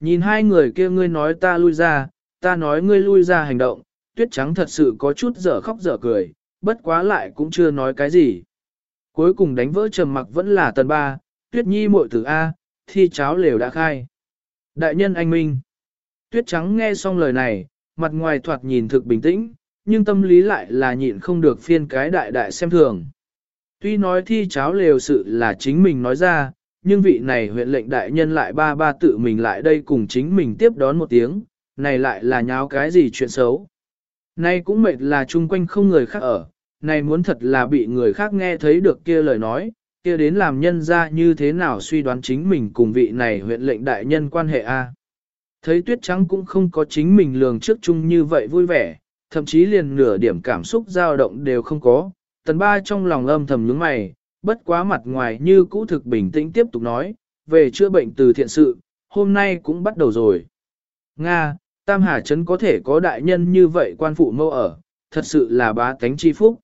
Nhìn hai người kia ngươi nói ta lui ra, ta nói ngươi lui ra hành động, tuyết trắng thật sự có chút dở khóc dở cười, bất quá lại cũng chưa nói cái gì. Cuối cùng đánh vỡ trầm mặc vẫn là tần ba, tuyết nhi muội tử A, thi cháo lều đã khai. Đại nhân anh Minh. Tuyết trắng nghe xong lời này, mặt ngoài thoạt nhìn thực bình tĩnh, nhưng tâm lý lại là nhịn không được phiên cái đại đại xem thường. Tuy nói thi cháo lều sự là chính mình nói ra, nhưng vị này huyện lệnh đại nhân lại ba ba tự mình lại đây cùng chính mình tiếp đón một tiếng, này lại là nháo cái gì chuyện xấu. Này cũng mệt là chung quanh không người khác ở, này muốn thật là bị người khác nghe thấy được kia lời nói, kia đến làm nhân ra như thế nào suy đoán chính mình cùng vị này huyện lệnh đại nhân quan hệ a. Thấy tuyết trắng cũng không có chính mình lường trước chung như vậy vui vẻ, thậm chí liền nửa điểm cảm xúc dao động đều không có, tần ba trong lòng âm thầm nhướng mày, bất quá mặt ngoài như cũ thực bình tĩnh tiếp tục nói, về chữa bệnh từ thiện sự, hôm nay cũng bắt đầu rồi. Nga, Tam Hà Trấn có thể có đại nhân như vậy quan phụ mâu ở, thật sự là bá tánh chi phúc.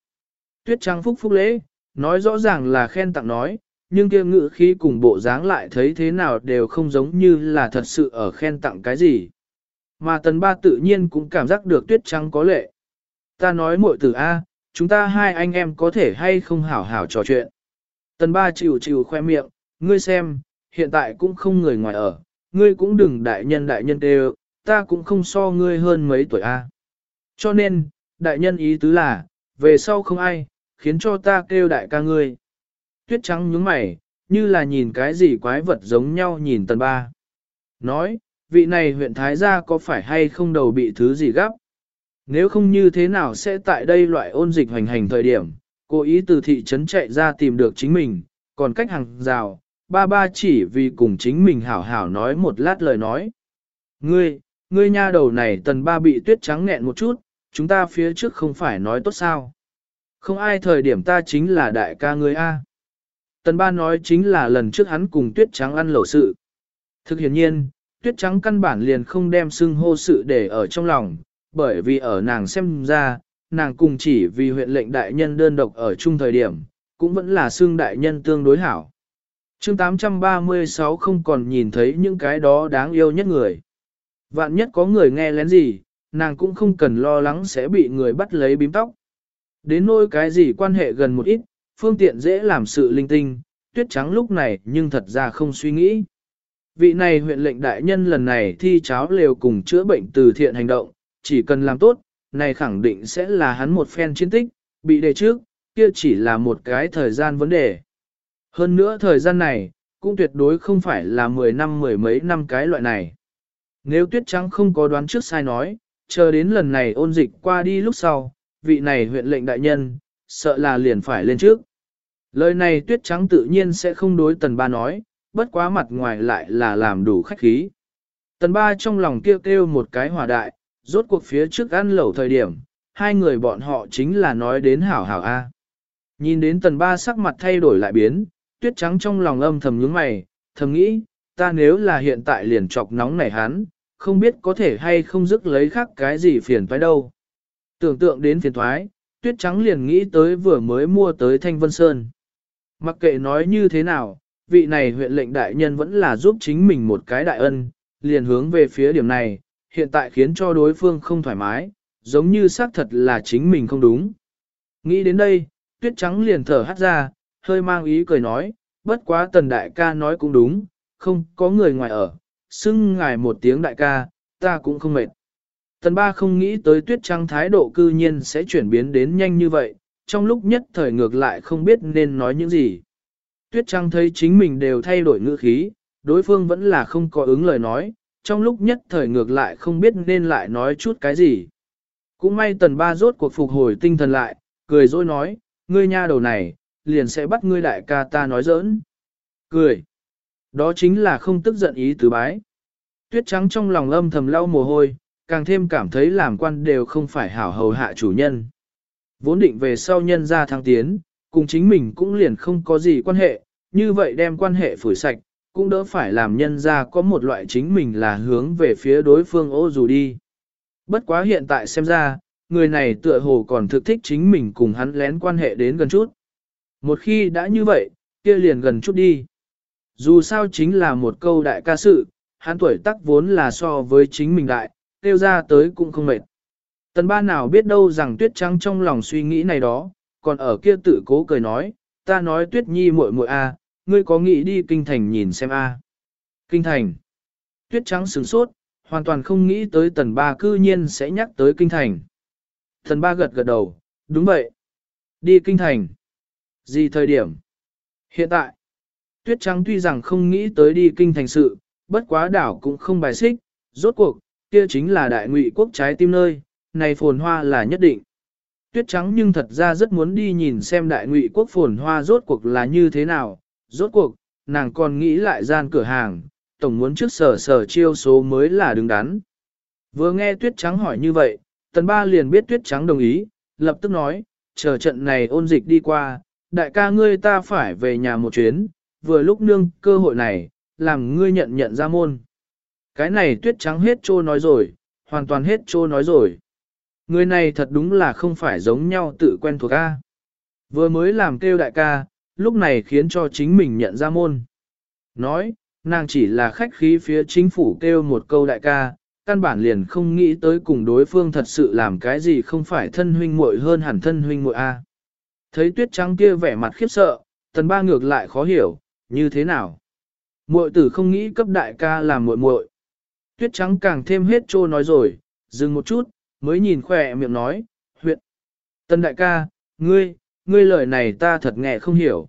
Tuyết Trang phúc phúc lễ, nói rõ ràng là khen tặng nói, nhưng kia ngữ khí cùng bộ dáng lại thấy thế nào đều không giống như là thật sự ở khen tặng cái gì. Mà tần ba tự nhiên cũng cảm giác được tuyết trắng có lệ. Ta nói muội tử A, chúng ta hai anh em có thể hay không hảo hảo trò chuyện. Tần ba chịu chịu khoe miệng, ngươi xem, hiện tại cũng không người ngoài ở, ngươi cũng đừng đại nhân đại nhân đều, ta cũng không so ngươi hơn mấy tuổi A. Cho nên, đại nhân ý tứ là, về sau không ai, khiến cho ta kêu đại ca ngươi. Tuyết trắng nhướng mày, như là nhìn cái gì quái vật giống nhau nhìn tần ba. Nói, vị này huyện Thái Gia có phải hay không đầu bị thứ gì gấp? Nếu không như thế nào sẽ tại đây loại ôn dịch hoành hành thời điểm, cố ý từ thị trấn chạy ra tìm được chính mình, còn cách hàng rào, ba ba chỉ vì cùng chính mình hảo hảo nói một lát lời nói. Ngươi, ngươi nha đầu này tần ba bị tuyết trắng nghẹn một chút, chúng ta phía trước không phải nói tốt sao. Không ai thời điểm ta chính là đại ca ngươi A. Tần ba nói chính là lần trước hắn cùng tuyết trắng ăn lẩu sự. Thực hiện nhiên, tuyết trắng căn bản liền không đem xưng hô sự để ở trong lòng, bởi vì ở nàng xem ra, nàng cùng chỉ vì huyện lệnh đại nhân đơn độc ở chung thời điểm, cũng vẫn là xương đại nhân tương đối hảo. chương 836 không còn nhìn thấy những cái đó đáng yêu nhất người. Vạn nhất có người nghe lén gì, nàng cũng không cần lo lắng sẽ bị người bắt lấy bím tóc. Đến nỗi cái gì quan hệ gần một ít, phương tiện dễ làm sự linh tinh, tuyết trắng lúc này nhưng thật ra không suy nghĩ. Vị này huyện lệnh đại nhân lần này thi cháo lều cùng chữa bệnh từ thiện hành động, chỉ cần làm tốt, này khẳng định sẽ là hắn một phen chiến tích, bị đề trước, kia chỉ là một cái thời gian vấn đề. Hơn nữa thời gian này, cũng tuyệt đối không phải là 10 năm mười mấy năm cái loại này. Nếu tuyết trắng không có đoán trước sai nói, chờ đến lần này ôn dịch qua đi lúc sau, vị này huyện lệnh đại nhân, sợ là liền phải lên trước. Lời này tuyết trắng tự nhiên sẽ không đối tần ba nói, bất quá mặt ngoài lại là làm đủ khách khí. Tần ba trong lòng kêu kêu một cái hòa đại, rốt cuộc phía trước ăn lẩu thời điểm, hai người bọn họ chính là nói đến hảo hảo A. Nhìn đến tần ba sắc mặt thay đổi lại biến, tuyết trắng trong lòng âm thầm nhướng mày, thầm nghĩ, ta nếu là hiện tại liền chọc nóng này hắn, không biết có thể hay không dứt lấy khác cái gì phiền toái đâu. Tưởng tượng đến phiền thoái, tuyết trắng liền nghĩ tới vừa mới mua tới Thanh Vân Sơn. Mặc kệ nói như thế nào, vị này huyện lệnh đại nhân vẫn là giúp chính mình một cái đại ân, liền hướng về phía điểm này, hiện tại khiến cho đối phương không thoải mái, giống như xác thật là chính mình không đúng. Nghĩ đến đây, tuyết trắng liền thở hắt ra, hơi mang ý cười nói, bất quá tần đại ca nói cũng đúng, không có người ngoài ở, xưng ngài một tiếng đại ca, ta cũng không mệt. Tần ba không nghĩ tới tuyết trắng thái độ cư nhiên sẽ chuyển biến đến nhanh như vậy, trong lúc nhất thời ngược lại không biết nên nói những gì. Tuyết trắng thấy chính mình đều thay đổi ngữ khí, đối phương vẫn là không có ứng lời nói, trong lúc nhất thời ngược lại không biết nên lại nói chút cái gì. Cũng may tần ba rốt cuộc phục hồi tinh thần lại, cười dối nói, ngươi nha đầu này, liền sẽ bắt ngươi đại ca ta nói giỡn. Cười. Đó chính là không tức giận ý tứ bái. Tuyết trắng trong lòng âm thầm lau mồ hôi, càng thêm cảm thấy làm quan đều không phải hảo hầu hạ chủ nhân. Vốn định về sau nhân ra thăng tiến, cùng chính mình cũng liền không có gì quan hệ, như vậy đem quan hệ phủi sạch, cũng đỡ phải làm nhân ra có một loại chính mình là hướng về phía đối phương ô dù đi. Bất quá hiện tại xem ra, người này tựa hồ còn thực thích chính mình cùng hắn lén quan hệ đến gần chút. Một khi đã như vậy, kia liền gần chút đi. Dù sao chính là một câu đại ca sự, hắn tuổi tác vốn là so với chính mình đại, tiêu ra tới cũng không mệt. Tần ba nào biết đâu rằng tuyết trắng trong lòng suy nghĩ này đó, còn ở kia tự cố cười nói, ta nói tuyết nhi muội muội a, ngươi có nghĩ đi kinh thành nhìn xem a? Kinh thành. Tuyết trắng sửng sốt, hoàn toàn không nghĩ tới tần ba cư nhiên sẽ nhắc tới kinh thành. Tần ba gật gật đầu, đúng vậy. Đi kinh thành. Gì thời điểm? Hiện tại. Tuyết trắng tuy rằng không nghĩ tới đi kinh thành sự, bất quá đảo cũng không bài xích, rốt cuộc, kia chính là đại ngụy quốc trái tim nơi, này phồn hoa là nhất định. Tuyết trắng nhưng thật ra rất muốn đi nhìn xem đại ngụy quốc phồn hoa rốt cuộc là như thế nào, rốt cuộc, nàng còn nghĩ lại gian cửa hàng, tổng muốn trước sở sở chiêu số mới là đứng đắn. Vừa nghe tuyết trắng hỏi như vậy, tần ba liền biết tuyết trắng đồng ý, lập tức nói, chờ trận này ôn dịch đi qua, đại ca ngươi ta phải về nhà một chuyến, vừa lúc nương cơ hội này, làm ngươi nhận nhận ra môn. Cái này tuyết trắng hết trô nói rồi, hoàn toàn hết trô nói rồi. Người này thật đúng là không phải giống nhau tự quen thuộc a. Vừa mới làm kêu đại ca, lúc này khiến cho chính mình nhận ra môn. Nói, nàng chỉ là khách khí phía chính phủ kêu một câu đại ca, căn bản liền không nghĩ tới cùng đối phương thật sự làm cái gì không phải thân huynh muội hơn hẳn thân huynh muội a. Thấy tuyết trắng kia vẻ mặt khiếp sợ, tần ba ngược lại khó hiểu, như thế nào? Muội tử không nghĩ cấp đại ca làm muội muội. Tuyết trắng càng thêm hết trô nói rồi, dừng một chút, mới nhìn khỏe miệng nói, huyện. Tần đại ca, ngươi, ngươi lời này ta thật nghe không hiểu.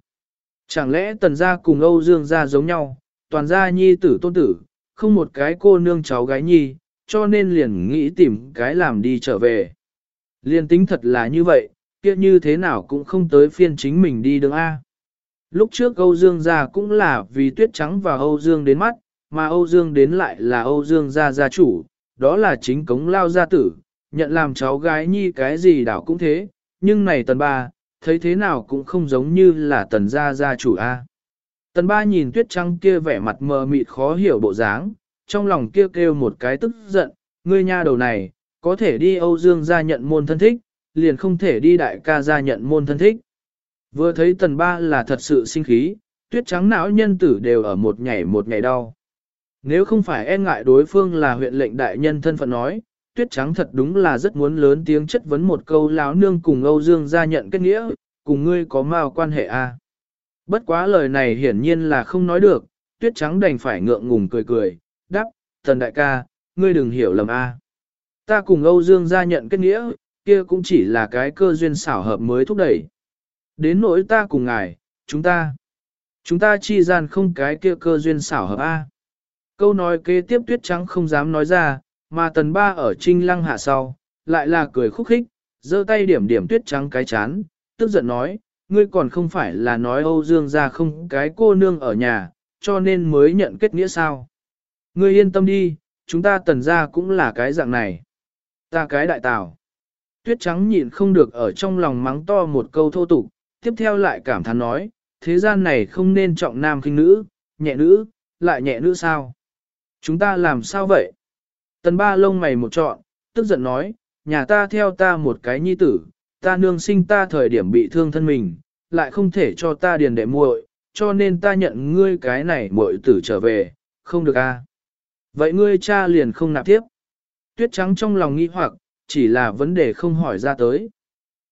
Chẳng lẽ tần gia cùng Âu Dương gia giống nhau, toàn gia nhi tử tôn tử, không một cái cô nương cháu gái nhi, cho nên liền nghĩ tìm cái làm đi trở về. Liên tính thật là như vậy, kia như thế nào cũng không tới phiên chính mình đi đường A. Lúc trước Âu Dương gia cũng là vì tuyết trắng và Âu Dương đến mắt, mà Âu Dương đến lại là Âu Dương gia gia chủ, đó là chính cống lao gia tử, nhận làm cháu gái nhi cái gì đảo cũng thế, nhưng này tần ba, thấy thế nào cũng không giống như là tần gia gia chủ A. Tần ba nhìn tuyết trắng kia vẻ mặt mờ mịt khó hiểu bộ dáng, trong lòng kia kêu, kêu một cái tức giận, ngươi nha đầu này, có thể đi Âu Dương gia nhận môn thân thích, liền không thể đi đại ca gia nhận môn thân thích. Vừa thấy tần ba là thật sự sinh khí, tuyết trắng não nhân tử đều ở một nhảy một nhảy đau. Nếu không phải e ngại đối phương là huyện lệnh đại nhân thân phận nói, tuyết trắng thật đúng là rất muốn lớn tiếng chất vấn một câu Lão nương cùng Âu Dương gia nhận kết nghĩa, cùng ngươi có mao quan hệ a. À. Bất quá lời này hiển nhiên là không nói được, tuyết trắng đành phải ngượng ngùng cười cười, đáp, thần đại ca, ngươi đừng hiểu lầm a. Ta cùng Âu Dương gia nhận kết nghĩa, kia cũng chỉ là cái cơ duyên xảo hợp mới thúc đẩy. Đến nỗi ta cùng ngài, chúng ta, chúng ta chi gian không cái kia cơ duyên xảo hợp a. Câu nói kế tiếp tuyết trắng không dám nói ra, mà tần ba ở trinh lăng hạ sau, lại là cười khúc khích, giơ tay điểm điểm tuyết trắng cái chán, tức giận nói, ngươi còn không phải là nói Âu Dương ra không cái cô nương ở nhà, cho nên mới nhận kết nghĩa sao. Ngươi yên tâm đi, chúng ta tần ra cũng là cái dạng này. Ta cái đại tào. Tuyết trắng nhịn không được ở trong lòng mắng to một câu thô tục, tiếp theo lại cảm thán nói, thế gian này không nên trọng nam khinh nữ, nhẹ nữ, lại nhẹ nữ sao? Chúng ta làm sao vậy? Tần ba lông mày một trọn, tức giận nói, nhà ta theo ta một cái nhi tử, ta nương sinh ta thời điểm bị thương thân mình, lại không thể cho ta điền đệ muội, cho nên ta nhận ngươi cái này muội tử trở về, không được a. À? Vậy ngươi cha liền không nạp tiếp. Tuyết trắng trong lòng nghi hoặc, chỉ là vấn đề không hỏi ra tới.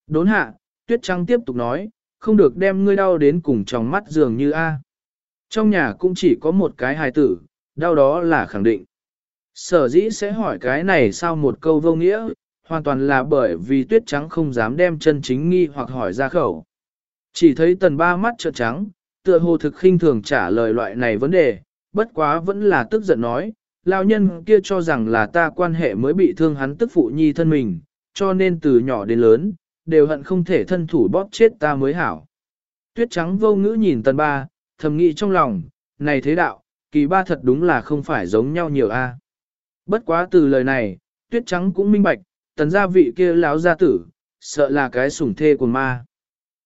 Đốn hạ, tuyết trắng tiếp tục nói, không được đem ngươi đau đến cùng trong mắt dường như A. Trong nhà cũng chỉ có một cái hài tử, đau đó là khẳng định. Sở dĩ sẽ hỏi cái này sao một câu vô nghĩa, hoàn toàn là bởi vì tuyết trắng không dám đem chân chính nghi hoặc hỏi ra khẩu. Chỉ thấy tần ba mắt trợn trắng, tựa hồ thực khinh thường trả lời loại này vấn đề, bất quá vẫn là tức giận nói, lao nhân kia cho rằng là ta quan hệ mới bị thương hắn tức phụ nhi thân mình, cho nên từ nhỏ đến lớn, đều hận không thể thân thủ bóp chết ta mới hảo. Tuyết trắng vô ngữ nhìn tần ba, thầm nghĩ trong lòng, này thế đạo, kỳ ba thật đúng là không phải giống nhau nhiều a. Bất quá từ lời này, tuyết trắng cũng minh bạch, tần gia vị kia láo gia tử, sợ là cái sủng thê của ma.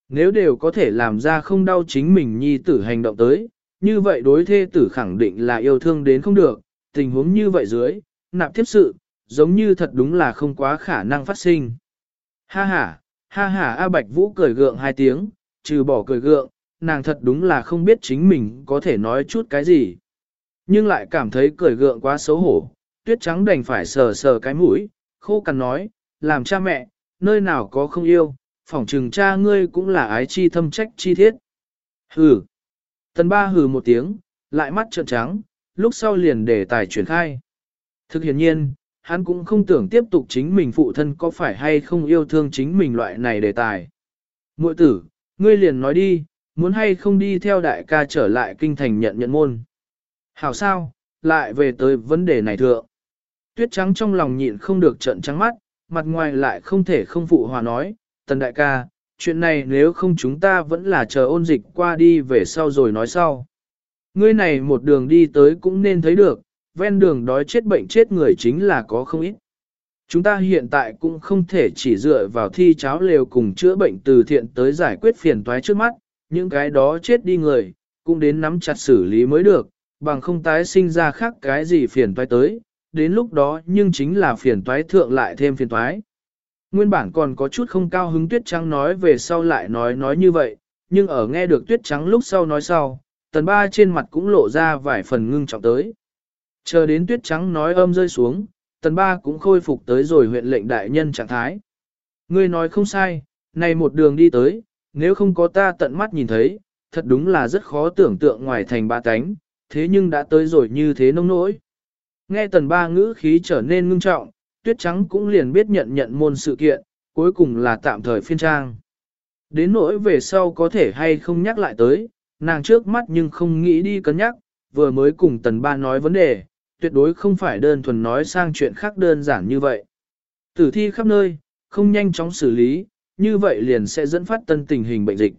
Nếu đều có thể làm ra không đau chính mình nhi tử hành động tới, như vậy đối thê tử khẳng định là yêu thương đến không được, tình huống như vậy dưới, nạp tiếp sự, giống như thật đúng là không quá khả năng phát sinh. Ha ha, ha ha A Bạch Vũ cười gượng hai tiếng, trừ bỏ cười gượng, nàng thật đúng là không biết chính mình có thể nói chút cái gì. Nhưng lại cảm thấy cười gượng quá xấu hổ, tuyết trắng đành phải sờ sờ cái mũi, khô cằn nói, làm cha mẹ, nơi nào có không yêu, phỏng trừng cha ngươi cũng là ái chi thâm trách chi thiết. Hừ. Tần ba hừ một tiếng, lại mắt trợn trắng, lúc sau liền để tài chuyển khai. Thực hiện nhiên, hắn cũng không tưởng tiếp tục chính mình phụ thân có phải hay không yêu thương chính mình loại này đề tài. Muội tử, ngươi liền nói đi, muốn hay không đi theo đại ca trở lại kinh thành nhận nhận môn. Hảo sao, lại về tới vấn đề này thượng. Tuyết trắng trong lòng nhịn không được trận trắng mắt, mặt ngoài lại không thể không phụ hòa nói, tần đại ca, chuyện này nếu không chúng ta vẫn là chờ ôn dịch qua đi về sau rồi nói sau. Ngươi này một đường đi tới cũng nên thấy được, ven đường đói chết bệnh chết người chính là có không ít. Chúng ta hiện tại cũng không thể chỉ dựa vào thi cháo lều cùng chữa bệnh từ thiện tới giải quyết phiền toái trước mắt, những cái đó chết đi người, cũng đến nắm chặt xử lý mới được, bằng không tái sinh ra khác cái gì phiền toái tới, đến lúc đó nhưng chính là phiền toái thượng lại thêm phiền toái. Nguyên bản còn có chút không cao hứng tuyết trắng nói về sau lại nói nói như vậy, nhưng ở nghe được tuyết trắng lúc sau nói sau, tần ba trên mặt cũng lộ ra vài phần ngưng trọng tới. Chờ đến tuyết trắng nói âm rơi xuống, tần ba cũng khôi phục tới rồi huyện lệnh đại nhân trạng thái. Ngươi nói không sai, này một đường đi tới, nếu không có ta tận mắt nhìn thấy, thật đúng là rất khó tưởng tượng ngoài thành ba cánh, thế nhưng đã tới rồi như thế nông nỗi. Nghe tần ba ngữ khí trở nên ngưng trọng, tuyết trắng cũng liền biết nhận nhận môn sự kiện, cuối cùng là tạm thời phiên trang. Đến nỗi về sau có thể hay không nhắc lại tới, nàng trước mắt nhưng không nghĩ đi cân nhắc, vừa mới cùng tần ba nói vấn đề, tuyệt đối không phải đơn thuần nói sang chuyện khác đơn giản như vậy. Tử thi khắp nơi, không nhanh chóng xử lý, như vậy liền sẽ dẫn phát tân tình hình bệnh dịch.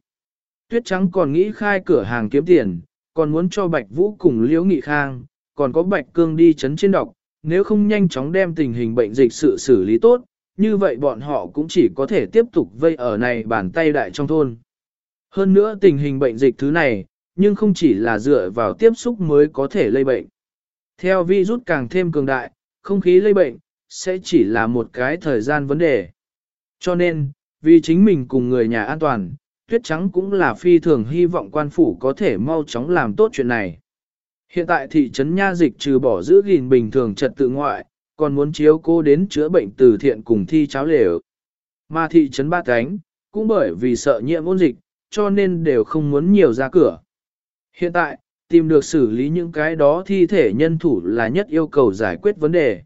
Tuyết trắng còn nghĩ khai cửa hàng kiếm tiền, còn muốn cho Bạch Vũ cùng Liễu Nghị Khang, còn có Bạch Cương đi chấn trên độc, nếu không nhanh chóng đem tình hình bệnh dịch sự xử lý tốt, như vậy bọn họ cũng chỉ có thể tiếp tục vây ở này bàn tay đại trong thôn. Hơn nữa tình hình bệnh dịch thứ này, nhưng không chỉ là dựa vào tiếp xúc mới có thể lây bệnh. Theo virus càng thêm cường đại, không khí lây bệnh, sẽ chỉ là một cái thời gian vấn đề. Cho nên, vì chính mình cùng người nhà an toàn, Tuyết Trắng cũng là phi thường hy vọng quan phủ có thể mau chóng làm tốt chuyện này. Hiện tại thị trấn Nha Dịch trừ bỏ giữ gìn bình thường trật tự ngoại, còn muốn chiếu cô đến chữa bệnh từ thiện cùng thi cháo lều. Mà thị trấn Ba Cánh, cũng bởi vì sợ nhiễm ôn dịch, cho nên đều không muốn nhiều ra cửa. Hiện tại, tìm được xử lý những cái đó thi thể nhân thủ là nhất yêu cầu giải quyết vấn đề.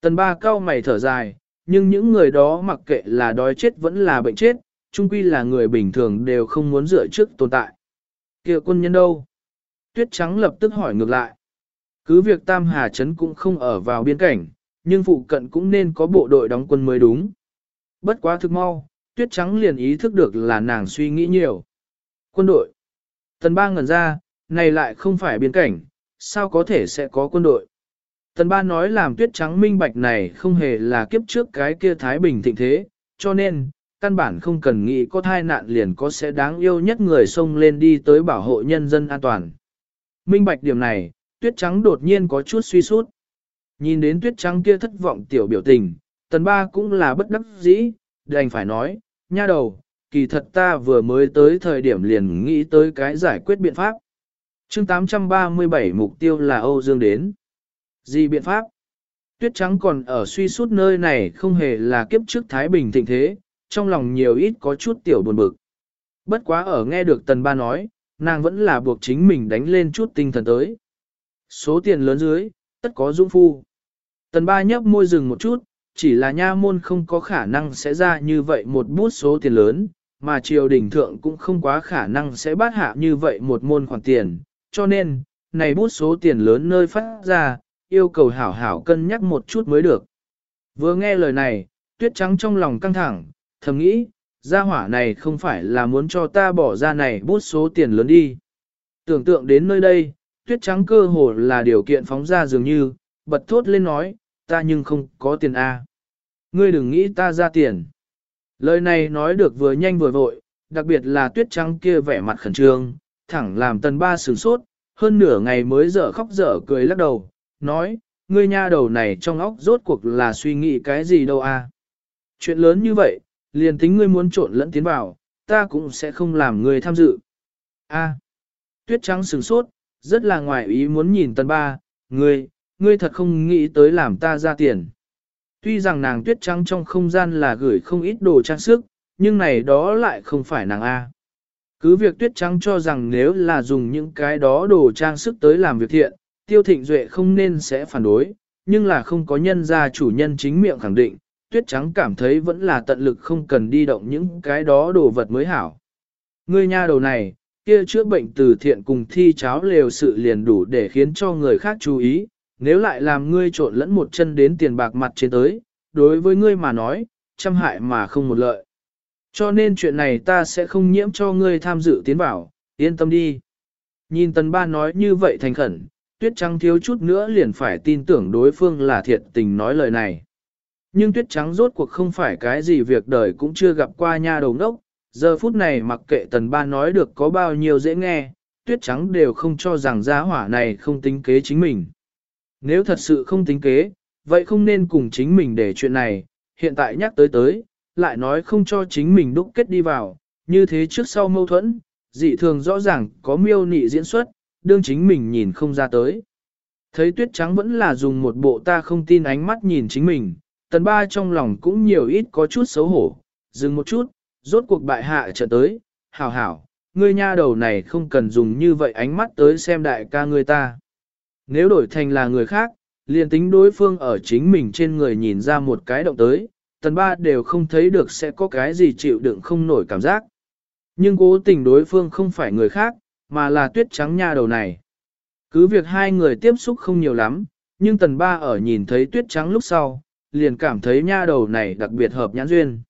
Tần ba cao mày thở dài, nhưng những người đó mặc kệ là đói chết vẫn là bệnh chết, chung quy là người bình thường đều không muốn dựa trước tồn tại. kia quân nhân đâu? Tuyết Trắng lập tức hỏi ngược lại. Cứ việc Tam Hà Trấn cũng không ở vào biên cảnh, nhưng phụ cận cũng nên có bộ đội đóng quân mới đúng. Bất quá thực mau, Tuyết Trắng liền ý thức được là nàng suy nghĩ nhiều. Quân đội. Tần ba ngẩn ra, này lại không phải biên cảnh, sao có thể sẽ có quân đội. Tần ba nói làm Tuyết Trắng minh bạch này không hề là kiếp trước cái kia Thái Bình thịnh thế, cho nên, căn bản không cần nghĩ có thai nạn liền có sẽ đáng yêu nhất người xông lên đi tới bảo hộ nhân dân an toàn. Minh bạch điểm này, tuyết trắng đột nhiên có chút suy sút. Nhìn đến tuyết trắng kia thất vọng tiểu biểu tình, tần ba cũng là bất đắc dĩ, đành phải nói, nha đầu, kỳ thật ta vừa mới tới thời điểm liền nghĩ tới cái giải quyết biện pháp. chương 837 mục tiêu là Âu Dương đến. Gì biện pháp? Tuyết trắng còn ở suy sút nơi này không hề là kiếp trước Thái Bình thịnh thế, trong lòng nhiều ít có chút tiểu buồn bực. Bất quá ở nghe được tần ba nói, nàng vẫn là buộc chính mình đánh lên chút tinh thần tới. Số tiền lớn dưới, tất có dũng phu. Tần ba nhấp môi dừng một chút, chỉ là nha môn không có khả năng sẽ ra như vậy một bút số tiền lớn, mà triều đình thượng cũng không quá khả năng sẽ bắt hạ như vậy một môn khoản tiền, cho nên, này bút số tiền lớn nơi phát ra, yêu cầu hảo hảo cân nhắc một chút mới được. Vừa nghe lời này, tuyết trắng trong lòng căng thẳng, thầm nghĩ, gia hỏa này không phải là muốn cho ta bỏ ra này bút số tiền lớn đi. Tưởng tượng đến nơi đây, tuyết trắng cơ hồ là điều kiện phóng ra dường như, bật thốt lên nói, ta nhưng không có tiền A. Ngươi đừng nghĩ ta ra tiền. Lời này nói được vừa nhanh vừa vội, đặc biệt là tuyết trắng kia vẻ mặt khẩn trương, thẳng làm tần ba sửng sốt, hơn nửa ngày mới dở khóc dở cười lắc đầu, nói, ngươi nha đầu này trong óc rốt cuộc là suy nghĩ cái gì đâu a? Chuyện lớn như vậy, liền tính ngươi muốn trộn lẫn tiến vào, ta cũng sẽ không làm ngươi tham dự. A. tuyết trắng sửng sốt, rất là ngoài ý muốn nhìn tần ba, ngươi, ngươi thật không nghĩ tới làm ta ra tiền. Tuy rằng nàng tuyết trắng trong không gian là gửi không ít đồ trang sức, nhưng này đó lại không phải nàng A. Cứ việc tuyết trắng cho rằng nếu là dùng những cái đó đồ trang sức tới làm việc thiện, tiêu thịnh duệ không nên sẽ phản đối, nhưng là không có nhân gia chủ nhân chính miệng khẳng định, tuyết trắng cảm thấy vẫn là tận lực không cần đi động những cái đó đồ vật mới hảo. Ngươi nha đầu này, kia chữa bệnh từ thiện cùng thi cháo lều sự liền đủ để khiến cho người khác chú ý, nếu lại làm ngươi trộn lẫn một chân đến tiền bạc mặt trên tới, đối với ngươi mà nói, trăm hại mà không một lợi. Cho nên chuyện này ta sẽ không nhiễm cho ngươi tham dự tiến vào, yên tâm đi. Nhìn tần ba nói như vậy thành khẩn, tuyết trắng thiếu chút nữa liền phải tin tưởng đối phương là thiệt tình nói lời này. Nhưng tuyết trắng rốt cuộc không phải cái gì việc đời cũng chưa gặp qua nha đầu ngốc, giờ phút này mặc kệ tần ba nói được có bao nhiêu dễ nghe, tuyết trắng đều không cho rằng giá hỏa này không tính kế chính mình. Nếu thật sự không tính kế, vậy không nên cùng chính mình để chuyện này, hiện tại nhắc tới tới, lại nói không cho chính mình đúc kết đi vào, như thế trước sau mâu thuẫn, dị thường rõ ràng có miêu nị diễn xuất, đương chính mình nhìn không ra tới. Thấy tuyết trắng vẫn là dùng một bộ ta không tin ánh mắt nhìn chính mình, tần ba trong lòng cũng nhiều ít có chút xấu hổ, dừng một chút, rốt cuộc bại hạ trở tới, hảo hảo, ngươi nha đầu này không cần dùng như vậy ánh mắt tới xem đại ca ngươi ta. Nếu đổi thành là người khác, liền tính đối phương ở chính mình trên người nhìn ra một cái động tới, tần ba đều không thấy được sẽ có cái gì chịu đựng không nổi cảm giác. Nhưng cố tình đối phương không phải người khác, mà là tuyết trắng nha đầu này. Cứ việc hai người tiếp xúc không nhiều lắm, nhưng tần ba ở nhìn thấy tuyết trắng lúc sau, liền cảm thấy nha đầu này đặc biệt hợp nhãn duyên.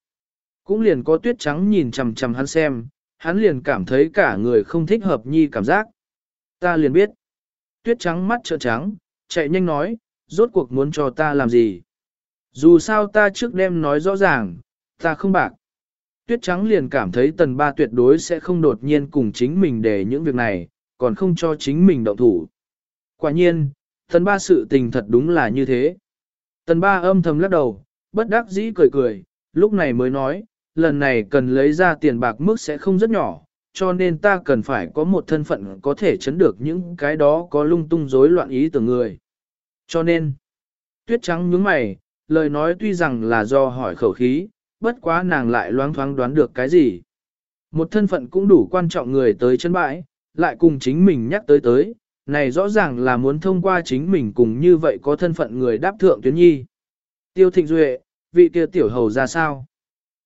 Cũng liền có tuyết trắng nhìn chằm chằm hắn xem, hắn liền cảm thấy cả người không thích hợp nhi cảm giác. Ta liền biết. Tuyết trắng mắt trợn trắng, chạy nhanh nói, rốt cuộc muốn cho ta làm gì. Dù sao ta trước đêm nói rõ ràng, ta không bạc. Tuyết trắng liền cảm thấy tần ba tuyệt đối sẽ không đột nhiên cùng chính mình để những việc này, còn không cho chính mình động thủ. Quả nhiên, tần ba sự tình thật đúng là như thế. Tần ba âm thầm lắc đầu, bất đắc dĩ cười cười, lúc này mới nói, lần này cần lấy ra tiền bạc mức sẽ không rất nhỏ, cho nên ta cần phải có một thân phận có thể chấn được những cái đó có lung tung rối loạn ý tưởng người. Cho nên, tuyết trắng nhướng mày, lời nói tuy rằng là do hỏi khẩu khí, bất quá nàng lại loáng thoáng đoán được cái gì. Một thân phận cũng đủ quan trọng người tới chân bãi, lại cùng chính mình nhắc tới tới, này rõ ràng là muốn thông qua chính mình cùng như vậy có thân phận người đáp thượng tuyến nhi. Tiêu thịnh duệ, vị kia tiểu hầu ra sao?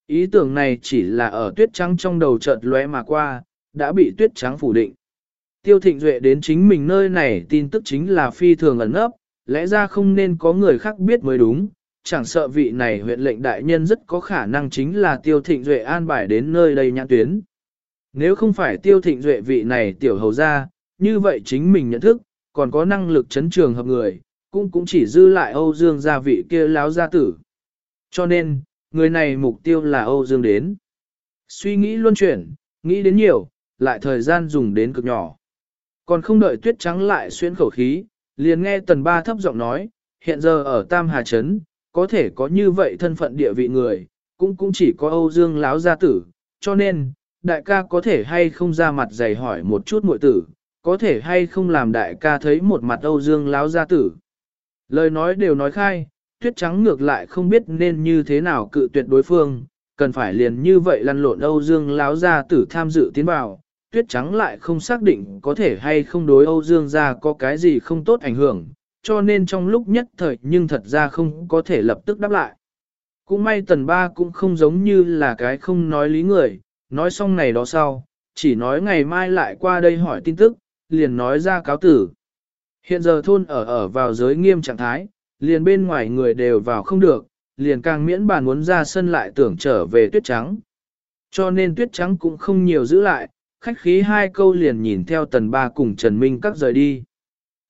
Ý tưởng này chỉ là ở tuyết trắng trong đầu chợt lóe mà qua, đã bị tuyết trắng phủ định. Tiêu thịnh duệ đến chính mình nơi này tin tức chính là phi thường ẩn ấp, lẽ ra không nên có người khác biết mới đúng, chẳng sợ vị này huyện lệnh đại nhân rất có khả năng chính là tiêu thịnh duệ an bài đến nơi đây nhãn tuyến. Nếu không phải tiêu thịnh duệ vị này tiểu hầu ra, như vậy chính mình nhận thức, còn có năng lực chấn trường hợp người, cũng cũng chỉ dư lại Âu Dương gia vị kia láo gia tử. Cho nên, người này mục tiêu là Âu Dương đến. Suy nghĩ luân chuyển, nghĩ đến nhiều, lại thời gian dùng đến cực nhỏ. Còn không đợi tuyết trắng lại xuyên khẩu khí, liền nghe tần ba thấp giọng nói, hiện giờ ở Tam Hà Trấn, có thể có như vậy thân phận địa vị người, cũng cũng chỉ có Âu Dương láo gia tử, cho nên, đại ca có thể hay không ra mặt dày hỏi một chút muội tử, có thể hay không làm đại ca thấy một mặt Âu Dương láo gia tử. Lời nói đều nói khai, tuyết trắng ngược lại không biết nên như thế nào cự tuyệt đối phương, cần phải liền như vậy lăn lộn Âu Dương láo gia tử tham dự tiến vào, tuyết trắng lại không xác định có thể hay không đối Âu Dương gia có cái gì không tốt ảnh hưởng, cho nên trong lúc nhất thời nhưng thật ra không có thể lập tức đáp lại. Cũng may tần ba cũng không giống như là cái không nói lý người, nói xong này đó sau, chỉ nói ngày mai lại qua đây hỏi tin tức, liền nói ra cáo tử. Hiện giờ thôn ở ở vào giới nghiêm trạng thái, liền bên ngoài người đều vào không được, liền càng miễn bàn muốn ra sân lại tưởng trở về tuyết trắng. Cho nên tuyết trắng cũng không nhiều giữ lại, khách khí hai câu liền nhìn theo tần ba cùng Trần Minh các rời đi.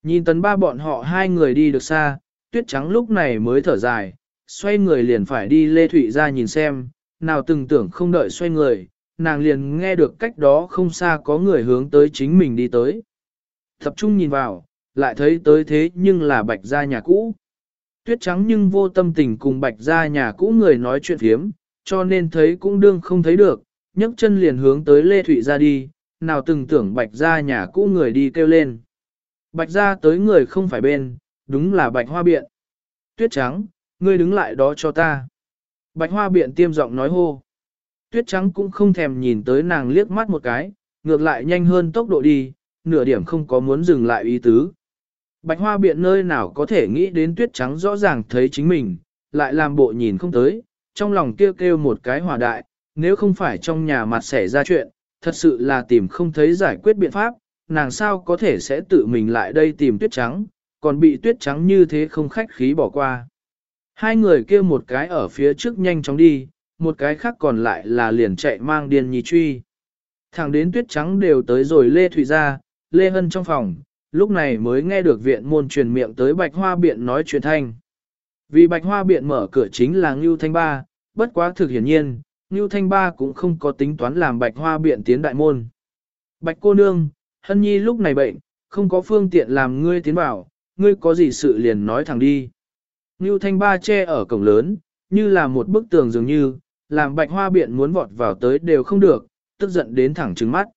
Nhìn tần ba bọn họ hai người đi được xa, tuyết trắng lúc này mới thở dài, xoay người liền phải đi Lê Thụy ra nhìn xem, nào từng tưởng không đợi xoay người, nàng liền nghe được cách đó không xa có người hướng tới chính mình đi tới. Tập trung nhìn vào, lại thấy tới thế nhưng là bạch gia nhà cũ. Tuyết trắng nhưng vô tâm tình cùng bạch gia nhà cũ người nói chuyện phiếm, cho nên thấy cũng đương không thấy được, nhấc chân liền hướng tới Lê Thụy ra đi, nào từng tưởng bạch gia nhà cũ người đi kêu lên. Bạch gia tới người không phải bên, đúng là bạch hoa biện. Tuyết trắng, ngươi đứng lại đó cho ta. Bạch hoa biện tiêm giọng nói hô. Tuyết trắng cũng không thèm nhìn tới nàng liếc mắt một cái, ngược lại nhanh hơn tốc độ đi, nửa điểm không có muốn dừng lại ý tứ. Bạch hoa biện nơi nào có thể nghĩ đến tuyết trắng rõ ràng thấy chính mình, lại làm bộ nhìn không tới, trong lòng kêu kêu một cái hòa đại, nếu không phải trong nhà mặt xảy ra chuyện, thật sự là tìm không thấy giải quyết biện pháp, nàng sao có thể sẽ tự mình lại đây tìm tuyết trắng, còn bị tuyết trắng như thế không khách khí bỏ qua. Hai người kêu một cái ở phía trước nhanh chóng đi, một cái khác còn lại là liền chạy mang điên nhi truy. Thẳng đến tuyết trắng đều tới rồi Lê Thụy ra, Lê Hân trong phòng, lúc này mới nghe được viện môn truyền miệng tới Bạch Hoa Biện nói chuyện thanh. Vì Bạch Hoa Biện mở cửa chính là Ngưu Thanh Ba, bất quá thực hiển nhiên, Ngưu Thanh Ba cũng không có tính toán làm Bạch Hoa Biện tiến đại môn. Bạch cô nương, Hân Nhi lúc này bệnh, không có phương tiện làm ngươi tiến vào, ngươi có gì sự liền nói thẳng đi. Ngưu Thanh Ba che ở cổng lớn, như là một bức tường dường như, làm Bạch Hoa Biện muốn vọt vào tới đều không được, tức giận đến thẳng trừng mắt.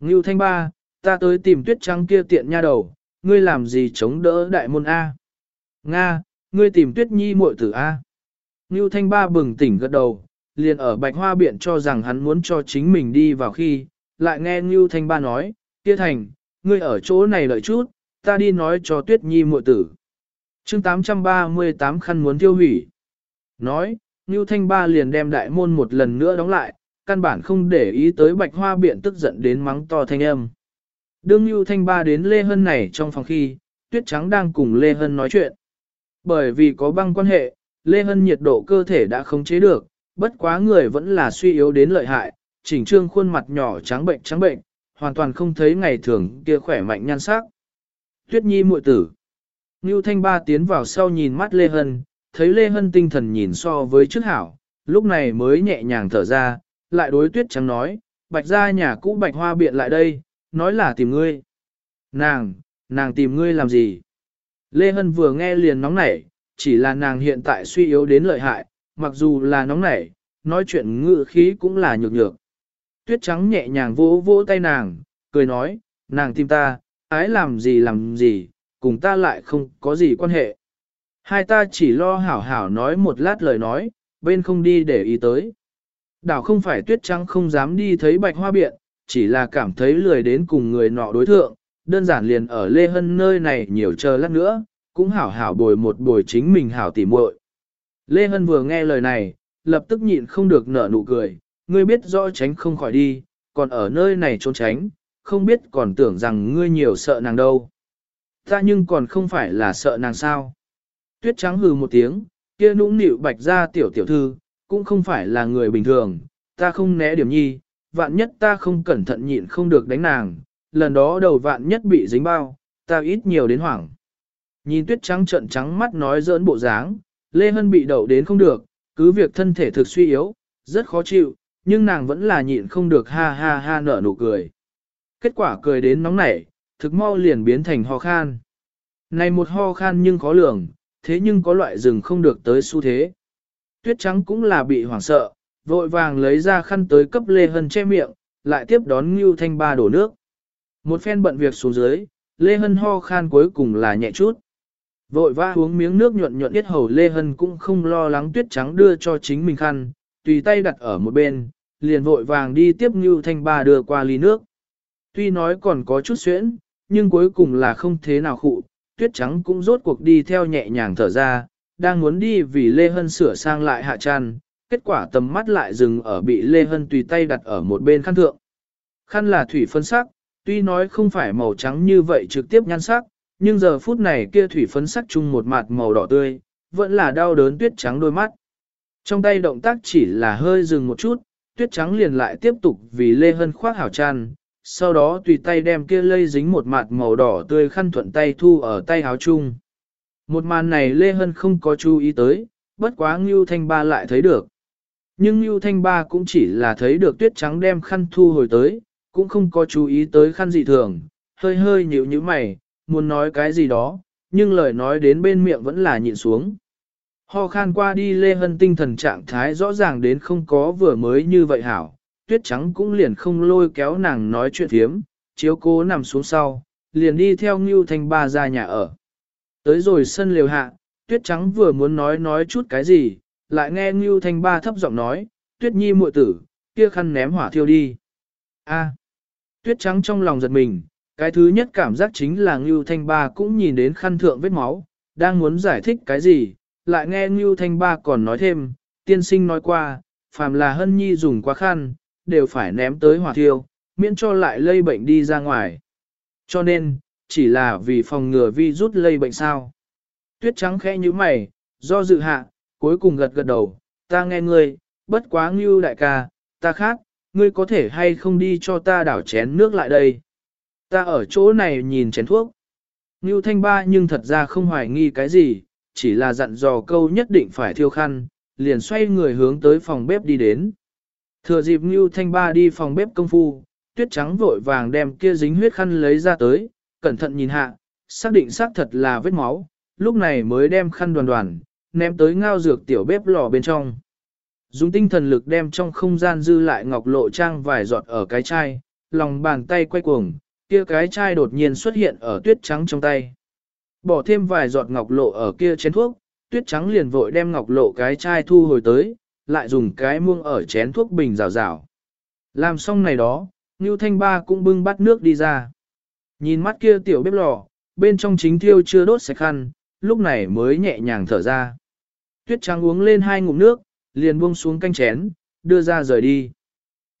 Ngưu Thanh Ba, ta tới tìm tuyết trắng kia tiện nha đầu, ngươi làm gì chống đỡ đại môn A? Nga, ngươi tìm tuyết nhi muội tử A. Ngưu Thanh Ba bừng tỉnh gật đầu, liền ở bạch hoa biện cho rằng hắn muốn cho chính mình đi vào khi, lại nghe Ngưu Thanh Ba nói, kia thành, ngươi ở chỗ này lợi chút, ta đi nói cho tuyết nhi muội tử. chương 838 khăn muốn tiêu hủy. Nói, Ngưu Thanh Ba liền đem đại môn một lần nữa đóng lại, căn bản không để ý tới bạch hoa biện tức giận đến mắng to thanh âm. Đương Ngưu Thanh Ba đến Lê Hân này trong phòng khi, Tuyết Trắng đang cùng Lê Hân nói chuyện. Bởi vì có băng quan hệ, Lê Hân nhiệt độ cơ thể đã không chế được, bất quá người vẫn là suy yếu đến lợi hại, chỉnh trương khuôn mặt nhỏ trắng bệnh trắng bệnh, hoàn toàn không thấy ngày thường kia khỏe mạnh nhan sắc. Tuyết Nhi muội tử. Ngưu Thanh Ba tiến vào sau nhìn mắt Lê Hân, thấy Lê Hân tinh thần nhìn so với trước hảo, lúc này mới nhẹ nhàng thở ra, lại đối Tuyết Trắng nói, bạch ra nhà cũ bạch hoa biện lại đây, nói là tìm ngươi. Nàng, nàng tìm ngươi làm gì? Lê Hân vừa nghe liền nóng nảy, chỉ là nàng hiện tại suy yếu đến lợi hại, mặc dù là nóng nảy, nói chuyện ngự khí cũng là nhược nhược. Tuyết trắng nhẹ nhàng vỗ vỗ tay nàng, cười nói, nàng tìm ta, ái làm gì làm gì, cùng ta lại không có gì quan hệ. Hai ta chỉ lo hảo hảo nói một lát lời nói, bên không đi để ý tới. Đảo không phải tuyết trắng không dám đi thấy bạch hoa biện, chỉ là cảm thấy lười đến cùng người nọ đối thượng, đơn giản liền ở Lê Hân nơi này nhiều chờ lát nữa, cũng hảo hảo bồi một bồi chính mình hảo tỉ muội. Lê Hân vừa nghe lời này, lập tức nhịn không được nở nụ cười, ngươi biết rõ tránh không khỏi đi, còn ở nơi này trốn tránh, không biết còn tưởng rằng ngươi nhiều sợ nàng đâu. Ta nhưng còn không phải là sợ nàng sao. Tuyết trắng hừ một tiếng, kia nũng nịu bạch ra tiểu tiểu thư, cũng không phải là người bình thường, ta không né điểm nhi, vạn nhất ta không cẩn thận nhịn không được đánh nàng, lần đó đầu vạn nhất bị dính bao, ta ít nhiều đến hoảng. Nhìn tuyết trắng trận trắng mắt nói giỡn bộ dáng, Lê Hân bị đậu đến không được, cứ việc thân thể thực suy yếu, rất khó chịu, nhưng nàng vẫn là nhịn không được ha ha ha nở nụ cười. Kết quả cười đến nóng nảy, thực mau liền biến thành ho khan. Này một ho khan nhưng khó lường, thế nhưng có loại rừng không được tới xu thế. Tuyết trắng cũng là bị hoảng sợ, vội vàng lấy ra khăn tới cấp Lê Hân che miệng, lại tiếp đón Ngưu Thanh Ba đổ nước. Một phen bận việc xuống dưới, Lê Hân ho khan cuối cùng là nhẹ chút. Vội vã uống miếng nước nhuận nhuận yết hầu Lê Hân cũng không lo lắng tuyết trắng đưa cho chính mình khăn, tùy tay đặt ở một bên, liền vội vàng đi tiếp Ngưu Thanh Ba đưa qua ly nước. Tuy nói còn có chút xuyễn, nhưng cuối cùng là không thế nào khụ, tuyết trắng cũng rốt cuộc đi theo nhẹ nhàng thở ra, đang muốn đi vì Lê Hân sửa sang lại hạ tràn, kết quả tầm mắt lại dừng ở bị Lê Hân tùy tay đặt ở một bên khăn thượng. Khăn là thủy phân sắc, tuy nói không phải màu trắng như vậy trực tiếp nhan sắc, nhưng giờ phút này kia thủy phấn sắc chung một mặt màu đỏ tươi, vẫn là đau đớn tuyết trắng đôi mắt. Trong tay động tác chỉ là hơi dừng một chút, tuyết trắng liền lại tiếp tục vì Lê Hân khoác hảo tràn, sau đó tùy tay đem kia lây dính một mặt màu đỏ tươi khăn thuận tay thu ở tay áo chung. Một màn này Lê Hân không có chú ý tới, bất quá Ngưu Thanh Ba lại thấy được. Nhưng Ngưu Thanh Ba cũng chỉ là thấy được tuyết trắng đem khăn thu hồi tới, cũng không có chú ý tới khăn dị thường, hơi hơi nhíu nhíu mày, muốn nói cái gì đó, nhưng lời nói đến bên miệng vẫn là nhịn xuống. Ho khan qua đi Lê Hân tinh thần trạng thái rõ ràng đến không có vừa mới như vậy hảo, tuyết trắng cũng liền không lôi kéo nàng nói chuyện thiếm, chiếu cố nằm xuống sau, liền đi theo Ngưu Thanh Ba ra nhà ở. Tới rồi sân liều hạ, Tuyết Trắng vừa muốn nói nói chút cái gì, lại nghe Ngưu Thanh Ba thấp giọng nói, Tuyết Nhi muội tử, kia khăn ném hỏa thiêu đi. A. Tuyết Trắng trong lòng giật mình, cái thứ nhất cảm giác chính là Ngưu Thanh Ba cũng nhìn đến khăn thượng vết máu, đang muốn giải thích cái gì, lại nghe Ngưu Thanh Ba còn nói thêm, tiên sinh nói qua, phàm là hân nhi dùng quá khăn, đều phải ném tới hỏa thiêu, miễn cho lại lây bệnh đi ra ngoài. Cho nên, chỉ là vì phòng ngừa vi rút lây bệnh sao. Tuyết trắng khẽ như mày, do dự hạ, cuối cùng gật gật đầu, ta nghe ngươi, bất quá ngưu đại ca, ta khác, ngươi có thể hay không đi cho ta đảo chén nước lại đây. Ta ở chỗ này nhìn chén thuốc. Ngưu thanh ba nhưng thật ra không hoài nghi cái gì, chỉ là dặn dò câu nhất định phải thiêu khăn, liền xoay người hướng tới phòng bếp đi đến. Thừa dịp Ngưu thanh ba đi phòng bếp công phu, tuyết trắng vội vàng đem kia dính huyết khăn lấy ra tới, cẩn thận nhìn hạ, xác định xác thật là vết máu, lúc này mới đem khăn đoàn đoàn, ném tới ngao dược tiểu bếp lò bên trong. Dùng tinh thần lực đem trong không gian dư lại ngọc lộ trang vài giọt ở cái chai, lòng bàn tay quay cuồng, kia cái chai đột nhiên xuất hiện ở tuyết trắng trong tay. Bỏ thêm vài giọt ngọc lộ ở kia chén thuốc, tuyết trắng liền vội đem ngọc lộ cái chai thu hồi tới, lại dùng cái muông ở chén thuốc bình rào rào. Làm xong này đó, Ngưu Thanh Ba cũng bưng bát nước đi ra. Nhìn mắt kia tiểu bếp lò, bên trong chính thiêu chưa đốt sạch khăn, lúc này mới nhẹ nhàng thở ra. Tuyết trắng uống lên hai ngụm nước, liền buông xuống canh chén, đưa ra rời đi.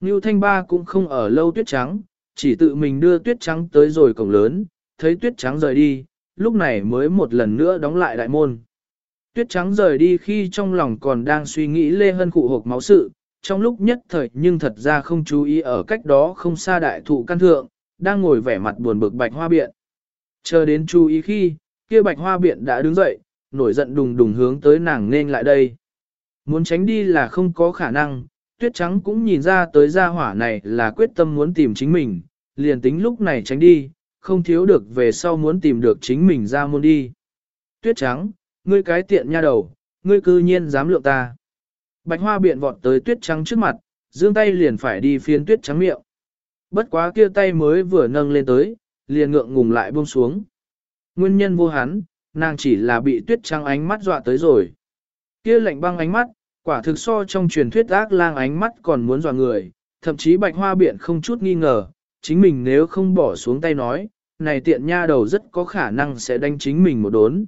Ngưu Thanh Ba cũng không ở lâu tuyết trắng, chỉ tự mình đưa tuyết trắng tới rồi cổng lớn, thấy tuyết trắng rời đi, lúc này mới một lần nữa đóng lại đại môn. Tuyết trắng rời đi khi trong lòng còn đang suy nghĩ Lê Hân cụ hộp máu sự, trong lúc nhất thời nhưng thật ra không chú ý ở cách đó không xa đại thụ căn thượng, đang ngồi vẻ mặt buồn bực bạch hoa biện. Chờ đến chú ý khi, kia bạch hoa biện đã đứng dậy, nổi giận đùng đùng hướng tới nàng nên lại đây. Muốn tránh đi là không có khả năng, tuyết trắng cũng nhìn ra tới gia hỏa này là quyết tâm muốn tìm chính mình, liền tính lúc này tránh đi, không thiếu được về sau muốn tìm được chính mình ra môn đi. Tuyết trắng, ngươi cái tiện nha đầu, ngươi cư nhiên dám lượng ta. Bạch hoa biện vọt tới tuyết trắng trước mặt, dương tay liền phải đi phiến tuyết trắng miệng. Bất quá kia tay mới vừa nâng lên tới, liền ngượng ngùng lại buông xuống. Nguyên nhân vô hắn, nàng chỉ là bị tuyết trắng ánh mắt dọa tới rồi. Kia lạnh băng ánh mắt, quả thực so trong truyền thuyết ác lang ánh mắt còn muốn dọa người, thậm chí bạch hoa biện không chút nghi ngờ, chính mình nếu không bỏ xuống tay nói, này tiện nha đầu rất có khả năng sẽ đánh chính mình một đốn.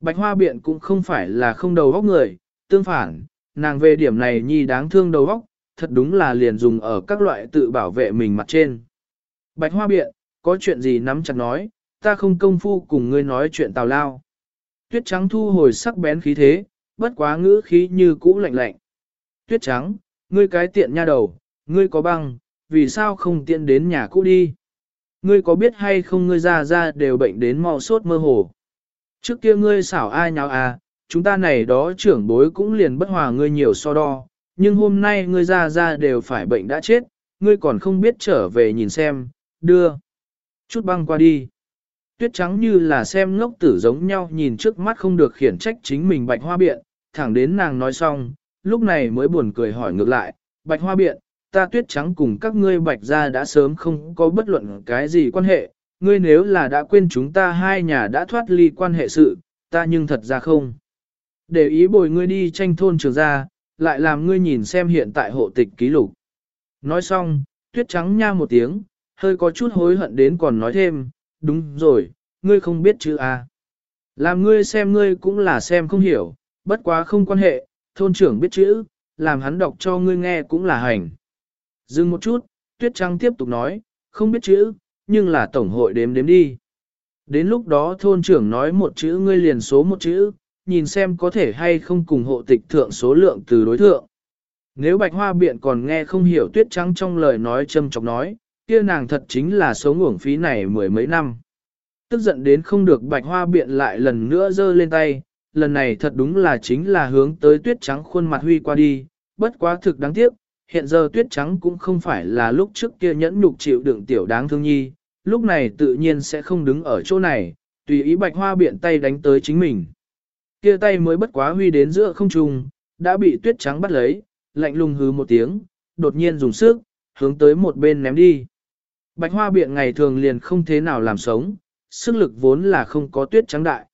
Bạch hoa biện cũng không phải là không đầu óc người, tương phản, nàng về điểm này nhi đáng thương đầu óc, thật đúng là liền dùng ở các loại tự bảo vệ mình mặt trên. Bạch hoa biện, có chuyện gì nắm chặt nói, ta không công phu cùng ngươi nói chuyện tào lao. Tuyết trắng thu hồi sắc bén khí thế, bất quá ngữ khí như cũ lạnh lạnh. Tuyết trắng, ngươi cái tiện nha đầu, ngươi có băng, vì sao không tiện đến nhà cũ đi? Ngươi có biết hay không ngươi ra ra đều bệnh đến mau sốt mơ hồ. Trước kia ngươi xảo ai nháo à, chúng ta này đó trưởng bối cũng liền bất hòa ngươi nhiều so đo, nhưng hôm nay ngươi ra ra đều phải bệnh đã chết, ngươi còn không biết trở về nhìn xem, đưa. Chút băng qua đi. Tuyết trắng như là xem ngốc tử giống nhau nhìn trước mắt không được khiển trách chính mình bạch hoa biện, thẳng đến nàng nói xong, lúc này mới buồn cười hỏi ngược lại, bạch hoa biện, ta tuyết trắng cùng các ngươi bạch ra đã sớm không có bất luận cái gì quan hệ, ngươi nếu là đã quên chúng ta hai nhà đã thoát ly quan hệ sự, ta nhưng thật ra không. Để ý bồi ngươi đi tranh thôn trường ra, lại làm ngươi nhìn xem hiện tại hộ tịch ký lục. Nói xong, tuyết trắng nha một tiếng, hơi có chút hối hận đến còn nói thêm, đúng rồi, ngươi không biết chữ A. Làm ngươi xem ngươi cũng là xem không hiểu, bất quá không quan hệ, thôn trưởng biết chữ, làm hắn đọc cho ngươi nghe cũng là hành. Dừng một chút, tuyết trắng tiếp tục nói, không biết chữ, nhưng là tổng hội đếm đếm đi. Đến lúc đó thôn trưởng nói một chữ ngươi liền số một chữ, nhìn xem có thể hay không cùng hộ tịch thượng số lượng từ đối thượng. Nếu bạch hoa biện còn nghe không hiểu tuyết trắng trong lời nói châm chọc nói, kia nàng thật chính là số ngủng phí này mười mấy năm. Tức giận đến không được bạch hoa biện lại lần nữa giơ lên tay, lần này thật đúng là chính là hướng tới tuyết trắng khuôn mặt huy qua đi, bất quá thực đáng tiếc, hiện giờ tuyết trắng cũng không phải là lúc trước kia nhẫn nhục chịu đựng tiểu đáng thương nhi, lúc này tự nhiên sẽ không đứng ở chỗ này, tùy ý bạch hoa biện tay đánh tới chính mình. Kia tay mới bất quá huy đến giữa không trung, đã bị tuyết trắng bắt lấy, lạnh lùng hứ một tiếng, đột nhiên dùng sức, hướng tới một bên ném đi. Bạch hoa biện ngày thường liền không thế nào làm sống, sức lực vốn là không có tuyết trắng đại.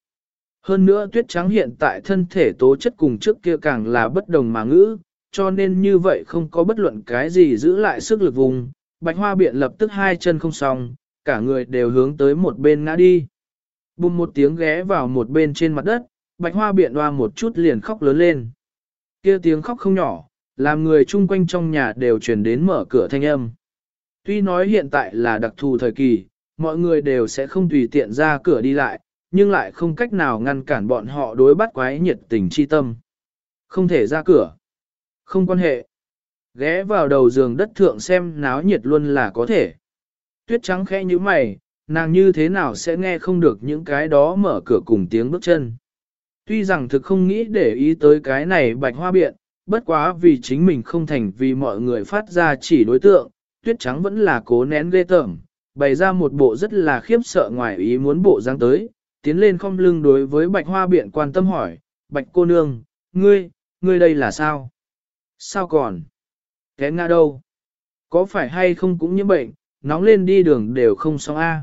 Hơn nữa tuyết trắng hiện tại thân thể tố chất cùng trước kia càng là bất đồng mà ngữ, cho nên như vậy không có bất luận cái gì giữ lại sức lực vùng. Bạch hoa biện lập tức hai chân không xong, cả người đều hướng tới một bên ngã đi. Bùm một tiếng ghé vào một bên trên mặt đất, bạch hoa biện hoa một chút liền khóc lớn lên. kia tiếng khóc không nhỏ, làm người chung quanh trong nhà đều truyền đến mở cửa thanh âm. Tuy nói hiện tại là đặc thù thời kỳ, mọi người đều sẽ không tùy tiện ra cửa đi lại, nhưng lại không cách nào ngăn cản bọn họ đối bắt quái nhiệt tình chi tâm. Không thể ra cửa. Không quan hệ. Ghé vào đầu giường đất thượng xem náo nhiệt luôn là có thể. Tuyết trắng khẽ như mày, nàng như thế nào sẽ nghe không được những cái đó mở cửa cùng tiếng bước chân. Tuy rằng thực không nghĩ để ý tới cái này bạch hoa biện, bất quá vì chính mình không thành vì mọi người phát ra chỉ đối tượng, tuyết trắng vẫn là cố nén ghê tởm, bày ra một bộ rất là khiếp sợ ngoài ý muốn bộ dáng tới, tiến lên không lưng đối với bạch hoa biện quan tâm hỏi, bạch cô nương, ngươi, ngươi đây là sao? Sao còn? Té ngã đâu? Có phải hay không cũng như bệnh, nóng lên đi đường đều không xong a.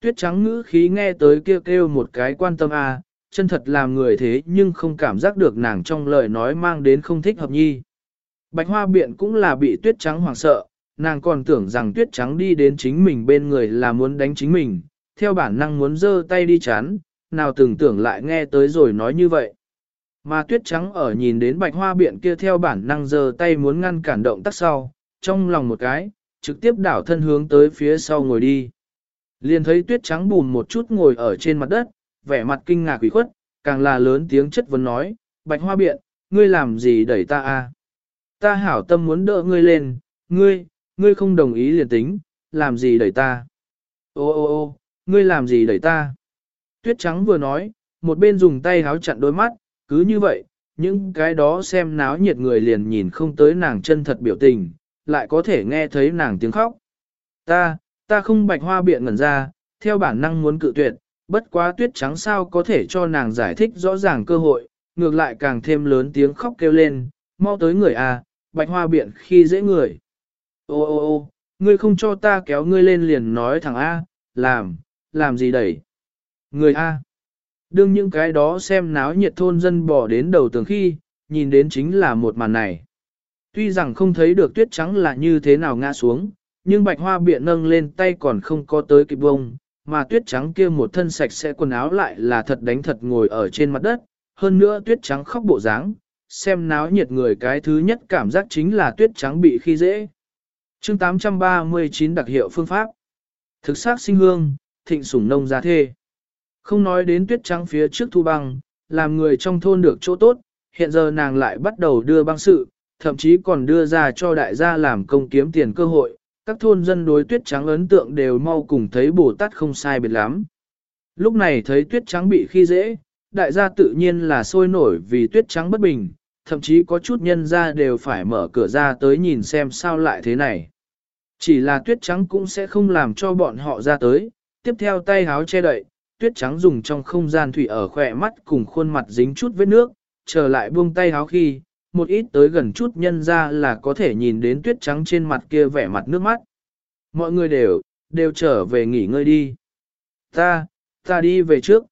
Tuyết trắng ngữ khí nghe tới kêu kêu một cái quan tâm a, chân thật làm người thế nhưng không cảm giác được nàng trong lời nói mang đến không thích hợp nhi. Bạch hoa biện cũng là bị tuyết trắng hoảng sợ, nàng còn tưởng rằng tuyết trắng đi đến chính mình bên người là muốn đánh chính mình, theo bản năng muốn giơ tay đi chán, nào tưởng tưởng lại nghe tới rồi nói như vậy. Mà tuyết trắng ở nhìn đến bạch hoa biện kia theo bản năng giơ tay muốn ngăn cản động tác sau, trong lòng một cái, trực tiếp đảo thân hướng tới phía sau ngồi đi. Liền thấy tuyết trắng bùn một chút ngồi ở trên mặt đất, vẻ mặt kinh ngạc quỷ khuất, càng là lớn tiếng chất vấn nói, bạch hoa biện, ngươi làm gì đẩy ta a? Ta hảo tâm muốn đỡ ngươi lên, ngươi, ngươi không đồng ý liền tính, làm gì đẩy ta? Ô ô ô, ngươi làm gì đẩy ta? Tuyết trắng vừa nói, một bên dùng tay háo chặn đôi mắt, cứ như vậy, những cái đó xem náo nhiệt người liền nhìn không tới nàng chân thật biểu tình, lại có thể nghe thấy nàng tiếng khóc. Ta, ta không bạch hoa biện ngẩn ra, theo bản năng muốn cự tuyệt, bất quá tuyết trắng sao có thể cho nàng giải thích rõ ràng cơ hội, ngược lại càng thêm lớn tiếng khóc kêu lên, mau tới người à, bạch hoa biện khi dễ người. Ô ô ô, ngươi không cho ta kéo ngươi lên liền nói thằng A, làm, làm gì đẩy. Người A. Đương những cái đó xem náo nhiệt thôn dân bỏ đến đầu tường khi, nhìn đến chính là một màn này. Tuy rằng không thấy được tuyết trắng là như thế nào ngã xuống, nhưng bạch hoa biện nâng lên tay còn không có tới kịp bông, mà tuyết trắng kia một thân sạch sẽ quần áo lại là thật đánh thật ngồi ở trên mặt đất, hơn nữa tuyết trắng khóc bộ dáng, xem náo nhiệt người cái thứ nhất cảm giác chính là tuyết trắng bị khi dễ. chương 839 đặc hiệu phương pháp. Thực xác sinh hương, thịnh sủng nông gia thê. Không nói đến tuyết trắng phía trước thu băng, làm người trong thôn được chỗ tốt, hiện giờ nàng lại bắt đầu đưa băng sự, thậm chí còn đưa ra cho đại gia làm công kiếm tiền cơ hội, các thôn dân đối tuyết trắng ấn tượng đều mau cùng thấy Bồ Tát không sai biệt lắm. Lúc này thấy tuyết trắng bị khi dễ, đại gia tự nhiên là sôi nổi vì tuyết trắng bất bình, thậm chí có chút nhân ra đều phải mở cửa ra tới nhìn xem sao lại thế này. Chỉ là tuyết trắng cũng sẽ không làm cho bọn họ ra tới, tiếp theo tay háo che đậy, tuyết trắng dùng trong không gian thủy ở khỏe mắt cùng khuôn mặt dính chút vết nước, trở lại buông tay háo khi, một ít tới gần chút nhân ra là có thể nhìn đến tuyết trắng trên mặt kia vẻ mặt nước mắt. Mọi người đều, đều trở về nghỉ ngơi đi. Ta, ta đi về trước.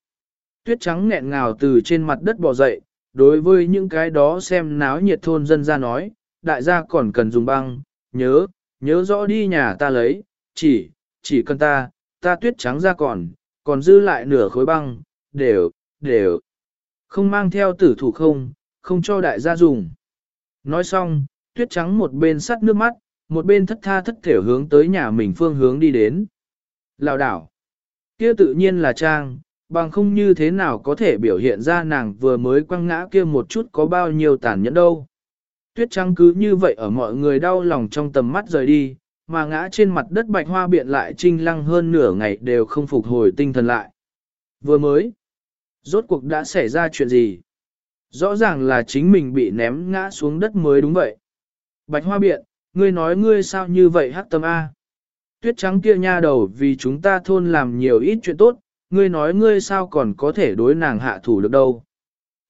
Tuyết trắng nghẹn ngào từ trên mặt đất bò dậy, đối với những cái đó xem náo nhiệt thôn dân ra nói, đại gia còn cần dùng băng, nhớ, nhớ rõ đi nhà ta lấy, chỉ, chỉ cần ta, ta tuyết trắng ra còn, còn dư lại nửa khối băng, đều, đều. Không mang theo tử thủ không, không cho đại gia dùng. Nói xong, tuyết trắng một bên sắt nước mắt, một bên thất tha thất thể hướng tới nhà mình phương hướng đi đến. Lào đảo. Kia tự nhiên là trang, bằng không như thế nào có thể biểu hiện ra nàng vừa mới quăng ngã kia một chút có bao nhiêu tàn nhẫn đâu. Tuyết trắng cứ như vậy ở mọi người đau lòng trong tầm mắt rời đi, mà ngã trên mặt đất bạch hoa biện lại trinh lăng hơn nửa ngày đều không phục hồi tinh thần lại. Vừa mới, rốt cuộc đã xảy ra chuyện gì? Rõ ràng là chính mình bị ném ngã xuống đất mới đúng vậy. Bạch hoa biện, ngươi nói ngươi sao như vậy hát tâm A. Tuyết trắng kia nha đầu vì chúng ta thôn làm nhiều ít chuyện tốt, ngươi nói ngươi sao còn có thể đối nàng hạ thủ được đâu.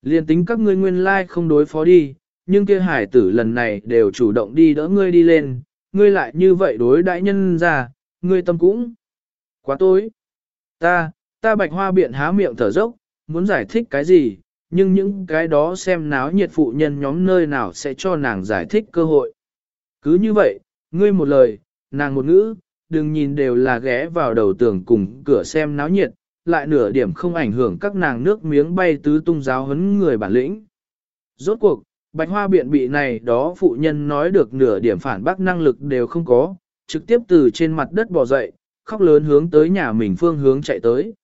Liên tính các ngươi nguyên lai không đối phó đi, nhưng kia hải tử lần này đều chủ động đi đỡ ngươi đi lên, ngươi lại như vậy đối đại nhân ra, ngươi tâm cũng. Quá tối. Ta, ta bạch hoa biện há miệng thở dốc, muốn giải thích cái gì, nhưng những cái đó xem náo nhiệt phụ nhân nhóm nơi nào sẽ cho nàng giải thích cơ hội. Cứ như vậy, ngươi một lời, nàng một ngữ, đừng nhìn đều là ghé vào đầu tường cùng cửa xem náo nhiệt, lại nửa điểm không ảnh hưởng các nàng nước miếng bay tứ tung giáo huấn người bản lĩnh. Rốt cuộc, bạch hoa biện bị này đó phụ nhân nói được nửa điểm phản bác năng lực đều không có, trực tiếp từ trên mặt đất bò dậy, khóc lớn hướng tới nhà mình phương hướng chạy tới.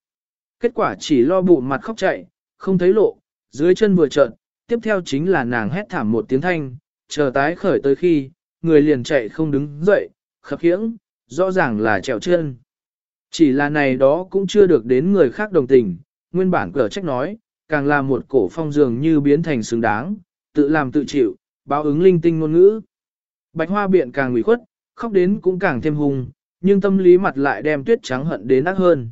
Kết quả chỉ lo bụng mặt khóc chạy, không thấy lộ, dưới chân vừa trợn, tiếp theo chính là nàng hét thảm một tiếng thanh, chờ tái khởi tới khi, người liền chạy không đứng dậy, khập khiễng, rõ ràng là trèo chân. Chỉ là này đó cũng chưa được đến người khác đồng tình, nguyên bản cờ trách nói, càng là một cổ phong dường như biến thành xứng đáng, tự làm tự chịu, báo ứng linh tinh ngôn ngữ. Bạch hoa biện càng ủy khuất, khóc đến cũng càng thêm hùng nhưng tâm lý mặt lại đem tuyết trắng hận đến ác hơn.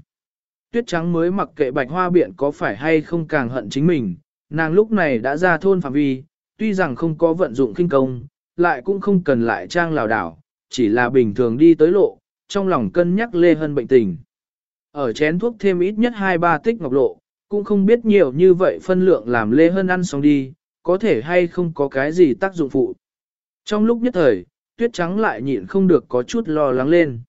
Tuyết trắng mới mặc kệ bạch hoa biện có phải hay không càng hận chính mình, nàng lúc này đã ra thôn phạm vi, tuy rằng không có vận dụng kinh công, lại cũng không cần lại trang lào đảo, chỉ là bình thường đi tới lộ, trong lòng cân nhắc Lê Hân bệnh tình. Ở chén thuốc thêm ít nhất 2-3 tích ngọc lộ, cũng không biết nhiều như vậy phân lượng làm Lê Hân ăn xong đi, có thể hay không có cái gì tác dụng phụ. Trong lúc nhất thời, tuyết trắng lại nhịn không được có chút lo lắng lên.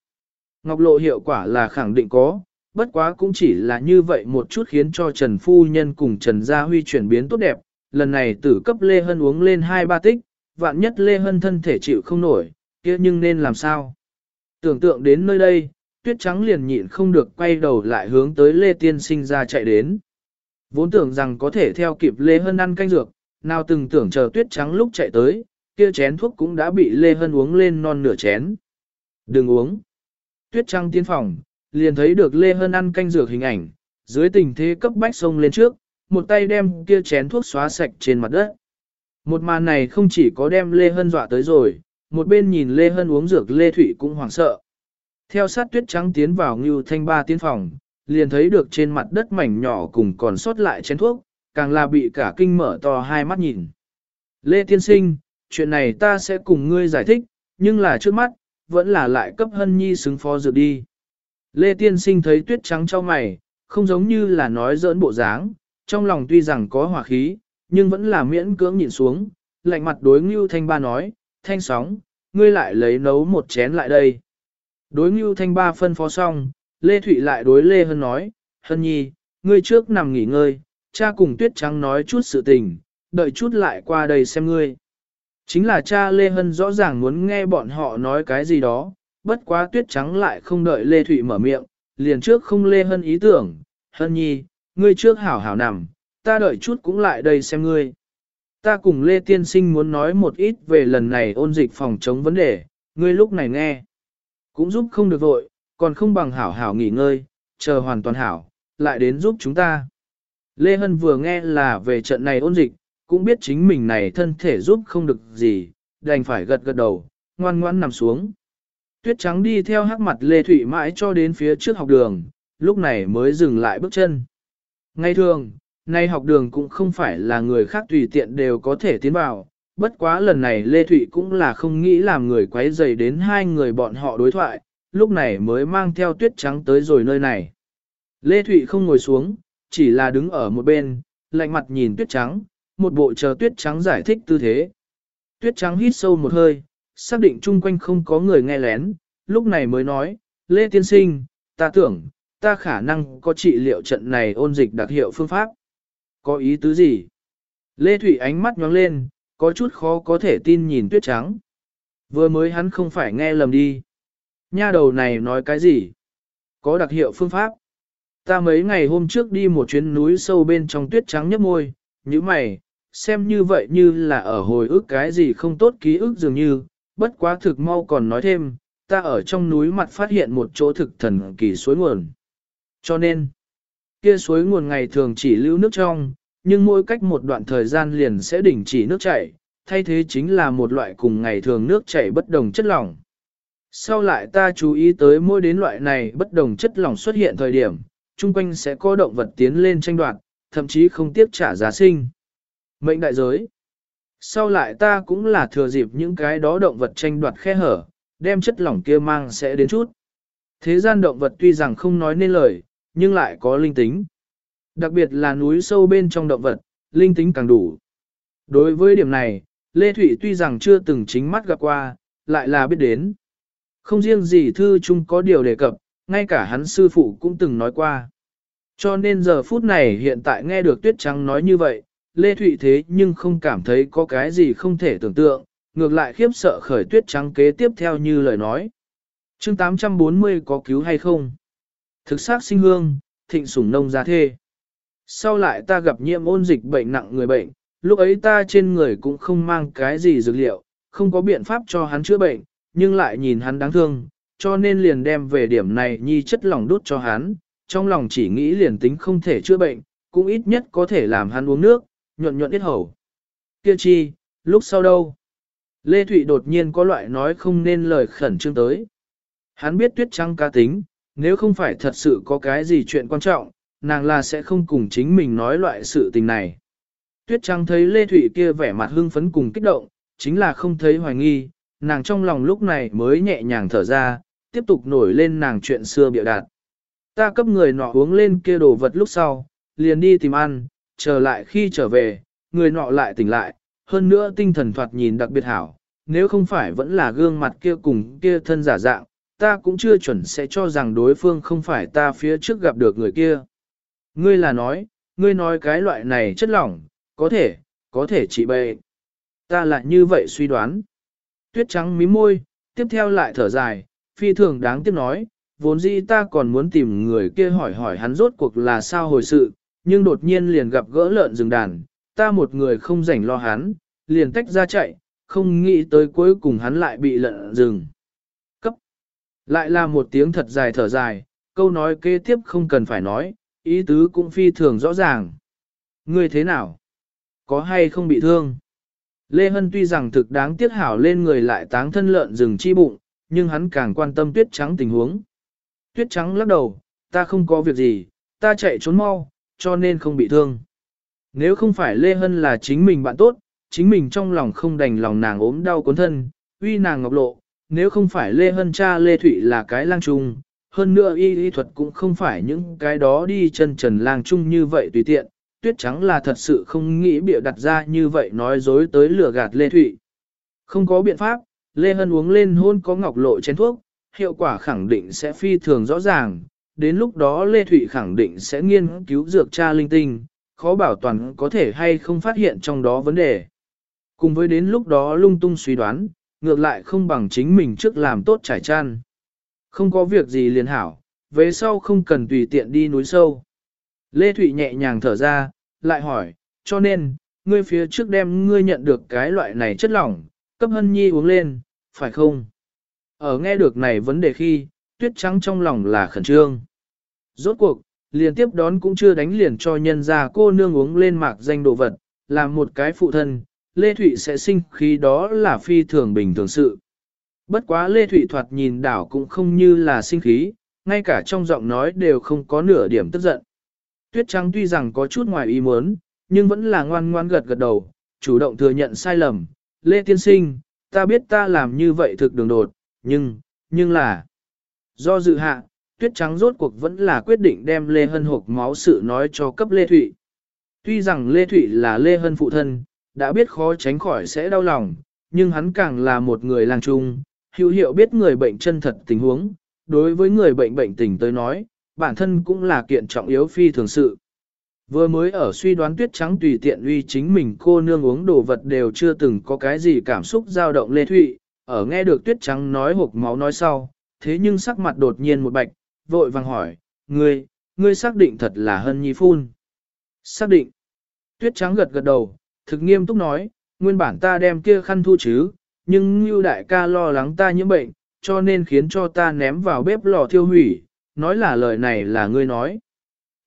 Ngọc lộ hiệu quả là khẳng định có, bất quá cũng chỉ là như vậy một chút khiến cho Trần Phu Nhân cùng Trần Gia Huy chuyển biến tốt đẹp, lần này tử cấp Lê Hân uống lên 2-3 tích, vạn nhất Lê Hân thân thể chịu không nổi, kia nhưng nên làm sao? Tưởng tượng đến nơi đây, tuyết trắng liền nhịn không được quay đầu lại hướng tới Lê Tiên sinh ra chạy đến. Vốn tưởng rằng có thể theo kịp Lê Hân ăn canh dược, nào từng tưởng chờ tuyết trắng lúc chạy tới, kia chén thuốc cũng đã bị Lê Hân uống lên non nửa chén. Đừng uống. Tuyết trắng tiến phòng, liền thấy được Lê Hân ăn canh dược hình ảnh, dưới tình thế cấp bách sông lên trước, một tay đem kia chén thuốc xóa sạch trên mặt đất. Một màn này không chỉ có đem Lê Hân dọa tới rồi, một bên nhìn Lê Hân uống dược Lê thủy cũng hoảng sợ. Theo sát tuyết trắng tiến vào ngưu thanh ba tiến phòng, liền thấy được trên mặt đất mảnh nhỏ cùng còn sót lại chén thuốc, càng là bị cả kinh mở to hai mắt nhìn. Lê Tiên Sinh, chuyện này ta sẽ cùng ngươi giải thích, nhưng là trước mắt, vẫn là lại cấp hân nhi xứng phó dược đi. Lê Tiên Sinh thấy tuyết trắng cho mày, không giống như là nói giỡn bộ dáng, trong lòng tuy rằng có hỏa khí, nhưng vẫn là miễn cưỡng nhìn xuống, lạnh mặt đối Ngưu Thanh Ba nói, Thanh sóng, ngươi lại lấy nấu một chén lại đây. Đối Ngưu Thanh Ba phân phó xong, Lê Thụy lại đối Lê Hân nói, Hân Nhi, ngươi trước nằm nghỉ ngơi, cha cùng Tuyết Trắng nói chút sự tình, đợi chút lại qua đây xem ngươi. Chính là cha Lê Hân rõ ràng muốn nghe bọn họ nói cái gì đó, bất quá Tuyết Trắng lại không đợi Lê Thụy mở miệng, liền trước không Lê Hân ý tưởng, Hân Nhi, ngươi trước hảo hảo nằm, ta đợi chút cũng lại đây xem ngươi. Ta cùng Lê Tiên Sinh muốn nói một ít về lần này ôn dịch phòng chống vấn đề, ngươi lúc này nghe. Cũng giúp không được vội, còn không bằng hảo hảo nghỉ ngơi, chờ hoàn toàn hảo, lại đến giúp chúng ta. Lê Hân vừa nghe là về trận này ôn dịch, cũng biết chính mình này thân thể giúp không được gì, đành phải gật gật đầu, ngoan ngoãn nằm xuống. Tuyết trắng đi theo hắc mặt Lê Thụy mãi cho đến phía trước học đường, lúc này mới dừng lại bước chân. Ngay thường, nay học đường cũng không phải là người khác tùy tiện đều có thể tiến vào, bất quá lần này Lê Thụy cũng là không nghĩ làm người quấy rầy đến hai người bọn họ đối thoại, lúc này mới mang theo tuyết trắng tới rồi nơi này. Lê Thụy không ngồi xuống, chỉ là đứng ở một bên, lạnh mặt nhìn tuyết trắng, một bộ chờ tuyết trắng giải thích tư thế. Tuyết trắng hít sâu một hơi, xác định chung quanh không có người nghe lén, lúc này mới nói, Lê Tiên Sinh, ta tưởng, ta khả năng có trị liệu trận này ôn dịch đặc hiệu phương pháp. Có ý tứ gì? Lê Thụy ánh mắt nhóng lên, có chút khó có thể tin nhìn tuyết trắng. Vừa mới hắn không phải nghe lầm đi. Nha đầu này nói cái gì? Có đặc hiệu phương pháp. Ta mấy ngày hôm trước đi một chuyến núi sâu bên trong tuyết trắng nhấp môi, như mày, xem như vậy như là ở hồi ức cái gì không tốt ký ức dường như, bất quá thực mau còn nói thêm, ta ở trong núi mặt phát hiện một chỗ thực thần kỳ suối nguồn. Cho nên, kia suối nguồn ngày thường chỉ lưu nước trong, nhưng mỗi cách một đoạn thời gian liền sẽ đình chỉ nước chảy, thay thế chính là một loại cùng ngày thường nước chảy bất đồng chất lỏng. Sau lại ta chú ý tới mỗi đến loại này bất đồng chất lỏng xuất hiện thời điểm, chung quanh sẽ có động vật tiến lên tranh đoạt, thậm chí không tiếp trả giá sinh. Mệnh đại giới. Sau lại ta cũng là thừa dịp những cái đó động vật tranh đoạt khe hở, đem chất lỏng kia mang sẽ đến chút. Thế gian động vật tuy rằng không nói nên lời, nhưng lại có linh tính. Đặc biệt là núi sâu bên trong động vật, linh tính càng đủ. Đối với điểm này, Lê Thụy tuy rằng chưa từng chính mắt gặp qua, lại là biết đến. Không riêng gì thư chung có điều đề cập, ngay cả hắn sư phụ cũng từng nói qua. Cho nên giờ phút này hiện tại nghe được Tuyết Trắng nói như vậy, Lê Thụy thế nhưng không cảm thấy có cái gì không thể tưởng tượng, ngược lại khiếp sợ khởi Tuyết Trắng kế tiếp theo như lời nói. chương 840 có cứu hay không? Thực xác sinh hương, thịnh sủng nông gia thê. Sau lại ta gặp nhiễm ôn dịch bệnh nặng người bệnh, lúc ấy ta trên người cũng không mang cái gì dược liệu, không có biện pháp cho hắn chữa bệnh, nhưng lại nhìn hắn đáng thương, cho nên liền đem về điểm này nhi chất lòng đút cho hắn, trong lòng chỉ nghĩ liền tính không thể chữa bệnh, cũng ít nhất có thể làm hắn uống nước, nhuận nhuận ít hầu. Kia chi, lúc sau đâu? Lê Thụy đột nhiên có loại nói không nên lời khẩn trương tới. Hắn biết tuyết trăng ca tính, nếu không phải thật sự có cái gì chuyện quan trọng, nàng là sẽ không cùng chính mình nói loại sự tình này. Tuyết trăng thấy Lê Thụy kia vẻ mặt hưng phấn cùng kích động, chính là không thấy hoài nghi, nàng trong lòng lúc này mới nhẹ nhàng thở ra, tiếp tục nổi lên nàng chuyện xưa biểu đạt. Ta cấp người nọ uống lên kia đồ vật lúc sau, liền đi tìm ăn, trở lại khi trở về, người nọ lại tỉnh lại, hơn nữa tinh thần thoạt nhìn đặc biệt hảo, nếu không phải vẫn là gương mặt kia cùng kia thân giả dạng, ta cũng chưa chuẩn sẽ cho rằng đối phương không phải ta phía trước gặp được người kia. Ngươi là nói, ngươi nói cái loại này chất lỏng, có thể, có thể trị bệnh. Ta lại như vậy suy đoán. Tuyết trắng mím môi, tiếp theo lại thở dài, phi thường đáng tiếc nói, vốn dĩ ta còn muốn tìm người kia hỏi hỏi hắn rốt cuộc là sao hồi sự, nhưng đột nhiên liền gặp gỡ lợn rừng đàn, ta một người không rảnh lo hắn, liền tách ra chạy, không nghĩ tới cuối cùng hắn lại bị lợn rừng. Cấp. Lại là một tiếng thật dài thở dài, câu nói kế tiếp không cần phải nói, ý tứ cũng phi thường rõ ràng. Ngươi thế nào? Có hay không bị thương? Lê Hân tuy rằng thực đáng tiếc hảo lên người lại táng thân lợn rừng chi bụng, nhưng hắn càng quan tâm tuyết trắng tình huống. Tuyết trắng lắc đầu, ta không có việc gì, ta chạy trốn mau, cho nên không bị thương. Nếu không phải Lê Hân là chính mình bạn tốt, chính mình trong lòng không đành lòng nàng ốm đau cuốn thân, uy nàng ngọc lộ, nếu không phải Lê Hân cha Lê Thụy là cái lang trung, hơn nữa y y thuật cũng không phải những cái đó đi chân trần lang trung như vậy tùy tiện, tuyết trắng là thật sự không nghĩ bịa đặt ra như vậy nói dối tới lừa gạt Lê Thụy. Không có biện pháp, Lê Hân uống lên hôn có ngọc lộ chén thuốc, hiệu quả khẳng định sẽ phi thường rõ ràng, đến lúc đó Lê Thụy khẳng định sẽ nghiên cứu dược tra linh tinh, khó bảo toàn có thể hay không phát hiện trong đó vấn đề. Cùng với đến lúc đó lung tung suy đoán, ngược lại không bằng chính mình trước làm tốt trải chăn. Không có việc gì liền hảo, về sau không cần tùy tiện đi núi sâu. Lê Thụy nhẹ nhàng thở ra, lại hỏi, cho nên, ngươi phía trước đem ngươi nhận được cái loại này chất lỏng, cấp hân nhi uống lên, phải không? Ở nghe được này vấn đề khi, tuyết trắng trong lòng là khẩn trương. Rốt cuộc, liền tiếp đón cũng chưa đánh liền cho nhân ra cô nương uống lên mạc danh đồ vật, làm một cái phụ thân, Lê Thụy sẽ sinh khí đó là phi thường bình thường sự. Bất quá Lê Thụy thoạt nhìn đảo cũng không như là sinh khí, ngay cả trong giọng nói đều không có nửa điểm tức giận. Tuyết Trắng tuy rằng có chút ngoài ý muốn, nhưng vẫn là ngoan ngoan gật gật đầu, chủ động thừa nhận sai lầm. Lê Tiên Sinh, ta biết ta làm như vậy thực đường đột, nhưng, nhưng là... Do dự hạ, Tuyết Trắng rốt cuộc vẫn là quyết định đem Lê Hân hộp máu sự nói cho cấp Lê Thụy. Tuy rằng Lê Thụy là Lê Hân phụ thân, đã biết khó tránh khỏi sẽ đau lòng, nhưng hắn càng là một người làng trung, hữu hiệu biết người bệnh chân thật tình huống, đối với người bệnh bệnh tình tới nói, bản thân cũng là kiện trọng yếu phi thường sự. Vừa mới ở suy đoán tuyết trắng tùy tiện uy chính mình cô nương uống đồ vật đều chưa từng có cái gì cảm xúc dao động lê thụy, ở nghe được tuyết trắng nói hộp máu nói sau, thế nhưng sắc mặt đột nhiên một bạch, vội vàng hỏi, ngươi, ngươi xác định thật là hân nhi phun. Xác định. Tuyết trắng gật gật đầu, thực nghiêm túc nói, nguyên bản ta đem kia khăn thu chứ, nhưng như đại ca lo lắng ta nhiễm bệnh, cho nên khiến cho ta ném vào bếp lò thiêu hủy, nói là lời này là ngươi nói.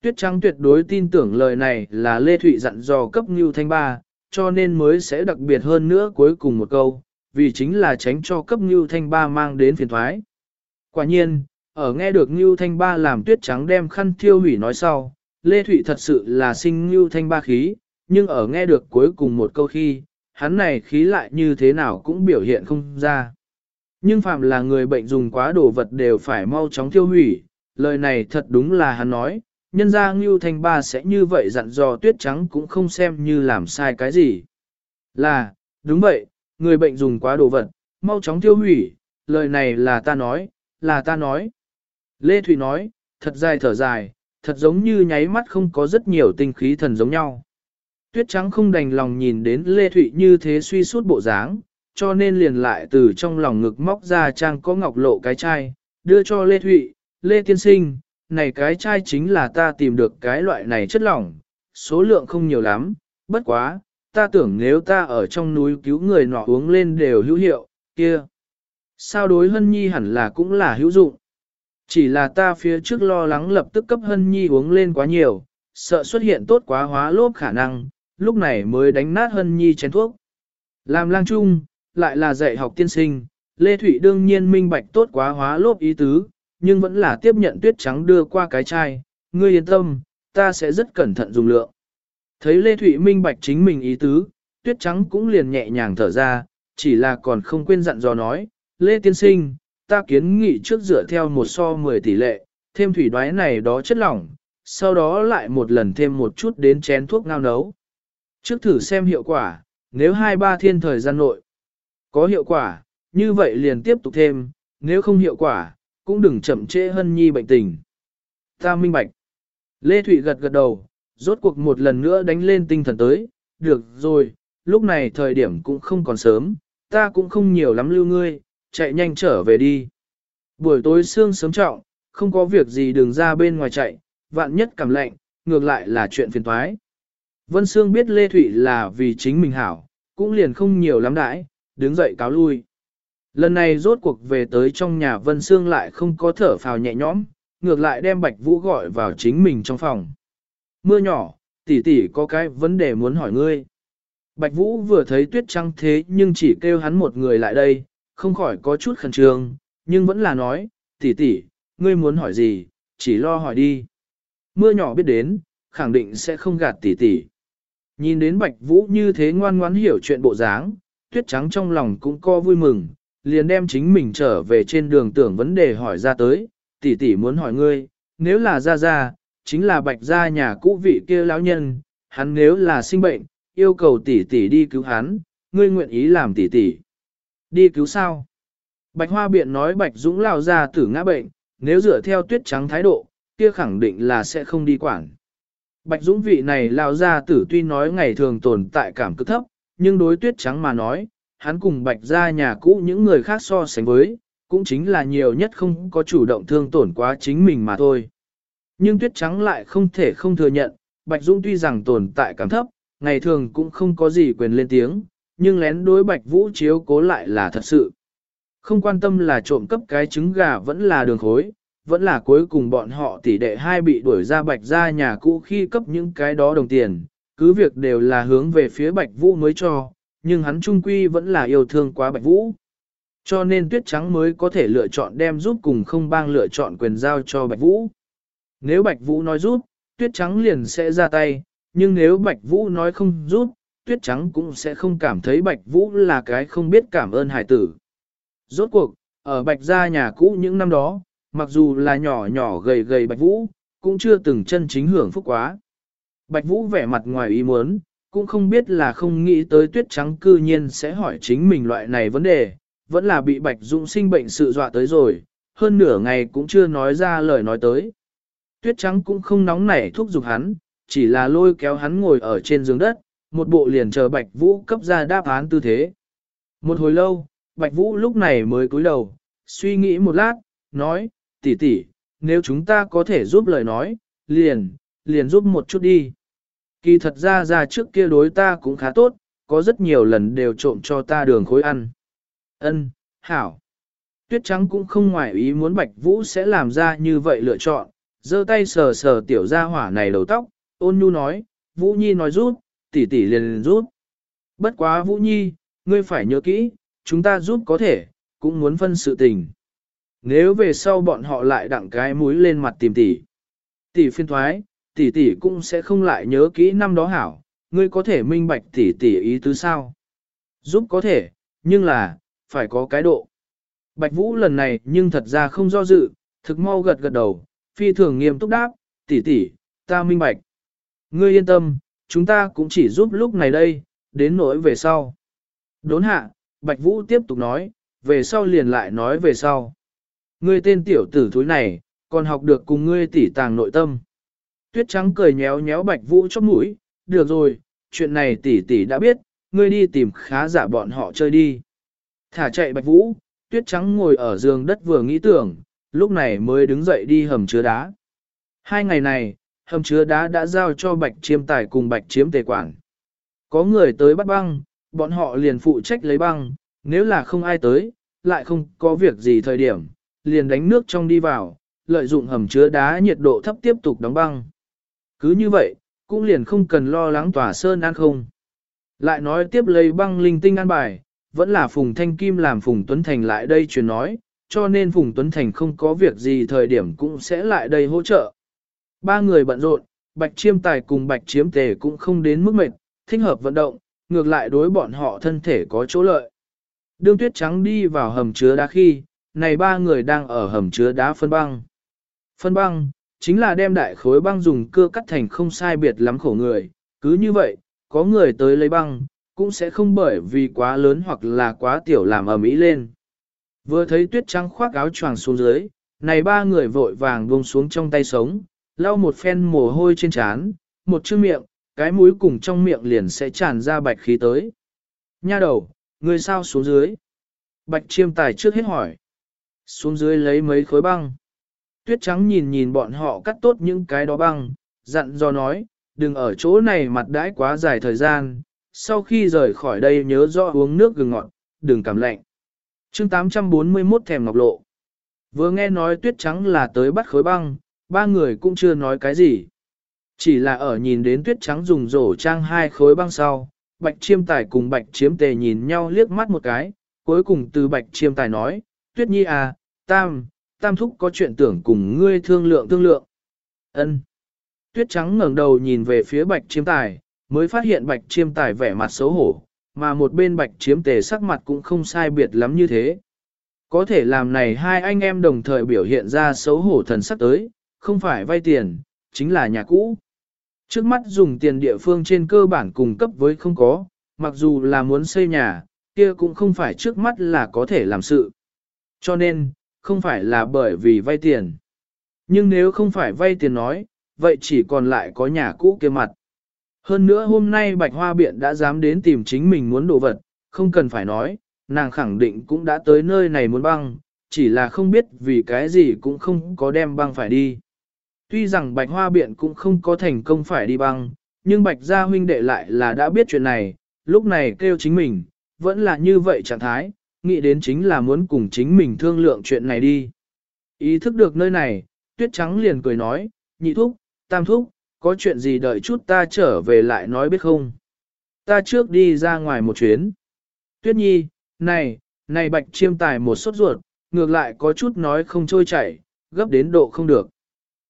Tuyết Trắng tuyệt đối tin tưởng lời này là Lê Thụy dặn dò cấp Ngưu Thanh Ba, cho nên mới sẽ đặc biệt hơn nữa cuối cùng một câu, vì chính là tránh cho cấp Ngưu Thanh Ba mang đến phiền thoái. Quả nhiên, ở nghe được Ngưu Thanh Ba làm Tuyết Trắng đem khăn thiêu hủy nói sau, Lê Thụy thật sự là sinh Ngưu Thanh Ba khí, nhưng ở nghe được cuối cùng một câu khi, hắn này khí lại như thế nào cũng biểu hiện không ra. Nhưng phạm là người bệnh dùng quá đồ vật đều phải mau chóng thiêu hủy, lời này thật đúng là hắn nói, nhân ra Ngưu Thanh Ba sẽ như vậy dặn dò tuyết trắng cũng không xem như làm sai cái gì. Là, đúng vậy, người bệnh dùng quá đồ vật, mau chóng tiêu hủy, lời này là ta nói, là ta nói. Lê Thụy nói, thật dài thở dài, thật giống như nháy mắt không có rất nhiều tinh khí thần giống nhau. Tuyết trắng không đành lòng nhìn đến Lê Thụy như thế suy suốt bộ dáng, cho nên liền lại từ trong lòng ngực móc ra trang có ngọc lộ cái chai, đưa cho Lê Thụy, Lê Tiên Sinh, này cái chai chính là ta tìm được cái loại này chất lỏng, số lượng không nhiều lắm, bất quá, ta tưởng nếu ta ở trong núi cứu người nọ uống lên đều hữu hiệu, kia. Sao đối Hân Nhi hẳn là cũng là hữu dụng. Chỉ là ta phía trước lo lắng lập tức cấp Hân Nhi uống lên quá nhiều, sợ xuất hiện tốt quá hóa lốp khả năng, lúc này mới đánh nát Hân Nhi chén thuốc. Làm lang trung, lại là dạy học tiên sinh, Lê Thụy đương nhiên minh bạch tốt quá hóa lốp ý tứ, nhưng vẫn là tiếp nhận tuyết trắng đưa qua cái chai, ngươi yên tâm, ta sẽ rất cẩn thận dùng lượng. Thấy Lê Thụy minh bạch chính mình ý tứ, tuyết trắng cũng liền nhẹ nhàng thở ra, chỉ là còn không quên dặn dò nói, Lê Tiên Sinh, ta kiến nghị trước dựa theo một so 10 tỷ lệ, thêm thủy đoái này đó chất lỏng, sau đó lại một lần thêm một chút đến chén thuốc ngao nấu. Trước thử xem hiệu quả, nếu hai ba thiên thời gian nội có hiệu quả, như vậy liền tiếp tục thêm, nếu không hiệu quả, cũng đừng chậm trễ hân nhi bệnh tình. Ta minh bạch. Lê Thụy gật gật đầu, rốt cuộc một lần nữa đánh lên tinh thần tới, được rồi, lúc này thời điểm cũng không còn sớm, ta cũng không nhiều lắm lưu ngươi, chạy nhanh trở về đi. Buổi tối sương sớm trọng, không có việc gì đừng ra bên ngoài chạy, vạn nhất cảm lạnh, ngược lại là chuyện phiền toái. Vân Sương biết Lê Thụy là vì chính mình hảo, cũng liền không nhiều lắm đãi, đứng dậy cáo lui. Lần này rốt cuộc về tới trong nhà Vân Sương lại không có thở phào nhẹ nhõm, ngược lại đem Bạch Vũ gọi vào chính mình trong phòng. Mưa nhỏ, tỷ tỷ có cái vấn đề muốn hỏi ngươi. Bạch Vũ vừa thấy tuyết trăng thế nhưng chỉ kêu hắn một người lại đây, không khỏi có chút khẩn trương, nhưng vẫn là nói, tỷ tỷ, ngươi muốn hỏi gì, chỉ lo hỏi đi. Mưa nhỏ biết đến, khẳng định sẽ không gạt tỷ tỷ. Nhìn đến Bạch Vũ như thế ngoan ngoãn hiểu chuyện bộ dáng, tuyết trắng trong lòng cũng co vui mừng, liền đem chính mình trở về trên đường tưởng vấn đề hỏi ra tới, tỷ tỷ muốn hỏi ngươi, nếu là ra ra, chính là Bạch gia nhà cũ vị kia lão nhân, hắn nếu là sinh bệnh, yêu cầu tỷ tỷ đi cứu hắn, ngươi nguyện ý làm tỷ tỷ. Đi cứu sao? Bạch Hoa Biện nói Bạch Dũng lao ra tử ngã bệnh, nếu dựa theo tuyết trắng thái độ, kia khẳng định là sẽ không đi quản. Bạch Dũng vị này lao ra tử tuy nói ngày thường tồn tại cảm cực thấp, nhưng đối tuyết trắng mà nói, hắn cùng Bạch ra nhà cũ những người khác so sánh với, cũng chính là nhiều nhất không có chủ động thương tổn quá chính mình mà thôi. Nhưng tuyết trắng lại không thể không thừa nhận, Bạch Dũng tuy rằng tồn tại cảm thấp, ngày thường cũng không có gì quyền lên tiếng, nhưng lén đối Bạch Vũ chiếu cố lại là thật sự. Không quan tâm là trộm cấp cái trứng gà vẫn là đường khối, vẫn là cuối cùng bọn họ tỷ đệ hai bị đuổi ra Bạch ra nhà cũ khi cấp những cái đó đồng tiền, cứ việc đều là hướng về phía Bạch Vũ mới cho, nhưng hắn trung quy vẫn là yêu thương quá Bạch Vũ. Cho nên Tuyết Trắng mới có thể lựa chọn đem giúp cùng không bang lựa chọn quyền giao cho Bạch Vũ. Nếu Bạch Vũ nói giúp, Tuyết Trắng liền sẽ ra tay, nhưng nếu Bạch Vũ nói không giúp, tuyết trắng cũng sẽ không cảm thấy Bạch Vũ là cái không biết cảm ơn hải tử. Rốt cuộc, ở Bạch gia nhà cũ những năm đó, mặc dù là nhỏ nhỏ gầy gầy Bạch Vũ, cũng chưa từng chân chính hưởng phúc quá. Bạch Vũ vẻ mặt ngoài ý muốn, cũng không biết là không nghĩ tới tuyết trắng cư nhiên sẽ hỏi chính mình loại này vấn đề, vẫn là bị Bạch Dũng sinh bệnh sự dọa tới rồi, hơn nửa ngày cũng chưa nói ra lời nói tới. Tuyết trắng cũng không nóng nảy thúc giục hắn, chỉ là lôi kéo hắn ngồi ở trên giường đất, một bộ liền chờ Bạch Vũ cấp ra đáp án tư thế. Một hồi lâu, Bạch Vũ lúc này mới cúi đầu, suy nghĩ một lát, nói, tỷ tỷ, nếu chúng ta có thể giúp lời nói, liền, liền giúp một chút đi. Kỳ thật ra ra trước kia đối ta cũng khá tốt, có rất nhiều lần đều trộm cho ta đường khối ăn. Ân, hảo. Tuyết trắng cũng không ngoài ý muốn Bạch Vũ sẽ làm ra như vậy lựa chọn, giơ tay sờ sờ tiểu gia hỏa này đầu tóc, ôn nhu nói, Vũ Nhi nói giúp, tỷ tỷ liền, liền giúp. Bất quá Vũ Nhi, ngươi phải nhớ kỹ, chúng ta giúp có thể, cũng muốn phân sự tình. Nếu về sau bọn họ lại đặng cái mũi lên mặt tìm tỷ. Tỷ phiên thoái, tỷ tỷ cũng sẽ không lại nhớ kỹ năm đó hảo, ngươi có thể minh bạch tỷ tỷ ý tứ sao. Giúp có thể, nhưng là, phải có cái độ. Bạch Vũ lần này nhưng thật ra không do dự, thực mau gật gật đầu, phi thường nghiêm túc đáp, tỷ tỷ, ta minh bạch. Ngươi yên tâm, chúng ta cũng chỉ giúp lúc này đây, đến nỗi về sau. Đốn hạ, Bạch Vũ tiếp tục nói, về sau liền lại nói về sau. Ngươi tên tiểu tử thúi này, còn học được cùng ngươi tỉ tàng nội tâm. Tuyết trắng cười nhéo nhéo Bạch Vũ chóp mũi, được rồi, chuyện này tỷ tỷ đã biết, ngươi đi tìm khá giả bọn họ chơi đi. Thả chạy Bạch Vũ, Tuyết trắng ngồi ở giường đất vừa nghĩ tưởng, lúc này mới đứng dậy đi hầm chứa đá. Hai ngày này, hầm chứa đá đã giao cho Bạch Chiêm Tài cùng Bạch Chiếm Tề Quản. Có người tới bắt băng, bọn họ liền phụ trách lấy băng, nếu là không ai tới, lại không có việc gì thời điểm, liền đánh nước trong đi vào, lợi dụng hầm chứa đá nhiệt độ thấp tiếp tục đóng băng. Cứ như vậy, cũng liền không cần lo lắng tòa sơn an không. Lại nói tiếp lấy băng linh tinh an bài, vẫn là Phùng Thanh Kim làm Phùng Tuấn Thành lại đây truyền nói, cho nên Phùng Tuấn Thành không có việc gì thời điểm cũng sẽ lại đây hỗ trợ. Ba người bận rộn, Bạch Chiêm Tài cùng Bạch Chiếm Tề cũng không đến mức mệt, thích hợp vận động, ngược lại đối bọn họ thân thể có chỗ lợi. Đương tuyết trắng đi vào hầm chứa đá khi, này ba người đang ở hầm chứa đá phân băng. Phân băng, chính là đem đại khối băng dùng cưa cắt thành không sai biệt lắm khổ người, cứ như vậy, có người tới lấy băng, cũng sẽ không bởi vì quá lớn hoặc là quá tiểu làm ở mỹ lên. Vừa thấy tuyết trắng khoác áo choàng xuống dưới, này ba người vội vàng buông xuống trong tay sống, lau một phen mồ hôi trên trán, một chữ miệng, cái mũi cùng trong miệng liền sẽ tràn ra bạch khí tới. Nha đầu, người sao xuống dưới? Bạch chiêm tài trước hết hỏi. Xuống dưới lấy mấy khối băng. Tuyết trắng nhìn nhìn bọn họ cắt tốt những cái đó băng, dặn dò nói, đừng ở chỗ này mặt đãi quá dài thời gian, sau khi rời khỏi đây nhớ rõ uống nước gừng ngọt, đừng cảm lạnh. chương 841 thèm ngọc lộ. Vừa nghe nói tuyết trắng là tới bắt khối băng, ba người cũng chưa nói cái gì. Chỉ là ở nhìn đến tuyết trắng dùng rổ trang hai khối băng sau, bạch chiêm tài cùng bạch chiếm tề nhìn nhau liếc mắt một cái, cuối cùng từ bạch chiêm tài nói, tuyết nhi à, tam, tam thúc có chuyện tưởng cùng ngươi thương lượng thương lượng. ân Tuyết trắng ngẩng đầu nhìn về phía bạch chiêm tài, mới phát hiện bạch chiêm tài vẻ mặt xấu hổ, mà một bên bạch chiếm tề sắc mặt cũng không sai biệt lắm như thế. Có thể làm này hai anh em đồng thời biểu hiện ra xấu hổ thần sắc tới, không phải vay tiền, chính là nhà cũ. Trước mắt dùng tiền địa phương trên cơ bản cung cấp với không có, mặc dù là muốn xây nhà, kia cũng không phải trước mắt là có thể làm sự. Cho nên, không phải là bởi vì vay tiền. Nhưng nếu không phải vay tiền nói, vậy chỉ còn lại có nhà cũ kia mặt. Hơn nữa hôm nay Bạch Hoa Biện đã dám đến tìm chính mình muốn đồ vật, không cần phải nói, nàng khẳng định cũng đã tới nơi này muốn băng, chỉ là không biết vì cái gì cũng không có đem băng phải đi. Tuy rằng Bạch Hoa Biện cũng không có thành công phải đi băng, nhưng Bạch Gia huynh đệ lại là đã biết chuyện này, lúc này kêu chính mình, vẫn là như vậy trạng thái, nghĩ đến chính là muốn cùng chính mình thương lượng chuyện này đi. Ý thức được nơi này, Tuyết Trắng liền cười nói, nhị thúc, tam thúc, có chuyện gì đợi chút ta trở về lại nói biết không. Ta trước đi ra ngoài một chuyến. Tuyết Nhi, này, này Bạch Chiêm Tài một sốt ruột, ngược lại có chút nói không trôi chảy, gấp đến độ không được.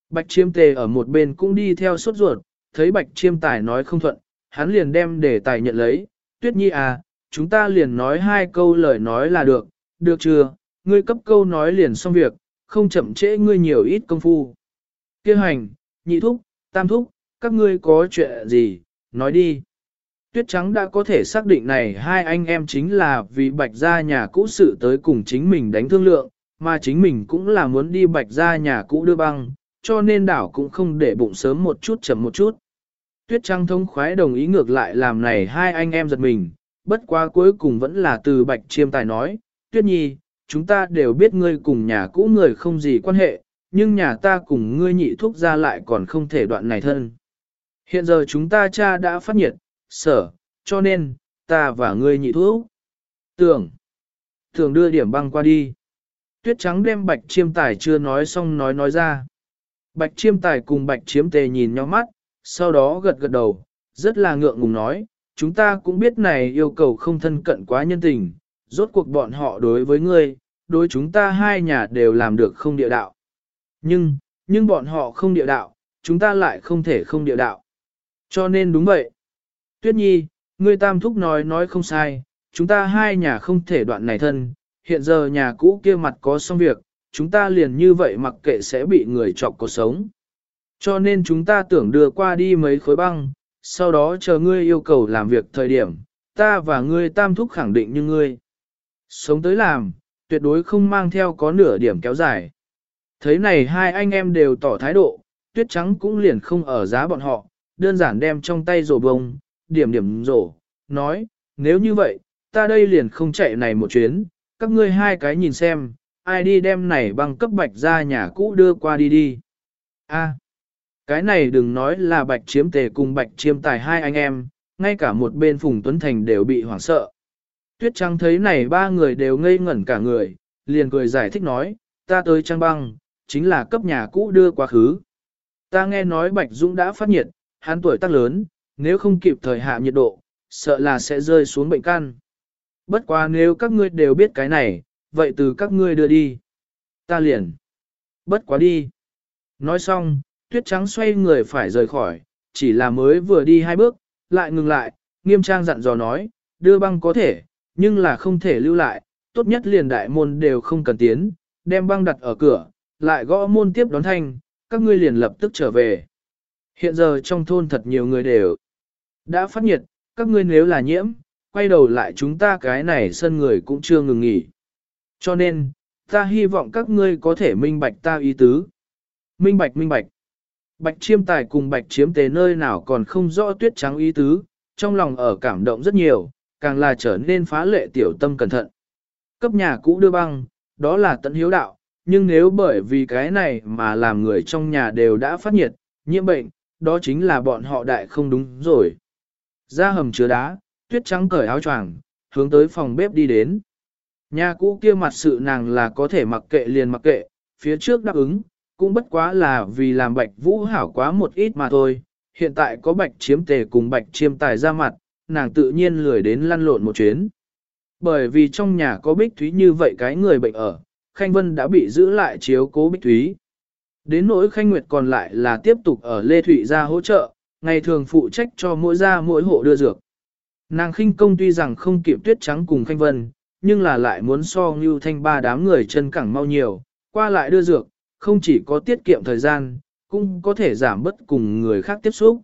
Bạch chiêm tề ở một bên cũng đi theo sốt ruột, thấy bạch chiêm tài nói không thuận, hắn liền đem để tài nhận lấy, tuyết nhi à, chúng ta liền nói hai câu lời nói là được, được chưa, ngươi cấp câu nói liền xong việc, không chậm trễ ngươi nhiều ít công phu. Kêu hành, nhị thúc, tam thúc, các ngươi có chuyện gì, nói đi. Tuyết Trắng đã có thể xác định này hai anh em chính là vì bạch gia nhà cũ sự tới cùng chính mình đánh thương lượng, mà chính mình cũng là muốn đi bạch gia nhà cũ đưa băng, cho nên đảo cũng không để bụng sớm một chút chậm một chút. Tuyết Trắng thông khoái đồng ý ngược lại làm này hai anh em giật mình, bất quá cuối cùng vẫn là từ bạch chiêm tài nói, Tuyết Nhi, chúng ta đều biết ngươi cùng nhà cũ người không gì quan hệ, nhưng nhà ta cùng ngươi nhị thuốc ra lại còn không thể đoạn này thân. Hiện giờ chúng ta cha đã phát nhiệt, sở, cho nên, ta và ngươi nhị thuốc. Tưởng, tưởng đưa điểm băng qua đi. Tuyết trắng đem bạch chiêm tài chưa nói xong nói nói ra. Bạch chiêm tài cùng bạch chiếm tề nhìn nhau mắt, sau đó gật gật đầu, rất là ngượng ngùng nói, chúng ta cũng biết này yêu cầu không thân cận quá nhân tình, rốt cuộc bọn họ đối với ngươi, đối chúng ta hai nhà đều làm được không địa đạo. Nhưng, nhưng bọn họ không địa đạo, chúng ta lại không thể không địa đạo. Cho nên đúng vậy. Tuyết nhi, ngươi tam thúc nói nói không sai, chúng ta hai nhà không thể đoạn này thân, hiện giờ nhà cũ kia mặt có xong việc, chúng ta liền như vậy mặc kệ sẽ bị người chọc cuộc sống. Cho nên chúng ta tưởng đưa qua đi mấy khối băng, sau đó chờ ngươi yêu cầu làm việc thời điểm, ta và ngươi tam thúc khẳng định như ngươi. Sống tới làm, tuyệt đối không mang theo có nửa điểm kéo dài. Thấy này hai anh em đều tỏ thái độ, tuyết trắng cũng liền không ở giá bọn họ, đơn giản đem trong tay rổ bông, điểm điểm rổ, nói, nếu như vậy, ta đây liền không chạy này một chuyến, các ngươi hai cái nhìn xem, ai đi đem này băng cấp bạch ra nhà cũ đưa qua đi đi. A, cái này đừng nói là bạch chiếm tề cùng bạch chiêm tài hai anh em, ngay cả một bên Phùng Tuấn Thành đều bị hoảng sợ. Tuyết Trắng thấy này ba người đều ngây ngẩn cả người, liền cười giải thích nói, ta tới trang băng, chính là cấp nhà cũ đưa quá khứ. Ta nghe nói Bạch Dũng đã phát nhiệt, hắn tuổi tác lớn, nếu không kịp thời hạ nhiệt độ, sợ là sẽ rơi xuống bệnh căn. Bất quá nếu các ngươi đều biết cái này, vậy từ các ngươi đưa đi. Ta liền. Bất quá đi. Nói xong, tuyết trắng xoay người phải rời khỏi, chỉ là mới vừa đi hai bước, lại ngừng lại, nghiêm trang dặn dò nói, đưa băng có thể, nhưng là không thể lưu lại, tốt nhất liền đại môn đều không cần tiến, đem băng đặt ở cửa, lại gõ môn tiếp đón thanh, các ngươi liền lập tức trở về. Hiện giờ trong thôn thật nhiều người đều đã phát nhiệt, các ngươi nếu là nhiễm, quay đầu lại chúng ta cái này sân người cũng chưa ngừng nghỉ. Cho nên, ta hy vọng các ngươi có thể minh bạch ta ý tứ. Minh bạch minh bạch. Bạch chiêm tài cùng bạch chiếm tề nơi nào còn không rõ tuyết trắng ý tứ, trong lòng ở cảm động rất nhiều, càng là trở nên phá lệ tiểu tâm cẩn thận. Cấp nhà cũ đưa băng, đó là tận hiếu đạo, nhưng nếu bởi vì cái này mà làm người trong nhà đều đã phát nhiệt, nhiễm bệnh, đó chính là bọn họ đại không đúng rồi. Ra hầm chứa đá, tuyết trắng cởi áo choàng, hướng tới phòng bếp đi đến. Nhà cũ kia mặt sự nàng là có thể mặc kệ liền mặc kệ, phía trước đáp ứng, cũng bất quá là vì làm bạch vũ hảo quá một ít mà thôi. Hiện tại có bạch chiếm tề cùng bạch chiêm tài ra mặt, nàng tự nhiên lười đến lăn lộn một chuyến. Bởi vì trong nhà có bích thúy như vậy cái người bệnh ở, Khanh Vân đã bị giữ lại chiếu cố bích thúy. Đến nỗi Khanh Nguyệt còn lại là tiếp tục ở Lê Thụy ra hỗ trợ, ngày thường phụ trách cho mỗi gia mỗi hộ đưa dược. Nàng khinh công tuy rằng không kịp tuyết trắng cùng Khanh Vân, nhưng là lại muốn so như thanh ba đám người chân cẳng mau nhiều, qua lại đưa dược, không chỉ có tiết kiệm thời gian, cũng có thể giảm bất cùng người khác tiếp xúc.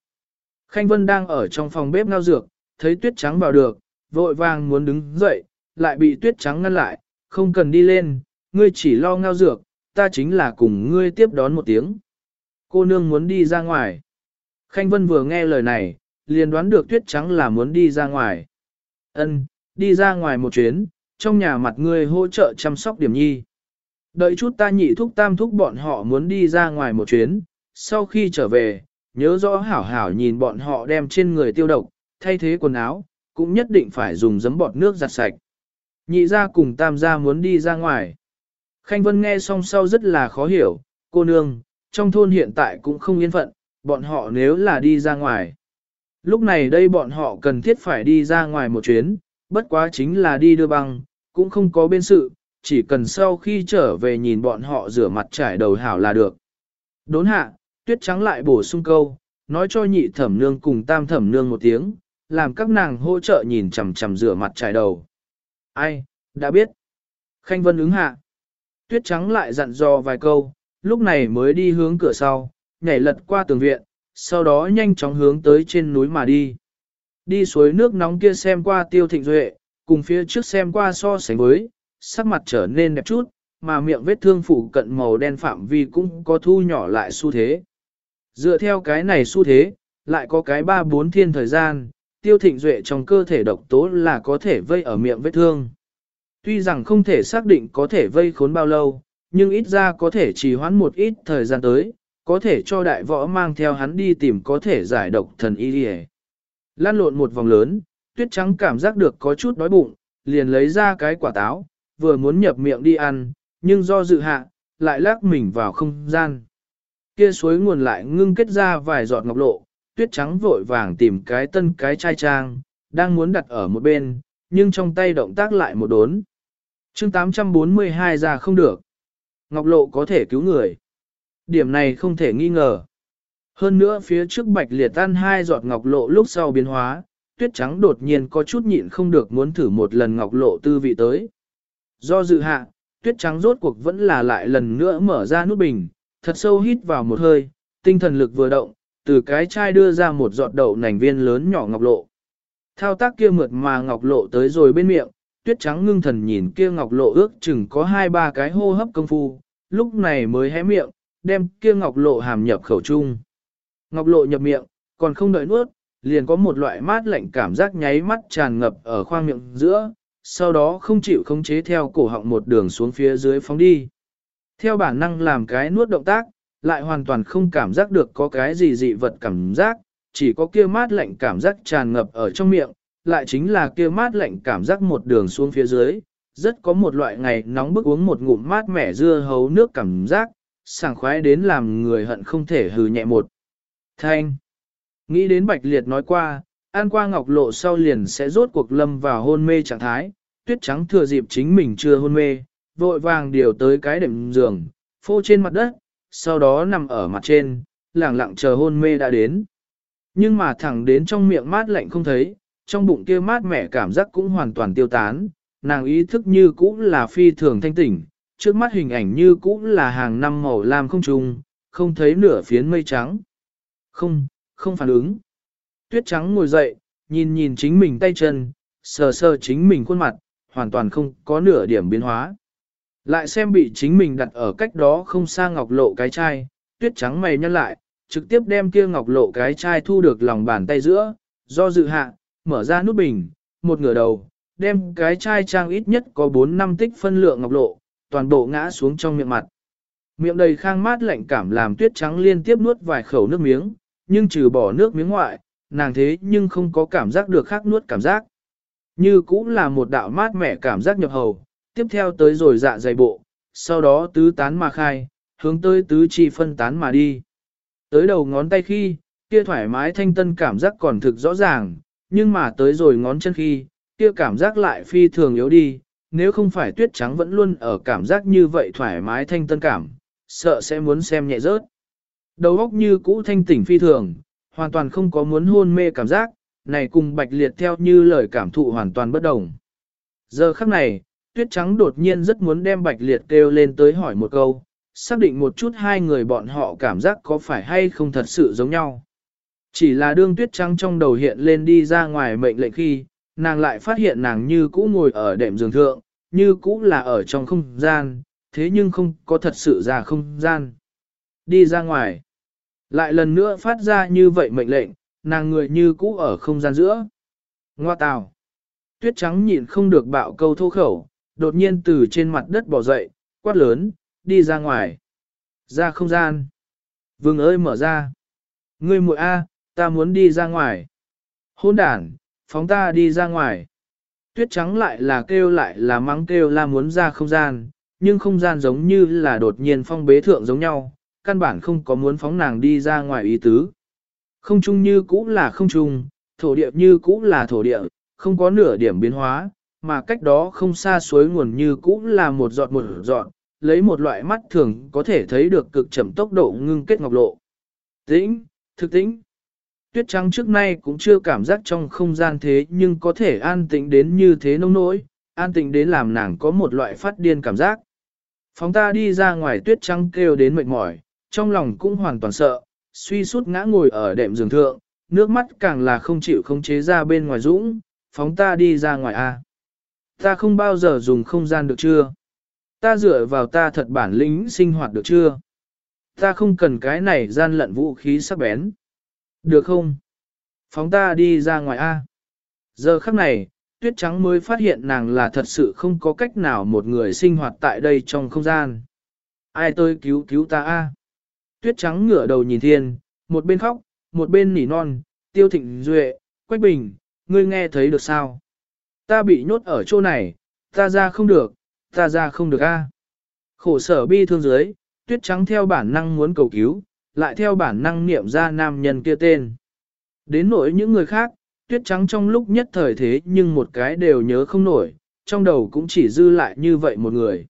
Khanh Vân đang ở trong phòng bếp ngao dược, thấy tuyết trắng vào được, vội vàng muốn đứng dậy, lại bị tuyết trắng ngăn lại, không cần đi lên, ngươi chỉ lo ngao dược, ta chính là cùng ngươi tiếp đón một tiếng. Cô nương muốn đi ra ngoài. Khanh Vân vừa nghe lời này, liền đoán được tuyết trắng là muốn đi ra ngoài. Ân, đi ra ngoài một chuyến, trong nhà mặt ngươi hỗ trợ chăm sóc điểm nhi. Đợi chút ta nhị thúc tam thúc bọn họ muốn đi ra ngoài một chuyến, sau khi trở về, nhớ rõ hảo hảo nhìn bọn họ đem trên người tiêu độc, thay thế quần áo, cũng nhất định phải dùng giấm bọt nước giặt sạch. Nhị ra cùng tam gia muốn đi ra ngoài. Khanh Vân nghe xong sau rất là khó hiểu, cô nương, trong thôn hiện tại cũng không yên phận, bọn họ nếu là đi ra ngoài. Lúc này đây bọn họ cần thiết phải đi ra ngoài một chuyến, bất quá chính là đi đưa băng, cũng không có bên sự, chỉ cần sau khi trở về nhìn bọn họ rửa mặt trải đầu hảo là được. Đốn hạ, tuyết trắng lại bổ sung câu, nói cho nhị thẩm nương cùng tam thẩm nương một tiếng, làm các nàng hỗ trợ nhìn chằm chằm rửa mặt trải đầu. Ai, đã biết. Khanh Vân ứng hạ. Tuyết trắng lại dặn dò vài câu, lúc này mới đi hướng cửa sau, nhảy lật qua tường viện, sau đó nhanh chóng hướng tới trên núi mà đi. Đi suối nước nóng kia xem qua tiêu thịnh duệ, cùng phía trước xem qua so sánh với, sắc mặt trở nên đẹp chút, mà miệng vết thương phụ cận màu đen phạm vi cũng có thu nhỏ lại xu thế. Dựa theo cái này xu thế, lại có cái ba bốn thiên thời gian, tiêu thịnh duệ trong cơ thể độc tố là có thể vây ở miệng vết thương. Tuy rằng không thể xác định có thể vây khốn bao lâu, nhưng ít ra có thể trì hoãn một ít thời gian tới, có thể cho đại võ mang theo hắn đi tìm có thể giải độc thần y đi Lan lộn một vòng lớn, tuyết trắng cảm giác được có chút đói bụng, liền lấy ra cái quả táo, vừa muốn nhập miệng đi ăn, nhưng do dự hạ, lại lắc mình vào không gian. Kia suối nguồn lại ngưng kết ra vài giọt ngọc lộ, tuyết trắng vội vàng tìm cái tân cái chai trang, đang muốn đặt ở một bên, nhưng trong tay động tác lại một đốn. chương 842 ra không được. Ngọc lộ có thể cứu người. Điểm này không thể nghi ngờ. Hơn nữa phía trước bạch liệt tan hai giọt ngọc lộ lúc sau biến hóa, tuyết trắng đột nhiên có chút nhịn không được muốn thử một lần ngọc lộ tư vị tới. Do dự hạ, tuyết trắng rốt cuộc vẫn là lại lần nữa mở ra nút bình, thật sâu hít vào một hơi, tinh thần lực vừa động, từ cái chai đưa ra một giọt đậu nành viên lớn nhỏ ngọc lộ. Thao tác kia mượt mà ngọc lộ tới rồi bên miệng, tuyết trắng ngưng thần nhìn kia ngọc lộ ước chừng có hai ba cái hô hấp công phu, lúc này mới hé miệng, đem kia ngọc lộ hàm nhập khẩu trung. Ngọc lộ nhập miệng, còn không đợi nuốt, liền có một loại mát lạnh cảm giác nháy mắt tràn ngập ở khoang miệng giữa, sau đó không chịu khống chế theo cổ họng một đường xuống phía dưới phóng đi. Theo bản năng làm cái nuốt động tác, lại hoàn toàn không cảm giác được có cái gì dị vật cảm giác, chỉ có kia mát lạnh cảm giác tràn ngập ở trong miệng, lại chính là kia mát lạnh cảm giác một đường xuống phía dưới, rất có một loại ngày nóng bức uống một ngụm mát mẻ dưa hấu nước cảm giác, sảng khoái đến làm người hận không thể hừ nhẹ một. Thanh. Nghĩ đến Bạch Liệt nói qua, An qua ngọc lộ sau liền sẽ rốt cuộc lâm vào hôn mê trạng thái, tuyết trắng thừa dịp chính mình chưa hôn mê, vội vàng điều tới cái đệm giường, phô trên mặt đất, sau đó nằm ở mặt trên, lẳng lặng chờ hôn mê đã đến. Nhưng mà thẳng đến trong miệng mát lạnh không thấy, trong bụng kia mát mẻ cảm giác cũng hoàn toàn tiêu tán, nàng ý thức như cũ là phi thường thanh tỉnh, trước mắt hình ảnh như cũ là hàng năm màu lam không trùng, không thấy nửa phiến mây trắng. Không, không phản ứng. Tuyết trắng ngồi dậy, nhìn nhìn chính mình tay chân, sờ sờ chính mình khuôn mặt, hoàn toàn không có nửa điểm biến hóa. Lại xem bị chính mình đặt ở cách đó không xa ngọc lộ cái chai, tuyết trắng mày nhăn lại, trực tiếp đem kia ngọc lộ cái chai thu được lòng bàn tay giữa, do dự hạ, mở ra nút bình, một ngửa đầu, đem cái chai trang ít nhất có 4 năm tích phân lượng ngọc lộ, toàn bộ ngã xuống trong miệng mặt. Miệng đầy khang mát lạnh cảm làm tuyết trắng liên tiếp nuốt vài khẩu nước miếng, nhưng trừ bỏ nước miếng ngoại, nàng thế nhưng không có cảm giác được khác nuốt cảm giác. Như cũng là một đạo mát mẻ cảm giác nhập hầu, tiếp theo tới rồi dạ dày bộ, sau đó tứ tán mà khai, hướng tới tứ chi phân tán mà đi. Tới đầu ngón tay khi, kia thoải mái thanh tân cảm giác còn thực rõ ràng, nhưng mà tới rồi ngón chân khi, kia cảm giác lại phi thường yếu đi, nếu không phải tuyết trắng vẫn luôn ở cảm giác như vậy thoải mái thanh tân cảm, sợ sẽ muốn xem nhẹ rớt. Đầu óc như cũ thanh tỉnh phi thường, hoàn toàn không có muốn hôn mê cảm giác, này cùng bạch liệt theo như lời cảm thụ hoàn toàn bất đồng. Giờ khắc này, tuyết trắng đột nhiên rất muốn đem bạch liệt kêu lên tới hỏi một câu, xác định một chút hai người bọn họ cảm giác có phải hay không thật sự giống nhau. Chỉ là đương tuyết trắng trong đầu hiện lên đi ra ngoài mệnh lệnh khi, nàng lại phát hiện nàng như cũ ngồi ở đệm giường thượng, như cũ là ở trong không gian, thế nhưng không có thật sự ra không gian. Đi ra ngoài. Lại lần nữa phát ra như vậy mệnh lệnh, nàng người như cũ ở không gian giữa. Ngoa tào. Tuyết trắng nhịn không được bạo câu thô khẩu, đột nhiên từ trên mặt đất bỏ dậy, quát lớn, đi ra ngoài. Ra không gian. Vương ơi mở ra. Ngươi muội A, ta muốn đi ra ngoài. Hôn đàn, phóng ta đi ra ngoài. Tuyết trắng lại là kêu lại là mắng kêu là muốn ra không gian, nhưng không gian giống như là đột nhiên phong bế thượng giống nhau, căn bản không có muốn phóng nàng đi ra ngoài ý tứ. Không chung như cũ là không chung, thổ địa như cũ là thổ địa, không có nửa điểm biến hóa, mà cách đó không xa suối nguồn như cũ là một giọt một giọt, lấy một loại mắt thường có thể thấy được cực chậm tốc độ ngưng kết ngọc lộ. Tĩnh, thực tĩnh. Tuyết trắng trước nay cũng chưa cảm giác trong không gian thế nhưng có thể an tĩnh đến như thế nông nỗi, an tĩnh đến làm nàng có một loại phát điên cảm giác. Phóng ta đi ra ngoài tuyết trắng kêu đến mệt mỏi, trong lòng cũng hoàn toàn sợ, suy sút ngã ngồi ở đệm giường thượng, nước mắt càng là không chịu không chế ra bên ngoài dũng, phóng ta đi ra ngoài a. Ta không bao giờ dùng không gian được chưa? Ta dựa vào ta thật bản lĩnh sinh hoạt được chưa? Ta không cần cái này gian lận vũ khí sắc bén. Được không? Phóng ta đi ra ngoài A. Giờ khắc này, tuyết trắng mới phát hiện nàng là thật sự không có cách nào một người sinh hoạt tại đây trong không gian. Ai tôi cứu cứu ta A. Tuyết trắng ngửa đầu nhìn thiên, một bên khóc, một bên nỉ non, tiêu thịnh duệ, quách bình, ngươi nghe thấy được sao? Ta bị nhốt ở chỗ này, ta ra không được, ta ra không được a. À? Khổ sở bi thương dưới, tuyết trắng theo bản năng muốn cầu cứu, lại theo bản năng niệm ra nam nhân kia tên. Đến nỗi những người khác, tuyết trắng trong lúc nhất thời thế nhưng một cái đều nhớ không nổi, trong đầu cũng chỉ dư lại như vậy một người.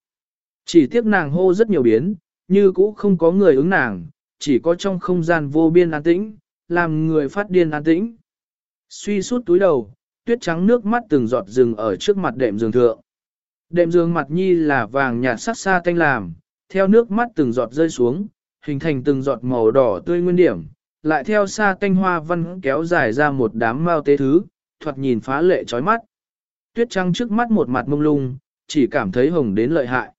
Chỉ tiếc nàng hô rất nhiều biến, như cũ không có người ứng nàng, chỉ có trong không gian vô biên an tĩnh, làm người phát điên an tĩnh. Suy suốt túi đầu, tuyết trắng nước mắt từng giọt rừng ở trước mặt đệm giường thượng. Đệm giường mặt nhi là vàng nhạt sắc xa tanh làm, theo nước mắt từng giọt rơi xuống, hình thành từng giọt màu đỏ tươi nguyên điểm, lại theo xa tanh hoa văn kéo dài ra một đám mao tế thứ, thoạt nhìn phá lệ chói mắt. Tuyết trắng trước mắt một mặt mông lung, chỉ cảm thấy hồng đến lợi hại.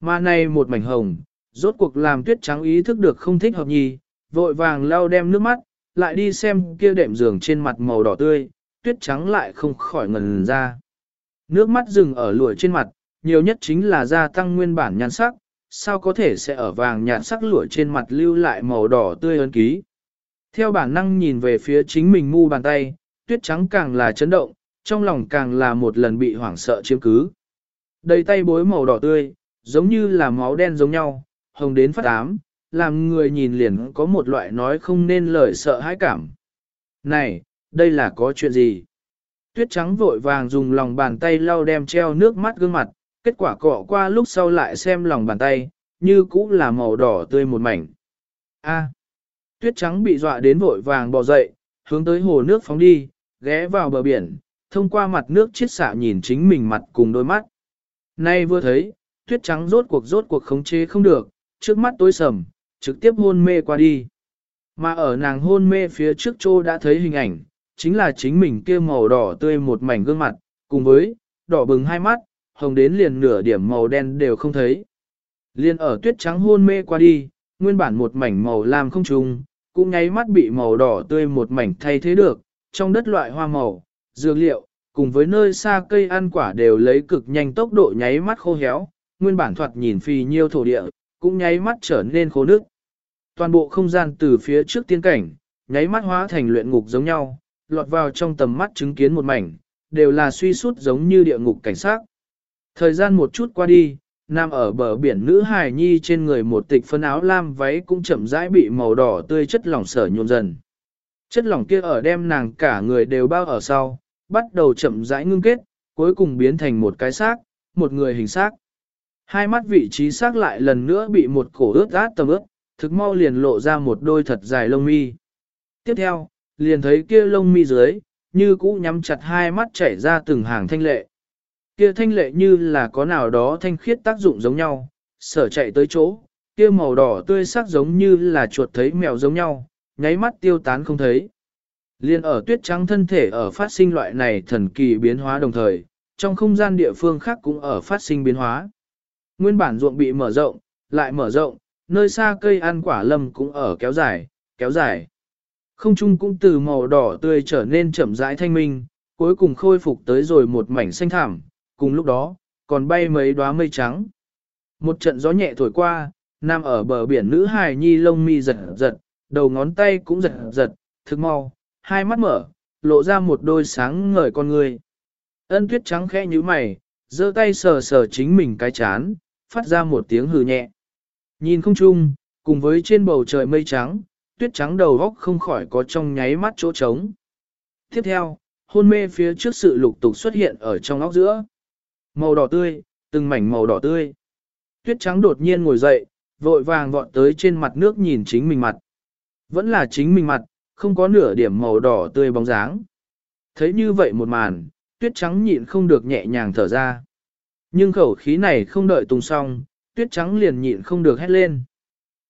Mà này một mảnh hồng, rốt cuộc làm tuyết trắng ý thức được không thích hợp nhì, vội vàng lau đem nước mắt, lại đi xem kia đệm giường trên mặt màu đỏ tươi, tuyết trắng lại không khỏi ngần ra. Nước mắt dừng ở lụa trên mặt, nhiều nhất chính là gia tăng nguyên bản nhan sắc, sao có thể sẽ ở vàng nhạt sắc lụa trên mặt lưu lại màu đỏ tươi ấn ký. Theo bản năng nhìn về phía chính mình mu bàn tay, tuyết trắng càng là chấn động, trong lòng càng là một lần bị hoảng sợ chiếm cứ. Đầy tay bối màu đỏ tươi, giống như là máu đen giống nhau, hồng đến phát ám, làm người nhìn liền có một loại nói không nên lời sợ hãi cảm. Này, đây là có chuyện gì? Tuyết trắng vội vàng dùng lòng bàn tay lau đem treo nước mắt gương mặt, kết quả cọ qua lúc sau lại xem lòng bàn tay, như cũ là màu đỏ tươi một mảnh. A. tuyết trắng bị dọa đến vội vàng bò dậy, hướng tới hồ nước phóng đi, ghé vào bờ biển, thông qua mặt nước chiết xạ nhìn chính mình mặt cùng đôi mắt. Nay vừa thấy, tuyết trắng rốt cuộc rốt cuộc khống chế không được, trước mắt tối sầm, trực tiếp hôn mê qua đi. Mà ở nàng hôn mê phía trước trô đã thấy hình ảnh, chính là chính mình kia màu đỏ tươi một mảnh gương mặt, cùng với, đỏ bừng hai mắt, hồng đến liền nửa điểm màu đen đều không thấy. Liên ở tuyết trắng hôn mê qua đi, nguyên bản một mảnh màu lam không trùng, cũng nháy mắt bị màu đỏ tươi một mảnh thay thế được, trong đất loại hoa màu, dược liệu, cùng với nơi xa cây ăn quả đều lấy cực nhanh tốc độ nháy mắt khô héo, nguyên bản thoạt nhìn phì nhiêu thổ địa, cũng nháy mắt trở nên khô nước. Toàn bộ không gian từ phía trước tiên cảnh, nháy mắt hóa thành luyện ngục giống nhau, lọt vào trong tầm mắt chứng kiến một mảnh, đều là suy sút giống như địa ngục cảnh sát. Thời gian một chút qua đi, nam ở bờ biển nữ hài nhi trên người một tịch phân áo lam váy cũng chậm rãi bị màu đỏ tươi chất lỏng sở nhuộm dần. Chất lỏng kia ở đem nàng cả người đều bao ở sau, bắt đầu chậm rãi ngưng kết, cuối cùng biến thành một cái xác, một người hình xác. Hai mắt vị trí xác lại lần nữa bị một cổ ướt át tầm ướt, thực mau liền lộ ra một đôi thật dài lông mi. Tiếp theo, liền thấy kia lông mi dưới, như cũ nhắm chặt hai mắt chảy ra từng hàng thanh lệ. Kia thanh lệ như là có nào đó thanh khiết tác dụng giống nhau, sở chạy tới chỗ, kia màu đỏ tươi sắc giống như là chuột thấy mèo giống nhau, nháy mắt tiêu tán không thấy. Liên ở tuyết trắng thân thể ở phát sinh loại này thần kỳ biến hóa đồng thời, trong không gian địa phương khác cũng ở phát sinh biến hóa. Nguyên bản ruộng bị mở rộng, lại mở rộng, nơi xa cây ăn quả lâm cũng ở kéo dài, kéo dài. Không trung cũng từ màu đỏ tươi trở nên chậm rãi thanh minh, cuối cùng khôi phục tới rồi một mảnh xanh thảm, cùng lúc đó, còn bay mấy đóa mây trắng. Một trận gió nhẹ thổi qua, nam ở bờ biển nữ hài nhi lông mi giật giật, đầu ngón tay cũng giật giật, Thức mau, hai mắt mở, lộ ra một đôi sáng ngời con người. Ân tuyết trắng khẽ như mày, giơ tay sờ sờ chính mình cái chán, phát ra một tiếng hừ nhẹ. Nhìn không chung, cùng với trên bầu trời mây trắng, tuyết trắng đầu góc không khỏi có trong nháy mắt chỗ trống. Tiếp theo, hôn mê phía trước sự lục tục xuất hiện ở trong óc giữa. Màu đỏ tươi, từng mảnh màu đỏ tươi. Tuyết trắng đột nhiên ngồi dậy, vội vàng vọt tới trên mặt nước nhìn chính mình mặt. Vẫn là chính mình mặt, không có nửa điểm màu đỏ tươi bóng dáng. Thấy như vậy một màn, tuyết trắng nhịn không được nhẹ nhàng thở ra. Nhưng khẩu khí này không đợi tung xong, tuyết trắng liền nhịn không được hét lên.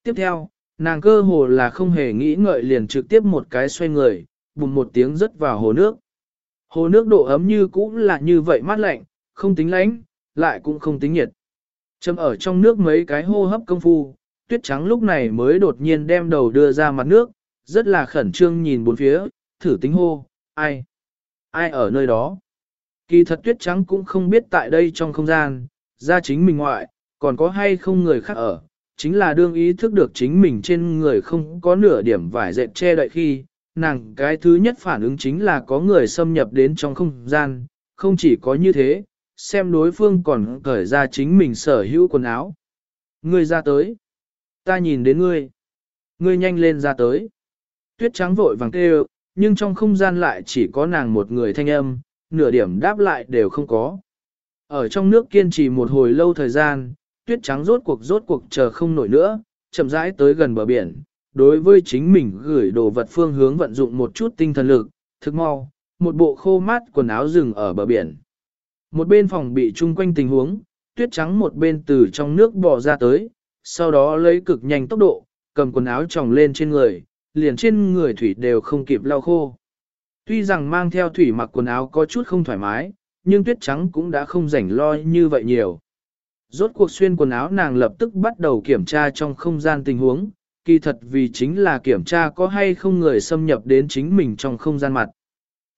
Tiếp theo, nàng cơ hồ là không hề nghĩ ngợi liền trực tiếp một cái xoay người, bùm một tiếng rớt vào hồ nước. Hồ nước độ ấm như cũ là như vậy mát lạnh, không tính lạnh, lại cũng không tính nhiệt. Châm ở trong nước mấy cái hô hấp công phu, tuyết trắng lúc này mới đột nhiên đem đầu đưa ra mặt nước, rất là khẩn trương nhìn bốn phía, thử tính hô, ai? Ai ở nơi đó? Kỳ thật tuyết trắng cũng không biết tại đây trong không gian, ra chính mình ngoại, còn có hay không người khác ở, chính là đương ý thức được chính mình trên người không có nửa điểm vải dệt che đậy khi, nàng cái thứ nhất phản ứng chính là có người xâm nhập đến trong không gian, không chỉ có như thế, xem đối phương còn cởi ra chính mình sở hữu quần áo. Ngươi ra tới. Ta nhìn đến ngươi. Ngươi nhanh lên ra tới. Tuyết trắng vội vàng kêu, nhưng trong không gian lại chỉ có nàng một người thanh âm, nửa điểm đáp lại đều không có. Ở trong nước kiên trì một hồi lâu thời gian, tuyết trắng rốt cuộc rốt cuộc chờ không nổi nữa, chậm rãi tới gần bờ biển. Đối với chính mình gửi đồ vật phương hướng vận dụng một chút tinh thần lực, thực mau, một bộ khô mát quần áo rừng ở bờ biển. Một bên phòng bị chung quanh tình huống, tuyết trắng một bên từ trong nước bò ra tới, sau đó lấy cực nhanh tốc độ, cầm quần áo tròng lên trên người, liền trên người thủy đều không kịp lau khô. Tuy rằng mang theo thủy mặc quần áo có chút không thoải mái, nhưng tuyết trắng cũng đã không rảnh lo như vậy nhiều. Rốt cuộc xuyên quần áo nàng lập tức bắt đầu kiểm tra trong không gian tình huống, kỳ thật vì chính là kiểm tra có hay không người xâm nhập đến chính mình trong không gian mặt.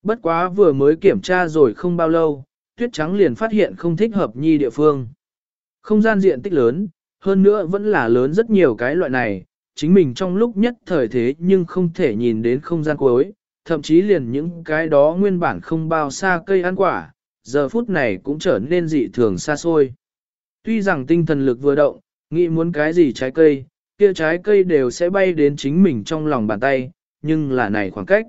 Bất quá vừa mới kiểm tra rồi không bao lâu, tuyết trắng liền phát hiện không thích hợp nhi địa phương. Không gian diện tích lớn, hơn nữa vẫn là lớn rất nhiều cái loại này, chính mình trong lúc nhất thời thế nhưng không thể nhìn đến không gian cuối, thậm chí liền những cái đó nguyên bản không bao xa cây ăn quả, giờ phút này cũng trở nên dị thường xa xôi. Tuy rằng tinh thần lực vừa động, nghĩ muốn cái gì trái cây, kia trái cây đều sẽ bay đến chính mình trong lòng bàn tay, nhưng là này khoảng cách.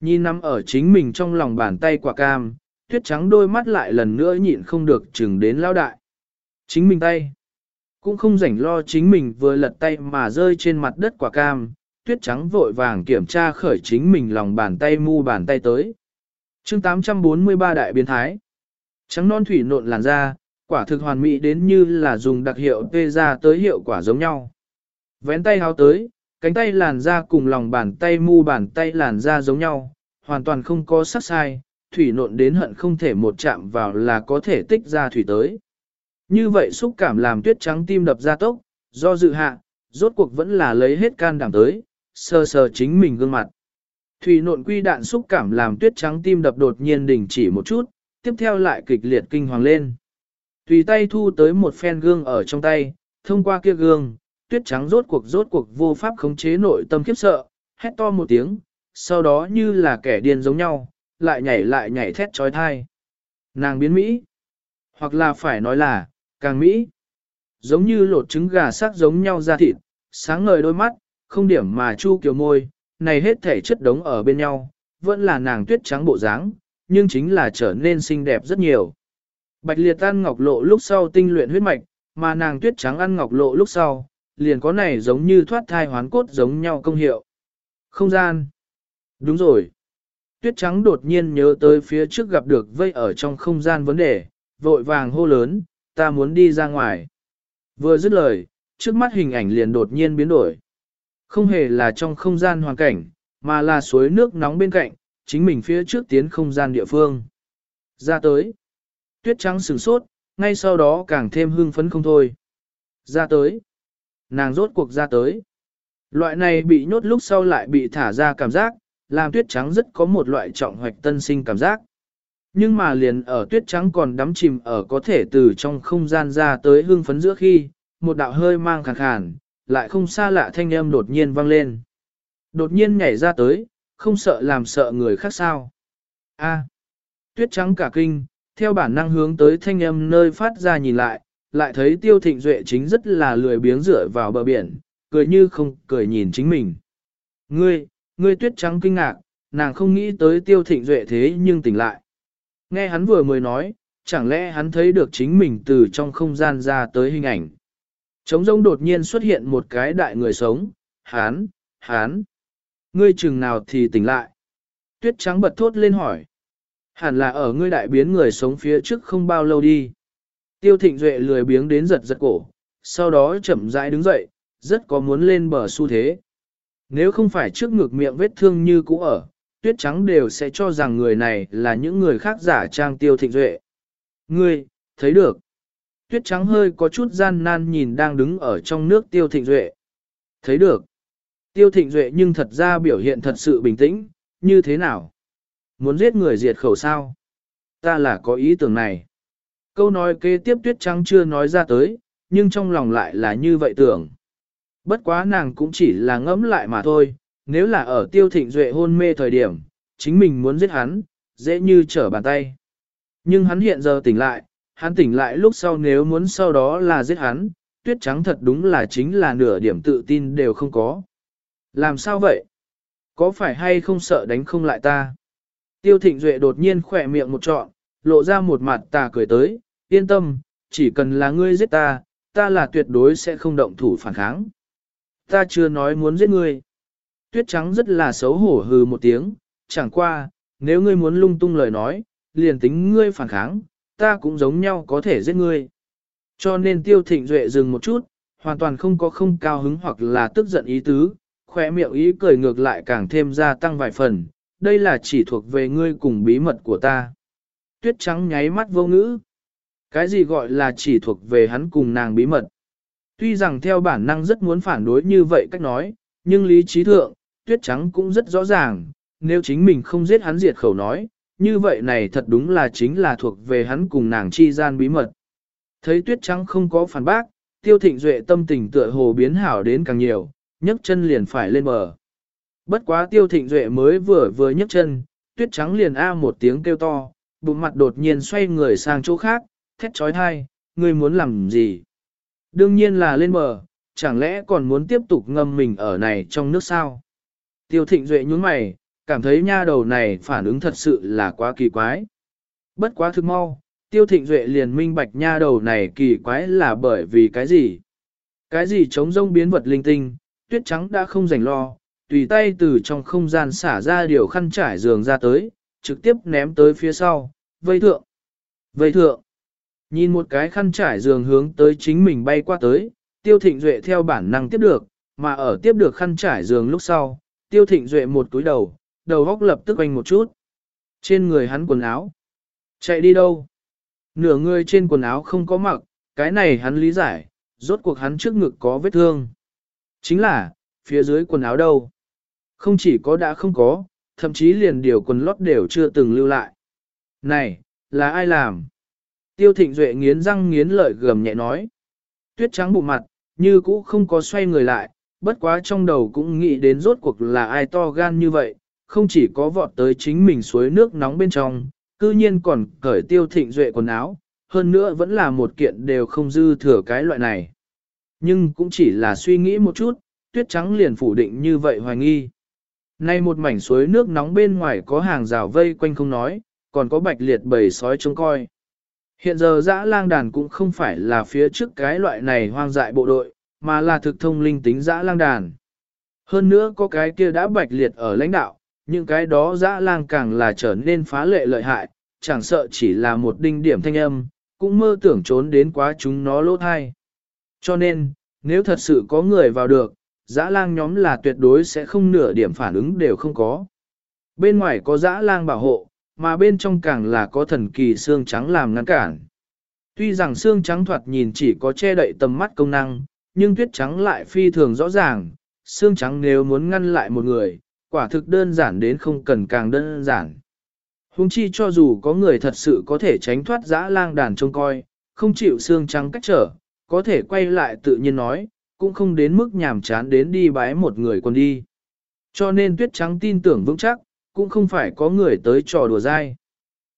Nhìn nằm ở chính mình trong lòng bàn tay quả cam, tuyết trắng đôi mắt lại lần nữa nhịn không được chừng đến lao đại. Chính mình tay. Cũng không rảnh lo chính mình vừa lật tay mà rơi trên mặt đất quả cam, tuyết trắng vội vàng kiểm tra khởi chính mình lòng bàn tay mu bàn tay tới. chương 843 đại biến thái. Trắng non thủy nộn làn da, quả thực hoàn mỹ đến như là dùng đặc hiệu tê ra tới hiệu quả giống nhau. Vén tay háo tới, cánh tay làn da cùng lòng bàn tay mu bàn tay làn da giống nhau, hoàn toàn không có sắc sai, thủy nộn đến hận không thể một chạm vào là có thể tích ra thủy tới. Như vậy xúc cảm làm tuyết trắng tim đập ra tốc, do dự hạ, rốt cuộc vẫn là lấy hết can đảm tới, sờ sờ chính mình gương mặt. Thủy nộn quy đạn xúc cảm làm tuyết trắng tim đập đột nhiên đình chỉ một chút, tiếp theo lại kịch liệt kinh hoàng lên. Tùy tay thu tới một phen gương ở trong tay, thông qua kia gương, tuyết trắng rốt cuộc rốt cuộc vô pháp khống chế nội tâm khiếp sợ, hét to một tiếng, sau đó như là kẻ điên giống nhau, lại nhảy lại nhảy thét trói thai. Nàng biến Mỹ, hoặc là phải nói là, càng Mỹ, giống như lột trứng gà sắc giống nhau ra thịt, sáng ngời đôi mắt, không điểm mà chu kiều môi, này hết thể chất đống ở bên nhau, vẫn là nàng tuyết trắng bộ dáng, nhưng chính là trở nên xinh đẹp rất nhiều. Bạch liệt ăn ngọc lộ lúc sau tinh luyện huyết mạch, mà nàng tuyết trắng ăn ngọc lộ lúc sau, liền có này giống như thoát thai hoán cốt giống nhau công hiệu. Không gian. Đúng rồi. Tuyết trắng đột nhiên nhớ tới phía trước gặp được vây ở trong không gian vấn đề, vội vàng hô lớn, ta muốn đi ra ngoài. Vừa dứt lời, trước mắt hình ảnh liền đột nhiên biến đổi. Không hề là trong không gian hoàn cảnh, mà là suối nước nóng bên cạnh, chính mình phía trước tiến không gian địa phương. Ra tới. Tuyết trắng sửng sốt, ngay sau đó càng thêm hưng phấn không thôi. Ra tới. Nàng rốt cuộc ra tới. Loại này bị nhốt lúc sau lại bị thả ra cảm giác, làm tuyết trắng rất có một loại trọng hoạch tân sinh cảm giác. Nhưng mà liền ở tuyết trắng còn đắm chìm ở có thể từ trong không gian ra tới hương phấn giữa khi, một đạo hơi mang khàn khàn, lại không xa lạ thanh âm đột nhiên vang lên. Đột nhiên nhảy ra tới, không sợ làm sợ người khác sao. A. tuyết trắng cả kinh, theo bản năng hướng tới thanh âm nơi phát ra nhìn lại, lại thấy tiêu thịnh duệ chính rất là lười biếng rửa vào bờ biển, cười như không cười nhìn chính mình. Ngươi, ngươi tuyết trắng kinh ngạc, nàng không nghĩ tới tiêu thịnh duệ thế nhưng tỉnh lại. Nghe hắn vừa mới nói, chẳng lẽ hắn thấy được chính mình từ trong không gian ra tới hình ảnh. Trống rông đột nhiên xuất hiện một cái đại người sống, hán, hán. Ngươi chừng nào thì tỉnh lại. Tuyết trắng bật thốt lên hỏi. Hẳn là ở ngươi đại biến người sống phía trước không bao lâu đi. Tiêu thịnh duệ lười biếng đến giật giật cổ, sau đó chậm rãi đứng dậy, rất có muốn lên bờ xu thế. Nếu không phải trước ngực miệng vết thương như cũ ở, tuyết trắng đều sẽ cho rằng người này là những người khác giả trang tiêu thịnh duệ. Ngươi, thấy được. Tuyết trắng hơi có chút gian nan nhìn đang đứng ở trong nước tiêu thịnh duệ. Thấy được. Tiêu thịnh duệ nhưng thật ra biểu hiện thật sự bình tĩnh, như thế nào? Muốn giết người diệt khẩu sao? Ta là có ý tưởng này. Câu nói kế tiếp tuyết trắng chưa nói ra tới, nhưng trong lòng lại là như vậy tưởng. Bất quá nàng cũng chỉ là ngẫm lại mà thôi, nếu là ở tiêu thịnh duệ hôn mê thời điểm, chính mình muốn giết hắn, dễ như trở bàn tay. Nhưng hắn hiện giờ tỉnh lại, hắn tỉnh lại lúc sau nếu muốn sau đó là giết hắn, tuyết trắng thật đúng là chính là nửa điểm tự tin đều không có. Làm sao vậy? Có phải hay không sợ đánh không lại ta? Tiêu thịnh duệ đột nhiên khỏe miệng một trọn, lộ ra một mặt tà cười tới, yên tâm, chỉ cần là ngươi giết ta, ta là tuyệt đối sẽ không động thủ phản kháng. Ta chưa nói muốn giết ngươi. Tuyết trắng rất là xấu hổ hừ một tiếng, chẳng qua, nếu ngươi muốn lung tung lời nói, liền tính ngươi phản kháng, ta cũng giống nhau có thể giết ngươi. Cho nên tiêu thịnh duệ dừng một chút, hoàn toàn không có không cao hứng hoặc là tức giận ý tứ, khỏe miệng ý cười ngược lại càng thêm gia tăng vài phần, đây là chỉ thuộc về ngươi cùng bí mật của ta. Tuyết trắng nháy mắt vô ngữ. Cái gì gọi là chỉ thuộc về hắn cùng nàng bí mật? Tuy rằng theo bản năng rất muốn phản đối như vậy cách nói, nhưng lý trí thượng, tuyết trắng cũng rất rõ ràng, nếu chính mình không giết hắn diệt khẩu nói, như vậy này thật đúng là chính là thuộc về hắn cùng nàng chi gian bí mật. Thấy tuyết trắng không có phản bác, tiêu thịnh duệ tâm tình tựa hồ biến hảo đến càng nhiều, nhấc chân liền phải lên bờ. Bất quá tiêu thịnh duệ mới vừa vừa nhấc chân, tuyết trắng liền a một tiếng kêu to, bụng mặt đột nhiên xoay người sang chỗ khác, thét trói thai, ngươi muốn làm gì? Đương nhiên là lên bờ, chẳng lẽ còn muốn tiếp tục ngâm mình ở này trong nước sao? Tiêu thịnh duệ nhún mày, cảm thấy nha đầu này phản ứng thật sự là quá kỳ quái. Bất quá thực mau, tiêu thịnh duệ liền minh bạch nha đầu này kỳ quái là bởi vì cái gì? Cái gì chống rông biến vật linh tinh, tuyết trắng đã không rảnh lo, tùy tay từ trong không gian xả ra điều khăn trải giường ra tới, trực tiếp ném tới phía sau, vây thượng. Vây thượng. Nhìn một cái khăn trải giường hướng tới chính mình bay qua tới, tiêu thịnh duệ theo bản năng tiếp được, mà ở tiếp được khăn trải giường lúc sau, tiêu thịnh duệ một túi đầu, đầu góc lập tức quanh một chút. Trên người hắn quần áo. Chạy đi đâu? Nửa người trên quần áo không có mặc, cái này hắn lý giải, rốt cuộc hắn trước ngực có vết thương. Chính là, phía dưới quần áo đâu? Không chỉ có đã không có, thậm chí liền điều quần lót đều chưa từng lưu lại. Này, là ai làm? Tiêu thịnh duệ nghiến răng nghiến lợi gầm nhẹ nói. Tuyết trắng bụng mặt, như cũ không có xoay người lại, bất quá trong đầu cũng nghĩ đến rốt cuộc là ai to gan như vậy, không chỉ có vọt tới chính mình suối nước nóng bên trong, cư nhiên còn cởi tiêu thịnh duệ quần áo, hơn nữa vẫn là một kiện đều không dư thừa cái loại này. Nhưng cũng chỉ là suy nghĩ một chút, tuyết trắng liền phủ định như vậy hoài nghi. Nay một mảnh suối nước nóng bên ngoài có hàng rào vây quanh không nói, còn có bạch liệt bầy sói trông coi. Hiện giờ dã lang đàn cũng không phải là phía trước cái loại này hoang dại bộ đội, mà là thực thông linh tính dã lang đàn. Hơn nữa có cái kia đã bạch liệt ở lãnh đạo, những cái đó dã lang càng là trở nên phá lệ lợi hại, chẳng sợ chỉ là một đinh điểm thanh âm, cũng mơ tưởng trốn đến quá chúng nó lỗ thai. Cho nên, nếu thật sự có người vào được, dã lang nhóm là tuyệt đối sẽ không nửa điểm phản ứng đều không có. Bên ngoài có dã lang bảo hộ, mà bên trong càng là có thần kỳ xương trắng làm ngăn cản. Tuy rằng xương trắng thoạt nhìn chỉ có che đậy tầm mắt công năng, nhưng tuyết trắng lại phi thường rõ ràng, xương trắng nếu muốn ngăn lại một người, quả thực đơn giản đến không cần càng đơn giản. Hùng chi cho dù có người thật sự có thể tránh thoát dã lang đàn trông coi, không chịu xương trắng cách trở, có thể quay lại tự nhiên nói, cũng không đến mức nhàm chán đến đi bái một người còn đi. Cho nên tuyết trắng tin tưởng vững chắc, cũng không phải có người tới trò đùa dai.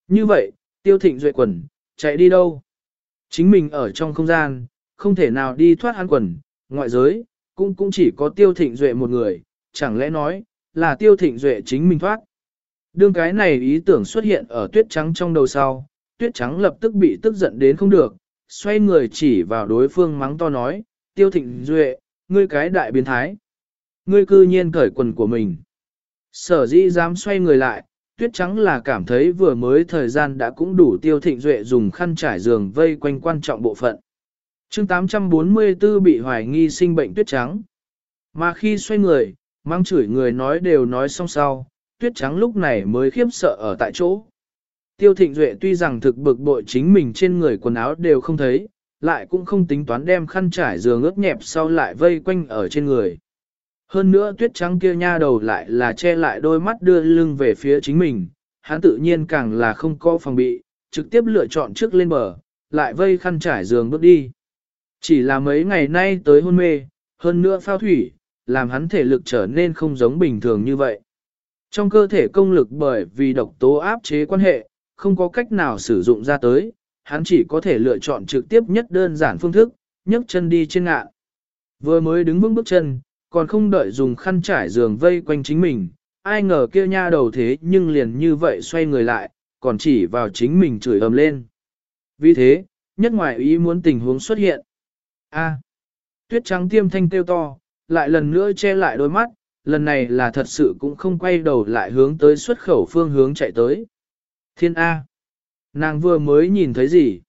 Như vậy, tiêu thịnh duệ quần, chạy đi đâu? Chính mình ở trong không gian, không thể nào đi thoát hắn quần, ngoại giới, cũng cũng chỉ có tiêu thịnh duệ một người, chẳng lẽ nói, là tiêu thịnh duệ chính mình thoát. Đương cái này ý tưởng xuất hiện ở tuyết trắng trong đầu sau, tuyết trắng lập tức bị tức giận đến không được, xoay người chỉ vào đối phương mắng to nói, tiêu thịnh duệ, ngươi cái đại biến thái. Ngươi cư nhiên cởi quần của mình. Sở dĩ dám xoay người lại, tuyết trắng là cảm thấy vừa mới thời gian đã cũng đủ tiêu thịnh duệ dùng khăn trải giường vây quanh quan trọng bộ phận. chương 844 bị hoài nghi sinh bệnh tuyết trắng. Mà khi xoay người, mang chửi người nói đều nói xong sau, tuyết trắng lúc này mới khiếp sợ ở tại chỗ. Tiêu thịnh duệ tuy rằng thực bực bội chính mình trên người quần áo đều không thấy, lại cũng không tính toán đem khăn trải giường ướt nhẹp sau lại vây quanh ở trên người. Hơn nữa tuyết trắng kia nha đầu lại là che lại đôi mắt đưa lưng về phía chính mình, hắn tự nhiên càng là không có phòng bị, trực tiếp lựa chọn trước lên bờ, lại vây khăn trải giường bước đi. Chỉ là mấy ngày nay tới hôn mê, hơn nữa phao thủy, làm hắn thể lực trở nên không giống bình thường như vậy. Trong cơ thể công lực bởi vì độc tố áp chế quan hệ, không có cách nào sử dụng ra tới, hắn chỉ có thể lựa chọn trực tiếp nhất đơn giản phương thức, nhấc chân đi trên ngạn. Vừa mới đứng vững bước chân, còn không đợi dùng khăn trải giường vây quanh chính mình, ai ngờ kia nha đầu thế nhưng liền như vậy xoay người lại, còn chỉ vào chính mình chửi ầm lên. Vì thế, nhất ngoại ý muốn tình huống xuất hiện. A. tuyết trắng tiêm thanh kêu to, lại lần nữa che lại đôi mắt, lần này là thật sự cũng không quay đầu lại hướng tới xuất khẩu phương hướng chạy tới. Thiên A. Nàng vừa mới nhìn thấy gì?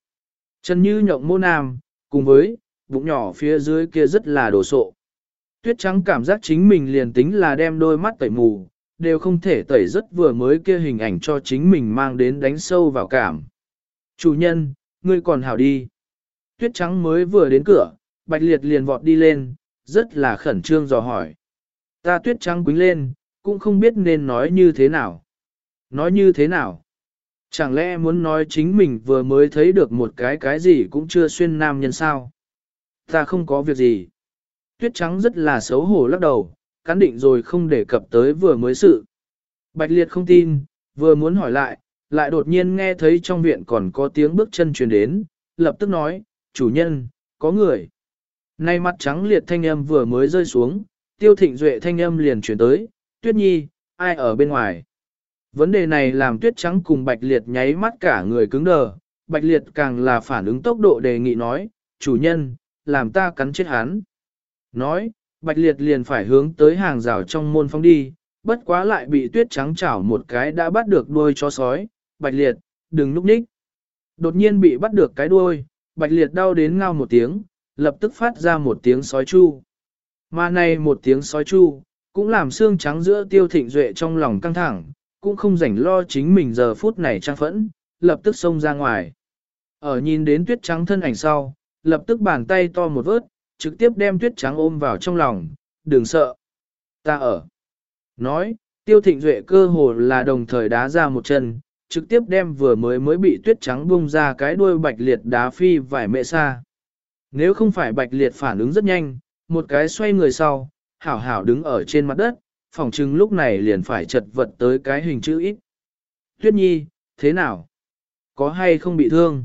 Chân như nhộng mô nam, cùng với, bụng nhỏ phía dưới kia rất là đồ sộ. Tuyết trắng cảm giác chính mình liền tính là đem đôi mắt tẩy mù, đều không thể tẩy rất vừa mới kia hình ảnh cho chính mình mang đến đánh sâu vào cảm. Chủ nhân, ngươi còn hảo đi. Tuyết trắng mới vừa đến cửa, bạch liệt liền vọt đi lên, rất là khẩn trương dò hỏi. Ta tuyết trắng quính lên, cũng không biết nên nói như thế nào. Nói như thế nào? Chẳng lẽ muốn nói chính mình vừa mới thấy được một cái cái gì cũng chưa xuyên nam nhân sao? Ta không có việc gì. Tuyết trắng rất là xấu hổ lắc đầu, cắn định rồi không đề cập tới vừa mới sự. Bạch liệt không tin, vừa muốn hỏi lại, lại đột nhiên nghe thấy trong viện còn có tiếng bước chân truyền đến, lập tức nói, chủ nhân, có người. Nay mặt trắng liệt thanh âm vừa mới rơi xuống, tiêu thịnh duệ thanh âm liền chuyển tới, tuyết nhi, ai ở bên ngoài. Vấn đề này làm tuyết trắng cùng bạch liệt nháy mắt cả người cứng đờ, bạch liệt càng là phản ứng tốc độ đề nghị nói, chủ nhân, làm ta cắn chết hắn. Nói, bạch liệt liền phải hướng tới hàng rào trong môn phong đi, bất quá lại bị tuyết trắng chảo một cái đã bắt được đuôi chó sói, bạch liệt, đừng núp ních. Đột nhiên bị bắt được cái đuôi, bạch liệt đau đến ngao một tiếng, lập tức phát ra một tiếng sói chu. Mà này một tiếng sói chu, cũng làm xương trắng giữa tiêu thịnh duệ trong lòng căng thẳng, cũng không rảnh lo chính mình giờ phút này trang phẫn, lập tức xông ra ngoài. Ở nhìn đến tuyết trắng thân ảnh sau, lập tức bàn tay to một vớt, trực tiếp đem tuyết trắng ôm vào trong lòng, đừng sợ. Ta ở. Nói, tiêu thịnh duệ cơ hồ là đồng thời đá ra một chân, trực tiếp đem vừa mới mới bị tuyết trắng bung ra cái đuôi bạch liệt đá phi vài mẹ xa. Nếu không phải bạch liệt phản ứng rất nhanh, một cái xoay người sau, hảo hảo đứng ở trên mặt đất, phòng chừng lúc này liền phải chật vật tới cái hình chữ ít. Tuyết nhi, thế nào? Có hay không bị thương?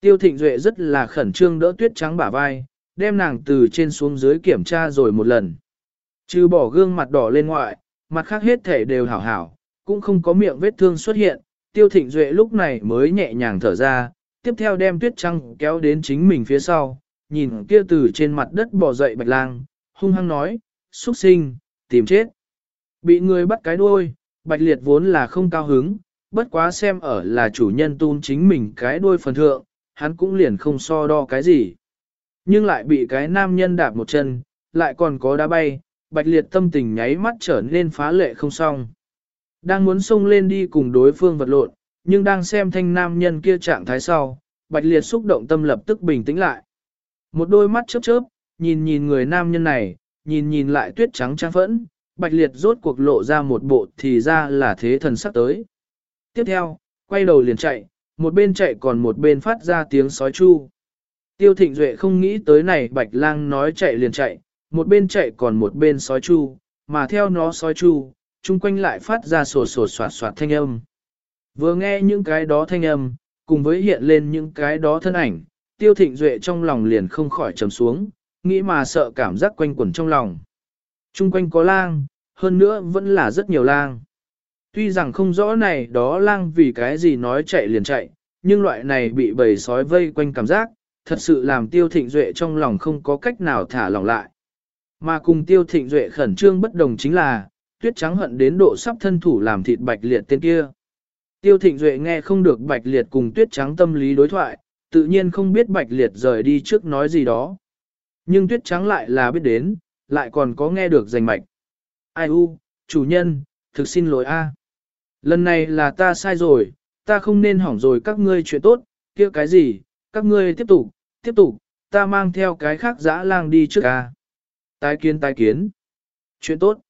Tiêu thịnh duệ rất là khẩn trương đỡ tuyết trắng bả vai, đem nàng từ trên xuống dưới kiểm tra rồi một lần. Trừ bỏ gương mặt đỏ lên ngoại, mặt khác hết thể đều hảo hảo, cũng không có miệng vết thương xuất hiện. Tiêu thịnh duệ lúc này mới nhẹ nhàng thở ra, tiếp theo đem tuyết trăng kéo đến chính mình phía sau, nhìn kia từ trên mặt đất bò dậy bạch lang, hung hăng nói, xuất sinh, tìm chết. Bị người bắt cái đuôi, bạch liệt vốn là không cao hứng, bất quá xem ở là chủ nhân tun chính mình cái đuôi phần thượng, hắn cũng liền không so đo cái gì. Nhưng lại bị cái nam nhân đạp một chân, lại còn có đá bay, bạch liệt tâm tình nháy mắt trở nên phá lệ không xong. Đang muốn xông lên đi cùng đối phương vật lộn, nhưng đang xem thanh nam nhân kia trạng thái sau, bạch liệt xúc động tâm lập tức bình tĩnh lại. Một đôi mắt chớp chớp, nhìn nhìn người nam nhân này, nhìn nhìn lại tuyết trắng trang phẫn, bạch liệt rốt cuộc lộ ra một bộ thì ra là thế thần sắp tới. Tiếp theo, quay đầu liền chạy, một bên chạy còn một bên phát ra tiếng sói chu. Tiêu thịnh duệ không nghĩ tới này bạch lang nói chạy liền chạy, một bên chạy còn một bên sói chu, mà theo nó sói chu, chung quanh lại phát ra sổ sổ soạt soạt thanh âm. Vừa nghe những cái đó thanh âm, cùng với hiện lên những cái đó thân ảnh, tiêu thịnh duệ trong lòng liền không khỏi trầm xuống, nghĩ mà sợ cảm giác quanh quẩn trong lòng. Trung quanh có lang, hơn nữa vẫn là rất nhiều lang. Tuy rằng không rõ này đó lang vì cái gì nói chạy liền chạy, nhưng loại này bị bầy sói vây quanh cảm giác, thật sự làm tiêu thịnh duệ trong lòng không có cách nào thả lòng lại. Mà cùng tiêu thịnh duệ khẩn trương bất đồng chính là, tuyết trắng hận đến độ sắp thân thủ làm thịt bạch liệt tên kia. Tiêu thịnh duệ nghe không được bạch liệt cùng tuyết trắng tâm lý đối thoại, tự nhiên không biết bạch liệt rời đi trước nói gì đó. Nhưng tuyết trắng lại là biết đến, lại còn có nghe được rành mạch. Ai u, chủ nhân, thực xin lỗi a. Lần này là ta sai rồi, ta không nên hỏng rồi các ngươi chuyện tốt, kia cái gì, các ngươi tiếp tục, tiếp tục, ta mang theo cái khác dã lang đi trước a. Tái kiến tái kiến. Chuyện tốt.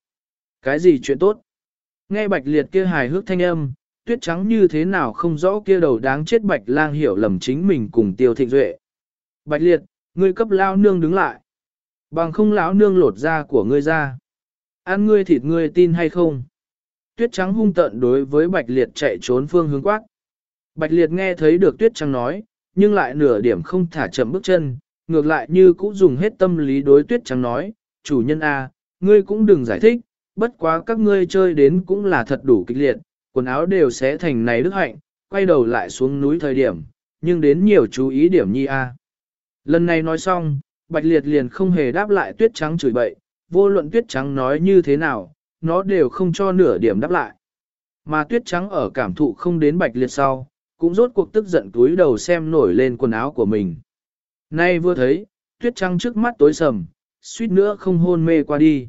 Cái gì chuyện tốt? Nghe bạch liệt kia hài hước thanh âm, tuyết trắng như thế nào không rõ kia đầu đáng chết bạch lang hiểu lầm chính mình cùng tiêu thịnh duệ. Bạch liệt, ngươi cấp lao nương đứng lại. Bằng không lão nương lột da của ngươi ra. Ăn ngươi thịt ngươi tin hay không? Tuyết trắng hung tận đối với bạch liệt chạy trốn phương hướng quát. Bạch liệt nghe thấy được tuyết trắng nói, nhưng lại nửa điểm không thả chậm bước chân, ngược lại như cũng dùng hết tâm lý đối tuyết trắng nói, chủ nhân A, ngươi cũng đừng giải thích, bất quá các ngươi chơi đến cũng là thật đủ kịch liệt, quần áo đều sẽ thành này đức hạnh, quay đầu lại xuống núi thời điểm, nhưng đến nhiều chú ý điểm nhi A. Lần này nói xong, Bạch Liệt liền không hề đáp lại tuyết trắng chửi bậy, vô luận tuyết trắng nói như thế nào, nó đều không cho nửa điểm đáp lại. Mà tuyết trắng ở cảm thụ không đến Bạch Liệt sau, cũng rốt cuộc tức giận túi đầu xem nổi lên quần áo của mình. Nay vừa thấy, tuyết trắng trước mắt tối sầm, suýt nữa không hôn mê qua đi.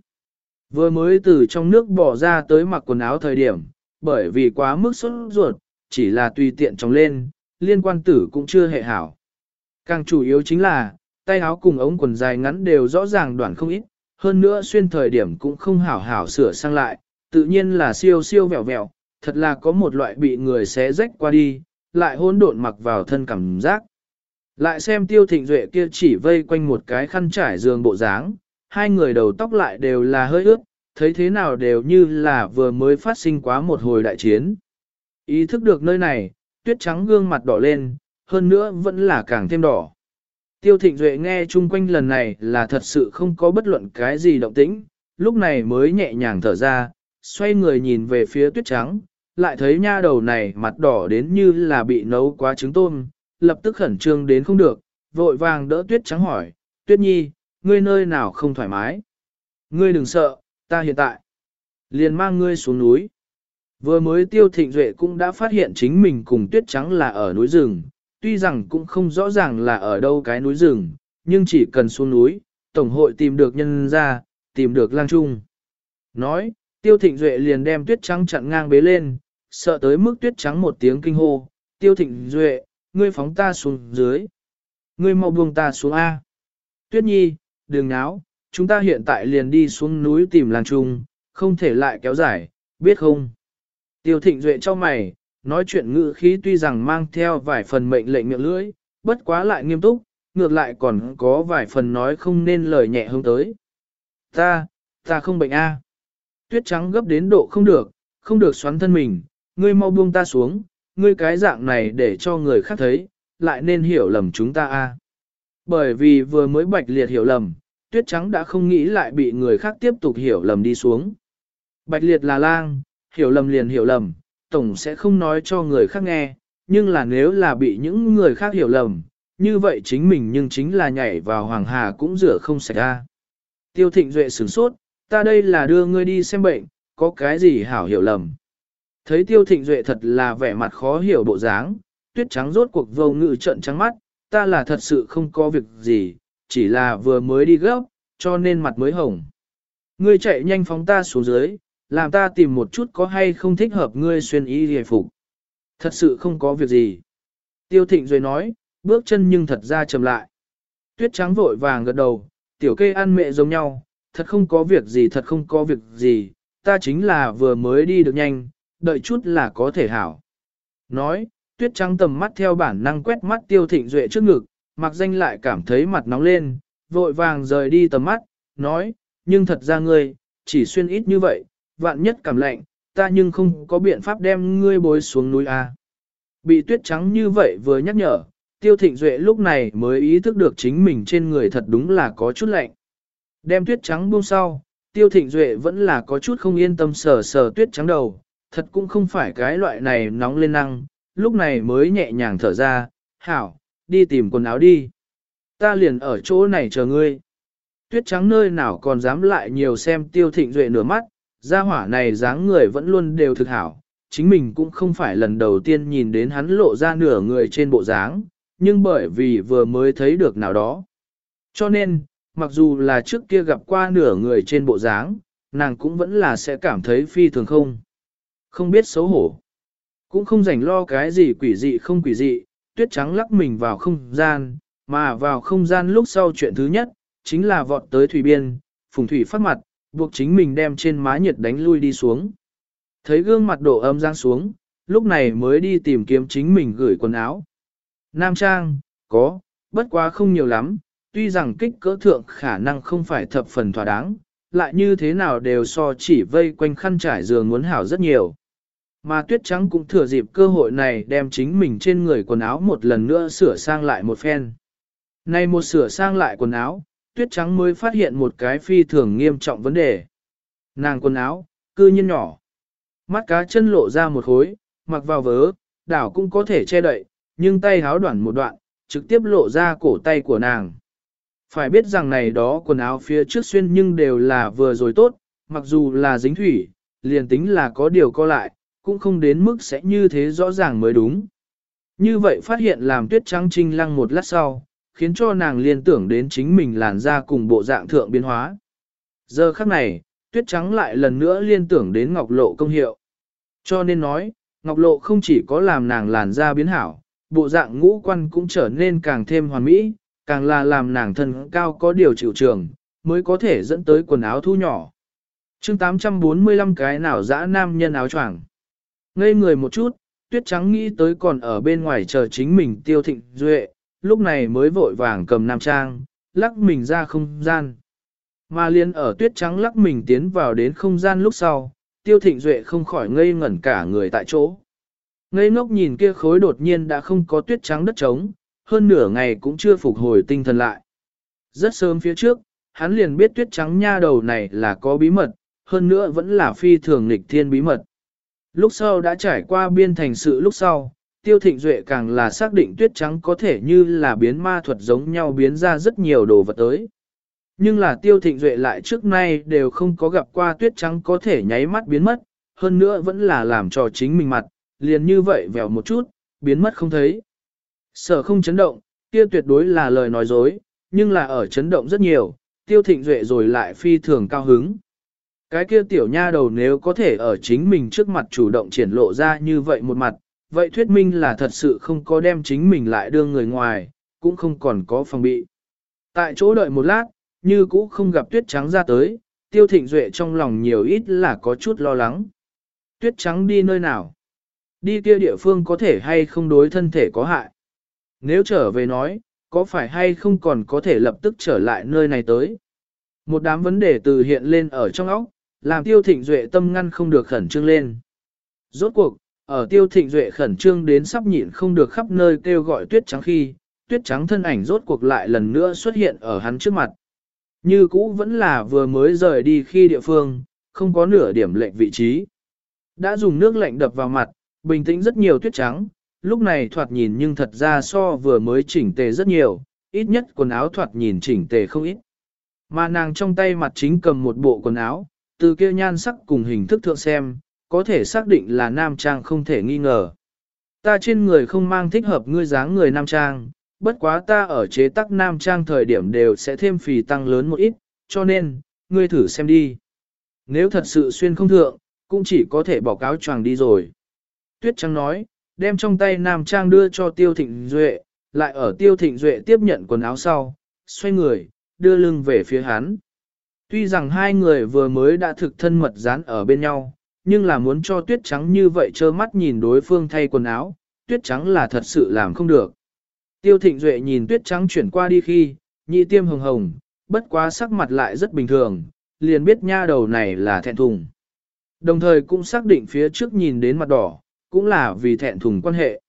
Vừa mới từ trong nước bỏ ra tới mặc quần áo thời điểm, bởi vì quá mức sốt ruột, chỉ là tùy tiện trong lên, liên quan tử cũng chưa hệ hảo. Càng chủ yếu chính là, tay áo cùng ống quần dài ngắn đều rõ ràng đoạn không ít, hơn nữa xuyên thời điểm cũng không hảo hảo sửa sang lại, tự nhiên là siêu siêu vẹo vẹo, thật là có một loại bị người xé rách qua đi, lại hỗn độn mặc vào thân cảm giác. Lại xem tiêu thịnh duệ kia chỉ vây quanh một cái khăn trải giường bộ dáng, hai người đầu tóc lại đều là hơi ướt, thấy thế nào đều như là vừa mới phát sinh quá một hồi đại chiến. Ý thức được nơi này, tuyết trắng gương mặt đỏ lên, hơn nữa vẫn là càng thêm đỏ. Tiêu thịnh duệ nghe chung quanh lần này là thật sự không có bất luận cái gì động tĩnh, lúc này mới nhẹ nhàng thở ra, xoay người nhìn về phía tuyết trắng, lại thấy nha đầu này mặt đỏ đến như là bị nấu quá trứng tôm, lập tức khẩn trương đến không được, vội vàng đỡ tuyết trắng hỏi, tuyết nhi, ngươi nơi nào không thoải mái? Ngươi đừng sợ, ta hiện tại liền mang ngươi xuống núi. Vừa mới tiêu thịnh duệ cũng đã phát hiện chính mình cùng tuyết trắng là ở núi rừng, tuy rằng cũng không rõ ràng là ở đâu cái núi rừng, nhưng chỉ cần xuống núi, Tổng hội tìm được nhân ra, tìm được lang trung. Nói, tiêu thịnh duệ liền đem tuyết trắng chặn ngang bế lên, sợ tới mức tuyết trắng một tiếng kinh hô, tiêu thịnh duệ, ngươi phóng ta xuống dưới. Ngươi mau buông ta xuống A. Tuyết nhi, đừng náo, chúng ta hiện tại liền đi xuống núi tìm làng trung, không thể lại kéo dài, biết không? Tiêu thịnh duệ cho mày, nói chuyện ngữ khí tuy rằng mang theo vài phần mệnh lệnh miệng lưỡi, bất quá lại nghiêm túc, ngược lại còn có vài phần nói không nên lời nhẹ hướng tới. Ta, ta không bệnh a. Tuyết trắng gấp đến độ không được, không được xoắn thân mình, ngươi mau buông ta xuống, ngươi cái dạng này để cho người khác thấy, lại nên hiểu lầm chúng ta a. Bởi vì vừa mới bạch liệt hiểu lầm, tuyết trắng đã không nghĩ lại bị người khác tiếp tục hiểu lầm đi xuống. Bạch liệt là lang, hiểu lầm liền hiểu lầm, tổng sẽ không nói cho người khác nghe, nhưng là nếu là bị những người khác hiểu lầm, như vậy chính mình nhưng chính là nhảy vào hoàng hà cũng rửa không sạch ra. Tiêu thịnh duệ sửng sốt, ta đây là đưa ngươi đi xem bệnh, có cái gì hảo hiểu lầm. Thấy tiêu thịnh duệ thật là vẻ mặt khó hiểu bộ dáng, tuyết trắng rốt cuộc vô ngự trận trắng mắt, ta là thật sự không có việc gì, chỉ là vừa mới đi gấp, cho nên mặt mới hồng. Ngươi chạy nhanh phóng ta xuống dưới, làm ta tìm một chút có hay không thích hợp ngươi xuyên y hề phục. Thật sự không có việc gì. Tiêu thịnh rồi nói, bước chân nhưng thật ra chậm lại. Tuyết trắng vội vàng gật đầu, tiểu kê ăn mẹ giống nhau, thật không có việc gì thật không có việc gì, ta chính là vừa mới đi được nhanh, đợi chút là có thể hảo. Nói, tuyết trắng tầm mắt theo bản năng quét mắt tiêu thịnh duệ trước ngực, mặc danh lại cảm thấy mặt nóng lên, vội vàng rời đi tầm mắt, nói, nhưng thật ra ngươi, chỉ xuyên ít như vậy, vạn nhất cảm lạnh, ta nhưng không có biện pháp đem ngươi bối xuống núi A. Bị tuyết trắng như vậy vừa nhắc nhở, tiêu thịnh duệ lúc này mới ý thức được chính mình trên người thật đúng là có chút lạnh. Đem tuyết trắng buông sau, tiêu thịnh duệ vẫn là có chút không yên tâm sờ sờ tuyết trắng đầu, thật cũng không phải cái loại này nóng lên năng, lúc này mới nhẹ nhàng thở ra, hảo, đi tìm quần áo đi. Ta liền ở chỗ này chờ ngươi. Tuyết trắng nơi nào còn dám lại nhiều xem tiêu thịnh duệ nửa mắt, gia hỏa này dáng người vẫn luôn đều thực hảo, chính mình cũng không phải lần đầu tiên nhìn đến hắn lộ ra nửa người trên bộ dáng, nhưng bởi vì vừa mới thấy được nào đó. Cho nên, mặc dù là trước kia gặp qua nửa người trên bộ dáng, nàng cũng vẫn là sẽ cảm thấy phi thường không. Không biết xấu hổ. Cũng không rảnh lo cái gì quỷ dị không quỷ dị, tuyết trắng lắc mình vào không gian, mà vào không gian lúc sau chuyện thứ nhất, chính là vọt tới thủy biên, phùng thủy phát mặt, buộc chính mình đem trên má nhiệt đánh lui đi xuống. Thấy gương mặt độ ấm giang xuống, lúc này mới đi tìm kiếm chính mình gửi quần áo. Nam Trang, có, bất quá không nhiều lắm, tuy rằng kích cỡ thượng khả năng không phải thập phần thỏa đáng, lại như thế nào đều so chỉ vây quanh khăn trải giường muốn hảo rất nhiều. Mà tuyết trắng cũng thừa dịp cơ hội này đem chính mình trên người quần áo một lần nữa sửa sang lại một phen. Này một sửa sang lại quần áo, tuyết trắng mới phát hiện một cái phi thường nghiêm trọng vấn đề. Nàng quần áo, cư nhiên nhỏ. Mắt cá chân lộ ra một khối, mặc vào vớ, đảo cũng có thể che đậy, nhưng tay háo đoạn một đoạn, trực tiếp lộ ra cổ tay của nàng. Phải biết rằng này đó quần áo phía trước xuyên nhưng đều là vừa rồi tốt, mặc dù là dính thủy, liền tính là có điều co lại, cũng không đến mức sẽ như thế rõ ràng mới đúng. Như vậy phát hiện làm tuyết trắng trinh lăng một lát sau, khiến cho nàng liên tưởng đến chính mình làn da cùng bộ dạng thượng biến hóa. Giờ khắc này, tuyết trắng lại lần nữa liên tưởng đến ngọc lộ công hiệu. Cho nên nói, ngọc lộ không chỉ có làm nàng làn da biến hảo, bộ dạng ngũ quan cũng trở nên càng thêm hoàn mỹ, càng là làm nàng thân cao có điều chịu trường, mới có thể dẫn tới quần áo thu nhỏ. chương 845 cái nào dã nam nhân áo choàng Ngây người một chút, tuyết trắng nghĩ tới còn ở bên ngoài chờ chính mình tiêu thịnh duệ, lúc này mới vội vàng cầm nam trang, lắc mình ra không gian. Mà liên ở tuyết trắng lắc mình tiến vào đến không gian lúc sau, tiêu thịnh duệ không khỏi ngây ngẩn cả người tại chỗ. Ngây ngốc nhìn kia khối đột nhiên đã không có tuyết trắng đất trống, hơn nửa ngày cũng chưa phục hồi tinh thần lại. Rất sớm phía trước, hắn liền biết tuyết trắng nha đầu này là có bí mật, hơn nữa vẫn là phi thường nghịch thiên bí mật. Lúc sau đã trải qua biên thành sự lúc sau, tiêu thịnh duệ càng là xác định tuyết trắng có thể như là biến ma thuật giống nhau biến ra rất nhiều đồ vật tới. Nhưng là tiêu thịnh duệ lại trước nay đều không có gặp qua tuyết trắng có thể nháy mắt biến mất, hơn nữa vẫn là làm cho chính mình mặt, liền như vậy vèo một chút, biến mất không thấy. Sở không chấn động, kia tuyệt đối là lời nói dối, nhưng là ở chấn động rất nhiều, tiêu thịnh duệ rồi lại phi thường cao hứng. Cái kia tiểu nha đầu nếu có thể ở chính mình trước mặt chủ động triển lộ ra như vậy một mặt, vậy thuyết minh là thật sự không có đem chính mình lại đưa người ngoài, cũng không còn có phòng bị. Tại chỗ đợi một lát, như cũ không gặp tuyết trắng ra tới, tiêu thịnh duệ trong lòng nhiều ít là có chút lo lắng. Tuyết trắng đi nơi nào? Đi kia địa phương có thể hay không đối thân thể có hại? Nếu trở về nói, có phải hay không còn có thể lập tức trở lại nơi này tới? Một đám vấn đề từ hiện lên ở trong óc, làm tiêu thịnh duệ tâm ngăn không được khẩn trương lên. Rốt cuộc, ở tiêu thịnh duệ khẩn trương đến sắp nhịn không được khắp nơi kêu gọi tuyết trắng khi, tuyết trắng thân ảnh rốt cuộc lại lần nữa xuất hiện ở hắn trước mặt. Như cũ vẫn là vừa mới rời đi khi địa phương, không có nửa điểm lệnh vị trí. Đã dùng nước lạnh đập vào mặt, bình tĩnh rất nhiều tuyết trắng, lúc này thoạt nhìn nhưng thật ra so vừa mới chỉnh tề rất nhiều, ít nhất quần áo thoạt nhìn chỉnh tề không ít. Mà nàng trong tay mặt chính cầm một bộ quần áo, từ kia nhan sắc cùng hình thức thượng xem, có thể xác định là nam trang không thể nghi ngờ. Ta trên người không mang thích hợp ngươi dáng người nam trang, bất quá ta ở chế tác nam trang thời điểm đều sẽ thêm phì tăng lớn một ít, cho nên, ngươi thử xem đi. Nếu thật sự xuyên không thượng, cũng chỉ có thể bỏ cáo choàng đi rồi. Tuyết Trắng nói, đem trong tay nam trang đưa cho Tiêu Thịnh Duệ, lại ở Tiêu Thịnh Duệ tiếp nhận quần áo sau, xoay người, đưa lưng về phía hắn. Tuy rằng hai người vừa mới đã thực thân mật dán ở bên nhau, nhưng là muốn cho tuyết trắng như vậy trơ mắt nhìn đối phương thay quần áo, tuyết trắng là thật sự làm không được. Tiêu thịnh duệ nhìn tuyết trắng chuyển qua đi khi, nhị tiêm hồng hồng, bất quá sắc mặt lại rất bình thường, liền biết nha đầu này là thẹn thùng. Đồng thời cũng xác định phía trước nhìn đến mặt đỏ, cũng là vì thẹn thùng quan hệ.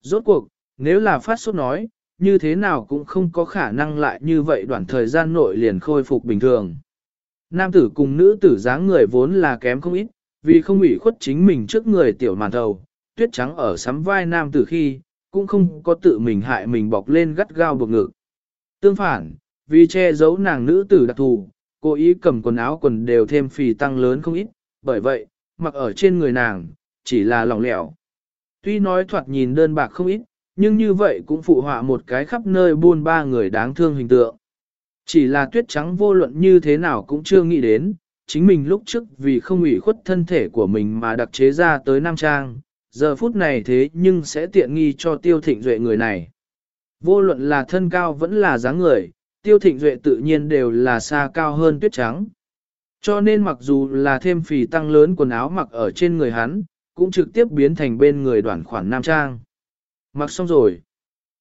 Rốt cuộc, nếu là phát sốt nói, như thế nào cũng không có khả năng lại như vậy đoạn thời gian nội liền khôi phục bình thường. Nam tử cùng nữ tử dáng người vốn là kém không ít, vì không ủy khuất chính mình trước người tiểu màn thầu, tuyết trắng ở sắm vai nam tử khi, cũng không có tự mình hại mình bọc lên gắt gao buộc ngực. Tương phản, vì che giấu nàng nữ tử đặc thù, cố ý cầm quần áo quần đều thêm phì tăng lớn không ít, bởi vậy, mặc ở trên người nàng, chỉ là lỏng lẻo. Tuy nói thoạt nhìn đơn bạc không ít, nhưng như vậy cũng phụ họa một cái khắp nơi buôn ba người đáng thương hình tượng. Chỉ là tuyết trắng vô luận như thế nào cũng chưa nghĩ đến, chính mình lúc trước vì không ủy khuất thân thể của mình mà đặc chế ra tới Nam Trang, giờ phút này thế nhưng sẽ tiện nghi cho tiêu thịnh duệ người này. Vô luận là thân cao vẫn là dáng người, tiêu thịnh duệ tự nhiên đều là xa cao hơn tuyết trắng. Cho nên mặc dù là thêm phì tăng lớn quần áo mặc ở trên người hắn, cũng trực tiếp biến thành bên người đoạn khoản nam trang. Mặc xong rồi.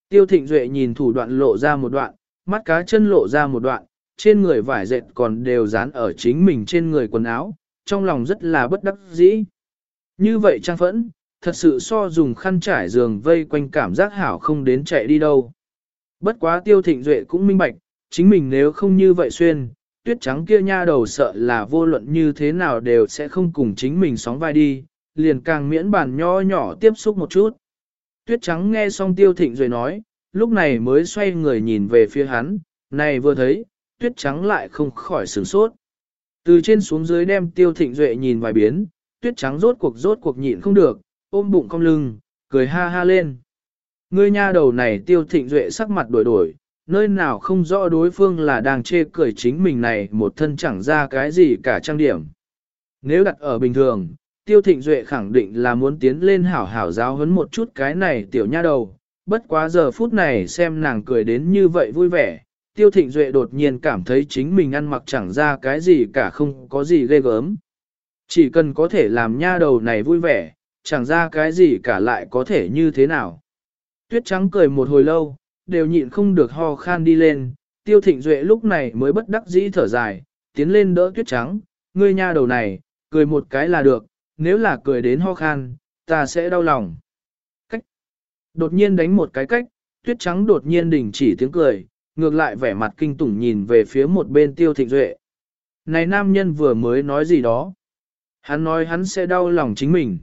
Tiêu thịnh duệ nhìn thủ đoạn lộ ra một đoạn, mắt cá chân lộ ra một đoạn, trên người vải dệt còn đều dán ở chính mình trên người quần áo, trong lòng rất là bất đắc dĩ. Như vậy trang phẫn, thật sự so dùng khăn trải giường vây quanh cảm giác hảo không đến chạy đi đâu. Bất quá tiêu thịnh duệ cũng minh bạch, chính mình nếu không như vậy xuyên, tuyết trắng kia nha đầu sợ là vô luận như thế nào đều sẽ không cùng chính mình sóng vai đi, liền càng miễn bàn nho nhỏ tiếp xúc một chút. Tuyết trắng nghe xong tiêu thịnh rồi nói, lúc này mới xoay người nhìn về phía hắn, này vừa thấy, tuyết trắng lại không khỏi sửng sốt. Từ trên xuống dưới đem tiêu thịnh duệ nhìn vài biến, tuyết trắng rốt cuộc rốt cuộc nhịn không được, ôm bụng cong lưng, cười ha ha lên. Ngươi nha đầu này tiêu thịnh duệ sắc mặt đổi đổi, nơi nào không rõ đối phương là đang chê cười chính mình này một thân chẳng ra cái gì cả trang điểm. Nếu đặt ở bình thường, tiêu thịnh duệ khẳng định là muốn tiến lên hảo hảo giáo huấn một chút cái này tiểu nha đầu, bất quá giờ phút này xem nàng cười đến như vậy vui vẻ, tiêu thịnh duệ đột nhiên cảm thấy chính mình ăn mặc chẳng ra cái gì cả không có gì ghê gớm. Chỉ cần có thể làm nha đầu này vui vẻ, chẳng ra cái gì cả lại có thể như thế nào. Tuyết trắng cười một hồi lâu, đều nhịn không được ho khan đi lên, tiêu thịnh duệ lúc này mới bất đắc dĩ thở dài, tiến lên đỡ tuyết trắng, ngươi nha đầu này, cười một cái là được, nếu là cười đến ho khan, ta sẽ đau lòng. Đột nhiên đánh một cái cách, tuyết trắng đột nhiên đình chỉ tiếng cười, ngược lại vẻ mặt kinh tủng nhìn về phía một bên tiêu thịnh duệ. Này nam nhân vừa mới nói gì đó. Hắn nói hắn sẽ đau lòng chính mình.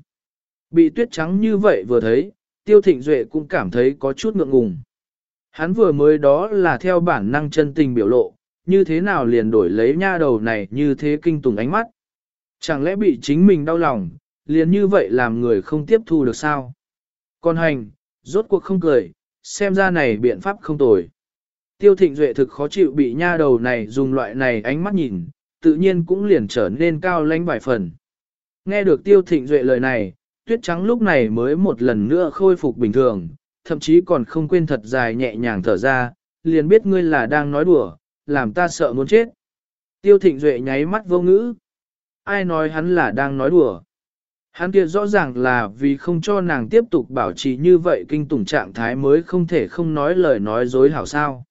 Bị tuyết trắng như vậy vừa thấy, tiêu thịnh duệ cũng cảm thấy có chút ngượng ngùng. Hắn vừa mới đó là theo bản năng chân tình biểu lộ, như thế nào liền đổi lấy nha đầu này như thế kinh tủng ánh mắt. Chẳng lẽ bị chính mình đau lòng, liền như vậy làm người không tiếp thu được sao? Còn hành, rốt cuộc không cười, xem ra này biện pháp không tồi. Tiêu thịnh duệ thực khó chịu bị nha đầu này dùng loại này ánh mắt nhìn, tự nhiên cũng liền trở nên cao lãnh vài phần. Nghe được tiêu thịnh duệ lời này, tuyết trắng lúc này mới một lần nữa khôi phục bình thường, thậm chí còn không quên thật dài nhẹ nhàng thở ra, liền biết ngươi là đang nói đùa, làm ta sợ muốn chết. Tiêu thịnh duệ nháy mắt vô ngữ. Ai nói hắn là đang nói đùa? Hắn kia rõ ràng là vì không cho nàng tiếp tục bảo trì như vậy kinh tủng trạng thái mới không thể không nói lời nói dối hảo sao.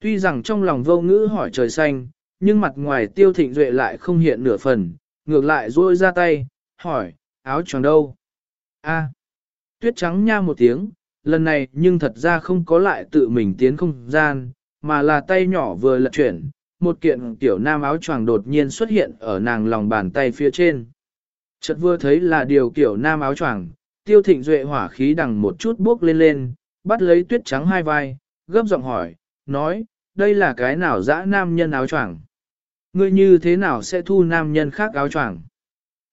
Tuy rằng trong lòng vô ngữ hỏi trời xanh, nhưng mặt ngoài tiêu thịnh duệ lại không hiện nửa phần, ngược lại rôi ra tay, hỏi, áo choàng đâu? A. tuyết trắng nha một tiếng, lần này nhưng thật ra không có lại tự mình tiến không gian, mà là tay nhỏ vừa lật chuyển, một kiện tiểu nam áo choàng đột nhiên xuất hiện ở nàng lòng bàn tay phía trên. Chợt vừa thấy là điều kiểu nam áo choàng, tiêu thịnh duệ hỏa khí đằng một chút bước lên lên, bắt lấy tuyết trắng hai vai, gấp giọng hỏi, nói, đây là cái nào dã nam nhân áo choàng? Ngươi như thế nào sẽ thu nam nhân khác áo choàng?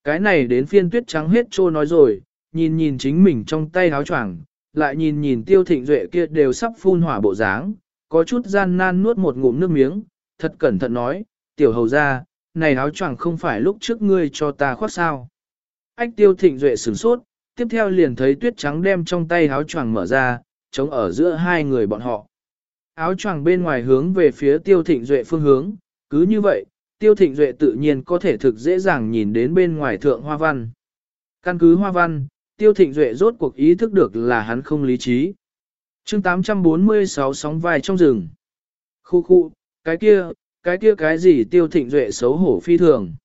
Cái này đến phiên tuyết trắng hết trô nói rồi, nhìn nhìn chính mình trong tay áo choàng, lại nhìn nhìn tiêu thịnh duệ kia đều sắp phun hỏa bộ dáng, có chút gian nan nuốt một ngụm nước miếng, thật cẩn thận nói, tiểu hầu ra, này áo choàng không phải lúc trước ngươi cho ta khoác sao. Ách tiêu thịnh duệ sửng sốt, tiếp theo liền thấy tuyết trắng đem trong tay áo choàng mở ra, chống ở giữa hai người bọn họ. Áo choàng bên ngoài hướng về phía tiêu thịnh duệ phương hướng, cứ như vậy, tiêu thịnh duệ tự nhiên có thể thực dễ dàng nhìn đến bên ngoài thượng hoa văn. Căn cứ hoa văn, tiêu thịnh duệ rốt cuộc ý thức được là hắn không lý trí. chương 846 sóng vai trong rừng. Khu khu, cái kia, cái kia cái gì tiêu thịnh duệ xấu hổ phi thường.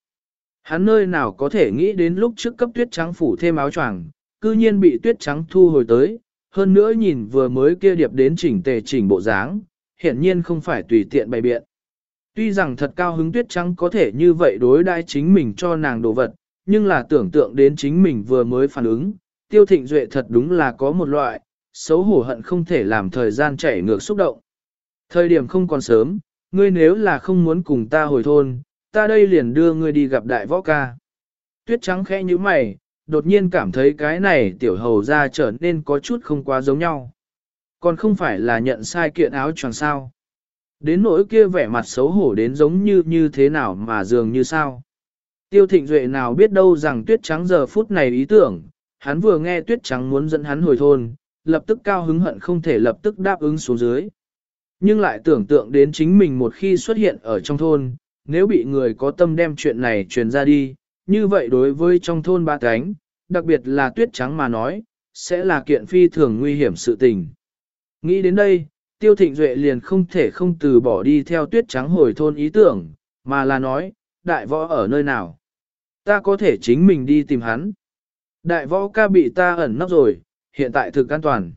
Hắn nơi nào có thể nghĩ đến lúc trước cấp tuyết trắng phủ thêm áo choàng, cư nhiên bị tuyết trắng thu hồi tới, hơn nữa nhìn vừa mới kia điệp đến chỉnh tề chỉnh bộ dáng, hiển nhiên không phải tùy tiện bày biện. Tuy rằng thật cao hứng tuyết trắng có thể như vậy đối đãi chính mình cho nàng đồ vật, nhưng là tưởng tượng đến chính mình vừa mới phản ứng, tiêu thịnh duệ thật đúng là có một loại, xấu hổ hận không thể làm thời gian chảy ngược xúc động. Thời điểm không còn sớm, ngươi nếu là không muốn cùng ta hồi thôn, ta đây liền đưa ngươi đi gặp đại võ ca. Tuyết trắng khẽ như mày, đột nhiên cảm thấy cái này tiểu hầu ra trở nên có chút không quá giống nhau. Còn không phải là nhận sai kiện áo choàng sao. Đến nỗi kia vẻ mặt xấu hổ đến giống như như thế nào mà dường như sao. Tiêu thịnh duệ nào biết đâu rằng tuyết trắng giờ phút này ý tưởng, hắn vừa nghe tuyết trắng muốn dẫn hắn hồi thôn, lập tức cao hứng hận không thể lập tức đáp ứng xuống dưới. Nhưng lại tưởng tượng đến chính mình một khi xuất hiện ở trong thôn, nếu bị người có tâm đem chuyện này truyền ra đi, như vậy đối với trong thôn ba cánh, đặc biệt là tuyết trắng mà nói, sẽ là kiện phi thường nguy hiểm sự tình. Nghĩ đến đây, Tiêu Thịnh Duệ liền không thể không từ bỏ đi theo tuyết trắng hồi thôn ý tưởng, mà là nói, đại võ ở nơi nào? Ta có thể chính mình đi tìm hắn. Đại võ ca bị ta ẩn nấp rồi, hiện tại thực an toàn.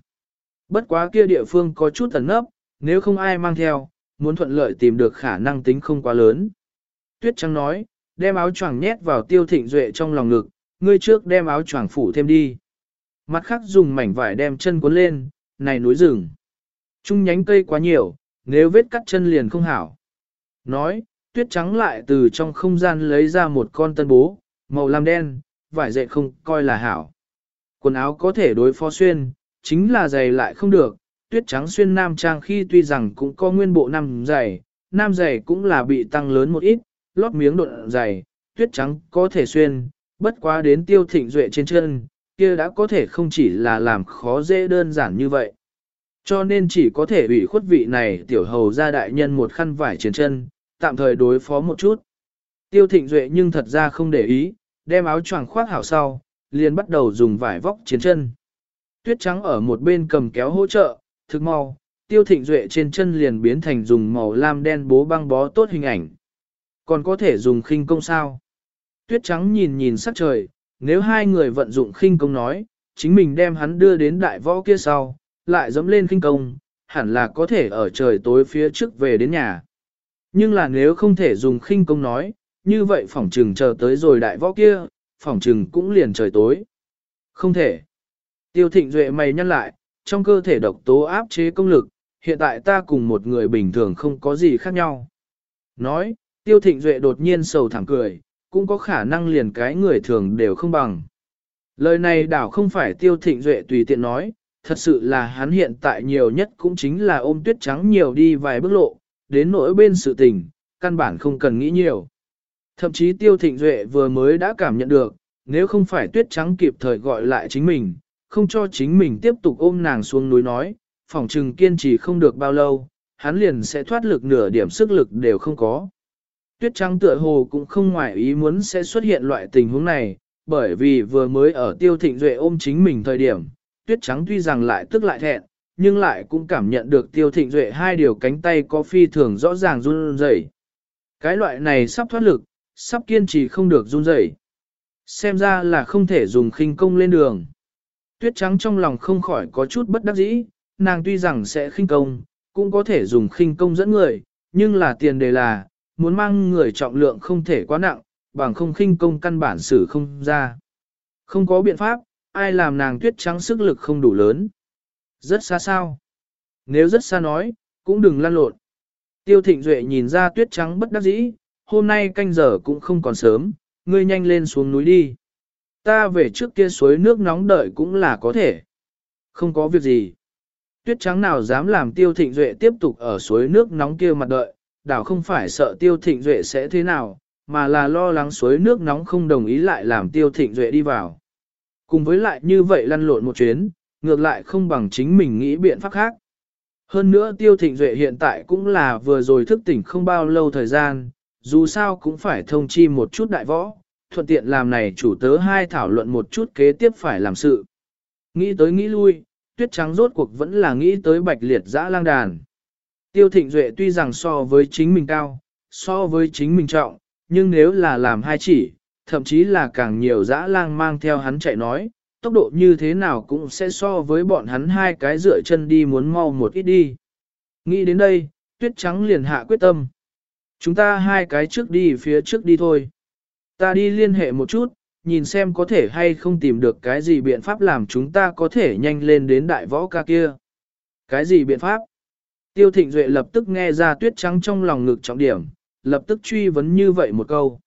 Bất quá kia địa phương có chút ẩn nấp, nếu không ai mang theo, muốn thuận lợi tìm được khả năng tính không quá lớn. Tuyết trắng nói, đem áo choàng nhét vào tiêu thịnh duệ trong lòng ngực, ngươi trước đem áo choàng phủ thêm đi. Mặt khác dùng mảnh vải đem chân cuốn lên, này núi rừng. Trung nhánh cây quá nhiều, nếu vết cắt chân liền không hảo. Nói, tuyết trắng lại từ trong không gian lấy ra một con tân bố, màu lam đen, vải dệt không coi là hảo. Quần áo có thể đối phó xuyên, chính là giày lại không được, tuyết trắng xuyên nam trang khi tuy rằng cũng có nguyên bộ nam giày, nam giày cũng là bị tăng lớn một ít, lót miếng độn giày, tuyết trắng có thể xuyên, bất quá đến tiêu thịnh duệ trên chân, kia đã có thể không chỉ là làm khó dễ đơn giản như vậy. Cho nên chỉ có thể ủy khuất vị này tiểu hầu ra đại nhân một khăn vải trên chân, tạm thời đối phó một chút. Tiêu thịnh duệ nhưng thật ra không để ý, đem áo choàng khoác hảo sau, liền bắt đầu dùng vải vóc chiến chân. Tuyết trắng ở một bên cầm kéo hỗ trợ, thực mau, tiêu thịnh duệ trên chân liền biến thành dùng màu lam đen bố băng bó tốt hình ảnh. Còn có thể dùng khinh công sao? Tuyết trắng nhìn nhìn sắc trời, nếu hai người vận dụng khinh công nói, chính mình đem hắn đưa đến đại võ kia sau, lại dẫm lên khinh công, hẳn là có thể ở trời tối phía trước về đến nhà. Nhưng là nếu không thể dùng khinh công nói, như vậy phỏng trừng chờ tới rồi đại võ kia, phỏng trừng cũng liền trời tối. Không thể. Tiêu thịnh duệ mày nhăn lại, trong cơ thể độc tố áp chế công lực, hiện tại ta cùng một người bình thường không có gì khác nhau. Nói, tiêu thịnh duệ đột nhiên sầu thẳng cười, cũng có khả năng liền cái người thường đều không bằng. Lời này đảo không phải tiêu thịnh duệ tùy tiện nói, thật sự là hắn hiện tại nhiều nhất cũng chính là ôm tuyết trắng nhiều đi vài bước lộ, đến nỗi bên sự tình, căn bản không cần nghĩ nhiều. Thậm chí tiêu thịnh duệ vừa mới đã cảm nhận được, nếu không phải tuyết trắng kịp thời gọi lại chính mình, không cho chính mình tiếp tục ôm nàng xuống núi nói, phỏng trừng kiên trì không được bao lâu, hắn liền sẽ thoát lực nửa điểm sức lực đều không có. Tuyết trắng tựa hồ cũng không ngoại ý muốn sẽ xuất hiện loại tình huống này, bởi vì vừa mới ở tiêu thịnh duệ ôm chính mình thời điểm, tuyết trắng tuy rằng lại tức lại thẹn, nhưng lại cũng cảm nhận được tiêu thịnh duệ hai điều cánh tay có phi thường rõ ràng run rẩy. Cái loại này sắp thoát lực, sắp kiên trì không được run rẩy. Xem ra là không thể dùng khinh công lên đường. Tuyết trắng trong lòng không khỏi có chút bất đắc dĩ, nàng tuy rằng sẽ khinh công, cũng có thể dùng khinh công dẫn người, nhưng là tiền đề là, muốn mang người trọng lượng không thể quá nặng, bằng không khinh công căn bản xử không ra. Không có biện pháp, ai làm nàng tuyết trắng sức lực không đủ lớn. Rất xa sao. Nếu rất xa nói, cũng đừng lăn lộn. Tiêu thịnh duệ nhìn ra tuyết trắng bất đắc dĩ, hôm nay canh giờ cũng không còn sớm, ngươi nhanh lên xuống núi đi. Ta về trước kia suối nước nóng đợi cũng là có thể. Không có việc gì. Tuyết trắng nào dám làm tiêu thịnh duệ tiếp tục ở suối nước nóng kia mặt đợi, đảo không phải sợ tiêu thịnh duệ sẽ thế nào, mà là lo lắng suối nước nóng không đồng ý lại làm tiêu thịnh duệ đi vào. Cùng với lại như vậy lăn lộn một chuyến, ngược lại không bằng chính mình nghĩ biện pháp khác. Hơn nữa tiêu thịnh duệ hiện tại cũng là vừa rồi thức tỉnh không bao lâu thời gian, dù sao cũng phải thông chi một chút đại võ, thuận tiện làm này chủ tớ hai thảo luận một chút kế tiếp phải làm sự. Nghĩ tới nghĩ lui, tuyết trắng rốt cuộc vẫn là nghĩ tới bạch liệt dã lang đàn. Tiêu thịnh duệ tuy rằng so với chính mình cao, so với chính mình trọng, nhưng nếu là làm hai chỉ, thậm chí là càng nhiều dã lang mang theo hắn chạy nói, tốc độ như thế nào cũng sẽ so với bọn hắn hai cái dựa chân đi muốn mau một ít đi. Nghĩ đến đây, tuyết trắng liền hạ quyết tâm. Chúng ta hai cái trước đi phía trước đi thôi. Ta đi liên hệ một chút, nhìn xem có thể hay không tìm được cái gì biện pháp làm chúng ta có thể nhanh lên đến đại võ ca kia. Cái gì biện pháp? Tiêu Thịnh Duệ lập tức nghe ra tuyết trắng trong lòng ngực trọng điểm, lập tức truy vấn như vậy một câu.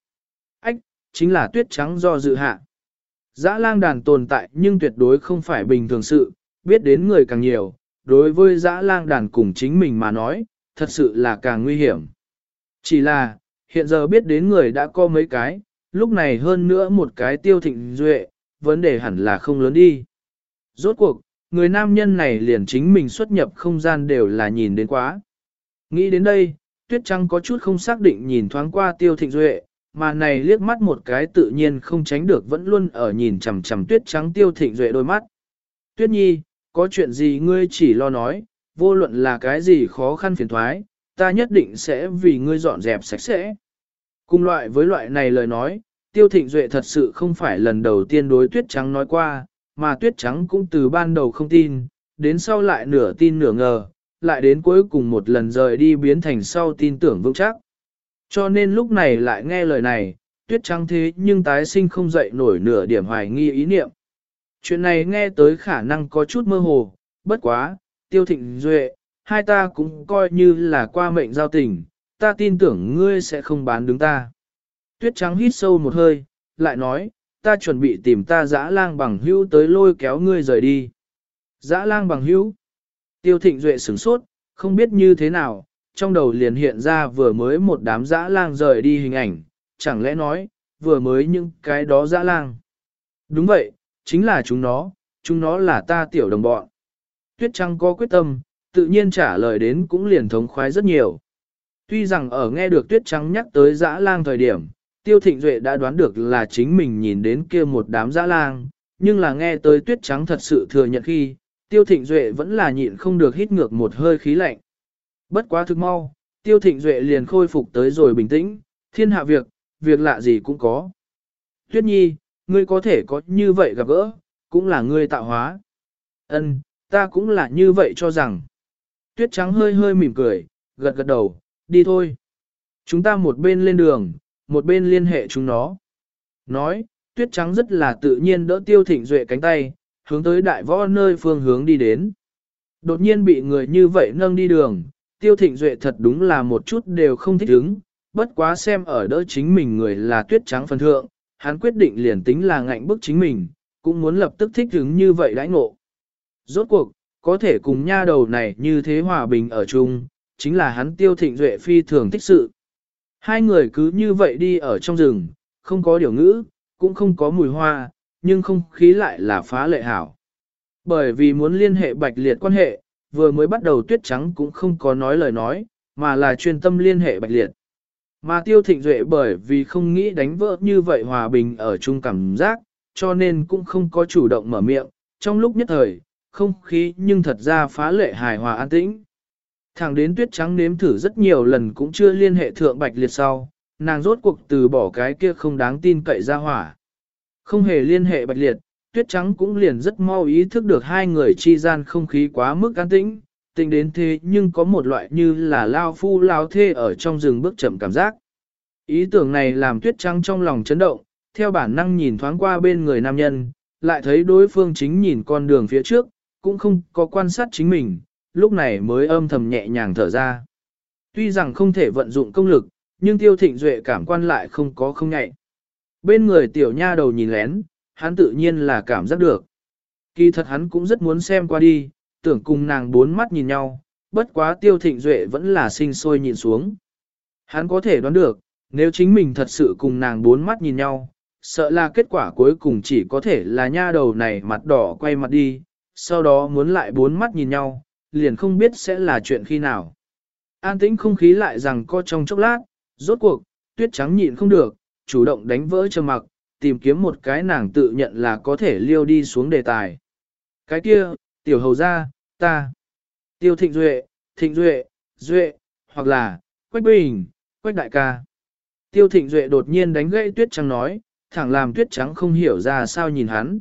Ách, chính là tuyết trắng do dự hạ. Dã lang đàn tồn tại nhưng tuyệt đối không phải bình thường sự, biết đến người càng nhiều, đối với dã lang đàn cùng chính mình mà nói, thật sự là càng nguy hiểm. Chỉ là, hiện giờ biết đến người đã có mấy cái, lúc này hơn nữa một cái tiêu thịnh duệ, vấn đề hẳn là không lớn đi. Rốt cuộc, người nam nhân này liền chính mình xuất nhập không gian đều là nhìn đến quá. Nghĩ đến đây, tuyết trăng có chút không xác định nhìn thoáng qua tiêu thịnh duệ, mà này liếc mắt một cái tự nhiên không tránh được vẫn luôn ở nhìn chằm chằm tuyết trắng tiêu thịnh duệ đôi mắt. Tuyết nhi, có chuyện gì ngươi chỉ lo nói, vô luận là cái gì khó khăn phiền thoái, ta nhất định sẽ vì ngươi dọn dẹp sạch sẽ. Cùng loại với loại này lời nói, tiêu thịnh duệ thật sự không phải lần đầu tiên đối tuyết trắng nói qua, mà tuyết trắng cũng từ ban đầu không tin, đến sau lại nửa tin nửa ngờ, lại đến cuối cùng một lần rời đi biến thành sau tin tưởng vững chắc. Cho nên lúc này lại nghe lời này, tuyết trắng thế nhưng tái sinh không dậy nổi nửa điểm hoài nghi ý niệm. Chuyện này nghe tới khả năng có chút mơ hồ, bất quá, tiêu thịnh duệ, hai ta cũng coi như là qua mệnh giao tình, ta tin tưởng ngươi sẽ không bán đứng ta. Tuyết trắng hít sâu một hơi, lại nói, ta chuẩn bị tìm ta dã lang bằng hữu tới lôi kéo ngươi rời đi. Dã lang bằng hữu. Tiêu thịnh duệ sửng sốt, không biết như thế nào, trong đầu liền hiện ra vừa mới một đám dã lang rời đi hình ảnh, chẳng lẽ nói, vừa mới những cái đó dã lang. Đúng vậy, chính là chúng nó, chúng nó là ta tiểu đồng bọn. Tuyết Trăng có quyết tâm, tự nhiên trả lời đến cũng liền thống khoái rất nhiều. Tuy rằng ở nghe được Tuyết Trắng nhắc tới dã lang thời điểm, Tiêu Thịnh Duệ đã đoán được là chính mình nhìn đến kia một đám dã lang, nhưng là nghe tới Tuyết Trắng thật sự thừa nhận khi, Tiêu Thịnh Duệ vẫn là nhịn không được hít ngược một hơi khí lạnh. Bất quá thực mau, Tiêu Thịnh Duệ liền khôi phục tới rồi bình tĩnh, thiên hạ việc, việc lạ gì cũng có. Tuyết Nhi, ngươi có thể có như vậy gặp gỡ, cũng là ngươi tạo hóa. Ân, ta cũng là như vậy cho rằng. Tuyết Trắng hơi hơi mỉm cười, gật gật đầu, đi thôi. Chúng ta một bên lên đường, một bên liên hệ chúng nó. Nói, tuyết trắng rất là tự nhiên đỡ tiêu thịnh duệ cánh tay, hướng tới đại võ nơi phương hướng đi đến. Đột nhiên bị người như vậy nâng đi đường, tiêu thịnh duệ thật đúng là một chút đều không thích ứng, bất quá xem ở đỡ chính mình người là tuyết trắng phân thượng, hắn quyết định liền tính là ngạnh bức chính mình, cũng muốn lập tức thích ứng như vậy đãi ngộ. Rốt cuộc, có thể cùng nha đầu này như thế hòa bình ở chung, chính là hắn tiêu thịnh duệ phi thường thích sự. Hai người cứ như vậy đi ở trong rừng, không có điều ngữ, cũng không có mùi hoa, nhưng không khí lại là phá lệ hảo. Bởi vì muốn liên hệ bạch liệt quan hệ, vừa mới bắt đầu tuyết trắng cũng không có nói lời nói, mà là chuyên tâm liên hệ bạch liệt. Mà tiêu thịnh duệ bởi vì không nghĩ đánh vỡ như vậy hòa bình ở chung cảm giác, cho nên cũng không có chủ động mở miệng, trong lúc nhất thời, không khí nhưng thật ra phá lệ hài hòa an tĩnh. Thẳng đến tuyết trắng nếm thử rất nhiều lần cũng chưa liên hệ thượng bạch liệt sau, nàng rốt cuộc từ bỏ cái kia không đáng tin cậy ra hỏa. Không hề liên hệ bạch liệt, tuyết trắng cũng liền rất mau ý thức được hai người chi gian không khí quá mức an tĩnh, tình đến thế nhưng có một loại như là lao phu lao thê ở trong rừng bước chậm cảm giác. Ý tưởng này làm tuyết trắng trong lòng chấn động, theo bản năng nhìn thoáng qua bên người nam nhân, lại thấy đối phương chính nhìn con đường phía trước, cũng không có quan sát chính mình, lúc này mới âm thầm nhẹ nhàng thở ra. Tuy rằng không thể vận dụng công lực, nhưng tiêu thịnh duệ cảm quan lại không có không nhạy. Bên người tiểu nha đầu nhìn lén, hắn tự nhiên là cảm giác được. Kỳ thật hắn cũng rất muốn xem qua đi, tưởng cùng nàng bốn mắt nhìn nhau, bất quá tiêu thịnh duệ vẫn là sinh sôi nhìn xuống. Hắn có thể đoán được, nếu chính mình thật sự cùng nàng bốn mắt nhìn nhau, sợ là kết quả cuối cùng chỉ có thể là nha đầu này mặt đỏ quay mặt đi, sau đó muốn lại bốn mắt nhìn nhau, liền không biết sẽ là chuyện khi nào. An tĩnh không khí lại rằng co trong chốc lát, rốt cuộc, tuyết trắng nhịn không được, chủ động đánh vỡ trầm mặc, tìm kiếm một cái nàng tự nhận là có thể liêu đi xuống đề tài. Cái kia, tiểu hầu ra, ta, tiêu thịnh duệ, thịnh duệ, duệ, hoặc là, quách bình, quách đại ca. Tiêu thịnh duệ đột nhiên đánh gãy tuyết trắng nói, thẳng làm tuyết trắng không hiểu ra sao nhìn hắn.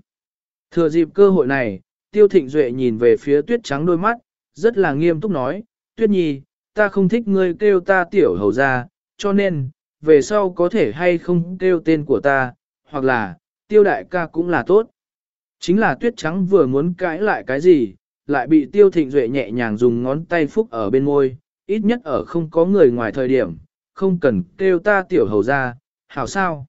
Thừa dịp cơ hội này, tiêu thịnh duệ nhìn về phía tuyết trắng đôi mắt, rất là nghiêm túc nói, tuyết nhi, ta không thích ngươi kêu ta tiểu hầu ra, cho nên, về sau có thể hay không kêu tên của ta, hoặc là, tiêu đại ca cũng là tốt. Chính là tuyết trắng vừa muốn cãi lại cái gì, lại bị tiêu thịnh duệ nhẹ nhàng dùng ngón tay phúc ở bên môi, ít nhất ở không có người ngoài thời điểm, không cần kêu ta tiểu hầu ra, hảo sao.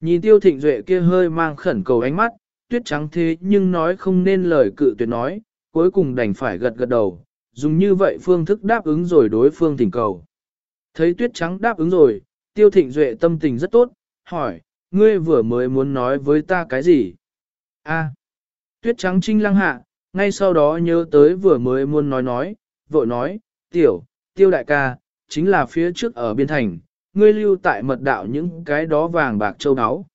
Nhìn tiêu thịnh duệ kia hơi mang khẩn cầu ánh mắt, tuyết trắng thế nhưng nói không nên lời cự tuyệt nói, cuối cùng đành phải gật gật đầu, dùng như vậy phương thức đáp ứng rồi đối phương thỉnh cầu. Thấy tuyết trắng đáp ứng rồi, tiêu thịnh duệ tâm tình rất tốt, hỏi, ngươi vừa mới muốn nói với ta cái gì? A. tuyết trắng trinh lăng hạ, ngay sau đó nhớ tới vừa mới muốn nói nói, vội nói, tiểu, tiêu đại ca, chính là phía trước ở biên thành, ngươi lưu tại mật đạo những cái đó vàng bạc châu áo.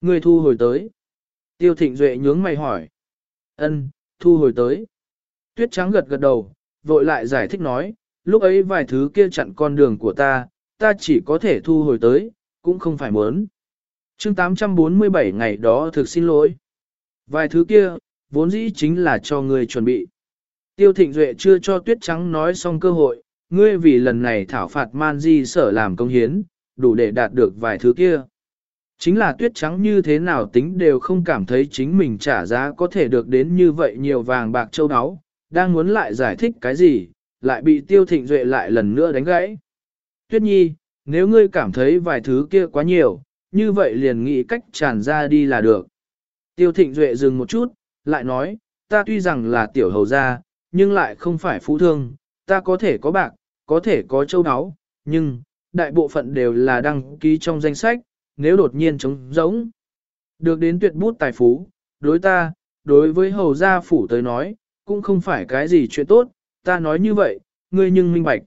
Ngươi thu hồi tới. Tiêu thịnh duệ nhướng mày hỏi. Ân, thu hồi tới. Tuyết trắng gật gật đầu, vội lại giải thích nói, lúc ấy vài thứ kia chặn con đường của ta, ta chỉ có thể thu hồi tới, cũng không phải muốn. chương 847 ngày đó thực xin lỗi. Vài thứ kia, vốn dĩ chính là cho ngươi chuẩn bị. Tiêu thịnh duệ chưa cho tuyết trắng nói xong cơ hội, ngươi vì lần này thảo phạt man di sở làm công hiến, đủ để đạt được vài thứ kia. Chính là tuyết trắng như thế nào tính đều không cảm thấy chính mình trả giá có thể được đến như vậy nhiều vàng bạc châu áo, đang muốn lại giải thích cái gì, lại bị tiêu thịnh duệ lại lần nữa đánh gãy. Tuyết nhi, nếu ngươi cảm thấy vài thứ kia quá nhiều, như vậy liền nghĩ cách tràn ra đi là được. Tiêu thịnh duệ dừng một chút, lại nói, ta tuy rằng là tiểu hầu gia, nhưng lại không phải phú thương, ta có thể có bạc, có thể có châu áo, nhưng, đại bộ phận đều là đăng ký trong danh sách, nếu đột nhiên trống rỗng. Được đến tuyệt bút tài phú, đối ta, đối với hầu gia phủ tới nói, cũng không phải cái gì chuyện tốt, ta nói như vậy, ngươi nhưng minh bạch.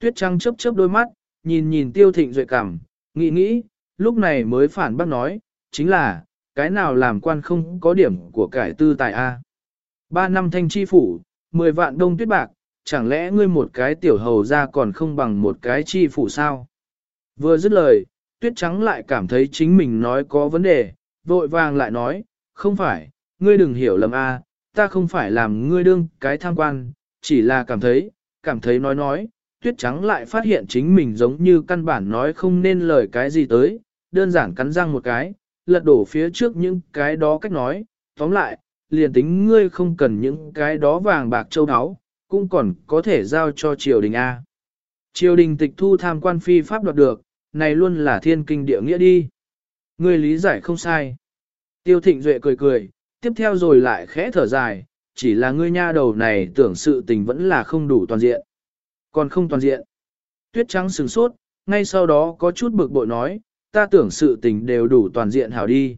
Tuyết trắng chớp chớp đôi mắt, nhìn nhìn tiêu thịnh duệ cảm, nghĩ nghĩ, lúc này mới phản bác nói, chính là, cái nào làm quan không có điểm của cải tư tài A. Ba năm thanh chi phủ, mười vạn đông tuyết bạc, chẳng lẽ ngươi một cái tiểu hầu ra còn không bằng một cái chi phủ sao? Vừa dứt lời, tuyết trắng lại cảm thấy chính mình nói có vấn đề, vội vàng lại nói, không phải, ngươi đừng hiểu lầm a, ta không phải làm ngươi đương cái tham quan, chỉ là cảm thấy, cảm thấy nói nói, tuyết trắng lại phát hiện chính mình giống như căn bản nói không nên lời cái gì tới, đơn giản cắn răng một cái, lật đổ phía trước những cái đó cách nói, tóm lại, liền tính ngươi không cần những cái đó vàng bạc châu áo, cũng còn có thể giao cho triều đình A. Triều đình tịch thu tham quan phi pháp đoạt được, này luôn là thiên kinh địa nghĩa đi. Ngươi lý giải không sai. Tiêu thịnh duệ cười cười, tiếp theo rồi lại khẽ thở dài, chỉ là ngươi nha đầu này tưởng sự tình vẫn là không đủ toàn diện. Còn không toàn diện. Tuyết trắng sừng sốt, ngay sau đó có chút bực bội nói, ta tưởng sự tình đều đủ toàn diện hảo đi.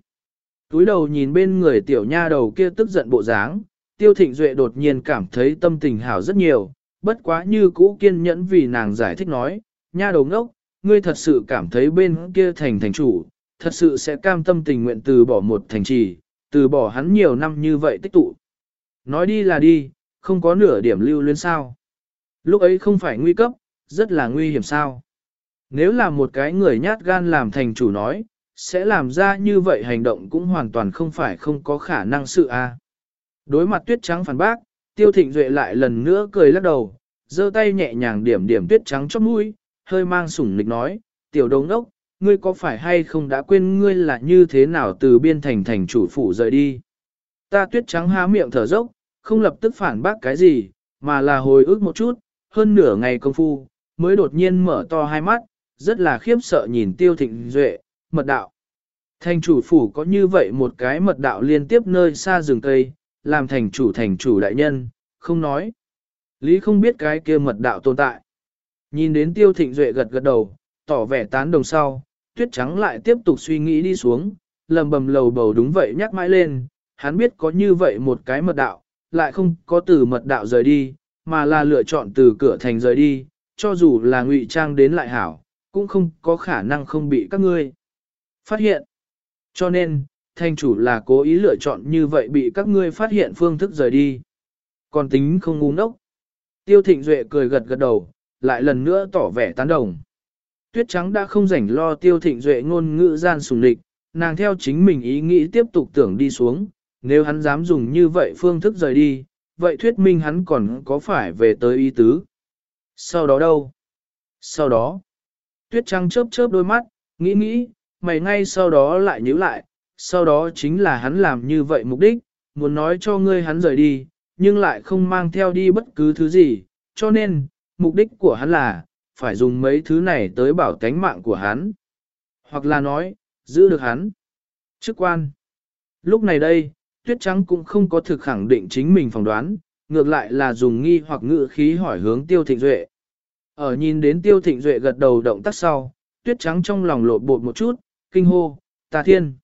Túi đầu nhìn bên người tiểu nha đầu kia tức giận bộ dáng, tiêu thịnh duệ đột nhiên cảm thấy tâm tình hảo rất nhiều, bất quá như cũ kiên nhẫn vì nàng giải thích nói, nha đầu ngốc, ngươi thật sự cảm thấy bên kia thành thành chủ, thật sự sẽ cam tâm tình nguyện từ bỏ một thành trì, từ bỏ hắn nhiều năm như vậy tích tụ. Nói đi là đi, không có nửa điểm lưu luyến sao. Lúc ấy không phải nguy cấp, rất là nguy hiểm sao. Nếu là một cái người nhát gan làm thành chủ nói, sẽ làm ra như vậy hành động cũng hoàn toàn không phải không có khả năng sự a. Đối mặt tuyết trắng phản bác, tiêu thịnh duệ lại lần nữa cười lắc đầu, giơ tay nhẹ nhàng điểm điểm tuyết trắng chóp mũi, hơi mang sủng nịch nói, tiểu đồng ốc, ngươi có phải hay không đã quên ngươi là như thế nào từ biên thành thành chủ phủ rời đi. Ta tuyết trắng há miệng thở dốc, không lập tức phản bác cái gì, mà là hồi ức một chút, hơn nửa ngày công phu, mới đột nhiên mở to hai mắt, rất là khiếp sợ nhìn tiêu thịnh duệ, mật đạo. Thành chủ phủ có như vậy một cái mật đạo liên tiếp nơi xa rừng cây, làm thành chủ thành chủ đại nhân, không nói. Lý không biết cái kia mật đạo tồn tại. Nhìn đến tiêu thịnh duệ gật gật đầu, tỏ vẻ tán đồng sau, tuyết trắng lại tiếp tục suy nghĩ đi xuống, lầm bầm lầu bầu đúng vậy nhắc mãi lên, hắn biết có như vậy một cái mật đạo, lại không có từ mật đạo rời đi, mà là lựa chọn từ cửa thành rời đi, cho dù là ngụy trang đến lại hảo, cũng không có khả năng không bị các ngươi phát hiện. Cho nên, thành chủ là cố ý lựa chọn như vậy bị các ngươi phát hiện phương thức rời đi. Còn tính không ngu ngốc. Tiêu thịnh duệ cười gật gật đầu, lại lần nữa tỏ vẻ tán đồng. Tuyết trắng đã không rảnh lo tiêu thịnh duệ ngôn ngữ gian sùng địch, nàng theo chính mình ý nghĩ tiếp tục tưởng đi xuống, nếu hắn dám dùng như vậy phương thức rời đi, vậy thuyết minh hắn còn có phải về tới ý tứ. Sau đó đâu? Sau đó, tuyết trắng chớp chớp đôi mắt, nghĩ nghĩ, mày ngay sau đó lại nhíu lại, sau đó chính là hắn làm như vậy mục đích, muốn nói cho ngươi hắn rời đi, nhưng lại không mang theo đi bất cứ thứ gì, cho nên, mục đích của hắn là, phải dùng mấy thứ này tới bảo tánh mạng của hắn. Hoặc là nói, giữ được hắn. Chức quan. Lúc này đây, tuyết trắng cũng không có thực khẳng định chính mình phỏng đoán, ngược lại là dùng nghi hoặc ngữ khí hỏi hướng tiêu thịnh duệ. Ở nhìn đến tiêu thịnh duệ gật đầu động tác sau, tuyết trắng trong lòng lộ bột một chút, kinh hô, tà thiên.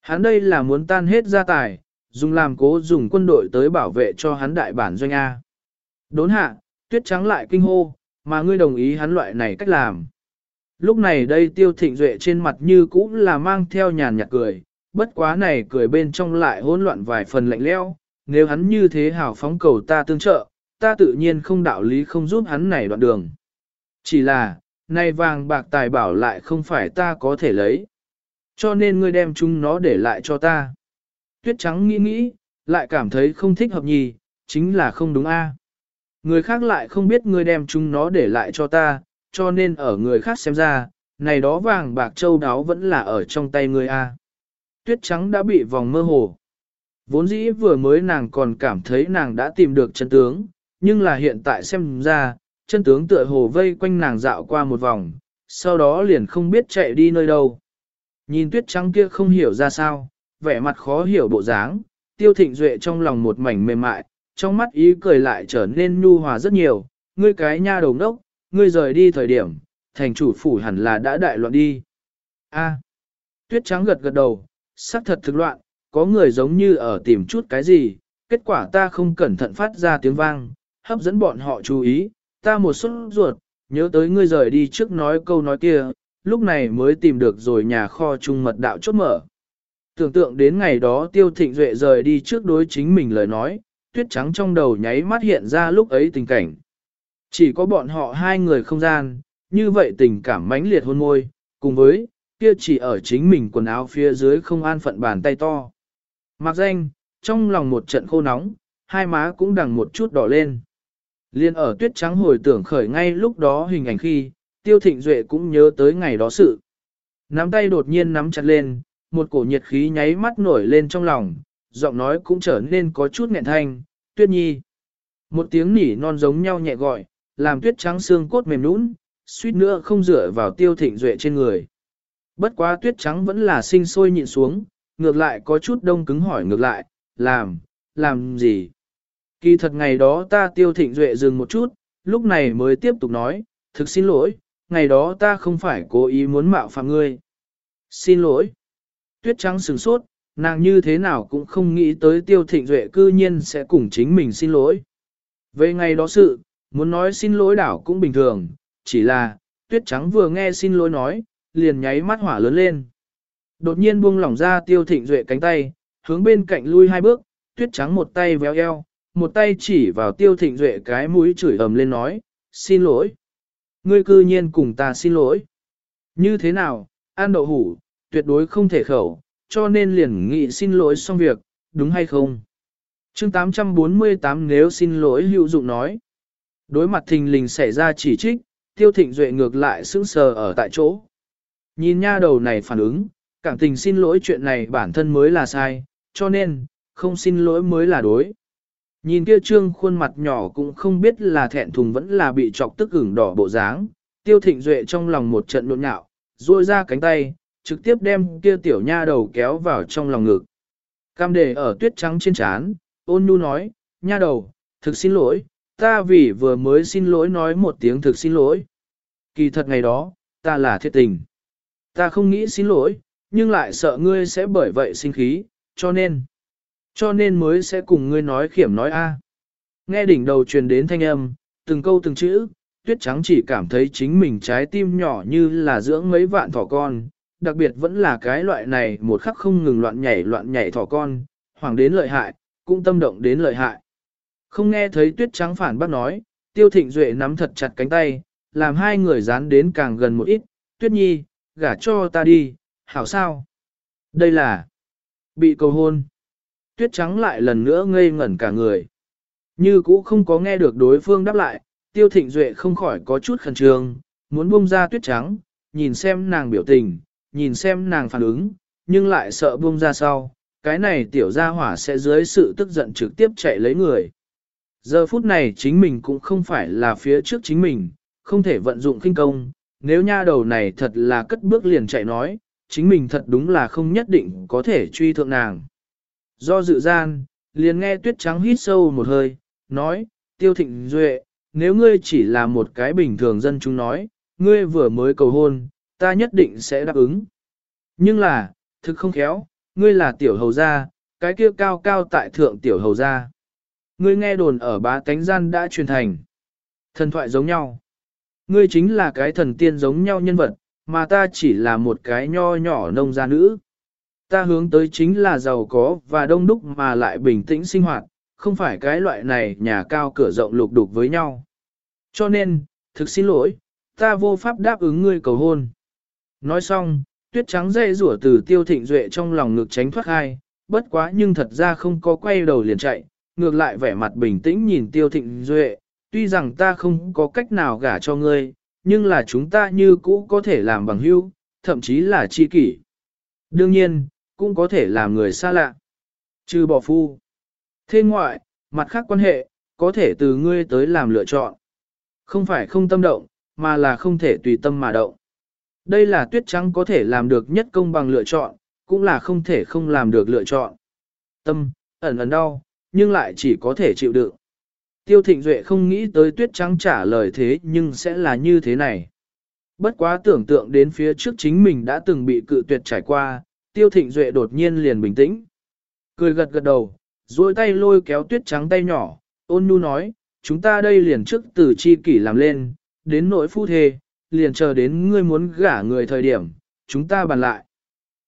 Hắn đây là muốn tan hết gia tài, dùng làm cố dùng quân đội tới bảo vệ cho hắn đại bản doanh A. Đốn hạ, tuyết trắng lại kinh hô, mà ngươi đồng ý hắn loại này cách làm. Lúc này đây tiêu thịnh duệ trên mặt như cũ là mang theo nhàn nhạt cười, bất quá này cười bên trong lại hỗn loạn vài phần lạnh leo, nếu hắn như thế hào phóng cầu ta tương trợ, ta tự nhiên không đạo lý không giúp hắn này đoạn đường. Chỉ là, nay vàng bạc tài bảo lại không phải ta có thể lấy. Cho nên ngươi đem chúng nó để lại cho ta. Tuyết trắng nghĩ nghĩ, lại cảm thấy không thích hợp nhì, chính là không đúng a. Người khác lại không biết ngươi đem chúng nó để lại cho ta, cho nên ở người khác xem ra, này đó vàng bạc châu đáo vẫn là ở trong tay ngươi a. Tuyết trắng đã bị vòng mơ hồ. Vốn dĩ vừa mới nàng còn cảm thấy nàng đã tìm được chân tướng, nhưng là hiện tại xem ra, chân tướng tựa hồ vây quanh nàng dạo qua một vòng, sau đó liền không biết chạy đi nơi đâu. Nhìn tuyết trắng kia không hiểu ra sao, vẻ mặt khó hiểu bộ dáng, tiêu thịnh duệ trong lòng một mảnh mềm mại, trong mắt ý cười lại trở nên nhu hòa rất nhiều, ngươi cái nha đầu đốc, ngươi rời đi thời điểm, thành chủ phủ hẳn là đã đại loạn đi. A. tuyết trắng gật gật đầu, sắc thật thực loạn, có người giống như ở tìm chút cái gì, kết quả ta không cẩn thận phát ra tiếng vang, hấp dẫn bọn họ chú ý, ta một suất ruột, nhớ tới ngươi rời đi trước nói câu nói kia, lúc này mới tìm được rồi nhà kho trung mật đạo chốt mở. Tưởng tượng đến ngày đó tiêu thịnh duệ rời đi trước đối chính mình lời nói, tuyết trắng trong đầu nháy mắt hiện ra lúc ấy tình cảnh. Chỉ có bọn họ hai người không gian, như vậy tình cảm mãnh liệt hôn môi, cùng với, kia chỉ ở chính mình quần áo phía dưới không an phận bàn tay to. Mặc danh, trong lòng một trận khô nóng, hai má cũng đằng một chút đỏ lên. Liên ở tuyết trắng hồi tưởng khởi ngay lúc đó hình ảnh khi, tiêu thịnh duệ cũng nhớ tới ngày đó sự. Nắm tay đột nhiên nắm chặt lên, một cổ nhiệt khí nháy mắt nổi lên trong lòng, giọng nói cũng trở nên có chút nghẹn thanh, tuyết nhi. Một tiếng nỉ non giống nhau nhẹ gọi, làm tuyết trắng xương cốt mềm nũng, suýt nữa không dựa vào tiêu thịnh duệ trên người. Bất quá tuyết trắng vẫn là sinh sôi nhịn xuống, ngược lại có chút đông cứng hỏi ngược lại, làm, làm gì? Kỳ thật ngày đó ta tiêu thịnh duệ dừng một chút, lúc này mới tiếp tục nói, thực xin lỗi, ngày đó ta không phải cố ý muốn mạo phạm ngươi. Xin lỗi. Tuyết trắng sừng sốt, nàng như thế nào cũng không nghĩ tới tiêu thịnh duệ cư nhiên sẽ cùng chính mình xin lỗi. Về ngày đó sự, muốn nói xin lỗi đảo cũng bình thường, chỉ là, tuyết trắng vừa nghe xin lỗi nói, liền nháy mắt hỏa lớn lên. Đột nhiên buông lỏng ra tiêu thịnh duệ cánh tay, hướng bên cạnh lui hai bước, tuyết trắng một tay véo eo, một tay chỉ vào tiêu thịnh duệ cái mũi chửi ầm lên nói, xin lỗi. Ngươi cư nhiên cùng ta xin lỗi. Như thế nào, ăn đậu hủ, tuyệt đối không thể khẩu, cho nên liền nghị xin lỗi xong việc, đúng hay không? chương 848 nếu xin lỗi hữu dụng nói. Đối mặt thình lình xảy ra chỉ trích, tiêu thịnh duệ ngược lại sững sờ ở tại chỗ. Nhìn nha đầu này phản ứng, cảm tình xin lỗi chuyện này bản thân mới là sai, cho nên, không xin lỗi mới là đối. Nhìn kia trương khuôn mặt nhỏ cũng không biết là thẹn thùng vẫn là bị chọc tức ửng đỏ bộ dáng, tiêu thịnh duệ trong lòng một trận nộn nhạo, ruôi ra cánh tay, trực tiếp đem kia tiểu nha đầu kéo vào trong lòng ngực. Cam đề ở tuyết trắng trên trán, ôn nhu nói, nha đầu, thực xin lỗi, ta vì vừa mới xin lỗi nói một tiếng thực xin lỗi. Kỳ thật ngày đó, ta là thiệt tình. Ta không nghĩ xin lỗi, nhưng lại sợ ngươi sẽ bởi vậy sinh khí, cho nên, cho nên mới sẽ cùng ngươi nói khiểm nói a. Nghe đỉnh đầu truyền đến thanh âm, từng câu từng chữ, tuyết trắng chỉ cảm thấy chính mình trái tim nhỏ như là dưỡng mấy vạn thỏ con, đặc biệt vẫn là cái loại này một khắc không ngừng loạn nhảy loạn nhảy thỏ con, hoàng đến lợi hại, cũng tâm động đến lợi hại. Không nghe thấy tuyết trắng phản bác nói, tiêu thịnh duệ nắm thật chặt cánh tay, làm hai người dán đến càng gần một ít, tuyết nhi, gả cho ta đi, hảo sao? Đây là bị cầu hôn. Tuyết trắng lại lần nữa ngây ngẩn cả người. Như cũ không có nghe được đối phương đáp lại, tiêu thịnh duệ không khỏi có chút khẩn trương, muốn buông ra tuyết trắng, nhìn xem nàng biểu tình, nhìn xem nàng phản ứng, nhưng lại sợ buông ra sau, cái này tiểu gia hỏa sẽ dưới sự tức giận trực tiếp chạy lấy người. Giờ phút này chính mình cũng không phải là phía trước chính mình, không thể vận dụng kinh công, nếu nha đầu này thật là cất bước liền chạy nói, chính mình thật đúng là không nhất định có thể truy thượng nàng. Do dự gian, liền nghe tuyết trắng hít sâu một hơi, nói, tiêu thịnh duệ, nếu ngươi chỉ là một cái bình thường dân chúng nói, ngươi vừa mới cầu hôn, ta nhất định sẽ đáp ứng. Nhưng là, thực không khéo, ngươi là tiểu hầu gia, cái kia cao cao tại thượng tiểu hầu gia. Ngươi nghe đồn ở bá tánh gian đã truyền thành. Thần thoại giống nhau. Ngươi chính là cái thần tiên giống nhau nhân vật, mà ta chỉ là một cái nho nhỏ nông gia nữ. Ta hướng tới chính là giàu có và đông đúc mà lại bình tĩnh sinh hoạt, không phải cái loại này nhà cao cửa rộng lục đục với nhau. Cho nên, thực xin lỗi, ta vô pháp đáp ứng ngươi cầu hôn. Nói xong, tuyết trắng dây rủa từ tiêu thịnh duệ trong lòng ngực tránh thoát hai, bất quá nhưng thật ra không có quay đầu liền chạy, ngược lại vẻ mặt bình tĩnh nhìn tiêu thịnh duệ, tuy rằng ta không có cách nào gả cho ngươi, nhưng là chúng ta như cũ có thể làm bằng hữu, thậm chí là chi kỷ. Đương nhiên, cũng có thể làm người xa lạ. Trừ bỏ phu. Thế ngoại, mặt khác quan hệ, có thể từ ngươi tới làm lựa chọn. Không phải không tâm động, mà là không thể tùy tâm mà động. Đây là tuyết trắng có thể làm được nhất công bằng lựa chọn, cũng là không thể không làm được lựa chọn. Tâm, ẩn ẩn đau, nhưng lại chỉ có thể chịu đựng. Tiêu Thịnh Duệ không nghĩ tới tuyết trắng trả lời thế nhưng sẽ là như thế này. Bất quá tưởng tượng đến phía trước chính mình đã từng bị cự tuyệt trải qua, Tiêu Thịnh Duệ đột nhiên liền bình tĩnh. Cười gật gật đầu, duỗi tay lôi kéo tuyết trắng tay nhỏ, ôn nhu nói, chúng ta đây liền trước từ chi kỷ làm lên, đến nỗi phu thề liền chờ đến ngươi muốn gả người thời điểm, chúng ta bàn lại.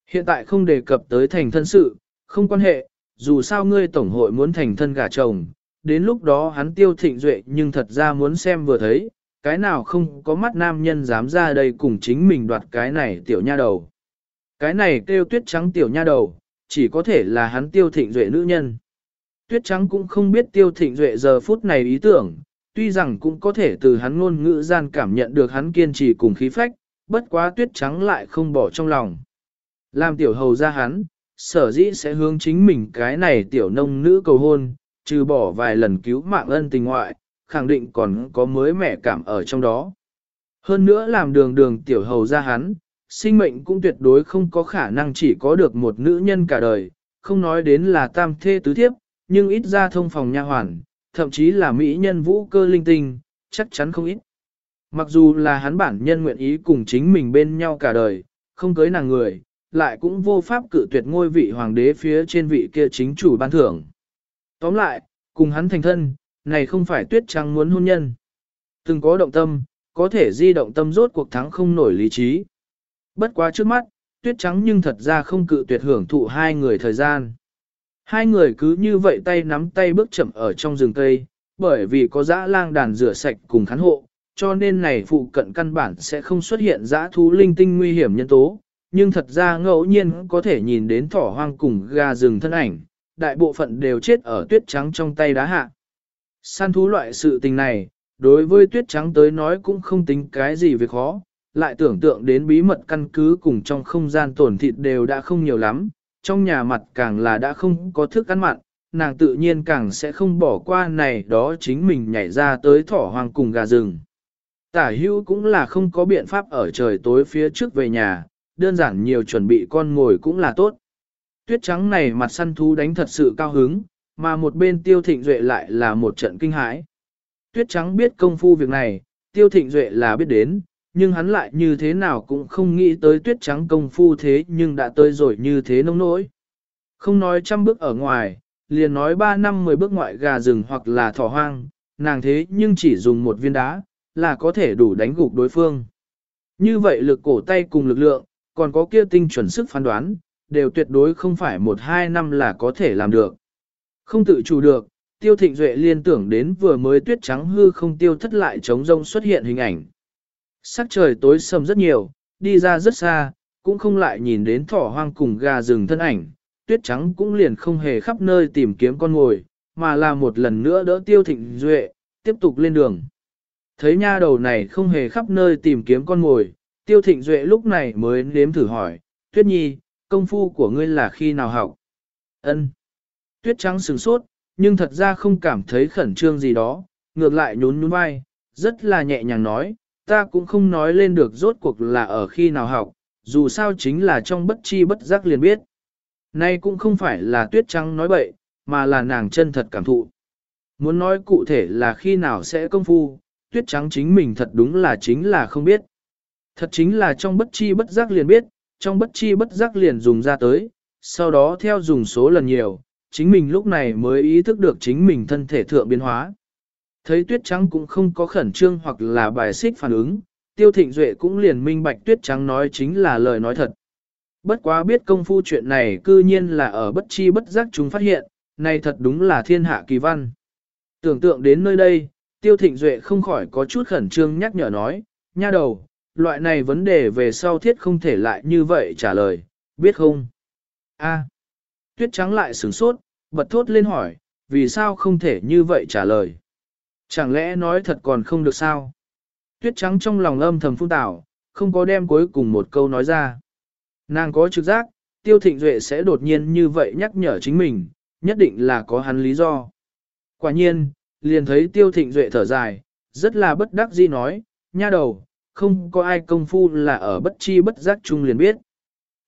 Hiện tại không đề cập tới thành thân sự, không quan hệ, dù sao ngươi tổng hội muốn thành thân gả chồng, đến lúc đó hắn tiêu thịnh duệ nhưng thật ra muốn xem vừa thấy, cái nào không có mắt nam nhân dám ra đây cùng chính mình đoạt cái này tiểu nha đầu. Cái này kêu tuyết trắng tiểu nha đầu, chỉ có thể là hắn tiêu thịnh duệ nữ nhân. Tuyết trắng cũng không biết tiêu thịnh duệ giờ phút này ý tưởng, tuy rằng cũng có thể từ hắn ngôn ngữ gian cảm nhận được hắn kiên trì cùng khí phách, bất quá tuyết trắng lại không bỏ trong lòng. Làm tiểu hầu ra hắn, sở dĩ sẽ hướng chính mình cái này tiểu nông nữ cầu hôn, trừ bỏ vài lần cứu mạng ân tình ngoại, khẳng định còn có mới mẻ cảm ở trong đó. Hơn nữa làm đường đường tiểu hầu ra hắn, sinh mệnh cũng tuyệt đối không có khả năng chỉ có được một nữ nhân cả đời, không nói đến là tam thê tứ thiếp, nhưng ít ra thông phòng nha hoàn, thậm chí là mỹ nhân vũ cơ linh tinh, chắc chắn không ít. Mặc dù là hắn bản nhân nguyện ý cùng chính mình bên nhau cả đời, không cưới nàng người, lại cũng vô pháp cự tuyệt ngôi vị hoàng đế phía trên vị kia chính chủ ban thưởng. Tóm lại, cùng hắn thành thân, này không phải tuyết trắng muốn hôn nhân. Từng có động tâm, có thể di động tâm rốt cuộc thắng không nổi lý trí. Bất quá trước mắt, tuyết trắng nhưng thật ra không cự tuyệt hưởng thụ hai người thời gian. Hai người cứ như vậy tay nắm tay bước chậm ở trong rừng cây, bởi vì có dã lang đàn rửa sạch cùng khán hộ, cho nên này phụ cận căn bản sẽ không xuất hiện dã thú linh tinh nguy hiểm nhân tố, nhưng thật ra ngẫu nhiên có thể nhìn đến thỏ hoang cùng gà rừng thân ảnh, đại bộ phận đều chết ở tuyết trắng trong tay đá hạ. Săn thú loại sự tình này, đối với tuyết trắng tới nói cũng không tính cái gì về khó, lại tưởng tượng đến bí mật căn cứ cùng trong không gian tổn thịt đều đã không nhiều lắm, trong nhà mặt càng là đã không có thức ăn mặn, nàng tự nhiên càng sẽ không bỏ qua này đó chính mình nhảy ra tới thỏ hoang cùng gà rừng. Tả hữu cũng là không có biện pháp ở trời tối phía trước về nhà, đơn giản nhiều chuẩn bị con ngồi cũng là tốt. Tuyết trắng này mặt săn thú đánh thật sự cao hứng, mà một bên tiêu thịnh duệ lại là một trận kinh hãi. Tuyết trắng biết công phu việc này, tiêu thịnh duệ là biết đến, nhưng hắn lại như thế nào cũng không nghĩ tới tuyết trắng công phu thế nhưng đã tới rồi như thế nông nỗi. Không nói trăm bước ở ngoài, liền nói ba năm mười bước ngoại gà rừng hoặc là thỏ hoang, nàng thế nhưng chỉ dùng một viên đá, là có thể đủ đánh gục đối phương. Như vậy lực cổ tay cùng lực lượng, còn có kia tinh chuẩn sức phán đoán, đều tuyệt đối không phải một hai năm là có thể làm được. Không tự chủ được, tiêu thịnh duệ liên tưởng đến vừa mới tuyết trắng hư không tiêu thất lại chống rông xuất hiện hình ảnh. Sắc trời tối sầm rất nhiều, đi ra rất xa, cũng không lại nhìn đến thỏ hoang cùng gà rừng thân ảnh, tuyết trắng cũng liền không hề khắp nơi tìm kiếm con ngồi, mà là một lần nữa đỡ tiêu thịnh duệ, tiếp tục lên đường. Thấy nha đầu này không hề khắp nơi tìm kiếm con ngồi, tiêu thịnh duệ lúc này mới nếm thử hỏi, tuyết nhi, công phu của ngươi là khi nào học? Ân. Tuyết trắng sừng sốt, nhưng thật ra không cảm thấy khẩn trương gì đó, ngược lại nhún nhún vai, rất là nhẹ nhàng nói, ta cũng không nói lên được rốt cuộc là ở khi nào học, dù sao chính là trong bất chi bất giác liền biết. Nay cũng không phải là tuyết trắng nói bậy, mà là nàng chân thật cảm thụ. Muốn nói cụ thể là khi nào sẽ công phu, tuyết trắng chính mình thật đúng là chính là không biết. Thật chính là trong bất chi bất giác liền biết, trong bất chi bất giác liền dùng ra tới, sau đó theo dùng số lần nhiều, chính mình lúc này mới ý thức được chính mình thân thể thượng biến hóa. Thấy tuyết trắng cũng không có khẩn trương hoặc là bài xích phản ứng, tiêu thịnh duệ cũng liền minh bạch tuyết trắng nói chính là lời nói thật. Bất quá biết công phu chuyện này cư nhiên là ở bất chi bất giác chúng phát hiện, này thật đúng là thiên hạ kỳ văn. Tưởng tượng đến nơi đây, tiêu thịnh duệ không khỏi có chút khẩn trương nhắc nhở nói, nha đầu, loại này vấn đề về sau thiết không thể lại như vậy trả lời, biết không? A. Tuyết trắng lại sửng sốt, bật thốt lên hỏi, vì sao không thể như vậy trả lời? Chẳng lẽ nói thật còn không được sao? Tuyết trắng trong lòng âm thầm phun tảo, không có đem cuối cùng một câu nói ra. Nàng có trực giác, tiêu thịnh duệ sẽ đột nhiên như vậy nhắc nhở chính mình, nhất định là có hắn lý do. Quả nhiên, liền thấy tiêu thịnh duệ thở dài, rất là bất đắc dĩ nói, nha đầu, không có ai công phu là ở bất chi bất giác chung liền biết.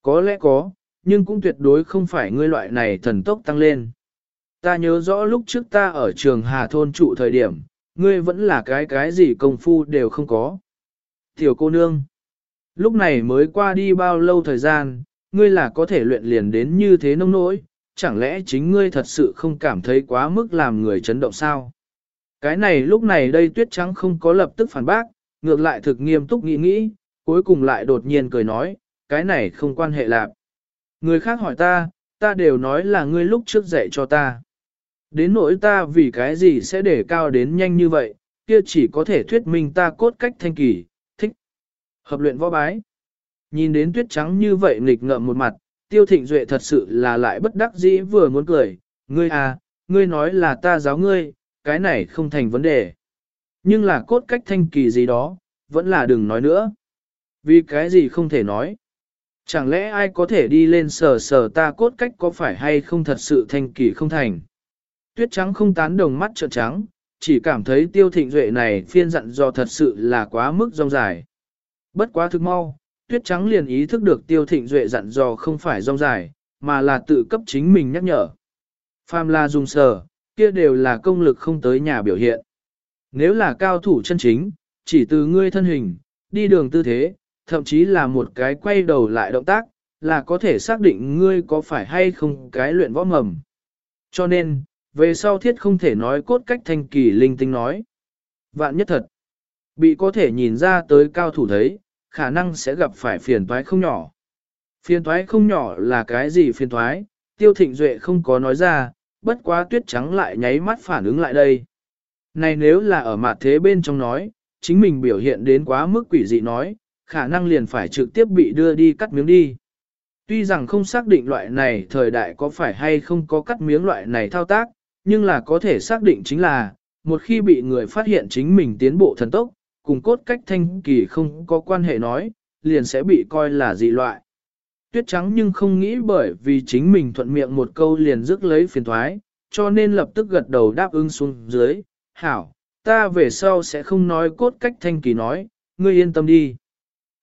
Có lẽ có, nhưng cũng tuyệt đối không phải ngươi loại này thần tốc tăng lên. Ta nhớ rõ lúc trước ta ở trường Hà Thôn trụ thời điểm, ngươi vẫn là cái cái gì công phu đều không có. Tiểu cô nương, lúc này mới qua đi bao lâu thời gian, ngươi là có thể luyện liền đến như thế nông nỗi, chẳng lẽ chính ngươi thật sự không cảm thấy quá mức làm người chấn động sao? Cái này lúc này đây tuyết trắng không có lập tức phản bác, ngược lại thực nghiêm túc nghĩ nghĩ, cuối cùng lại đột nhiên cười nói, cái này không quan hệ lạc. Người khác hỏi ta, ta đều nói là ngươi lúc trước dạy cho ta. Đến nỗi ta vì cái gì sẽ để cao đến nhanh như vậy, kia chỉ có thể thuyết minh ta cốt cách thanh kỳ, thích. Hợp luyện võ bái. Nhìn đến tuyết trắng như vậy nghịch ngợm một mặt, tiêu thịnh duệ thật sự là lại bất đắc dĩ vừa muốn cười, ngươi à, ngươi nói là ta giáo ngươi, cái này không thành vấn đề. Nhưng là cốt cách thanh kỳ gì đó, vẫn là đừng nói nữa. Vì cái gì không thể nói. Chẳng lẽ ai có thể đi lên sờ sờ ta cốt cách có phải hay không thật sự thanh kỳ không thành. Tuyết trắng không tán đồng mắt trợn trắng, chỉ cảm thấy tiêu thịnh duệ này phiên dặn do thật sự là quá mức rong dài. Bất quá thực mau, tuyết trắng liền ý thức được tiêu thịnh duệ dặn dò không phải rong dài, mà là tự cấp chính mình nhắc nhở. Phàm là dùng sờ, kia đều là công lực không tới nhà biểu hiện. Nếu là cao thủ chân chính, chỉ từ ngươi thân hình, đi đường tư thế, thậm chí là một cái quay đầu lại động tác, là có thể xác định ngươi có phải hay không cái luyện võ mầm. Cho nên, về sau thiết không thể nói cốt cách thanh kỳ linh tinh nói. Vạn nhất thật, bị có thể nhìn ra tới cao thủ thấy, khả năng sẽ gặp phải phiền toái không nhỏ. Phiền toái không nhỏ là cái gì phiền toái, tiêu thịnh duệ không có nói ra, bất quá tuyết trắng lại nháy mắt phản ứng lại đây. Này nếu là ở mặt thế bên trong nói, chính mình biểu hiện đến quá mức quỷ dị nói, khả năng liền phải trực tiếp bị đưa đi cắt miếng đi. Tuy rằng không xác định loại này thời đại có phải hay không có cắt miếng loại này thao tác, nhưng là có thể xác định chính là, một khi bị người phát hiện chính mình tiến bộ thần tốc, cùng cốt cách thanh kỳ không có quan hệ nói, liền sẽ bị coi là dị loại. Tuyết trắng nhưng không nghĩ bởi vì chính mình thuận miệng một câu liền rước lấy phiền thoái, cho nên lập tức gật đầu đáp ứng xuống dưới, hảo, ta về sau sẽ không nói cốt cách thanh kỳ nói, ngươi yên tâm đi.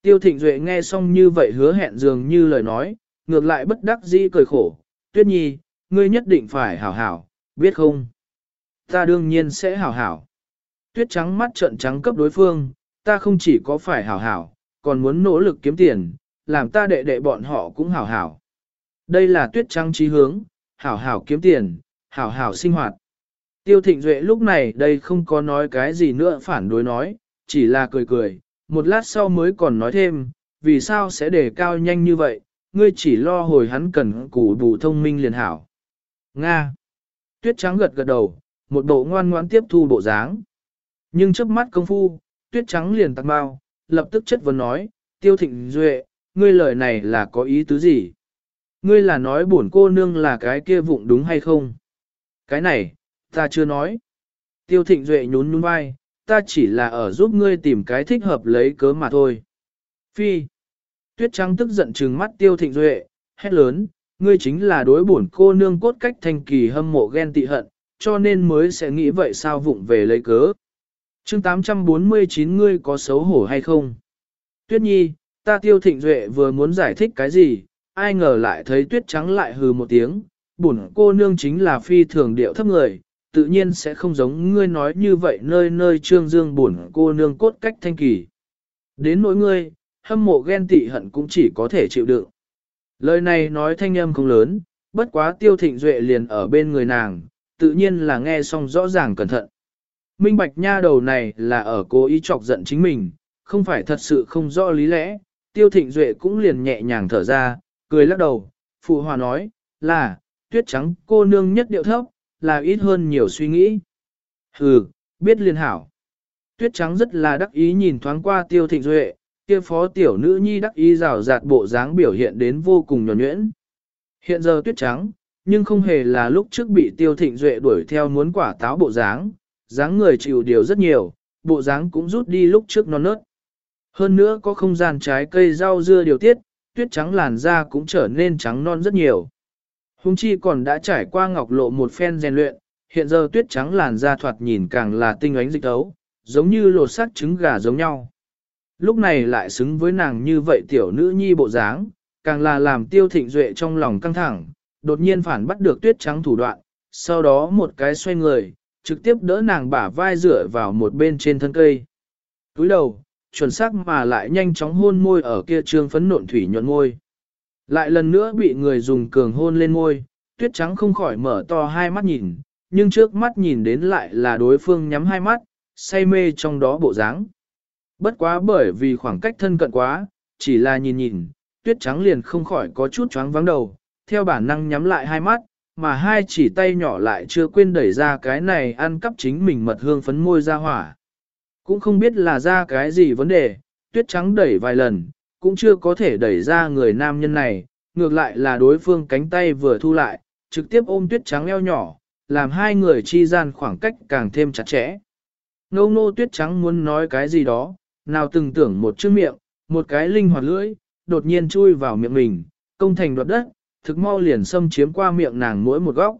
Tiêu thịnh duệ nghe xong như vậy hứa hẹn dường như lời nói, ngược lại bất đắc dĩ cười khổ, tuyết nhi, ngươi nhất định phải hảo hảo, biết không? Ta đương nhiên sẽ hảo hảo. Tuyết trắng mắt trợn trắng cấp đối phương, ta không chỉ có phải hảo hảo, còn muốn nỗ lực kiếm tiền, làm ta đệ đệ bọn họ cũng hảo hảo. Đây là tuyết trắng trí hướng, hảo hảo kiếm tiền, hảo hảo sinh hoạt. Tiêu thịnh duệ lúc này đây không có nói cái gì nữa phản đối nói, chỉ là cười cười, một lát sau mới còn nói thêm, vì sao sẽ để cao nhanh như vậy, ngươi chỉ lo hồi hắn cần củ bù thông minh liền hảo. Nga. Tuyết trắng gật gật đầu, một bộ ngoan ngoãn tiếp thu bộ dáng. Nhưng trước mắt công phu, tuyết trắng liền tặng bao, lập tức chất vấn nói, tiêu thịnh duệ, ngươi lời này là có ý tứ gì? Ngươi là nói bổn cô nương là cái kia vụng đúng hay không? Cái này, ta chưa nói. Tiêu thịnh duệ nhún nhún vai, ta chỉ là ở giúp ngươi tìm cái thích hợp lấy cớ mà thôi. Phi. Tuyết trắng tức giận trừng mắt tiêu thịnh duệ, hét lớn, ngươi chính là đối bổn cô nương cốt cách thanh kỳ hâm mộ ghen tị hận, cho nên mới sẽ nghĩ vậy sao vụng về lấy cớ. chương 849 ngươi có xấu hổ hay không? Tuyết nhi, ta tiêu thịnh duệ vừa muốn giải thích cái gì, ai ngờ lại thấy tuyết trắng lại hừ một tiếng, bổn cô nương chính là phi thường điệu thấp người, tự nhiên sẽ không giống ngươi nói như vậy nơi nơi trương dương bổn cô nương cốt cách thanh kỳ. Đến nỗi ngươi, hâm mộ ghen tị hận cũng chỉ có thể chịu đựng. Lời này nói thanh âm không lớn, bất quá tiêu thịnh duệ liền ở bên người nàng, tự nhiên là nghe xong rõ ràng cẩn thận. Minh bạch nha đầu này là ở cố ý chọc giận chính mình, không phải thật sự không rõ lý lẽ, tiêu thịnh duệ cũng liền nhẹ nhàng thở ra, cười lắc đầu, phụ hòa nói, là, tuyết trắng cô nương nhất điệu thấp, là ít hơn nhiều suy nghĩ. Hừ, biết liên hảo. Tuyết trắng rất là đắc ý nhìn thoáng qua tiêu thịnh duệ, kia phó tiểu nữ nhi đắc ý rào rạt bộ dáng biểu hiện đến vô cùng nhỏ nhuyễn. Hiện giờ tuyết trắng, nhưng không hề là lúc trước bị tiêu thịnh duệ đuổi theo muốn quả táo bộ dáng, dáng người chịu điều rất nhiều, bộ dáng cũng rút đi lúc trước non nớt. Hơn nữa có không gian trái cây rau dưa điều tiết, tuyết trắng làn da cũng trở nên trắng non rất nhiều. Hùng chi còn đã trải qua ngọc lộ một phen rèn luyện, hiện giờ tuyết trắng làn da thoạt nhìn càng là tinh ánh dịch tấu, giống như lột sắc trứng gà giống nhau. Lúc này lại xứng với nàng như vậy tiểu nữ nhi bộ dáng, càng là làm tiêu thịnh duệ trong lòng căng thẳng, đột nhiên phản bắt được tuyết trắng thủ đoạn, sau đó một cái xoay người, trực tiếp đỡ nàng bả vai dựa vào một bên trên thân cây. Túi đầu, chuẩn xác mà lại nhanh chóng hôn môi ở kia trương phấn nộn thủy nhuận môi. Lại lần nữa bị người dùng cường hôn lên môi, tuyết trắng không khỏi mở to hai mắt nhìn, nhưng trước mắt nhìn đến lại là đối phương nhắm hai mắt, say mê trong đó bộ dáng. Bất quá bởi vì khoảng cách thân cận quá, chỉ là nhìn nhìn, tuyết trắng liền không khỏi có chút choáng vắng đầu, theo bản năng nhắm lại hai mắt, mà hai chỉ tay nhỏ lại chưa quên đẩy ra cái này ăn cắp chính mình mật hương phấn môi ra hỏa. Cũng không biết là ra cái gì vấn đề, tuyết trắng đẩy vài lần, cũng chưa có thể đẩy ra người nam nhân này, ngược lại là đối phương cánh tay vừa thu lại, trực tiếp ôm tuyết trắng eo nhỏ, làm hai người chi gian khoảng cách càng thêm chặt chẽ. Ngô nô tuyết trắng muốn nói cái gì đó, nào từng tưởng một chữ miệng, một cái linh hoạt lưỡi, đột nhiên chui vào miệng mình, công thành đoạt đất, thực mau liền xâm chiếm qua miệng nàng mỗi một góc.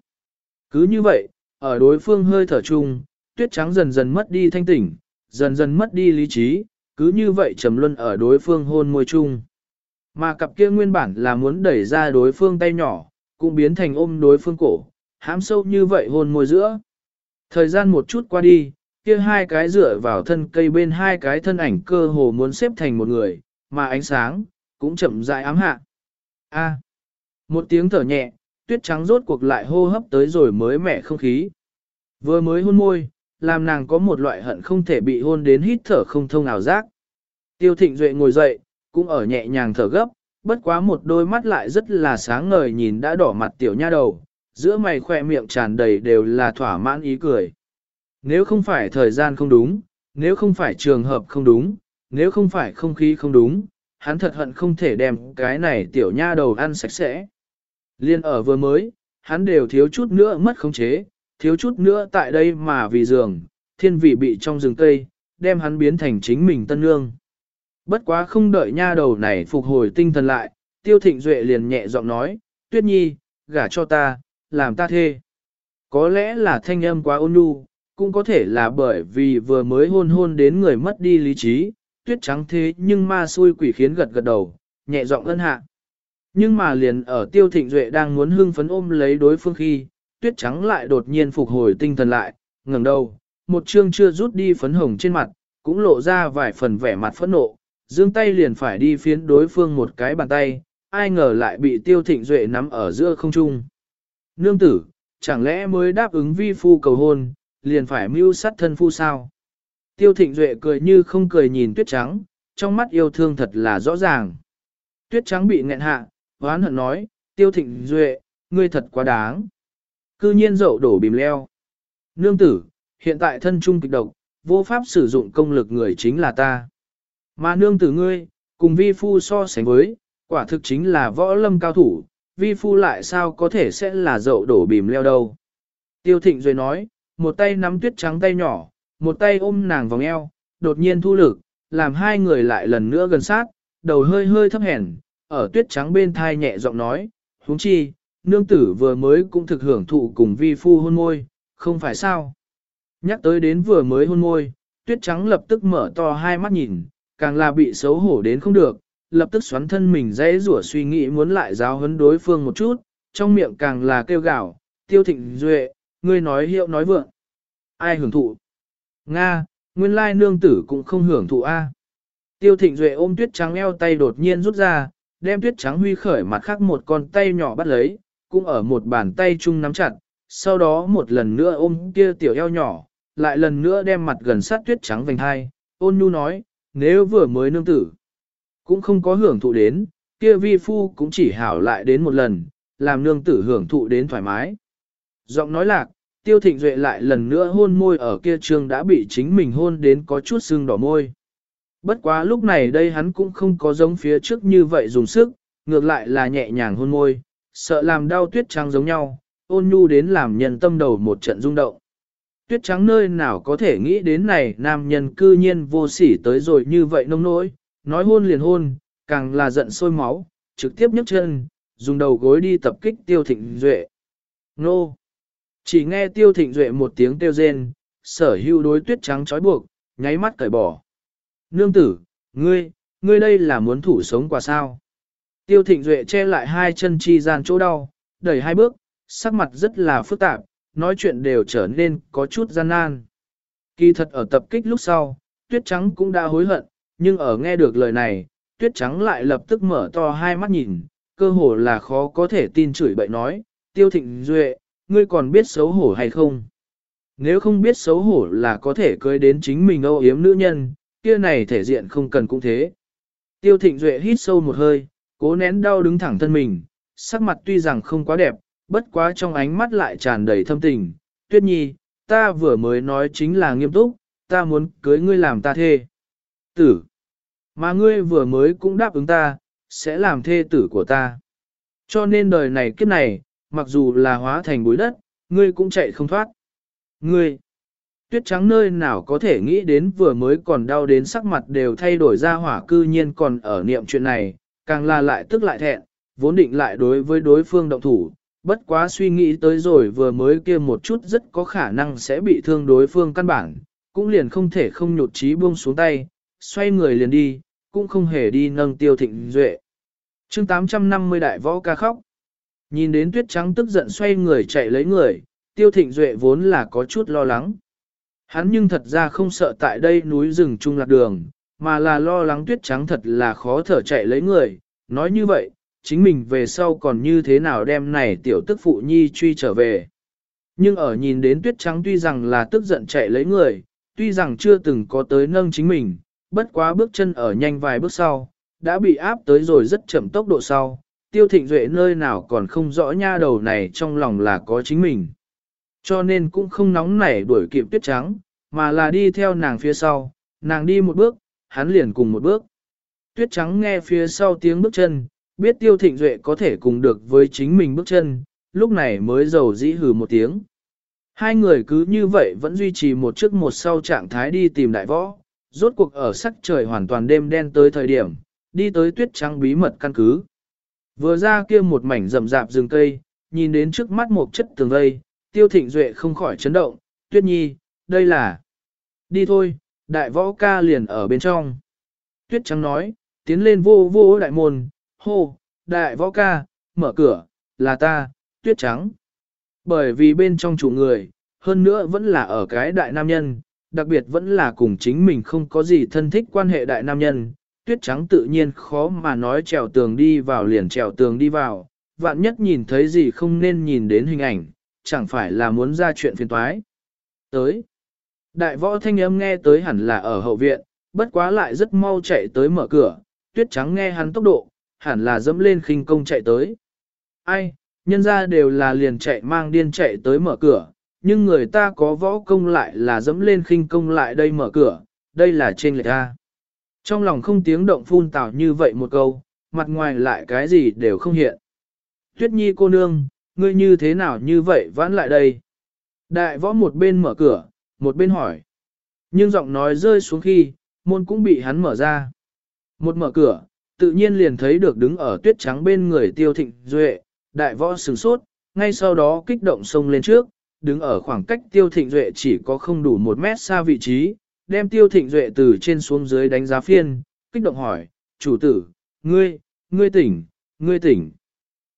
Cứ như vậy, ở đối phương hơi thở chung, tuyết trắng dần dần mất đi thanh tỉnh, dần dần mất đi lý trí, cứ như vậy trầm luân ở đối phương hôn môi chung. Mà cặp kia nguyên bản là muốn đẩy ra đối phương tay nhỏ, cũng biến thành ôm đối phương cổ, hãm sâu như vậy hôn môi giữa. Thời gian một chút qua đi, kia hai cái dựa vào thân cây bên hai cái thân ảnh cơ hồ muốn xếp thành một người, mà ánh sáng, cũng chậm rãi ám hạ. A. một tiếng thở nhẹ, tuyết trắng rốt cuộc lại hô hấp tới rồi mới mẻ không khí. Vừa mới hôn môi, làm nàng có một loại hận không thể bị hôn đến hít thở không thông nào giác. Tiêu thịnh duệ ngồi dậy, cũng ở nhẹ nhàng thở gấp, bất quá một đôi mắt lại rất là sáng ngời nhìn đã đỏ mặt tiểu nha đầu, giữa mày khoe miệng tràn đầy đều là thỏa mãn ý cười. Nếu không phải thời gian không đúng, nếu không phải trường hợp không đúng, nếu không phải không khí không đúng, hắn thật hận không thể đem cái này tiểu nha đầu ăn sạch sẽ. Liên ở vừa mới, hắn đều thiếu chút nữa mất khống chế, thiếu chút nữa tại đây mà vì giường, thiên vị bị trong rừng cây, đem hắn biến thành chính mình tân nương. Bất quá không đợi nha đầu này phục hồi tinh thần lại, tiêu thịnh duệ liền nhẹ giọng nói, tuyết nhi, gả cho ta, làm ta thê. Có lẽ là thanh âm quá ôn nhu, cũng có thể là bởi vì vừa mới hôn hôn đến người mất đi lý trí, tuyết trắng thế nhưng ma xui quỷ khiến gật gật đầu, nhẹ giọng ân hạ. Nhưng mà liền ở tiêu thịnh duệ đang muốn hưng phấn ôm lấy đối phương khi, tuyết trắng lại đột nhiên phục hồi tinh thần lại, ngẩng đầu, một chương chưa rút đi phấn hồng trên mặt, cũng lộ ra vài phần vẻ mặt phẫn nộ, dương tay liền phải đi phiến đối phương một cái bàn tay, ai ngờ lại bị tiêu thịnh duệ nắm ở giữa không trung. Nương tử, chẳng lẽ mới đáp ứng vi phu cầu hôn, liền phải mưu sát thân phu sao? Tiêu thịnh duệ cười như không cười nhìn tuyết trắng, trong mắt yêu thương thật là rõ ràng. Tuyết trắng bị nghẹn hạ, hoán hận nói, tiêu thịnh duệ, ngươi thật quá đáng. Cư nhiên dậu đổ bìm leo. Nương tử, hiện tại thân trung kịch độc, vô pháp sử dụng công lực người chính là ta. Mà nương tử ngươi, cùng vi phu so sánh với, quả thực chính là võ lâm cao thủ, vi phu lại sao có thể sẽ là dậu đổ bìm leo đâu. Tiêu thịnh rồi nói, một tay nắm tuyết trắng tay nhỏ, một tay ôm nàng vòng eo, đột nhiên thu lực, làm hai người lại lần nữa gần sát, đầu hơi hơi thấp hèn, ở tuyết trắng bên thai nhẹ giọng nói, huống chi, nương tử vừa mới cũng thực hưởng thụ cùng vi phu hôn môi, không phải sao. Nhắc tới đến vừa mới hôn môi, tuyết trắng lập tức mở to hai mắt nhìn, càng là bị xấu hổ đến không được, lập tức xoắn thân mình dễ rủa suy nghĩ muốn lại giáo huấn đối phương một chút, trong miệng càng là kêu gào, tiêu thịnh duệ, ngươi nói hiệu nói vượng. Ai hưởng thụ? Nga, nguyên lai nương tử cũng không hưởng thụ A. Tiêu thịnh duệ ôm tuyết trắng eo tay đột nhiên rút ra, đem tuyết trắng huy khởi mặt khác một con tay nhỏ bắt lấy, cũng ở một bàn tay chung nắm chặt, sau đó một lần nữa ôm kia tiểu eo nhỏ, lại lần nữa đem mặt gần sát tuyết trắng vành hai, ôn nhu nói, nếu vừa mới nương tử, cũng không có hưởng thụ đến, kia vi phu cũng chỉ hảo lại đến một lần, làm nương tử hưởng thụ đến thoải mái. Giọng nói lạc, tiêu thịnh duệ lại lần nữa hôn môi ở kia trường đã bị chính mình hôn đến có chút sưng đỏ môi. Bất quá lúc này đây hắn cũng không có giống phía trước như vậy dùng sức, ngược lại là nhẹ nhàng hôn môi, sợ làm đau tuyết trắng giống nhau, ôn nhu đến làm nhân tâm đầu một trận rung động. Tuyết trắng nơi nào có thể nghĩ đến này nam nhân cư nhiên vô sỉ tới rồi như vậy nông nỗi, nói hôn liền hôn, càng là giận sôi máu, trực tiếp nhấc chân, dùng đầu gối đi tập kích tiêu thịnh duệ. Nô! Chỉ nghe tiêu thịnh duệ một tiếng kêu rên, sở hưu đối tuyết trắng trói buộc, nháy mắt cởi bỏ. Nương tử, ngươi, ngươi đây là muốn thủ sống quả sao? Tiêu thịnh duệ che lại hai chân chi gian chỗ đau, đẩy hai bước, sắc mặt rất là phức tạp, nói chuyện đều trở nên có chút gian nan. Kỳ thật ở tập kích lúc sau, tuyết trắng cũng đã hối hận, nhưng ở nghe được lời này, tuyết trắng lại lập tức mở to hai mắt nhìn, cơ hồ là khó có thể tin chửi bậy nói, tiêu thịnh duệ, ngươi còn biết xấu hổ hay không? Nếu không biết xấu hổ là có thể cưới đến chính mình âu yếm nữ nhân, kia này thể diện không cần cũng thế. Tiêu thịnh duệ hít sâu một hơi, cố nén đau đứng thẳng thân mình, sắc mặt tuy rằng không quá đẹp, bất quá trong ánh mắt lại tràn đầy thâm tình. Tuyết nhi, ta vừa mới nói chính là nghiêm túc, ta muốn cưới ngươi làm ta thê. Tử. Mà ngươi vừa mới cũng đáp ứng ta, sẽ làm thê tử của ta. Cho nên đời này kiếp này, mặc dù là hóa thành bụi đất, ngươi cũng chạy không thoát. Ngươi, tuyết trắng nơi nào có thể nghĩ đến vừa mới còn đau đến sắc mặt đều thay đổi ra hỏa cư nhiên còn ở niệm chuyện này, càng là lại tức lại thẹn, vốn định lại đối với đối phương động thủ, bất quá suy nghĩ tới rồi vừa mới kia một chút rất có khả năng sẽ bị thương đối phương căn bản, cũng liền không thể không nhột trí buông xuống tay, xoay người liền đi, cũng không hề đi nâng tiêu thịnh duệ. chương 850 đại võ ca khóc. Nhìn đến tuyết trắng tức giận xoay người chạy lấy người, tiêu thịnh duệ vốn là có chút lo lắng. Hắn nhưng thật ra không sợ tại đây núi rừng trung lạc đường, mà là lo lắng tuyết trắng thật là khó thở chạy lấy người. Nói như vậy, chính mình về sau còn như thế nào đem này tiểu tức phụ nhi truy trở về. Nhưng ở nhìn đến tuyết trắng tuy rằng là tức giận chạy lấy người, tuy rằng chưa từng có tới nâng chính mình, bất quá bước chân ở nhanh vài bước sau, đã bị áp tới rồi rất chậm tốc độ sau, tiêu thịnh duệ nơi nào còn không rõ nha đầu này trong lòng là có chính mình. Cho nên cũng không nóng nảy đuổi kịp tuyết trắng, mà là đi theo nàng phía sau, nàng đi một bước, hắn liền cùng một bước. Tuyết trắng nghe phía sau tiếng bước chân, biết tiêu thịnh duệ có thể cùng được với chính mình bước chân, lúc này mới giàu dĩ hừ một tiếng. Hai người cứ như vậy vẫn duy trì một trước một sau trạng thái đi tìm đại võ, rốt cuộc ở sắc trời hoàn toàn đêm đen tới thời điểm, đi tới tuyết trắng bí mật căn cứ. Vừa ra kia một mảnh rậm rạp rừng cây, nhìn đến trước mắt một chất tường vây, tiêu thịnh duệ không khỏi chấn động, tuyết nhi, đây là... Đi thôi, đại võ ca liền ở bên trong. Tuyết trắng nói, tiến lên vô vô đại môn, hô, đại võ ca, mở cửa, là ta, tuyết trắng. Bởi vì bên trong chủ người, hơn nữa vẫn là ở cái đại nam nhân, đặc biệt vẫn là cùng chính mình không có gì thân thích quan hệ đại nam nhân, tuyết trắng tự nhiên khó mà nói trèo tường đi vào liền trèo tường đi vào, vạn nhất nhìn thấy gì không nên nhìn đến hình ảnh, chẳng phải là muốn ra chuyện phiền toái. Tới, đại võ thanh âm nghe tới hẳn là ở hậu viện, bất quá lại rất mau chạy tới mở cửa, tuyết trắng nghe hắn tốc độ, hẳn là dẫm lên khinh công chạy tới. Ai, nhân ra đều là liền chạy mang điên chạy tới mở cửa, nhưng người ta có võ công lại là dẫm lên khinh công lại đây mở cửa, đây là trên lệch ta. Trong lòng không tiếng động phun tào như vậy một câu, mặt ngoài lại cái gì đều không hiện. Tuyết nhi cô nương, ngươi như thế nào như vậy vãn lại đây? Đại võ một bên mở cửa, một bên hỏi. Nhưng giọng nói rơi xuống khi, môn cũng bị hắn mở ra. Một mở cửa, tự nhiên liền thấy được đứng ở tuyết trắng bên người tiêu thịnh duệ, đại võ sửng sốt, ngay sau đó kích động xông lên trước, đứng ở khoảng cách tiêu thịnh duệ chỉ có không đủ một mét xa vị trí, đem tiêu thịnh duệ từ trên xuống dưới đánh giá phiên, kích động hỏi, chủ tử, ngươi, ngươi tỉnh, ngươi tỉnh.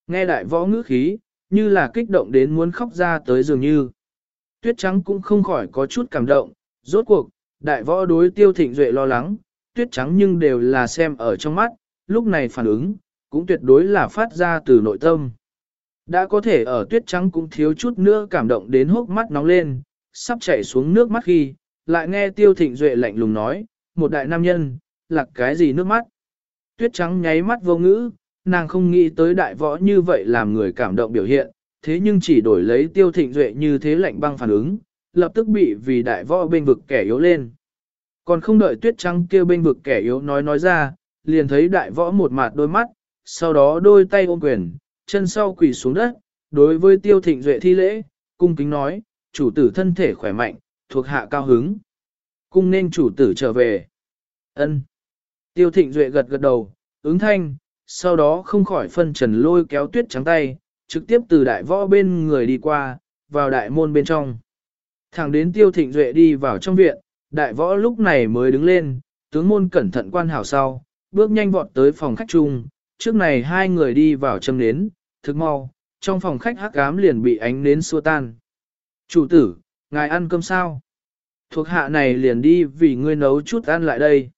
Nghe đại võ ngữ khí, như là kích động đến muốn khóc ra tới dường như. Tuyết trắng cũng không khỏi có chút cảm động, rốt cuộc, đại võ đối tiêu thịnh duệ lo lắng, tuyết trắng nhưng đều là xem ở trong mắt, lúc này phản ứng, cũng tuyệt đối là phát ra từ nội tâm. Đã có thể ở tuyết trắng cũng thiếu chút nữa cảm động đến hốc mắt nóng lên, sắp chảy xuống nước mắt khi, lại nghe tiêu thịnh duệ lạnh lùng nói, một đại nam nhân, lạc cái gì nước mắt. Tuyết trắng nháy mắt vô ngữ, nàng không nghĩ tới đại võ như vậy làm người cảm động biểu hiện, thế nhưng chỉ đổi lấy tiêu thịnh duệ như thế lạnh băng phản ứng, lập tức bị vì đại võ bên vực kẻ yếu lên. Còn không đợi tuyết trắng kêu bên vực kẻ yếu nói nói ra, liền thấy đại võ một mặt đôi mắt, sau đó đôi tay ôm quyền, chân sau quỳ xuống đất, đối với tiêu thịnh duệ thi lễ, cung kính nói, chủ tử thân thể khỏe mạnh, thuộc hạ cao hứng. Cung nên chủ tử trở về. ân Tiêu thịnh duệ gật gật đầu, ứng thanh, sau đó không khỏi phân trần lôi kéo tuyết trắng tay, trực tiếp từ đại võ bên người đi qua, vào đại môn bên trong. Thẳng đến tiêu thịnh duệ đi vào trong viện, đại võ lúc này mới đứng lên, tướng môn cẩn thận quan hảo sau, bước nhanh vọt tới phòng khách chung, trước này hai người đi vào châm nến, thực mau, trong phòng khách hắc ám liền bị ánh nến xua tan. Chủ tử, ngài ăn cơm sao? Thuộc hạ này liền đi vì ngươi nấu chút ăn lại đây.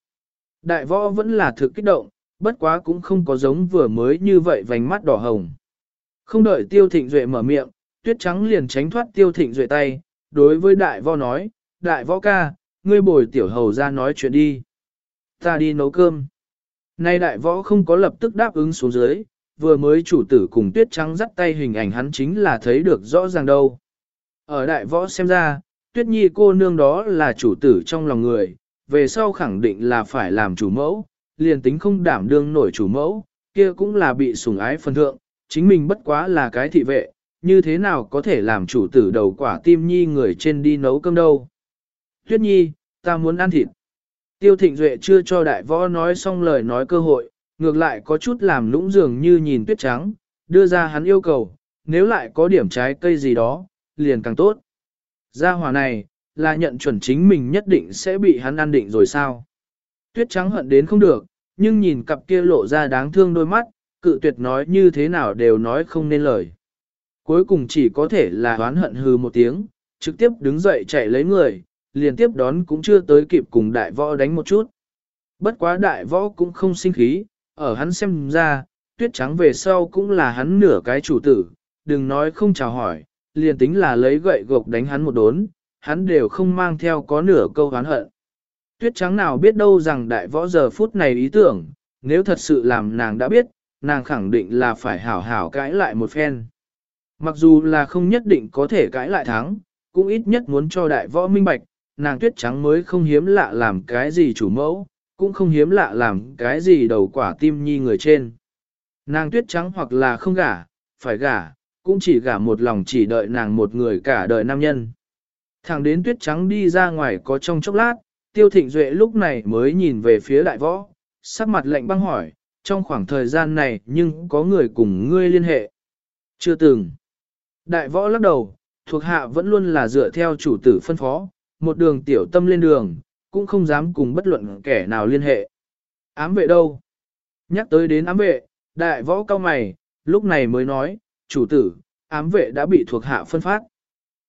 Đại võ vẫn là thực kích động, bất quá cũng không có giống vừa mới như vậy vành mắt đỏ hồng. Không đợi tiêu thịnh duệ mở miệng, tuyết trắng liền tránh thoát tiêu thịnh duệ tay, đối với đại võ nói, đại võ ca, ngươi bồi tiểu hầu ra nói chuyện đi. Ta đi nấu cơm. Nay đại võ không có lập tức đáp ứng xuống dưới, vừa mới chủ tử cùng tuyết trắng dắt tay hình ảnh hắn chính là thấy được rõ ràng đâu. Ở đại võ xem ra, tuyết nhi cô nương đó là chủ tử trong lòng người, về sau khẳng định là phải làm chủ mẫu, liền tính không đảm đương nổi chủ mẫu, kia cũng là bị sủng ái phân thượng, chính mình bất quá là cái thị vệ, như thế nào có thể làm chủ tử đầu quả tim nhi người trên đi nấu cơm đâu. Tuyết nhi, ta muốn ăn thịt. Tiêu thịnh duệ chưa cho đại võ nói xong lời nói cơ hội, ngược lại có chút làm lũng dường như nhìn tuyết trắng, đưa ra hắn yêu cầu, nếu lại có điểm trái cây gì đó, liền càng tốt. Gia hỏa này, là nhận chuẩn chính mình nhất định sẽ bị hắn ăn định rồi sao. Tuyết trắng hận đến không được, nhưng nhìn cặp kia lộ ra đáng thương đôi mắt, cự tuyệt nói như thế nào đều nói không nên lời. Cuối cùng chỉ có thể là oán hận hừ một tiếng, trực tiếp đứng dậy chạy lấy người, liền tiếp đón cũng chưa tới kịp cùng đại võ đánh một chút. Bất quá đại võ cũng không sinh khí, ở hắn xem ra, tuyết trắng về sau cũng là hắn nửa cái chủ tử, đừng nói không chào hỏi, liền tính là lấy gậy gộc đánh hắn một đốn, hắn đều không mang theo có nửa câu oán hận. Tuyết trắng nào biết đâu rằng đại võ giờ phút này ý tưởng, nếu thật sự làm nàng đã biết, nàng khẳng định là phải hảo hảo cãi lại một phen. Mặc dù là không nhất định có thể cãi lại thắng, cũng ít nhất muốn cho đại võ minh bạch, nàng tuyết trắng mới không hiếm lạ làm cái gì chủ mẫu, cũng không hiếm lạ làm cái gì đầu quả tim nhi người trên. Nàng tuyết trắng hoặc là không gả, phải gả, cũng chỉ gả một lòng chỉ đợi nàng một người cả đời nam nhân. Thẳng đến tuyết trắng đi ra ngoài có trong chốc lát, tiêu thịnh duệ lúc này mới nhìn về phía đại võ, sắc mặt lạnh băng hỏi, trong khoảng thời gian này nhưng có người cùng ngươi liên hệ. Chưa từng. Đại võ lắc đầu, thuộc hạ vẫn luôn là dựa theo chủ tử phân phó, một đường tiểu tâm lên đường, cũng không dám cùng bất luận kẻ nào liên hệ. Ám vệ đâu? Nhắc tới đến ám vệ, đại võ cao mày, lúc này mới nói, chủ tử, ám vệ đã bị thuộc hạ phân phát.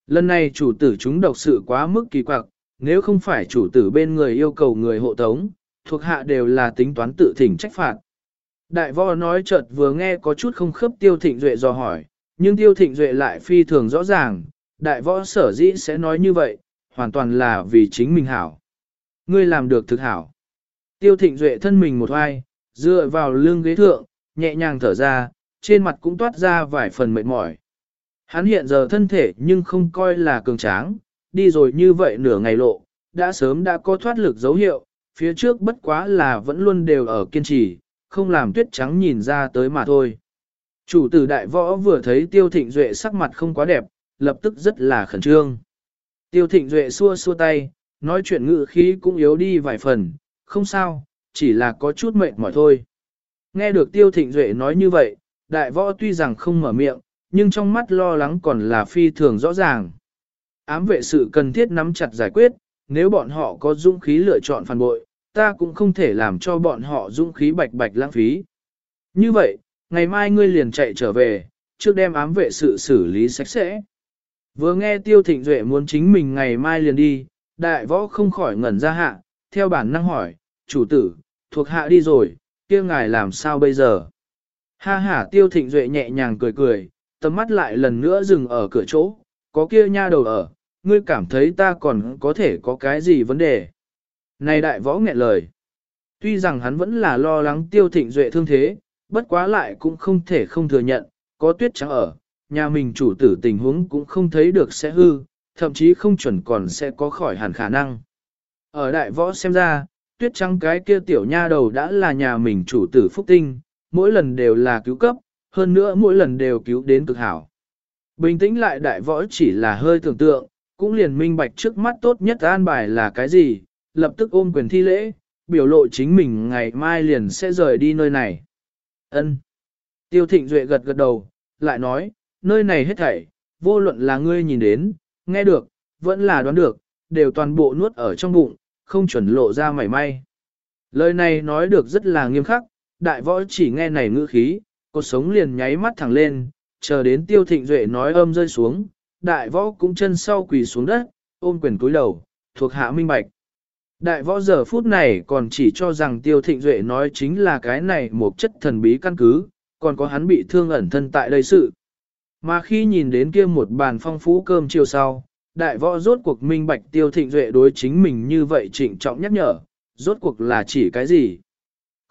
Lần này chủ tử chúng độc sự quá mức kỳ quặc, nếu không phải chủ tử bên người yêu cầu người hộ tống, thuộc hạ đều là tính toán tự thỉnh trách phạt. Đại võ nói chợt vừa nghe có chút không khớp tiêu thịnh duệ dò hỏi, nhưng tiêu thịnh duệ lại phi thường rõ ràng, đại võ sở dĩ sẽ nói như vậy, hoàn toàn là vì chính mình hảo. Ngươi làm được thực hảo. Tiêu thịnh duệ thân mình một hoai, dựa vào lưng ghế thượng, nhẹ nhàng thở ra, trên mặt cũng toát ra vài phần mệt mỏi. Hắn hiện giờ thân thể nhưng không coi là cường tráng, đi rồi như vậy nửa ngày lộ, đã sớm đã có thoát lực dấu hiệu, phía trước bất quá là vẫn luôn đều ở kiên trì, không làm tuyết trắng nhìn ra tới mà thôi. Chủ tử đại võ vừa thấy tiêu thịnh duệ sắc mặt không quá đẹp, lập tức rất là khẩn trương. Tiêu thịnh duệ xua xua tay, nói chuyện ngự khí cũng yếu đi vài phần, không sao, chỉ là có chút mệt mỏi thôi. Nghe được tiêu thịnh duệ nói như vậy, đại võ tuy rằng không mở miệng, nhưng trong mắt lo lắng còn là phi thường rõ ràng. Ám vệ sự cần thiết nắm chặt giải quyết, nếu bọn họ có dũng khí lựa chọn phản bội, ta cũng không thể làm cho bọn họ dũng khí bạch bạch lãng phí. Như vậy, ngày mai ngươi liền chạy trở về, trước đem ám vệ sự xử lý sạch sẽ. Vừa nghe Tiêu Thịnh Duệ muốn chính mình ngày mai liền đi, đại võ không khỏi ngẩn ra hạ, theo bản năng hỏi, chủ tử, thuộc hạ đi rồi, kia ngài làm sao bây giờ? Ha ha Tiêu Thịnh Duệ nhẹ nhàng cười cười, tầm mắt lại lần nữa dừng ở cửa chỗ, có kia nha đầu ở, ngươi cảm thấy ta còn có thể có cái gì vấn đề? Này đại võ nghẹn lời. Tuy rằng hắn vẫn là lo lắng Tiêu Thịnh Duệ thương thế, bất quá lại cũng không thể không thừa nhận, có tuyết trắng ở, nhà mình chủ tử tình huống cũng không thấy được sẽ hư, thậm chí không chuẩn còn sẽ có khỏi hẳn khả năng. Ở đại võ xem ra, tuyết trắng cái kia tiểu nha đầu đã là nhà mình chủ tử phúc tinh, mỗi lần đều là cứu cấp, hơn nữa mỗi lần đều cứu đến cực hảo. Bình tĩnh lại đại võ chỉ là hơi tưởng tượng, cũng liền minh bạch trước mắt tốt nhất an bài là cái gì, lập tức ôm quyền thi lễ, biểu lộ chính mình ngày mai liền sẽ rời đi nơi này. Ân. Tiêu thịnh duệ gật gật đầu, lại nói, nơi này hết thảy, vô luận là ngươi nhìn đến, nghe được, vẫn là đoán được, đều toàn bộ nuốt ở trong bụng, không chuẩn lộ ra mảy may. Lời này nói được rất là nghiêm khắc, đại võ chỉ nghe này ngữ khí, cột sống liền nháy mắt thẳng lên, chờ đến tiêu thịnh duệ nói âm rơi xuống, đại võ cũng chân sau quỳ xuống đất, ôm quyền cúi đầu, thuộc hạ minh bạch. Đại võ giờ phút này còn chỉ cho rằng tiêu thịnh duệ nói chính là cái này một chất thần bí căn cứ, còn có hắn bị thương ẩn thân tại đây sự. Mà khi nhìn đến kia một bàn phong phú cơm chiều sau, đại võ rốt cuộc minh bạch tiêu thịnh duệ đối chính mình như vậy trịnh trọng nhắc nhở, rốt cuộc là chỉ cái gì.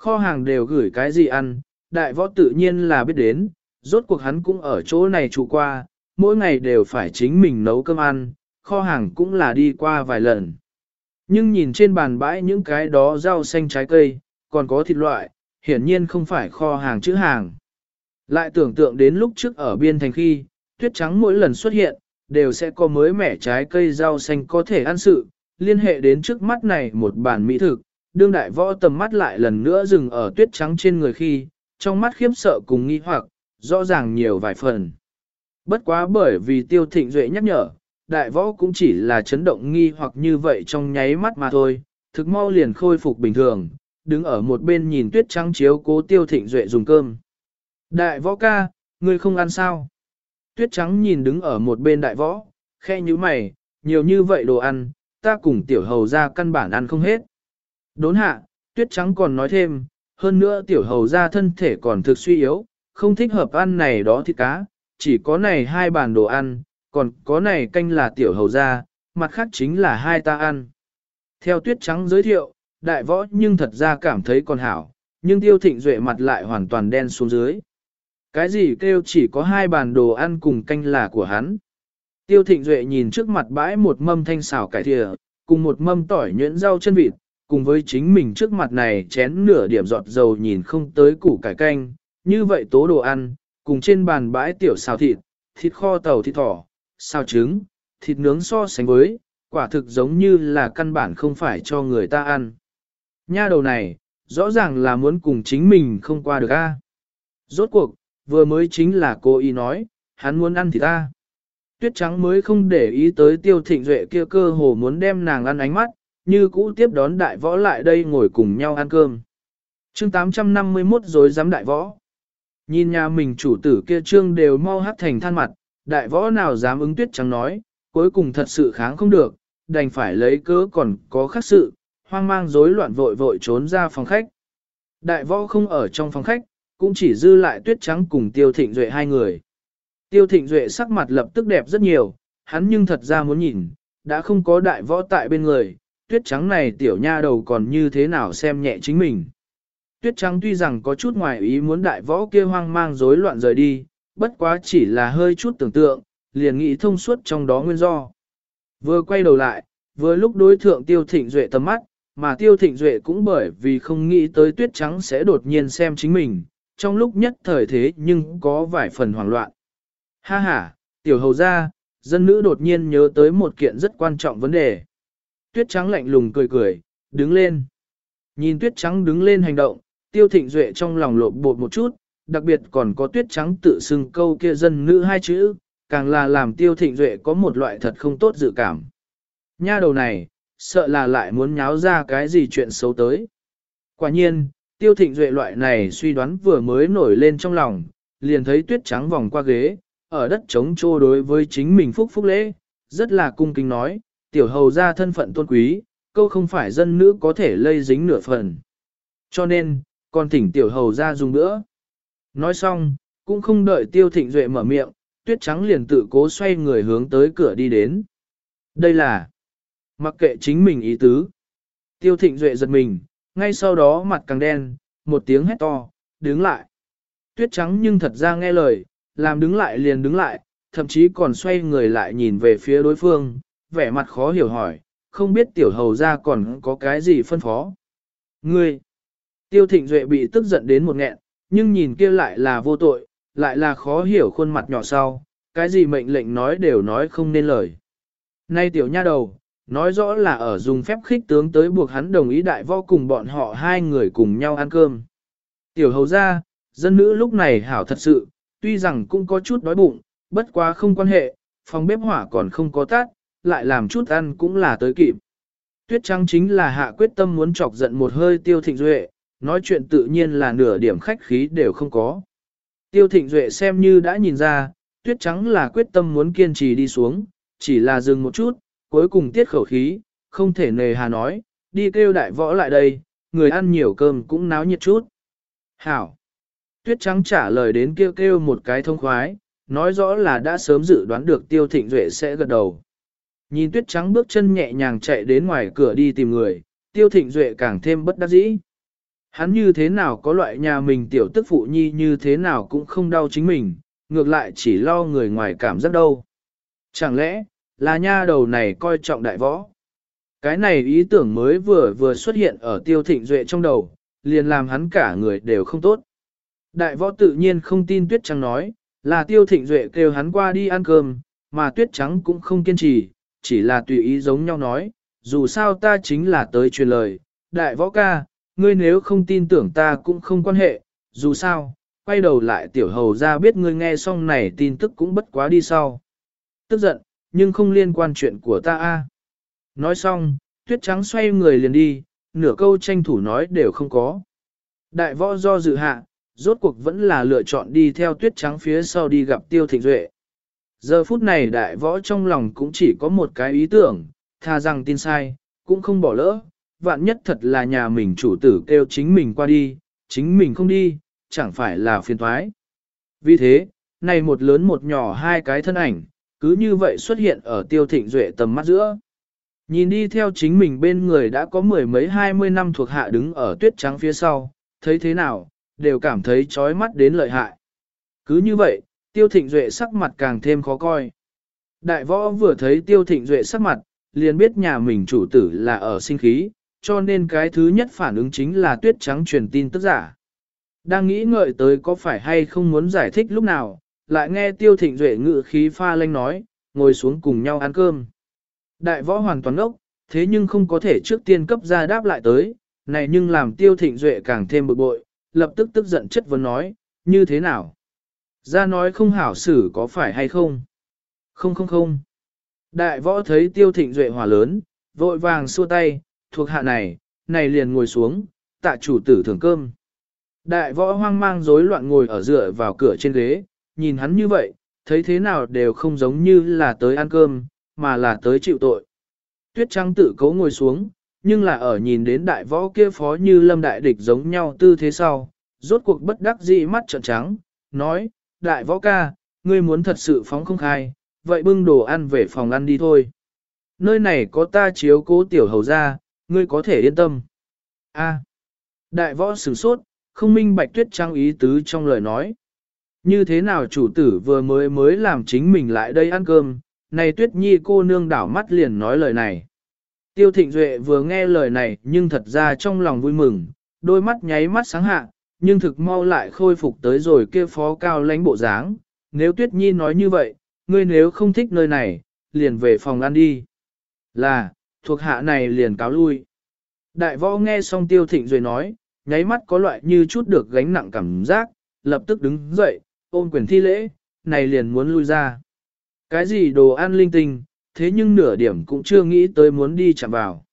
Kho hàng đều gửi cái gì ăn, đại võ tự nhiên là biết đến, rốt cuộc hắn cũng ở chỗ này trụ qua, mỗi ngày đều phải chính mình nấu cơm ăn, kho hàng cũng là đi qua vài lần. Nhưng nhìn trên bàn bãi những cái đó rau xanh trái cây, còn có thịt loại, hiển nhiên không phải kho hàng chữ hàng. Lại tưởng tượng đến lúc trước ở biên thành khi, tuyết trắng mỗi lần xuất hiện, đều sẽ có mới mẻ trái cây rau xanh có thể ăn sự, liên hệ đến trước mắt này một bản mỹ thực, đương đại võ tầm mắt lại lần nữa dừng ở tuyết trắng trên người khi, trong mắt khiếp sợ cùng nghi hoặc, rõ ràng nhiều vài phần. Bất quá bởi vì tiêu thịnh duệ nhắc nhở, đại võ cũng chỉ là chấn động nghi hoặc như vậy trong nháy mắt mà thôi, thực mau liền khôi phục bình thường, đứng ở một bên nhìn tuyết trắng chiếu cố tiêu thịnh duệ dùng cơm. Đại võ ca, ngươi không ăn sao? Tuyết trắng nhìn đứng ở một bên đại võ, khe như mày, nhiều như vậy đồ ăn, ta cùng tiểu hầu ra căn bản ăn không hết. Đốn hạ, tuyết trắng còn nói thêm, hơn nữa tiểu hầu ra thân thể còn thực suy yếu, không thích hợp ăn này đó thịt cá, chỉ có này hai bàn đồ ăn, còn có này canh là tiểu hầu ra, mặt khác chính là hai ta ăn. Theo tuyết trắng giới thiệu, đại võ nhưng thật ra cảm thấy còn hảo, nhưng tiêu thịnh duệ mặt lại hoàn toàn đen xuống dưới. Cái gì kêu chỉ có hai bàn đồ ăn cùng canh là của hắn. Tiêu thịnh duệ nhìn trước mặt bãi một mâm thanh xào cải thìa, cùng một mâm tỏi nhuyễn rau chân vịt, cùng với chính mình trước mặt này chén nửa điểm giọt dầu nhìn không tới củ cải canh, như vậy tố đồ ăn, cùng trên bàn bãi tiểu xào thịt, thịt kho tàu thịt thỏ, xào trứng, thịt nướng so sánh với, quả thực giống như là căn bản không phải cho người ta ăn. Nha đầu này, rõ ràng là muốn cùng chính mình không qua được a. Rốt cuộc, vừa mới chính là cô y nói, hắn muốn ăn thì ta. Tuyết trắng mới không để ý tới tiêu thịnh duệ kia cơ hồ muốn đem nàng ăn ánh mắt, như cũ tiếp đón đại võ lại đây ngồi cùng nhau ăn cơm. chương 851 rồi dám đại võ. Nhìn nhà mình chủ tử kia trương đều mau hát thành than mặt, đại võ nào dám ứng tuyết trắng nói, cuối cùng thật sự kháng không được, đành phải lấy cớ còn có khác sự, hoang mang rối loạn vội vội trốn ra phòng khách. Đại võ không ở trong phòng khách, cũng chỉ dư lại tuyết trắng cùng tiêu thịnh duệ hai người. Tiêu thịnh duệ sắc mặt lập tức đẹp rất nhiều, hắn nhưng thật ra muốn nhìn, đã không có đại võ tại bên người, tuyết trắng này tiểu nha đầu còn như thế nào xem nhẹ chính mình. Tuyết trắng tuy rằng có chút ngoài ý muốn đại võ kia hoang mang rối loạn rời đi, bất quá chỉ là hơi chút tưởng tượng, liền nghĩ thông suốt trong đó nguyên do. Vừa quay đầu lại, vừa lúc đối thượng tiêu thịnh duệ tầm mắt, mà tiêu thịnh duệ cũng bởi vì không nghĩ tới tuyết trắng sẽ đột nhiên xem chính mình, trong lúc nhất thời thế nhưng có vài phần hoảng loạn. Ha ha, tiểu hầu ra, dân nữ đột nhiên nhớ tới một kiện rất quan trọng vấn đề. Tuyết trắng lạnh lùng cười cười, đứng lên. Nhìn tuyết trắng đứng lên hành động, tiêu thịnh duệ trong lòng lộn bột một chút, đặc biệt còn có tuyết trắng tự xưng câu kia dân nữ hai chữ, càng là làm tiêu thịnh duệ có một loại thật không tốt dự cảm. Nha đầu này, sợ là lại muốn nháo ra cái gì chuyện xấu tới. Quả nhiên, tiêu thịnh duệ loại này suy đoán vừa mới nổi lên trong lòng, liền thấy tuyết trắng vòng qua ghế, ở đất chống trô đối với chính mình phúc phúc lễ, rất là cung kính nói, tiểu hầu ra thân phận tôn quý, câu không phải dân nữ có thể lây dính nửa phần. Cho nên, còn thỉnh tiểu hầu ra dùng nữa. Nói xong, cũng không đợi tiêu thịnh duệ mở miệng, tuyết trắng liền tự cố xoay người hướng tới cửa đi đến. Đây là mặc kệ chính mình ý tứ. Tiêu thịnh duệ giật mình, ngay sau đó mặt càng đen, một tiếng hét to, đứng lại. Tuyết trắng nhưng thật ra nghe lời, làm đứng lại liền đứng lại, thậm chí còn xoay người lại nhìn về phía đối phương, vẻ mặt khó hiểu hỏi, không biết tiểu hầu ra còn có cái gì phân phó. Ngươi! Tiêu thịnh duệ bị tức giận đến một nghẹn, nhưng nhìn kia lại là vô tội, lại là khó hiểu khuôn mặt nhỏ sau, cái gì mệnh lệnh nói đều nói không nên lời. Nay tiểu nha đầu, nói rõ là ở dùng phép khích tướng tới buộc hắn đồng ý đại võ cùng bọn họ hai người cùng nhau ăn cơm. Tiểu hầu ra, dân nữ lúc này hảo thật sự, tuy rằng cũng có chút đói bụng, bất quá không quan hệ, phòng bếp hỏa còn không có tắt, lại làm chút ăn cũng là tới kịp. Tuyết trắng chính là hạ quyết tâm muốn chọc giận một hơi tiêu thịnh duệ, nói chuyện tự nhiên là nửa điểm khách khí đều không có. Tiêu thịnh duệ xem như đã nhìn ra, tuyết trắng là quyết tâm muốn kiên trì đi xuống, chỉ là dừng một chút, cuối cùng tiết khẩu khí, không thể nề hà nói, đi kêu đại võ lại đây, người ăn nhiều cơm cũng náo nhiệt chút. Hảo! Tuyết trắng trả lời đến kêu kêu một cái thông khoái, nói rõ là đã sớm dự đoán được tiêu thịnh duệ sẽ gật đầu. Nhìn tuyết trắng bước chân nhẹ nhàng chạy đến ngoài cửa đi tìm người, tiêu thịnh duệ càng thêm bất đắc dĩ. Hắn như thế nào có loại nhà mình tiểu tức phụ nhi như thế nào cũng không đau chính mình, ngược lại chỉ lo người ngoài cảm giác đâu. Chẳng lẽ, là nha đầu này coi trọng đại võ? Cái này ý tưởng mới vừa vừa xuất hiện ở tiêu thịnh duệ trong đầu, liền làm hắn cả người đều không tốt. Đại võ tự nhiên không tin tuyết trắng nói, là tiêu thịnh duệ kêu hắn qua đi ăn cơm, mà tuyết trắng cũng không kiên trì, chỉ là tùy ý giống nhau nói, dù sao ta chính là tới truyền lời, đại võ ca, ngươi nếu không tin tưởng ta cũng không quan hệ, dù sao, quay đầu lại tiểu hầu ra biết ngươi nghe xong này tin tức cũng bất quá đi sau. Tức giận, nhưng không liên quan chuyện của ta a. Nói xong, tuyết trắng xoay người liền đi, nửa câu tranh thủ nói đều không có. Đại võ do dự hạ, rốt cuộc vẫn là lựa chọn đi theo tuyết trắng phía sau đi gặp tiêu thịnh duệ. Giờ phút này đại võ trong lòng cũng chỉ có một cái ý tưởng, tha rằng tin sai, cũng không bỏ lỡ, vạn nhất thật là nhà mình chủ tử kêu chính mình qua đi, chính mình không đi, chẳng phải là phiền thoái. Vì thế, này một lớn một nhỏ hai cái thân ảnh, cứ như vậy xuất hiện ở tiêu thịnh duệ tầm mắt giữa. Nhìn đi theo chính mình bên người đã có mười mấy hai mươi năm thuộc hạ đứng ở tuyết trắng phía sau, thấy thế nào, đều cảm thấy chói mắt đến lợi hại. Cứ như vậy, tiêu thịnh duệ sắc mặt càng thêm khó coi. Đại võ vừa thấy tiêu thịnh duệ sắc mặt, liền biết nhà mình chủ tử là ở sinh khí, cho nên cái thứ nhất phản ứng chính là tuyết trắng truyền tin tức giả. Đang nghĩ ngợi tới có phải hay không muốn giải thích lúc nào, lại nghe tiêu thịnh duệ ngự khí pha lanh nói, ngồi xuống cùng nhau ăn cơm. Đại võ hoàn toàn ốc, thế nhưng không có thể trước tiên cấp ra đáp lại tới, này nhưng làm tiêu thịnh duệ càng thêm bực bội, lập tức tức giận chất vấn nói, như thế nào? Ra nói không hảo xử có phải hay không? Không không không. Đại võ thấy tiêu thịnh duệ hỏa lớn, vội vàng xua tay, thuộc hạ này, này liền ngồi xuống, tạ chủ tử thưởng cơm. Đại võ hoang mang rối loạn ngồi ở dựa vào cửa trên ghế, nhìn hắn như vậy, thấy thế nào đều không giống như là tới ăn cơm, mà là tới chịu tội. Tuyết trắng tự cố ngồi xuống, nhưng là ở nhìn đến đại võ kia phó như lâm đại địch giống nhau tư thế sau, rốt cuộc bất đắc dĩ mắt trợn trắng, nói, đại võ ca, ngươi muốn thật sự phóng không khai, vậy bưng đồ ăn về phòng ăn đi thôi. Nơi này có ta chiếu cố tiểu hầu ra, ngươi có thể yên tâm. A. đại võ sử sốt, không minh bạch tuyết trang ý tứ trong lời nói. Như thế nào chủ tử vừa mới mới làm chính mình lại đây ăn cơm, này tuyết nhi cô nương đảo mắt liền nói lời này. Tiêu thịnh duệ vừa nghe lời này nhưng thật ra trong lòng vui mừng, đôi mắt nháy mắt sáng hạ, nhưng thực mau lại khôi phục tới rồi kia phó cao lãnh bộ dáng. Nếu tuyết nhi nói như vậy, ngươi nếu không thích nơi này, liền về phòng ăn đi. Là, thuộc hạ này liền cáo lui. Đại võ nghe xong tiêu thịnh rồi nói, nháy mắt có loại như chút được gánh nặng cảm giác, lập tức đứng dậy, ôm quyền thi lễ, này liền muốn lui ra. Cái gì đồ ăn linh tinh, thế nhưng nửa điểm cũng chưa nghĩ tới muốn đi chạm vào.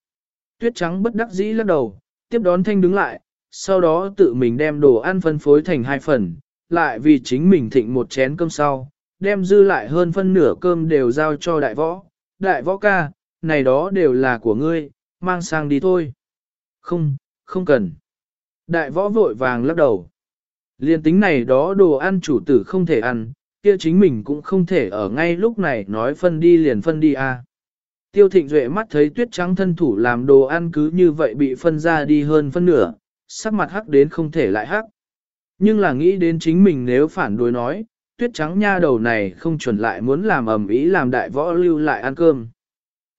Tuyết trắng bất đắc dĩ lắc đầu, tiếp đón thanh đứng lại, sau đó tự mình đem đồ ăn phân phối thành hai phần, lại vì chính mình thịnh một chén cơm sau, đem dư lại hơn phân nửa cơm đều giao cho đại võ. Đại võ ca, này đó đều là của ngươi, mang sang đi thôi. Không, không cần. Đại võ vội vàng lắc đầu. Liên tính này đó đồ ăn chủ tử không thể ăn, kia chính mình cũng không thể ở ngay lúc này nói phân đi liền phân đi a. À. Tiêu thịnh duệ mắt thấy tuyết trắng thân thủ làm đồ ăn cứ như vậy bị phân ra đi hơn phân nửa, sắc mặt hắc đến không thể lại hắc. Nhưng là nghĩ đến chính mình nếu phản đối nói, tuyết trắng nha đầu này không chuẩn lại muốn làm ầm ĩ làm đại võ lưu lại ăn cơm.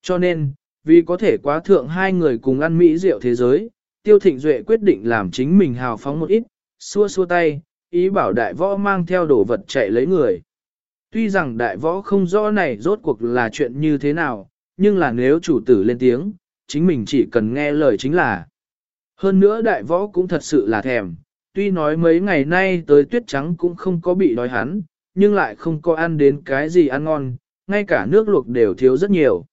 Cho nên, vì có thể quá thượng hai người cùng ăn mỹ rượu thế giới, tiêu thịnh duệ quyết định làm chính mình hào phóng một ít, xua xua tay, ý bảo đại võ mang theo đồ vật chạy lấy người. Tuy rằng đại võ không rõ này rốt cuộc là chuyện như thế nào, nhưng là nếu chủ tử lên tiếng, chính mình chỉ cần nghe lời chính là. Hơn nữa đại võ cũng thật sự là thèm, tuy nói mấy ngày nay tới tuyết trắng cũng không có bị đói hắn, nhưng lại không có ăn đến cái gì ăn ngon, ngay cả nước luộc đều thiếu rất nhiều.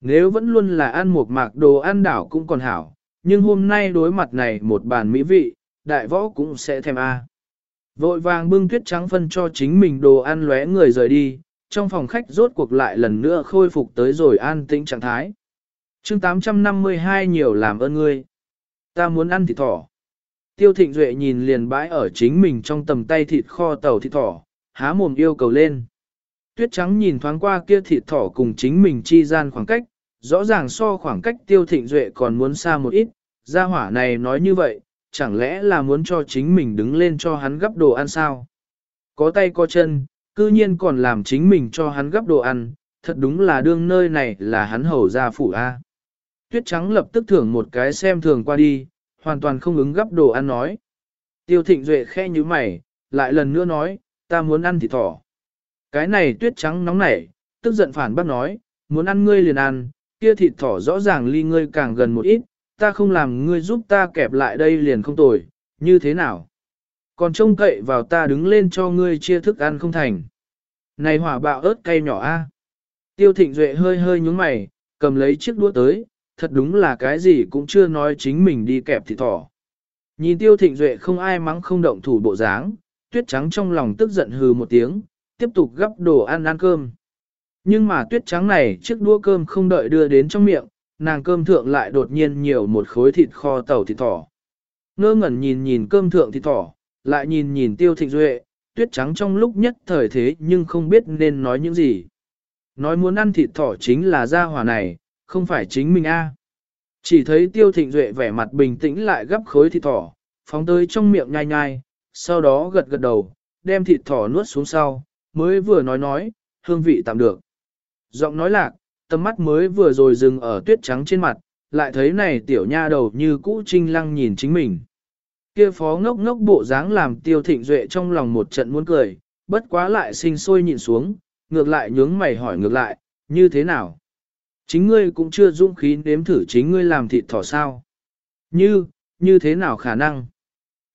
Nếu vẫn luôn là ăn một mạc đồ ăn đảo cũng còn hảo, nhưng hôm nay đối mặt này một bàn mỹ vị, đại võ cũng sẽ thèm a. Vội vàng bưng tuyết trắng phân cho chính mình đồ ăn lóe người rời đi, trong phòng khách rốt cuộc lại lần nữa khôi phục tới rồi an tĩnh trạng thái. chương 852 nhiều làm ơn ngươi. Ta muốn ăn thịt thỏ. Tiêu thịnh duệ nhìn liền bãi ở chính mình trong tầm tay thịt kho tàu thịt thỏ, há mồm yêu cầu lên. Tuyết trắng nhìn thoáng qua kia thịt thỏ cùng chính mình chi gian khoảng cách, rõ ràng so khoảng cách tiêu thịnh duệ còn muốn xa một ít, gia hỏa này nói như vậy, chẳng lẽ là muốn cho chính mình đứng lên cho hắn gấp đồ ăn sao? Có tay có chân, cư nhiên còn làm chính mình cho hắn gấp đồ ăn, thật đúng là đương nơi này là hắn hầu gia phủ A. Tuyết trắng lập tức thưởng một cái xem thường qua đi, hoàn toàn không ứng gấp đồ ăn nói. Tiêu thịnh duệ khe như mày, lại lần nữa nói, ta muốn ăn thịt thỏ. Cái này tuyết trắng nóng nảy, tức giận phản bác nói, muốn ăn ngươi liền ăn, kia thịt thỏ rõ ràng ly ngươi càng gần một ít, ta không làm ngươi giúp ta kẹp lại đây liền không tồi, như thế nào? Còn trông cậy vào ta đứng lên cho ngươi chia thức ăn không thành. Này hỏa bạo ớt cay nhỏ a. Tiêu thịnh duệ hơi hơi nhúng mày, cầm lấy chiếc đũa tới, thật đúng là cái gì cũng chưa nói chính mình đi kẹp thịt thỏ. Nhìn tiêu thịnh duệ không ai mắng không động thủ bộ dáng, tuyết trắng trong lòng tức giận hừ một tiếng, tiếp tục gắp đồ ăn ăn cơm. Nhưng mà tuyết trắng này chiếc đũa cơm không đợi đưa đến trong miệng, nàng cơm thượng lại đột nhiên nhiều một khối thịt kho tàu thịt thỏ. Ngơ ngẩn nhìn nhìn cơm thượng thịt thỏ, lại nhìn nhìn tiêu thịnh duệ, tuyết trắng trong lúc nhất thời thế nhưng không biết nên nói những gì. Nói muốn ăn thịt thỏ chính là gia hỏa này, không phải chính mình a. Chỉ thấy tiêu thịnh duệ vẻ mặt bình tĩnh lại gấp khối thịt thỏ, phóng tới trong miệng nhai nhai, sau đó gật gật đầu, đem thịt thỏ nuốt xuống sau, mới vừa nói nói, hương vị tạm được. Giọng nói lạc, tầm mắt mới vừa rồi dừng ở tuyết trắng trên mặt, lại thấy này tiểu nha đầu như cũ trinh lăng nhìn chính mình. Kia phó ngốc ngốc bộ dáng làm tiêu thịnh duệ trong lòng một trận muốn cười, bất quá lại sinh sôi nhìn xuống, ngược lại nhướng mày hỏi ngược lại, như thế nào? Chính ngươi cũng chưa dũng khí nếm thử chính ngươi làm thịt thỏ sao? Như, như thế nào khả năng?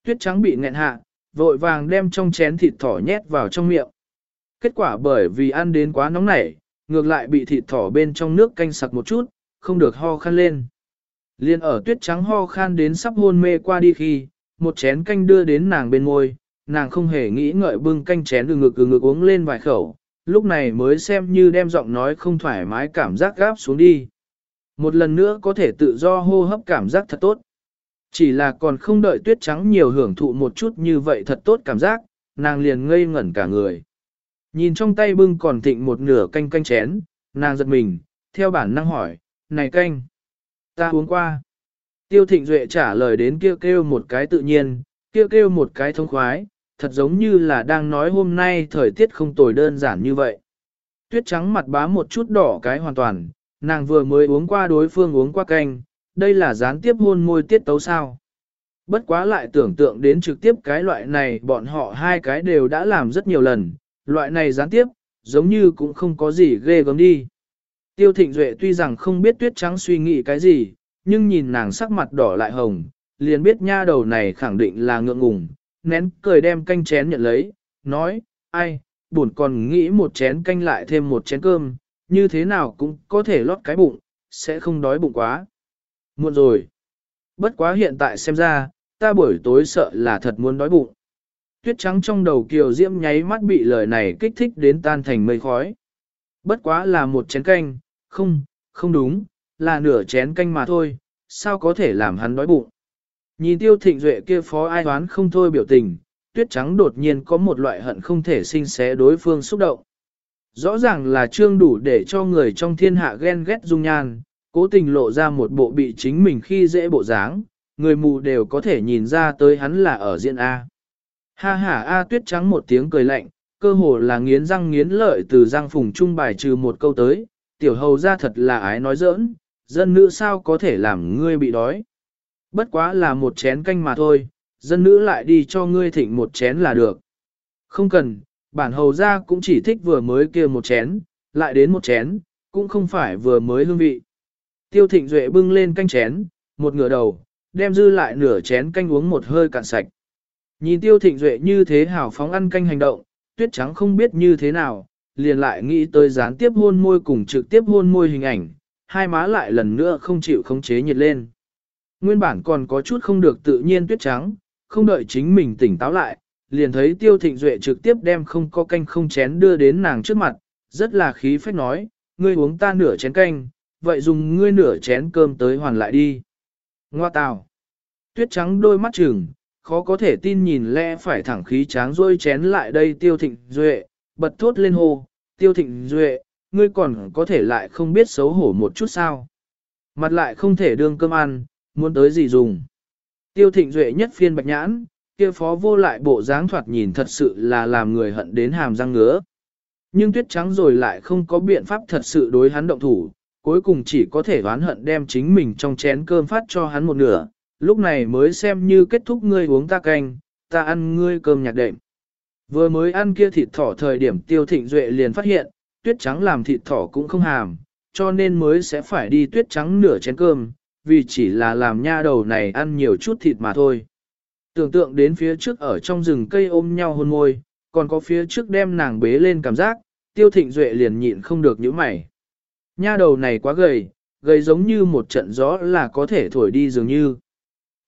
Tuyết trắng bị nghẹn hạ, vội vàng đem trong chén thịt thỏ nhét vào trong miệng. Kết quả bởi vì ăn đến quá nóng nảy, ngược lại bị thịt thỏ bên trong nước canh sặc một chút, không được ho khan lên. Liên ở tuyết trắng ho khan đến sắp hôn mê qua đi khi, một chén canh đưa đến nàng bên môi, nàng không hề nghĩ ngợi bưng canh chén từ ngực từ ngực uống lên vài khẩu, lúc này mới xem như đem giọng nói không thoải mái cảm giác gáp xuống đi. Một lần nữa có thể tự do hô hấp cảm giác thật tốt. Chỉ là còn không đợi tuyết trắng nhiều hưởng thụ một chút như vậy thật tốt cảm giác, nàng liền ngây ngẩn cả người. Nhìn trong tay bưng còn thịnh một nửa canh canh chén, nàng giật mình, theo bản năng hỏi, này canh, ta uống qua. Tiêu thịnh duệ trả lời đến kêu kêu một cái tự nhiên, kêu kêu một cái thông khoái, thật giống như là đang nói hôm nay thời tiết không tồi đơn giản như vậy. Tuyết trắng mặt bá một chút đỏ cái hoàn toàn, nàng vừa mới uống qua đối phương uống qua canh, đây là gián tiếp hôn môi tiết tấu sao. Bất quá lại tưởng tượng đến trực tiếp cái loại này bọn họ hai cái đều đã làm rất nhiều lần, loại này gián tiếp, giống như cũng không có gì ghê gớm đi. Tiêu Thịnh Duệ tuy rằng không biết tuyết trắng suy nghĩ cái gì, nhưng nhìn nàng sắc mặt đỏ lại hồng, liền biết nha đầu này khẳng định là ngượng ngùng, nén cười đem canh chén nhận lấy, nói, ai, buồn còn nghĩ một chén canh lại thêm một chén cơm, như thế nào cũng có thể lót cái bụng, sẽ không đói bụng quá. Muộn rồi. Bất quá hiện tại xem ra, ta buổi tối sợ là thật muốn đói bụng tuyết trắng trong đầu kiều diễm nháy mắt bị lời này kích thích đến tan thành mây khói. Bất quá là một chén canh, không, không đúng, là nửa chén canh mà thôi, sao có thể làm hắn đói bụng. Nhìn tiêu thịnh duệ kia phó ai đoán không thôi biểu tình, tuyết trắng đột nhiên có một loại hận không thể sinh xé đối phương xúc động. Rõ ràng là trương đủ để cho người trong thiên hạ ghen ghét dung nhan, cố tình lộ ra một bộ bị chính mình khi dễ bộ dáng, người mù đều có thể nhìn ra tới hắn là ở diện A. Ha ha A tuyết trắng một tiếng cười lạnh, cơ hồ là nghiến răng nghiến lợi từ răng phùng trung bài trừ một câu tới, tiểu hầu ra thật là ái nói giỡn, dân nữ sao có thể làm ngươi bị đói. Bất quá là một chén canh mà thôi, dân nữ lại đi cho ngươi thịnh một chén là được. Không cần, bản hầu ra cũng chỉ thích vừa mới kia một chén, lại đến một chén, cũng không phải vừa mới hương vị. Tiêu thịnh duệ bưng lên canh chén, một ngửa đầu, đem dư lại nửa chén canh uống một hơi cạn sạch. Nhìn tiêu thịnh duệ như thế hào phóng ăn canh hành động, tuyết trắng không biết như thế nào, liền lại nghĩ tới gián tiếp hôn môi cùng trực tiếp hôn môi hình ảnh, hai má lại lần nữa không chịu khống chế nhiệt lên. Nguyên bản còn có chút không được tự nhiên tuyết trắng, không đợi chính mình tỉnh táo lại, liền thấy tiêu thịnh duệ trực tiếp đem không có canh không chén đưa đến nàng trước mặt, rất là khí phách nói, ngươi uống ta nửa chén canh, vậy dùng ngươi nửa chén cơm tới hoàn lại đi. Ngoa tào. Tuyết trắng đôi mắt trừng, khó có thể tin nhìn lẽ phải thẳng khí tráng rôi chén lại đây tiêu thịnh duệ, bật thốt lên hô, tiêu thịnh duệ, ngươi còn có thể lại không biết xấu hổ một chút sao. Mặt lại không thể đương cơm ăn, muốn tới gì dùng. Tiêu thịnh duệ nhất phiên bạch nhãn, kia phó vô lại bộ dáng thoạt nhìn thật sự là làm người hận đến hàm răng ngứa. Nhưng tuyết trắng rồi lại không có biện pháp thật sự đối hắn động thủ, cuối cùng chỉ có thể oán hận đem chính mình trong chén cơm phát cho hắn một nửa, lúc này mới xem như kết thúc ngươi uống ta canh, ta ăn ngươi cơm nhạc đệm. Vừa mới ăn kia thịt thỏ thời điểm tiêu thịnh duệ liền phát hiện, tuyết trắng làm thịt thỏ cũng không hàm, cho nên mới sẽ phải đi tuyết trắng nửa chén cơm, vì chỉ là làm nha đầu này ăn nhiều chút thịt mà thôi. Tưởng tượng đến phía trước ở trong rừng cây ôm nhau hôn môi, còn có phía trước đem nàng bế lên cảm giác, tiêu thịnh duệ liền nhịn không được những mày. Nha đầu này quá gầy, gầy giống như một trận gió là có thể thổi đi dường như.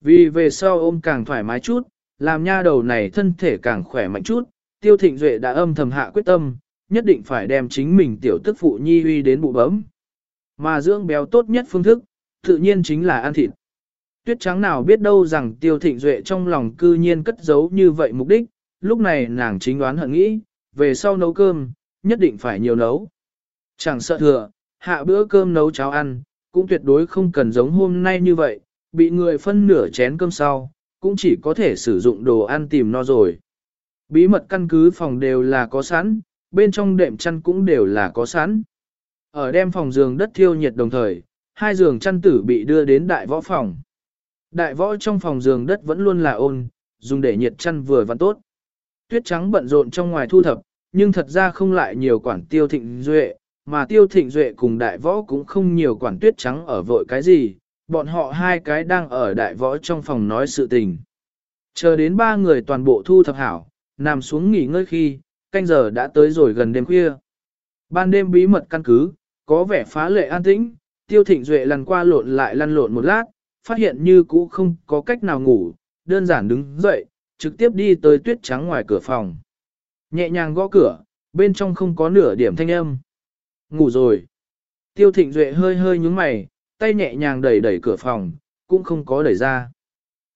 Vì về sau ôm càng thoải mái chút, làm nha đầu này thân thể càng khỏe mạnh chút, tiêu thịnh duệ đã âm thầm hạ quyết tâm, nhất định phải đem chính mình tiểu tức phụ nhi uy đến bụ bấm. Mà dưỡng béo tốt nhất phương thức, tự nhiên chính là ăn thịt. Tuyết trắng nào biết đâu rằng tiêu thịnh duệ trong lòng cư nhiên cất giấu như vậy mục đích, lúc này nàng chính đoán hận nghĩ, về sau nấu cơm, nhất định phải nhiều nấu. Chẳng sợ thừa, hạ bữa cơm nấu cháo ăn, cũng tuyệt đối không cần giống hôm nay như vậy, bị người phân nửa chén cơm sau, cũng chỉ có thể sử dụng đồ ăn tìm no rồi. Bí mật căn cứ phòng đều là có sẵn, bên trong đệm chăn cũng đều là có sẵn. Ở đem phòng giường đất thiêu nhiệt đồng thời, hai giường chăn tử bị đưa đến đại võ phòng. Đại võ trong phòng giường đất vẫn luôn là ôn, dùng để nhiệt chăn vừa vặn tốt. Tuyết trắng bận rộn trong ngoài thu thập, nhưng thật ra không lại nhiều quản tiêu thịnh duệ, mà tiêu thịnh duệ cùng đại võ cũng không nhiều quản tuyết trắng ở vội cái gì, bọn họ hai cái đang ở đại võ trong phòng nói sự tình. Chờ đến ba người toàn bộ thu thập hảo, nằm xuống nghỉ ngơi khi, canh giờ đã tới rồi gần đêm khuya. Ban đêm bí mật căn cứ, có vẻ phá lệ an tĩnh, tiêu thịnh duệ lăn qua lộn lại lăn lộn một lát, phát hiện như cũ không có cách nào ngủ, đơn giản đứng dậy, trực tiếp đi tới tuyết trắng ngoài cửa phòng. Nhẹ nhàng gõ cửa, bên trong không có nửa điểm thanh âm. Ngủ rồi. Tiêu thịnh duệ hơi hơi nhúng mày, tay nhẹ nhàng đẩy đẩy cửa phòng, cũng không có đẩy ra.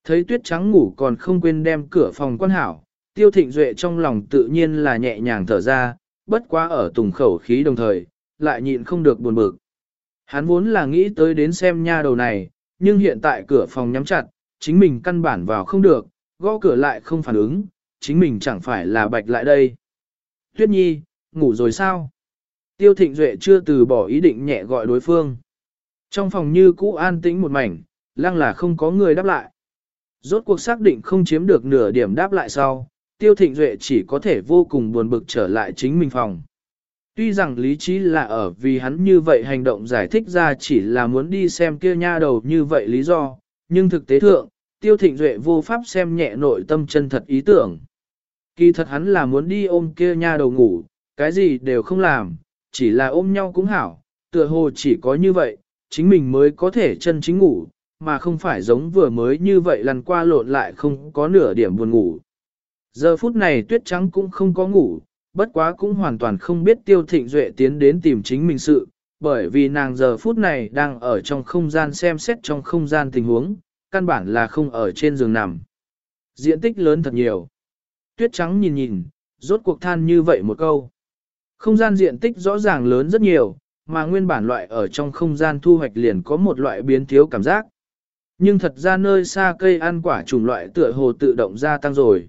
Thấy tuyết trắng ngủ còn không quên đem cửa phòng quan hảo, tiêu thịnh duệ trong lòng tự nhiên là nhẹ nhàng thở ra, bất quá ở tùng khẩu khí đồng thời, lại nhịn không được buồn bực. Hắn vốn là nghĩ tới đến xem nha đầu này, nhưng hiện tại cửa phòng nhắm chặt, chính mình căn bản vào không được, gõ cửa lại không phản ứng, chính mình chẳng phải là bạch lại đây. Tuyết nhi, ngủ rồi sao? Tiêu thịnh duệ chưa từ bỏ ý định nhẹ gọi đối phương. Trong phòng như cũ an tĩnh một mảnh, lăng là không có người đáp lại. Rốt cuộc xác định không chiếm được nửa điểm đáp lại sau, tiêu thịnh duệ chỉ có thể vô cùng buồn bực trở lại chính mình phòng. Tuy rằng lý trí là ở vì hắn như vậy hành động giải thích ra chỉ là muốn đi xem kia nha đầu như vậy lý do, nhưng thực tế thượng, tiêu thịnh duệ vô pháp xem nhẹ nội tâm chân thật ý tưởng. Kỳ thật hắn là muốn đi ôm kia nha đầu ngủ, cái gì đều không làm, chỉ là ôm nhau cũng hảo, tựa hồ chỉ có như vậy, chính mình mới có thể chân chính ngủ, mà không phải giống vừa mới như vậy lần qua lộn lại không có nửa điểm buồn ngủ. Giờ phút này tuyết trắng cũng không có ngủ, bất quá cũng hoàn toàn không biết tiêu thịnh duệ tiến đến tìm chính mình sự, bởi vì nàng giờ phút này đang ở trong không gian xem xét trong không gian tình huống, căn bản là không ở trên giường nằm. Diện tích lớn thật nhiều. Tuyết trắng nhìn nhìn, rốt cuộc than như vậy một câu. Không gian diện tích rõ ràng lớn rất nhiều, mà nguyên bản loại ở trong không gian thu hoạch liền có một loại biến thiếu cảm giác. Nhưng thật ra nơi xa cây ăn quả chủng loại tựa hồ tự động gia tăng rồi.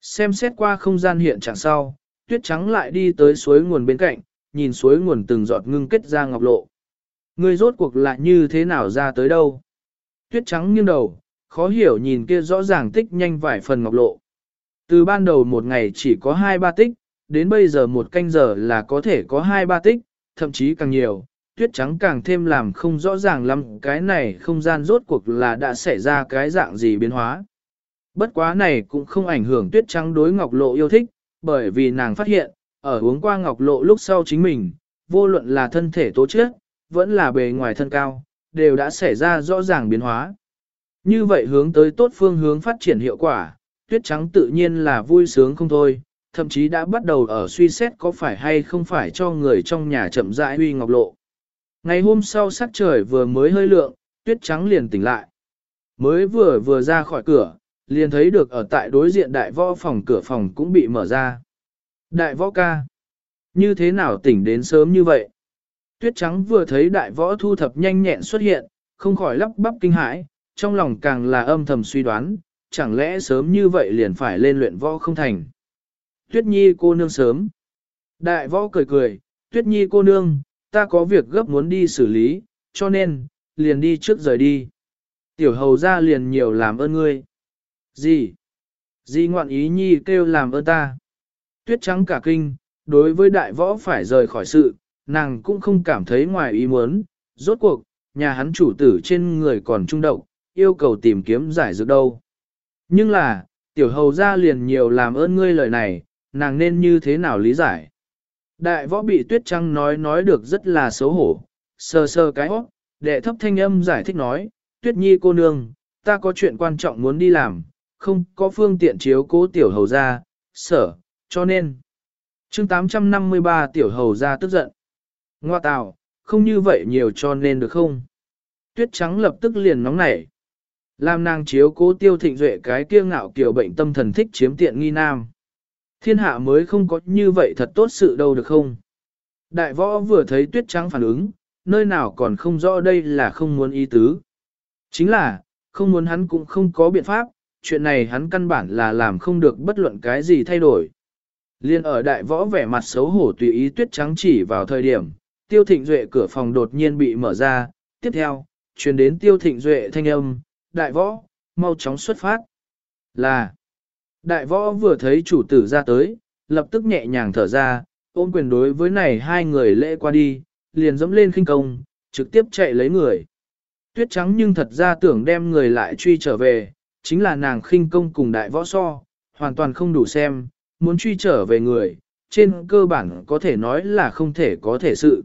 Xem xét qua không gian hiện trạng sau, tuyết trắng lại đi tới suối nguồn bên cạnh, nhìn suối nguồn từng giọt ngưng kết ra ngọc lộ. Người rốt cuộc lại như thế nào ra tới đâu? Tuyết trắng nghiêng đầu, khó hiểu nhìn kia rõ ràng tích nhanh vài phần ngọc lộ. Từ ban đầu một ngày chỉ có hai ba tích, đến bây giờ một canh giờ là có thể có hai ba tích, thậm chí càng nhiều, tuyết trắng càng thêm làm không rõ ràng lắm cái này không gian rốt cuộc là đã xảy ra cái dạng gì biến hóa. Bất quá này cũng không ảnh hưởng tuyết trắng đối ngọc lộ yêu thích, bởi vì nàng phát hiện, ở uống qua ngọc lộ lúc sau chính mình, vô luận là thân thể tố chất, vẫn là bề ngoài thân cao, đều đã xảy ra rõ ràng biến hóa. Như vậy hướng tới tốt phương hướng phát triển hiệu quả, tuyết trắng tự nhiên là vui sướng không thôi, thậm chí đã bắt đầu ở suy xét có phải hay không phải cho người trong nhà chậm rãi huy ngọc lộ. Ngày hôm sau sắc trời vừa mới hơi lượng, tuyết trắng liền tỉnh lại. Mới vừa vừa ra khỏi cửa, liền thấy được ở tại đối diện đại võ phòng cửa phòng cũng bị mở ra. Đại võ ca, như thế nào tỉnh đến sớm như vậy? Tuyết trắng vừa thấy đại võ thu thập nhanh nhẹn xuất hiện, không khỏi lắp bắp kinh hãi, trong lòng càng là âm thầm suy đoán, chẳng lẽ sớm như vậy liền phải lên luyện võ không thành. Tuyết nhi cô nương sớm. Đại võ cười cười, tuyết nhi cô nương, ta có việc gấp muốn đi xử lý, cho nên, liền đi trước rời đi. Tiểu hầu ra liền nhiều làm ơn ngươi. Gì? Gì ngoạn ý nhi kêu làm ơn ta? Tuyết trắng cả kinh, đối với đại võ phải rời khỏi sự, nàng cũng không cảm thấy ngoài ý muốn. Rốt cuộc, nhà hắn chủ tử trên người còn trung động, yêu cầu tìm kiếm giải dược đâu. Nhưng là, tiểu hầu ra liền nhiều làm ơn ngươi lời này, nàng nên như thế nào lý giải? Đại võ bị tuyết trắng nói nói được rất là xấu hổ, sờ sờ cái hót, đệ thấp thanh âm giải thích nói, tuyết nhi cô nương, ta có chuyện quan trọng muốn đi làm, không có phương tiện chiếu cố tiểu hầu ra, sở, cho nên. chương 853 tiểu hầu ra tức giận. Ngoa tào, không như vậy nhiều cho nên được không? Tuyết trắng lập tức liền nóng nảy. Làm nàng chiếu cố tiêu thịnh duệ cái kia ngạo kiểu bệnh tâm thần thích chiếm tiện nghi nam. Thiên hạ mới không có như vậy thật tốt sự đâu được không? Đại võ vừa thấy tuyết trắng phản ứng, nơi nào còn không rõ đây là không muốn ý tứ. Chính là, không muốn hắn cũng không có biện pháp, chuyện này hắn căn bản là làm không được bất luận cái gì thay đổi. Liên ở đại võ vẻ mặt xấu hổ tùy ý tuyết trắng chỉ vào thời điểm, tiêu thịnh duệ cửa phòng đột nhiên bị mở ra, tiếp theo, truyền đến tiêu thịnh duệ thanh âm, đại võ, mau chóng xuất phát. Là, đại võ vừa thấy chủ tử ra tới, lập tức nhẹ nhàng thở ra, ôm quyền đối với này hai người lễ qua đi, liền dẫm lên khinh công, trực tiếp chạy lấy người. Tuyết trắng nhưng thật ra tưởng đem người lại truy trở về, chính là nàng khinh công cùng đại võ so, hoàn toàn không đủ xem, muốn truy trở về người, trên cơ bản có thể nói là không thể có thể sự.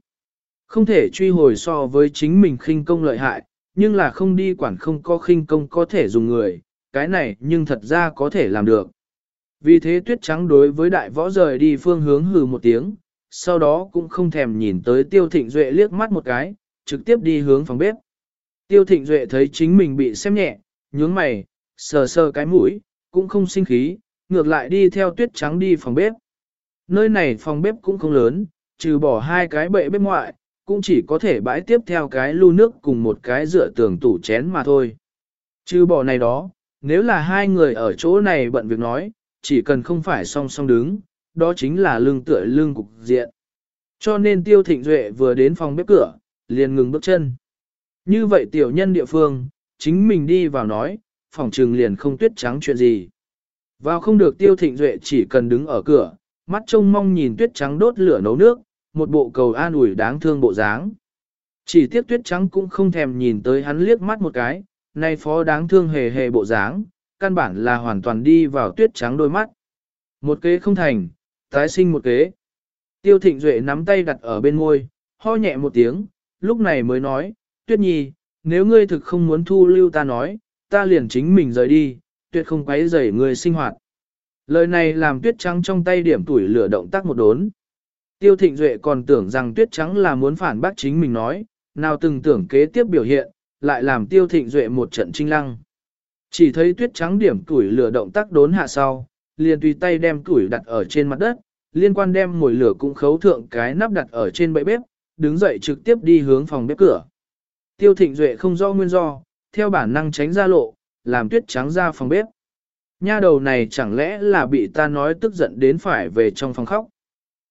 Không thể truy hồi so với chính mình khinh công lợi hại, nhưng là không đi quản không có khinh công có thể dùng người, cái này nhưng thật ra có thể làm được. Vì thế tuyết trắng đối với đại võ rời đi phương hướng hừ một tiếng, sau đó cũng không thèm nhìn tới tiêu thịnh duệ liếc mắt một cái, trực tiếp đi hướng phòng bếp. Tiêu thịnh duệ thấy chính mình bị xem nhẹ, nhướng mày, sờ sờ cái mũi, cũng không sinh khí, ngược lại đi theo tuyết trắng đi phòng bếp. Nơi này phòng bếp cũng không lớn, trừ bỏ hai cái bệ bếp ngoại, cũng chỉ có thể bãi tiếp theo cái lu nước cùng một cái rửa tường tủ chén mà thôi. Trừ bỏ này đó, nếu là hai người ở chỗ này bận việc nói, chỉ cần không phải song song đứng, đó chính là lương tựa lương cục diện. Cho nên tiêu thịnh duệ vừa đến phòng bếp cửa, liền ngừng bước chân. Như vậy tiểu nhân địa phương, chính mình đi vào nói, phòng trừng liền không tuyết trắng chuyện gì. Vào không được tiêu thịnh duệ chỉ cần đứng ở cửa, mắt trông mong nhìn tuyết trắng đốt lửa nấu nước, một bộ cầu an ủi đáng thương bộ dáng. Chỉ tiếc tuyết trắng cũng không thèm nhìn tới hắn liếc mắt một cái, nay phó đáng thương hề hề bộ dáng, căn bản là hoàn toàn đi vào tuyết trắng đôi mắt. Một kế không thành, tái sinh một kế. Tiêu thịnh duệ nắm tay đặt ở bên môi, ho nhẹ một tiếng, lúc này mới nói, tuyết nhi, nếu ngươi thực không muốn thu lưu ta nói, ta liền chính mình rời đi, tuyệt không quấy rầy người sinh hoạt. Lời này làm tuyết trắng trong tay điểm tuổi lửa động tác một đốn. Tiêu thịnh duệ còn tưởng rằng tuyết trắng là muốn phản bác chính mình nói, nào từng tưởng kế tiếp biểu hiện, lại làm tiêu thịnh duệ một trận trinh lăng. Chỉ thấy tuyết trắng điểm tuổi lửa động tác đốn hạ sau, liền tùy tay đem tuổi đặt ở trên mặt đất, liên quan đem mồi lửa cũng khấu thượng cái nắp đặt ở trên bệ bếp, đứng dậy trực tiếp đi hướng phòng bếp cửa. Tiêu thịnh duệ không rõ nguyên do, theo bản năng tránh ra lộ, làm tuyết trắng ra phòng bếp. Nha đầu này chẳng lẽ là bị ta nói tức giận đến phải về trong phòng khóc.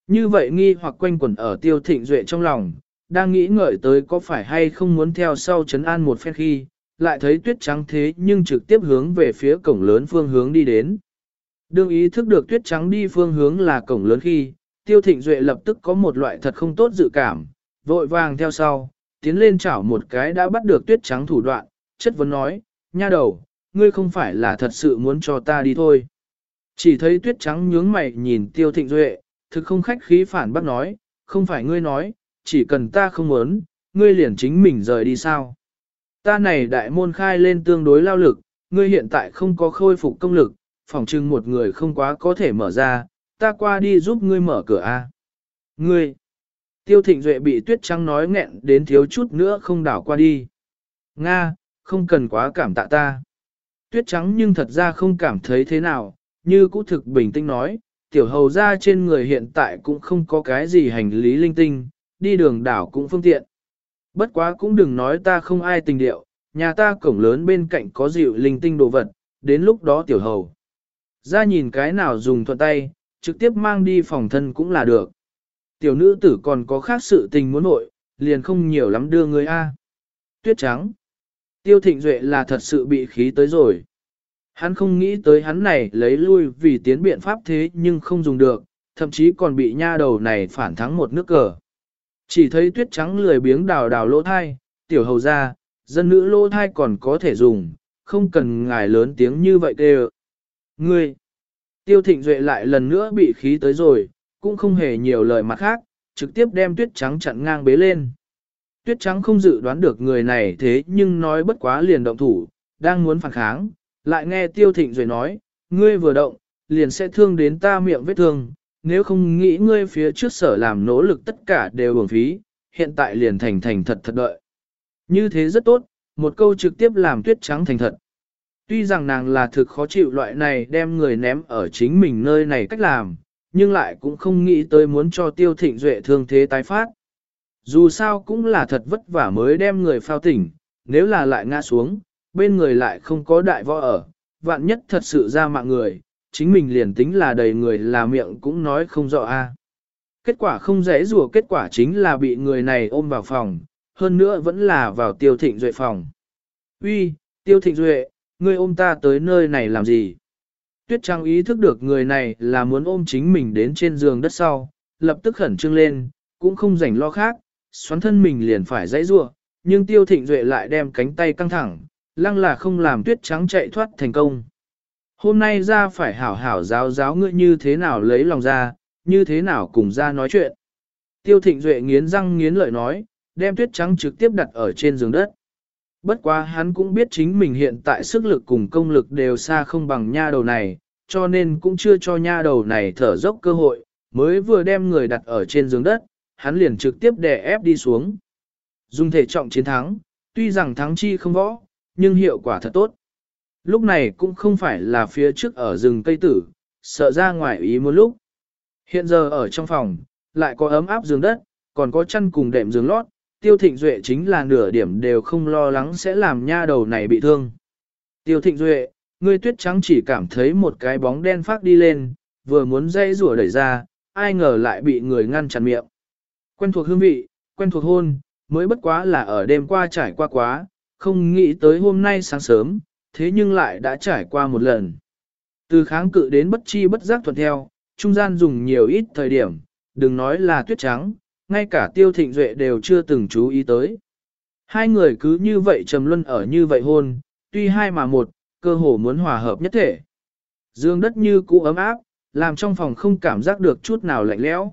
Như vậy nghi hoặc quanh quẩn ở tiêu thịnh duệ trong lòng, đang nghĩ ngợi tới có phải hay không muốn theo sau chấn an một phen khi, lại thấy tuyết trắng thế nhưng trực tiếp hướng về phía cổng lớn phương hướng đi đến. Đương ý thức được tuyết trắng đi phương hướng là cổng lớn khi, tiêu thịnh duệ lập tức có một loại thật không tốt dự cảm, vội vàng theo sau, tiến lên chảo một cái đã bắt được tuyết trắng thủ đoạn, chất vấn nói, nha đầu, ngươi không phải là thật sự muốn cho ta đi thôi. Chỉ thấy tuyết trắng nhướng mày nhìn tiêu thịnh duệ, thực không khách khí phản bác nói, không phải ngươi nói, chỉ cần ta không muốn, ngươi liền chính mình rời đi sao. Ta này đại môn khai lên tương đối lao lực, ngươi hiện tại không có khôi phục công lực, phòng trưng một người không quá có thể mở ra, ta qua đi giúp ngươi mở cửa a. Ngươi! Tiêu thịnh duệ bị tuyết trắng nói nghẹn đến thiếu chút nữa không đảo qua đi. Nga, không cần quá cảm tạ ta. Tuyết trắng nhưng thật ra không cảm thấy thế nào, như cũ thực bình tĩnh nói, tiểu hầu ra trên người hiện tại cũng không có cái gì hành lý linh tinh, đi đường đảo cũng phương tiện. Bất quá cũng đừng nói ta không ai tình điệu, nhà ta cổng lớn bên cạnh có dịu linh tinh đồ vật, đến lúc đó tiểu hầu. Ra nhìn cái nào dùng thuận tay, trực tiếp mang đi phòng thân cũng là được. Tiểu nữ tử còn có khác sự tình muốn nội, liền không nhiều lắm đưa người A. Tuyết trắng. Tiêu thịnh duệ là thật sự bị khí tới rồi. Hắn không nghĩ tới hắn này lấy lui vì tiến biện pháp thế nhưng không dùng được, thậm chí còn bị nha đầu này phản thắng một nước cờ. Chỉ thấy tuyết trắng lười biếng đào đào lỗ thai, tiểu hầu ra, dân nữ lỗ thai còn có thể dùng, không cần ngài lớn tiếng như vậy kêu. Ngươi! Tiêu thịnh duệ lại lần nữa bị khí tới rồi, cũng không hề nhiều lời mặt khác, trực tiếp đem tuyết trắng chặn ngang bế lên. Tuyết trắng không dự đoán được người này thế nhưng nói bất quá liền động thủ, đang muốn phản kháng, lại nghe tiêu thịnh rồi nói, ngươi vừa động, liền sẽ thương đến ta miệng vết thương, nếu không nghĩ ngươi phía trước sở làm nỗ lực tất cả đều uổng phí, hiện tại liền thành thành thật thật đợi. Như thế rất tốt, một câu trực tiếp làm tuyết trắng thành thật. Tuy rằng nàng là thực khó chịu loại này đem người ném ở chính mình nơi này cách làm, nhưng lại cũng không nghĩ tới muốn cho tiêu thịnh duệ thương thế tái phát. Dù sao cũng là thật vất vả mới đem người phao tỉnh, nếu là lại ngã xuống, bên người lại không có đại võ ở, vạn nhất thật sự ra mạng người, chính mình liền tính là đầy người là miệng cũng nói không rõ a. Kết quả không dễ rùa kết quả chính là bị người này ôm vào phòng, hơn nữa vẫn là vào tiêu thịnh duệ phòng. Uy, tiêu thịnh duệ, ngươi ôm ta tới nơi này làm gì? Tuyết Trang ý thức được người này là muốn ôm chính mình đến trên giường đất sau, lập tức khẩn trương lên, cũng không rảnh lo khác, xoắn thân mình liền phải dãy rua, nhưng tiêu thịnh duệ lại đem cánh tay căng thẳng, lăng là không làm tuyết trắng chạy thoát thành công. Hôm nay ra phải hảo hảo giáo giáo ngươi như thế nào lấy lòng ra, như thế nào cùng ra nói chuyện. Tiêu thịnh duệ nghiến răng nghiến lợi nói, đem tuyết trắng trực tiếp đặt ở trên giường đất. Bất quá hắn cũng biết chính mình hiện tại sức lực cùng công lực đều xa không bằng nha đầu này, cho nên cũng chưa cho nha đầu này thở dốc cơ hội, mới vừa đem người đặt ở trên giường đất, hắn liền trực tiếp đè ép đi xuống. Dùng thể trọng chiến thắng, tuy rằng thắng chi không võ, nhưng hiệu quả thật tốt. Lúc này cũng không phải là phía trước ở rừng cây tử, sợ ra ngoài ý một lúc. Hiện giờ ở trong phòng, lại có ấm áp giường đất, còn có chăn cùng đệm giường lót, tiêu thịnh duệ chính là nửa điểm đều không lo lắng sẽ làm nha đầu này bị thương. Tiêu thịnh duệ, ngươi tuyết trắng chỉ cảm thấy một cái bóng đen phát đi lên, vừa muốn dây rủa đẩy ra, ai ngờ lại bị người ngăn chặn miệng. Quen thuộc hương vị, quen thuộc hôn, mới bất quá là ở đêm qua trải qua quá, không nghĩ tới hôm nay sáng sớm, thế nhưng lại đã trải qua một lần. Từ kháng cự đến bất chi bất giác thuận theo, trung gian dùng nhiều ít thời điểm, đừng nói là tuyết trắng, ngay cả tiêu thịnh duệ đều chưa từng chú ý tới. Hai người cứ như vậy trầm luân ở như vậy hôn, tuy hai mà một, cơ hồ muốn hòa hợp nhất thể. Dương đất như cũ ấm áp, làm trong phòng không cảm giác được chút nào lạnh lẽo.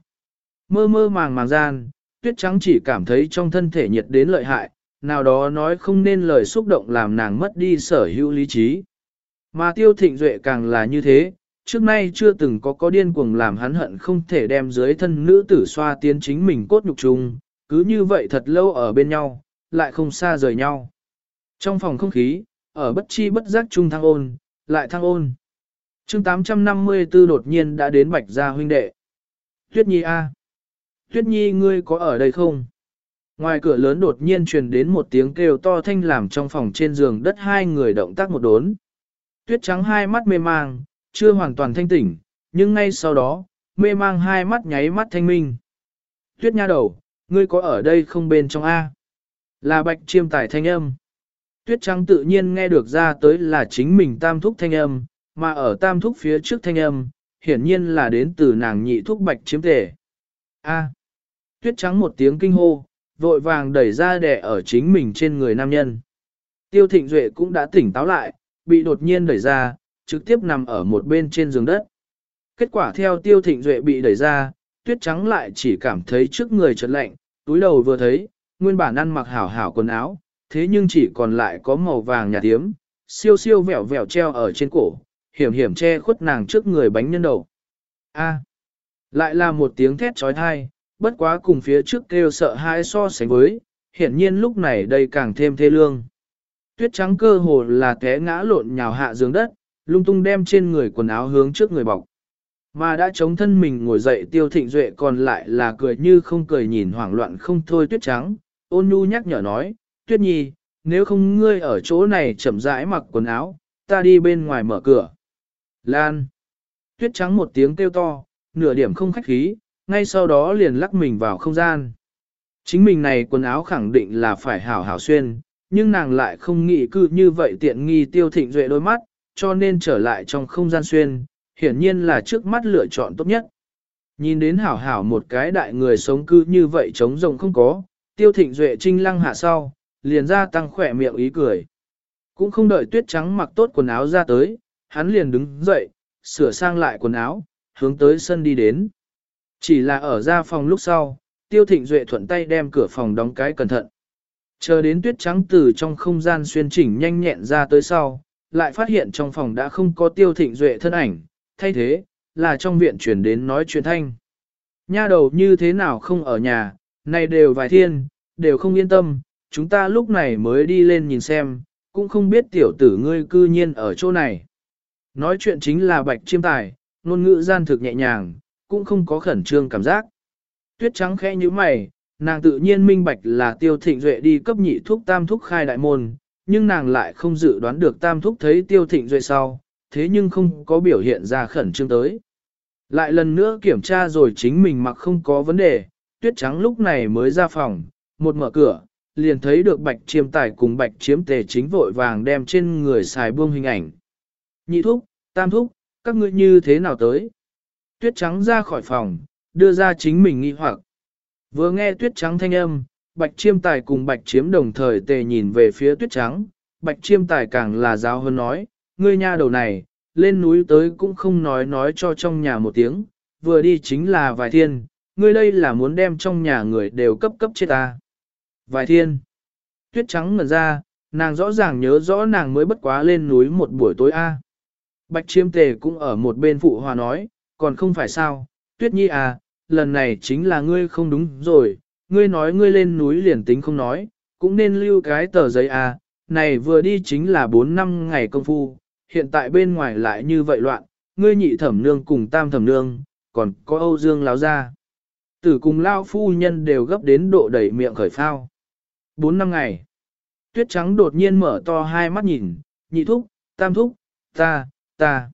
Mơ mơ màng màng gian, tuyết trắng chỉ cảm thấy trong thân thể nhiệt đến lợi hại, nào đó nói không nên lời xúc động làm nàng mất đi sở hữu lý trí. Mà tiêu thịnh duệ càng là như thế, trước nay chưa từng có có điên cuồng làm hắn hận không thể đem dưới thân nữ tử xoa tiến chính mình cốt nhục chung, cứ như vậy thật lâu ở bên nhau, lại không xa rời nhau. Trong phòng không khí, ở bất chi bất giác chung thăng ôn, lại thăng ôn. chương 854 đột nhiên đã đến bạch gia huynh đệ. Tuyết Nhi A. Tuyết Nhi ngươi có ở đây không? Ngoài cửa lớn đột nhiên truyền đến một tiếng kêu to thanh làm trong phòng trên giường đất hai người động tác một đốn. Tuyết trắng hai mắt mê mang, chưa hoàn toàn thanh tỉnh, nhưng ngay sau đó, mê mang hai mắt nháy mắt thanh minh. Tuyết nha đầu, ngươi có ở đây không bên trong A? Là bạch chiêm tải thanh âm. Tuyết trắng tự nhiên nghe được ra tới là chính mình tam thúc thanh âm, mà ở tam thúc phía trước thanh âm, hiển nhiên là đến từ nàng nhị thúc bạch chiếm tể. A. Tuyết trắng một tiếng kinh hô, vội vàng đẩy ra đẻ ở chính mình trên người nam nhân. Tiêu thịnh duệ cũng đã tỉnh táo lại, bị đột nhiên đẩy ra, trực tiếp nằm ở một bên trên giường đất. Kết quả theo tiêu thịnh duệ bị đẩy ra, tuyết trắng lại chỉ cảm thấy trước người chợt lạnh, túi đầu vừa thấy, nguyên bản ăn mặc hảo hảo quần áo, thế nhưng chỉ còn lại có màu vàng nhạt tiếm, siêu siêu vẹo vẹo treo ở trên cổ, hiểm hiểm che khuất nàng trước người bánh nhân đầu. A. lại là một tiếng thét trói thai, bất quá cùng phía trước kêu sợ hãi so sánh với, hiển nhiên lúc này đây càng thêm thê lương. Tuyết trắng cơ hồ là té ngã lộn nhào hạ giường đất, lung tung đem trên người quần áo hướng trước người bọc. Mà đã chống thân mình ngồi dậy tiêu thịnh duệ còn lại là cười như không cười nhìn hoảng loạn không thôi tuyết trắng, ôn nhu nhắc nhở nói, tuyết nhi, nếu không ngươi ở chỗ này chậm rãi mặc quần áo, ta đi bên ngoài mở cửa. Lan. Tuyết trắng một tiếng kêu to, nửa điểm không khách khí, ngay sau đó liền lắc mình vào không gian. Chính mình này quần áo khẳng định là phải hảo hảo xuyên, nhưng nàng lại không nghĩ cư như vậy tiện nghi tiêu thịnh duệ đôi mắt, cho nên trở lại trong không gian xuyên, hiển nhiên là trước mắt lựa chọn tốt nhất. Nhìn đến hảo hảo một cái đại người sống cư như vậy trống rồng không có, tiêu thịnh duệ trinh lăng hạ sau, liền ra tăng khỏe miệng ý cười. Cũng không đợi tuyết trắng mặc tốt quần áo ra tới, hắn liền đứng dậy, sửa sang lại quần áo, hướng tới sân đi đến. Chỉ là ở ra phòng lúc sau, tiêu thịnh duệ thuận tay đem cửa phòng đóng cái cẩn thận. Chờ đến tuyết trắng từ trong không gian xuyên chỉnh nhanh nhẹn ra tới sau, lại phát hiện trong phòng đã không có tiêu thịnh duệ thân ảnh, thay thế, là trong viện chuyển đến nói chuyện thanh. Nha đầu như thế nào không ở nhà, này đều vài thiên, đều không yên tâm, chúng ta lúc này mới đi lên nhìn xem, cũng không biết tiểu tử ngươi cư nhiên ở chỗ này. Nói chuyện chính là bạch chiêm tài, ngôn ngữ gian thực nhẹ nhàng, cũng không có khẩn trương cảm giác. Tuyết trắng khẽ như mày, nàng tự nhiên minh bạch là tiêu thịnh duệ đi cấp nhị thuốc tam thuốc khai đại môn, nhưng nàng lại không dự đoán được tam thuốc thấy tiêu thịnh duệ sau, thế nhưng không có biểu hiện ra khẩn trương tới. Lại lần nữa kiểm tra rồi chính mình mặc không có vấn đề, tuyết trắng lúc này mới ra phòng, một mở cửa, liền thấy được bạch chiêm tài cùng bạch chiếm tề chính vội vàng đem trên người xài buông hình ảnh. Nhị thúc, tam thúc, các ngươi như thế nào tới? Tuyết trắng ra khỏi phòng, đưa ra chính mình nghi hoặc. Vừa nghe tuyết trắng thanh âm, bạch chiêm tài cùng bạch chiếm đồng thời tề nhìn về phía tuyết trắng, bạch chiêm tài càng là giáo hơn nói, ngươi nha đầu này, lên núi tới cũng không nói nói cho trong nhà một tiếng, vừa đi chính là vài thiên, ngươi đây là muốn đem trong nhà người đều cấp cấp chết ta. Vài thiên, tuyết trắng ngần ra, nàng rõ ràng nhớ rõ nàng mới bất quá lên núi một buổi tối A. Bạch chiêm tề cũng ở một bên phụ hòa nói, còn không phải sao, tuyết nhi à, lần này chính là ngươi không đúng rồi, ngươi nói ngươi lên núi liền tính không nói, cũng nên lưu cái tờ giấy à, này vừa đi chính là 4 năm ngày công phu, hiện tại bên ngoài lại như vậy loạn, ngươi nhị thẩm nương cùng tam thẩm nương, còn có Âu Dương láo ra. Tử cùng lao phu nhân đều gấp đến độ đẩy miệng khởi phao. 4 năm ngày. Tuyết trắng đột nhiên mở to hai mắt nhìn, nhị thúc, tam thúc, ta, ta.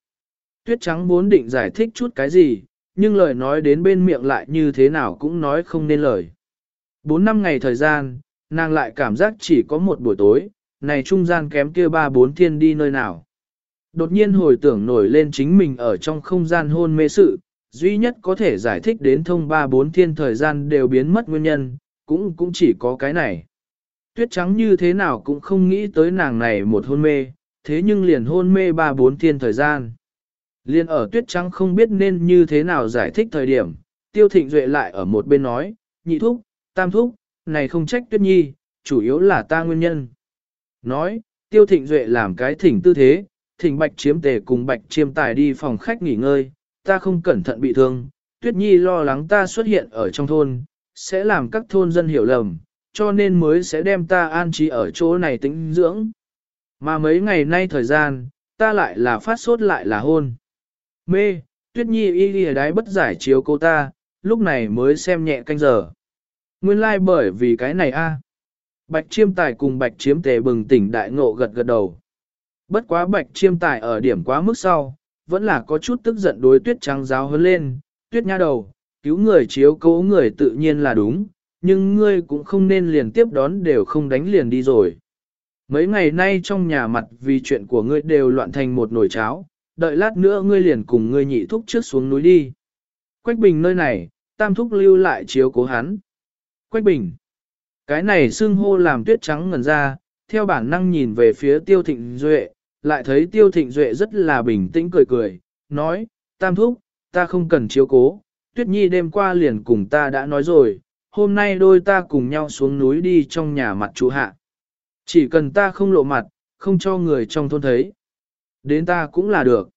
Tuyết trắng muốn định giải thích chút cái gì, nhưng lời nói đến bên miệng lại như thế nào cũng nói không nên lời. Bốn năm ngày thời gian, nàng lại cảm giác chỉ có một buổi tối, này trung gian kém kia ba bốn thiên đi nơi nào. Đột nhiên hồi tưởng nổi lên chính mình ở trong không gian hôn mê sự, duy nhất có thể giải thích đến thông ba bốn thiên thời gian đều biến mất nguyên nhân, cũng cũng chỉ có cái này. Tuyết trắng như thế nào cũng không nghĩ tới nàng này một hôn mê, thế nhưng liền hôn mê ba bốn thiên thời gian. Liên ở tuyết trắng không biết nên như thế nào giải thích thời điểm, tiêu thịnh duệ lại ở một bên nói, nhị thúc, tam thúc, này không trách tuyết nhi, chủ yếu là ta nguyên nhân. Nói, tiêu thịnh duệ làm cái thỉnh tư thế, thỉnh bạch chiếm tề cùng bạch chiêm tài đi phòng khách nghỉ ngơi, ta không cẩn thận bị thương, tuyết nhi lo lắng ta xuất hiện ở trong thôn, sẽ làm các thôn dân hiểu lầm, cho nên mới sẽ đem ta an trí ở chỗ này tĩnh dưỡng. Mà mấy ngày nay thời gian, ta lại là phát sốt lại là hôn. Mê, tuyết nhi y ghi đái bất giải chiếu cô ta, lúc này mới xem nhẹ canh giờ. Nguyên lai like bởi vì cái này a. Bạch chiêm tài cùng bạch chiếm tề bừng tỉnh đại ngộ gật gật đầu. Bất quá bạch chiêm tài ở điểm quá mức sau, vẫn là có chút tức giận đối tuyết trắng giáo hơn lên, tuyết nha đầu, cứu người chiếu cố người tự nhiên là đúng, nhưng ngươi cũng không nên liền tiếp đón đều không đánh liền đi rồi. Mấy ngày nay trong nhà mặt vì chuyện của ngươi đều loạn thành một nồi cháo, đợi lát nữa ngươi liền cùng ngươi nhị thúc trước xuống núi đi. Quách bình nơi này, tam thúc lưu lại chiếu cố hắn. Quách bình. Cái này xưng hô làm tuyết trắng ngần ra, theo bản năng nhìn về phía tiêu thịnh duệ, lại thấy tiêu thịnh duệ rất là bình tĩnh cười cười, nói, tam thúc, ta không cần chiếu cố, tuyết nhi đêm qua liền cùng ta đã nói rồi, hôm nay đôi ta cùng nhau xuống núi đi trong nhà mặt chủ hạ. Chỉ cần ta không lộ mặt, không cho người trong thôn thấy. Đến ta cũng là được.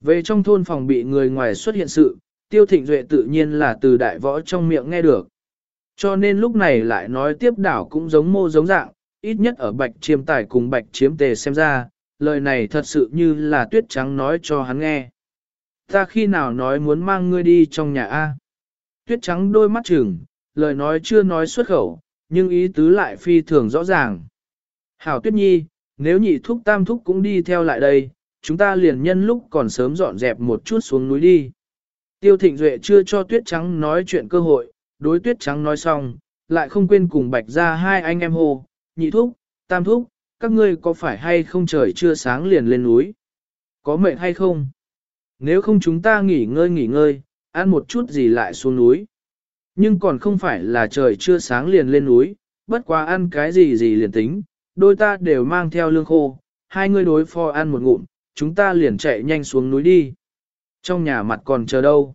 Về trong thôn phòng bị người ngoài xuất hiện sự, tiêu thịnh duệ tự nhiên là từ đại võ trong miệng nghe được. Cho nên lúc này lại nói tiếp đảo cũng giống mô giống dạng, ít nhất ở bạch chiêm tài cùng bạch chiếm tề xem ra, lời này thật sự như là tuyết trắng nói cho hắn nghe. Ta khi nào nói muốn mang ngươi đi trong nhà A? Tuyết trắng đôi mắt trừng, lời nói chưa nói xuất khẩu, nhưng ý tứ lại phi thường rõ ràng. Hảo tuyết nhi, nếu nhị thúc tam thúc cũng đi theo lại đây, chúng ta liền nhân lúc còn sớm dọn dẹp một chút xuống núi đi. Tiêu thịnh duệ chưa cho tuyết trắng nói chuyện cơ hội, đối tuyết trắng nói xong, lại không quên cùng bạch ra hai anh em hồ, nhị thúc, tam thúc, các ngươi có phải hay không trời chưa sáng liền lên núi? Có mệt hay không? Nếu không chúng ta nghỉ ngơi nghỉ ngơi, ăn một chút gì lại xuống núi. Nhưng còn không phải là trời chưa sáng liền lên núi, bất quá ăn cái gì gì liền tính, đôi ta đều mang theo lương khô, hai người đối phó ăn một ngụm, chúng ta liền chạy nhanh xuống núi đi. Trong nhà mặt còn chờ đâu?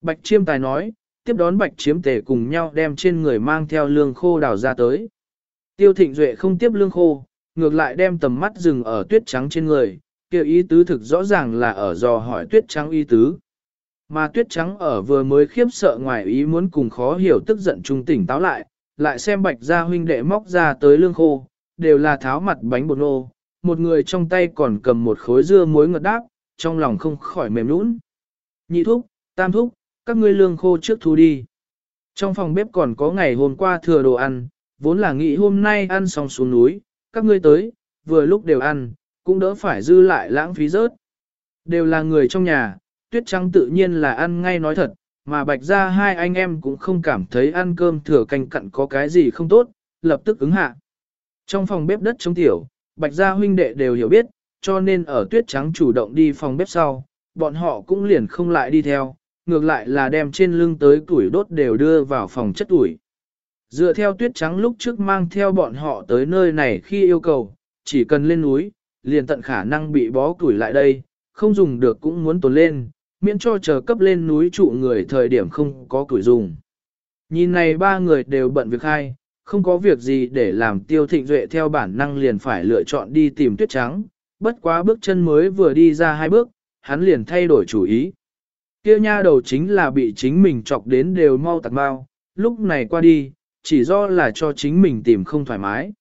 Bạch chiêm tài nói, tiếp đón bạch chiếm tề cùng nhau đem trên người mang theo lương khô đào ra tới. Tiêu thịnh duệ không tiếp lương khô, ngược lại đem tầm mắt dừng ở tuyết trắng trên người, kêu ý tứ thực rõ ràng là ở dò hỏi tuyết trắng ý tứ. Mà tuyết trắng ở vừa mới khiếp sợ ngoài ý muốn cùng khó hiểu tức giận trung tỉnh táo lại, lại xem bạch gia huynh đệ móc ra tới lương khô, đều là tháo mặt bánh bột nô, một người trong tay còn cầm một khối dưa muối ngọt đáp, trong lòng không khỏi mềm nũng. Nhị thúc, tam thúc, các ngươi lương khô trước thu đi. Trong phòng bếp còn có ngày hôm qua thừa đồ ăn, vốn là nghĩ hôm nay ăn xong xuống núi, các ngươi tới, vừa lúc đều ăn, cũng đỡ phải dư lại lãng phí rớt. Đều là người trong nhà, tuyết trắng tự nhiên là ăn ngay nói thật, mà bạch ra hai anh em cũng không cảm thấy ăn cơm thừa canh cặn có cái gì không tốt, lập tức ứng hạ. Trong phòng bếp đất chống tiểu, bạch gia huynh đệ đều hiểu biết, cho nên ở tuyết trắng chủ động đi phòng bếp sau, bọn họ cũng liền không lại đi theo, ngược lại là đem trên lưng tới tuổi đốt đều đưa vào phòng chất tuổi. Dựa theo tuyết trắng lúc trước mang theo bọn họ tới nơi này khi yêu cầu, chỉ cần lên núi, liền tận khả năng bị bó tuổi lại đây, không dùng được cũng muốn tồn lên, miễn cho chờ cấp lên núi trụ người thời điểm không có tuổi dùng. Nhìn này ba người đều bận việc hai, không có việc gì để làm tiêu thịnh duệ theo bản năng liền phải lựa chọn đi tìm tuyết trắng, bất quá bước chân mới vừa đi ra hai bước, hắn liền thay đổi chủ ý. Kia nha đầu chính là bị chính mình chọc đến đều mau tạc bao, lúc này qua đi, chỉ do là cho chính mình tìm không thoải mái.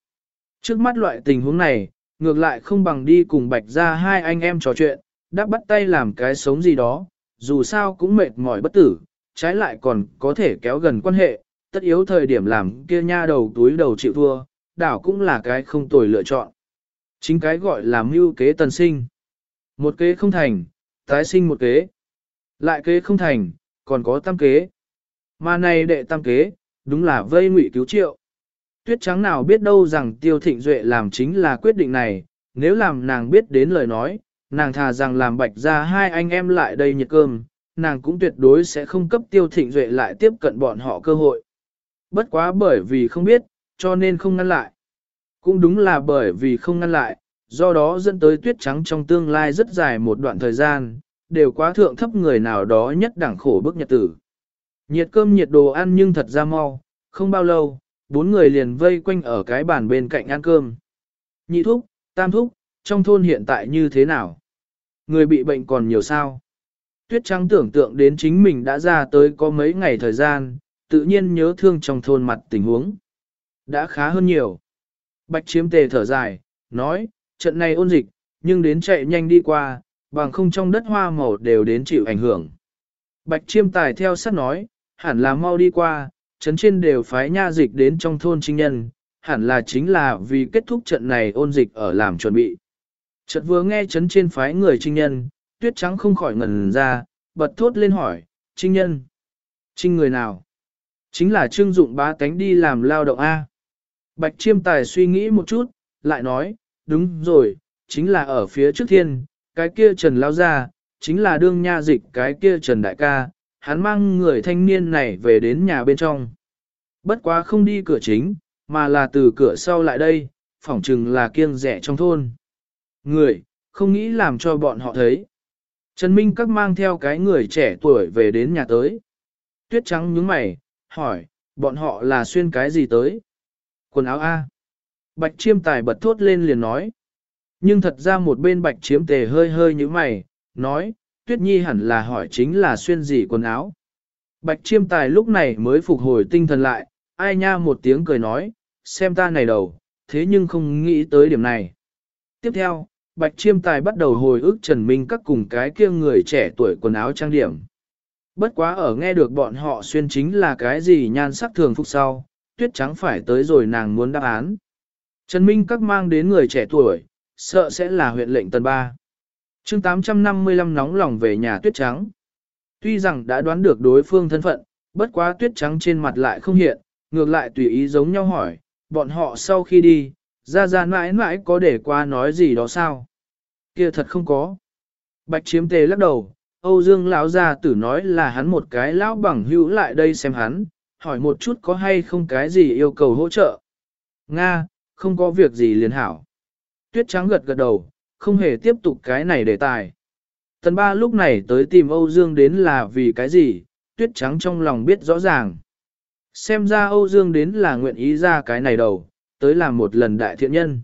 Trước mắt loại tình huống này, ngược lại không bằng đi cùng bạch ra hai anh em trò chuyện, đáp bắt tay làm cái sống gì đó, dù sao cũng mệt mỏi bất tử, trái lại còn có thể kéo gần quan hệ, tất yếu thời điểm làm kia nha đầu túi đầu chịu thua, đảo cũng là cái không tồi lựa chọn. Chính cái gọi là mưu kế tần sinh. Một kế không thành, tái sinh một kế. Lại kế không thành, còn có tam kế. Mà này đệ tam kế, đúng là vây ngụy cứu triệu. Tuyết trắng nào biết đâu rằng tiêu thịnh duệ làm chính là quyết định này, nếu làm nàng biết đến lời nói, nàng thà rằng làm bạch ra hai anh em lại đây nhiệt cơm, nàng cũng tuyệt đối sẽ không cấp tiêu thịnh duệ lại tiếp cận bọn họ cơ hội. Bất quá bởi vì không biết, cho nên không ngăn lại. Cũng đúng là bởi vì không ngăn lại, do đó dẫn tới tuyết trắng trong tương lai rất dài một đoạn thời gian, đều quá thượng thấp người nào đó nhất đẳng khổ bức nhật tử. Nhiệt cơm nhiệt đồ ăn nhưng thật ra mau, không bao lâu, bốn người liền vây quanh ở cái bàn bên cạnh ăn cơm. Nhị thúc, tam thúc, trong thôn hiện tại như thế nào? Người bị bệnh còn nhiều sao? Tuyết trắng tưởng tượng đến chính mình đã ra tới có mấy ngày thời gian, tự nhiên nhớ thương trong thôn mặt tình huống. Đã khá hơn nhiều. Bạch chiếm tề thở dài, nói, trận này ôn dịch, nhưng đến chạy nhanh đi qua, bằng không trong đất hoa màu đều đến chịu ảnh hưởng. Bạch chiêm tài theo sát nói, hẳn là mau đi qua, chấn trên đều phái nha dịch đến trong thôn trinh nhân, hẳn là chính là vì kết thúc trận này ôn dịch ở làm chuẩn bị. Trận vừa nghe chấn trên phái người trinh nhân, tuyết trắng không khỏi ngần ra, bật thốt lên hỏi, trinh nhân, trinh người nào? Chính là trương dụng bá tánh đi làm lao động A. Bạch chiêm tài suy nghĩ một chút, lại nói, đúng rồi, chính là ở phía trước thiên, cái kia trần lao ra, chính là đương nha dịch cái kia trần đại ca, hắn mang người thanh niên này về đến nhà bên trong. Bất quá không đi cửa chính, mà là từ cửa sau lại đây, phỏng chừng là kiêng rẻ trong thôn. Người, không nghĩ làm cho bọn họ thấy. Trần Minh các mang theo cái người trẻ tuổi về đến nhà tới. Tuyết trắng nhướng mày, hỏi, bọn họ là xuyên cái gì tới? Quần áo A. Bạch chiêm tài bật thốt lên liền nói. Nhưng thật ra một bên bạch chiếm tề hơi hơi như mày, nói, Tuyết Nhi hẳn là hỏi chính là xuyên gì quần áo. Bạch chiêm tài lúc này mới phục hồi tinh thần lại, ai nha một tiếng cười nói, xem ta này đầu, thế nhưng không nghĩ tới điểm này. Tiếp theo, Bạch chiêm tài bắt đầu hồi ức Trần Minh các cùng cái kia người trẻ tuổi quần áo trang điểm. Bất quá ở nghe được bọn họ xuyên chính là cái gì nhan sắc thường phục sau, tuyết trắng phải tới rồi nàng muốn đáp án. Trần Minh các mang đến người trẻ tuổi, sợ sẽ là huyện lệnh tần ba. chương 855 nóng lòng về nhà tuyết trắng. Tuy rằng đã đoán được đối phương thân phận, bất quá tuyết trắng trên mặt lại không hiện, ngược lại tùy ý giống nhau hỏi, bọn họ sau khi đi, ra ra mãi mãi có để qua nói gì đó sao? Kia thật không có. Bạch chiếm tề lắc đầu, Âu Dương lão gia tử nói là hắn một cái lão bằng hữu lại đây xem hắn, hỏi một chút có hay không cái gì yêu cầu hỗ trợ. Nga, không có việc gì liền hảo. Tuyết trắng gật gật đầu, không hề tiếp tục cái này đề tài. Tần ba lúc này tới tìm Âu Dương đến là vì cái gì, tuyết trắng trong lòng biết rõ ràng. Xem ra Âu Dương đến là nguyện ý ra cái này đầu, tới làm một lần đại thiện nhân.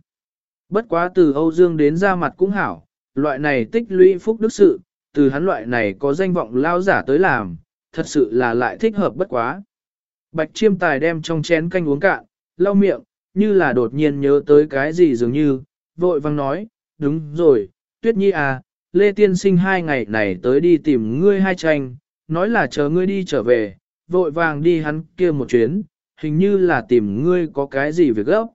Bất quá từ Âu Dương đến ra mặt cũng hảo, loại này tích lũy phúc đức sự, từ hắn loại này có danh vọng lao giả tới làm, thật sự là lại thích hợp bất quá. Bạch chiêm tài đem trong chén canh uống cạn, lau miệng, như là đột nhiên nhớ tới cái gì dường như, vội vang nói, đúng rồi, tuyết nhi à, Lê Tiên sinh hai ngày này tới đi tìm ngươi hai tranh, nói là chờ ngươi đi trở về, vội vàng đi hắn kia một chuyến, hình như là tìm ngươi có cái gì việc gấp.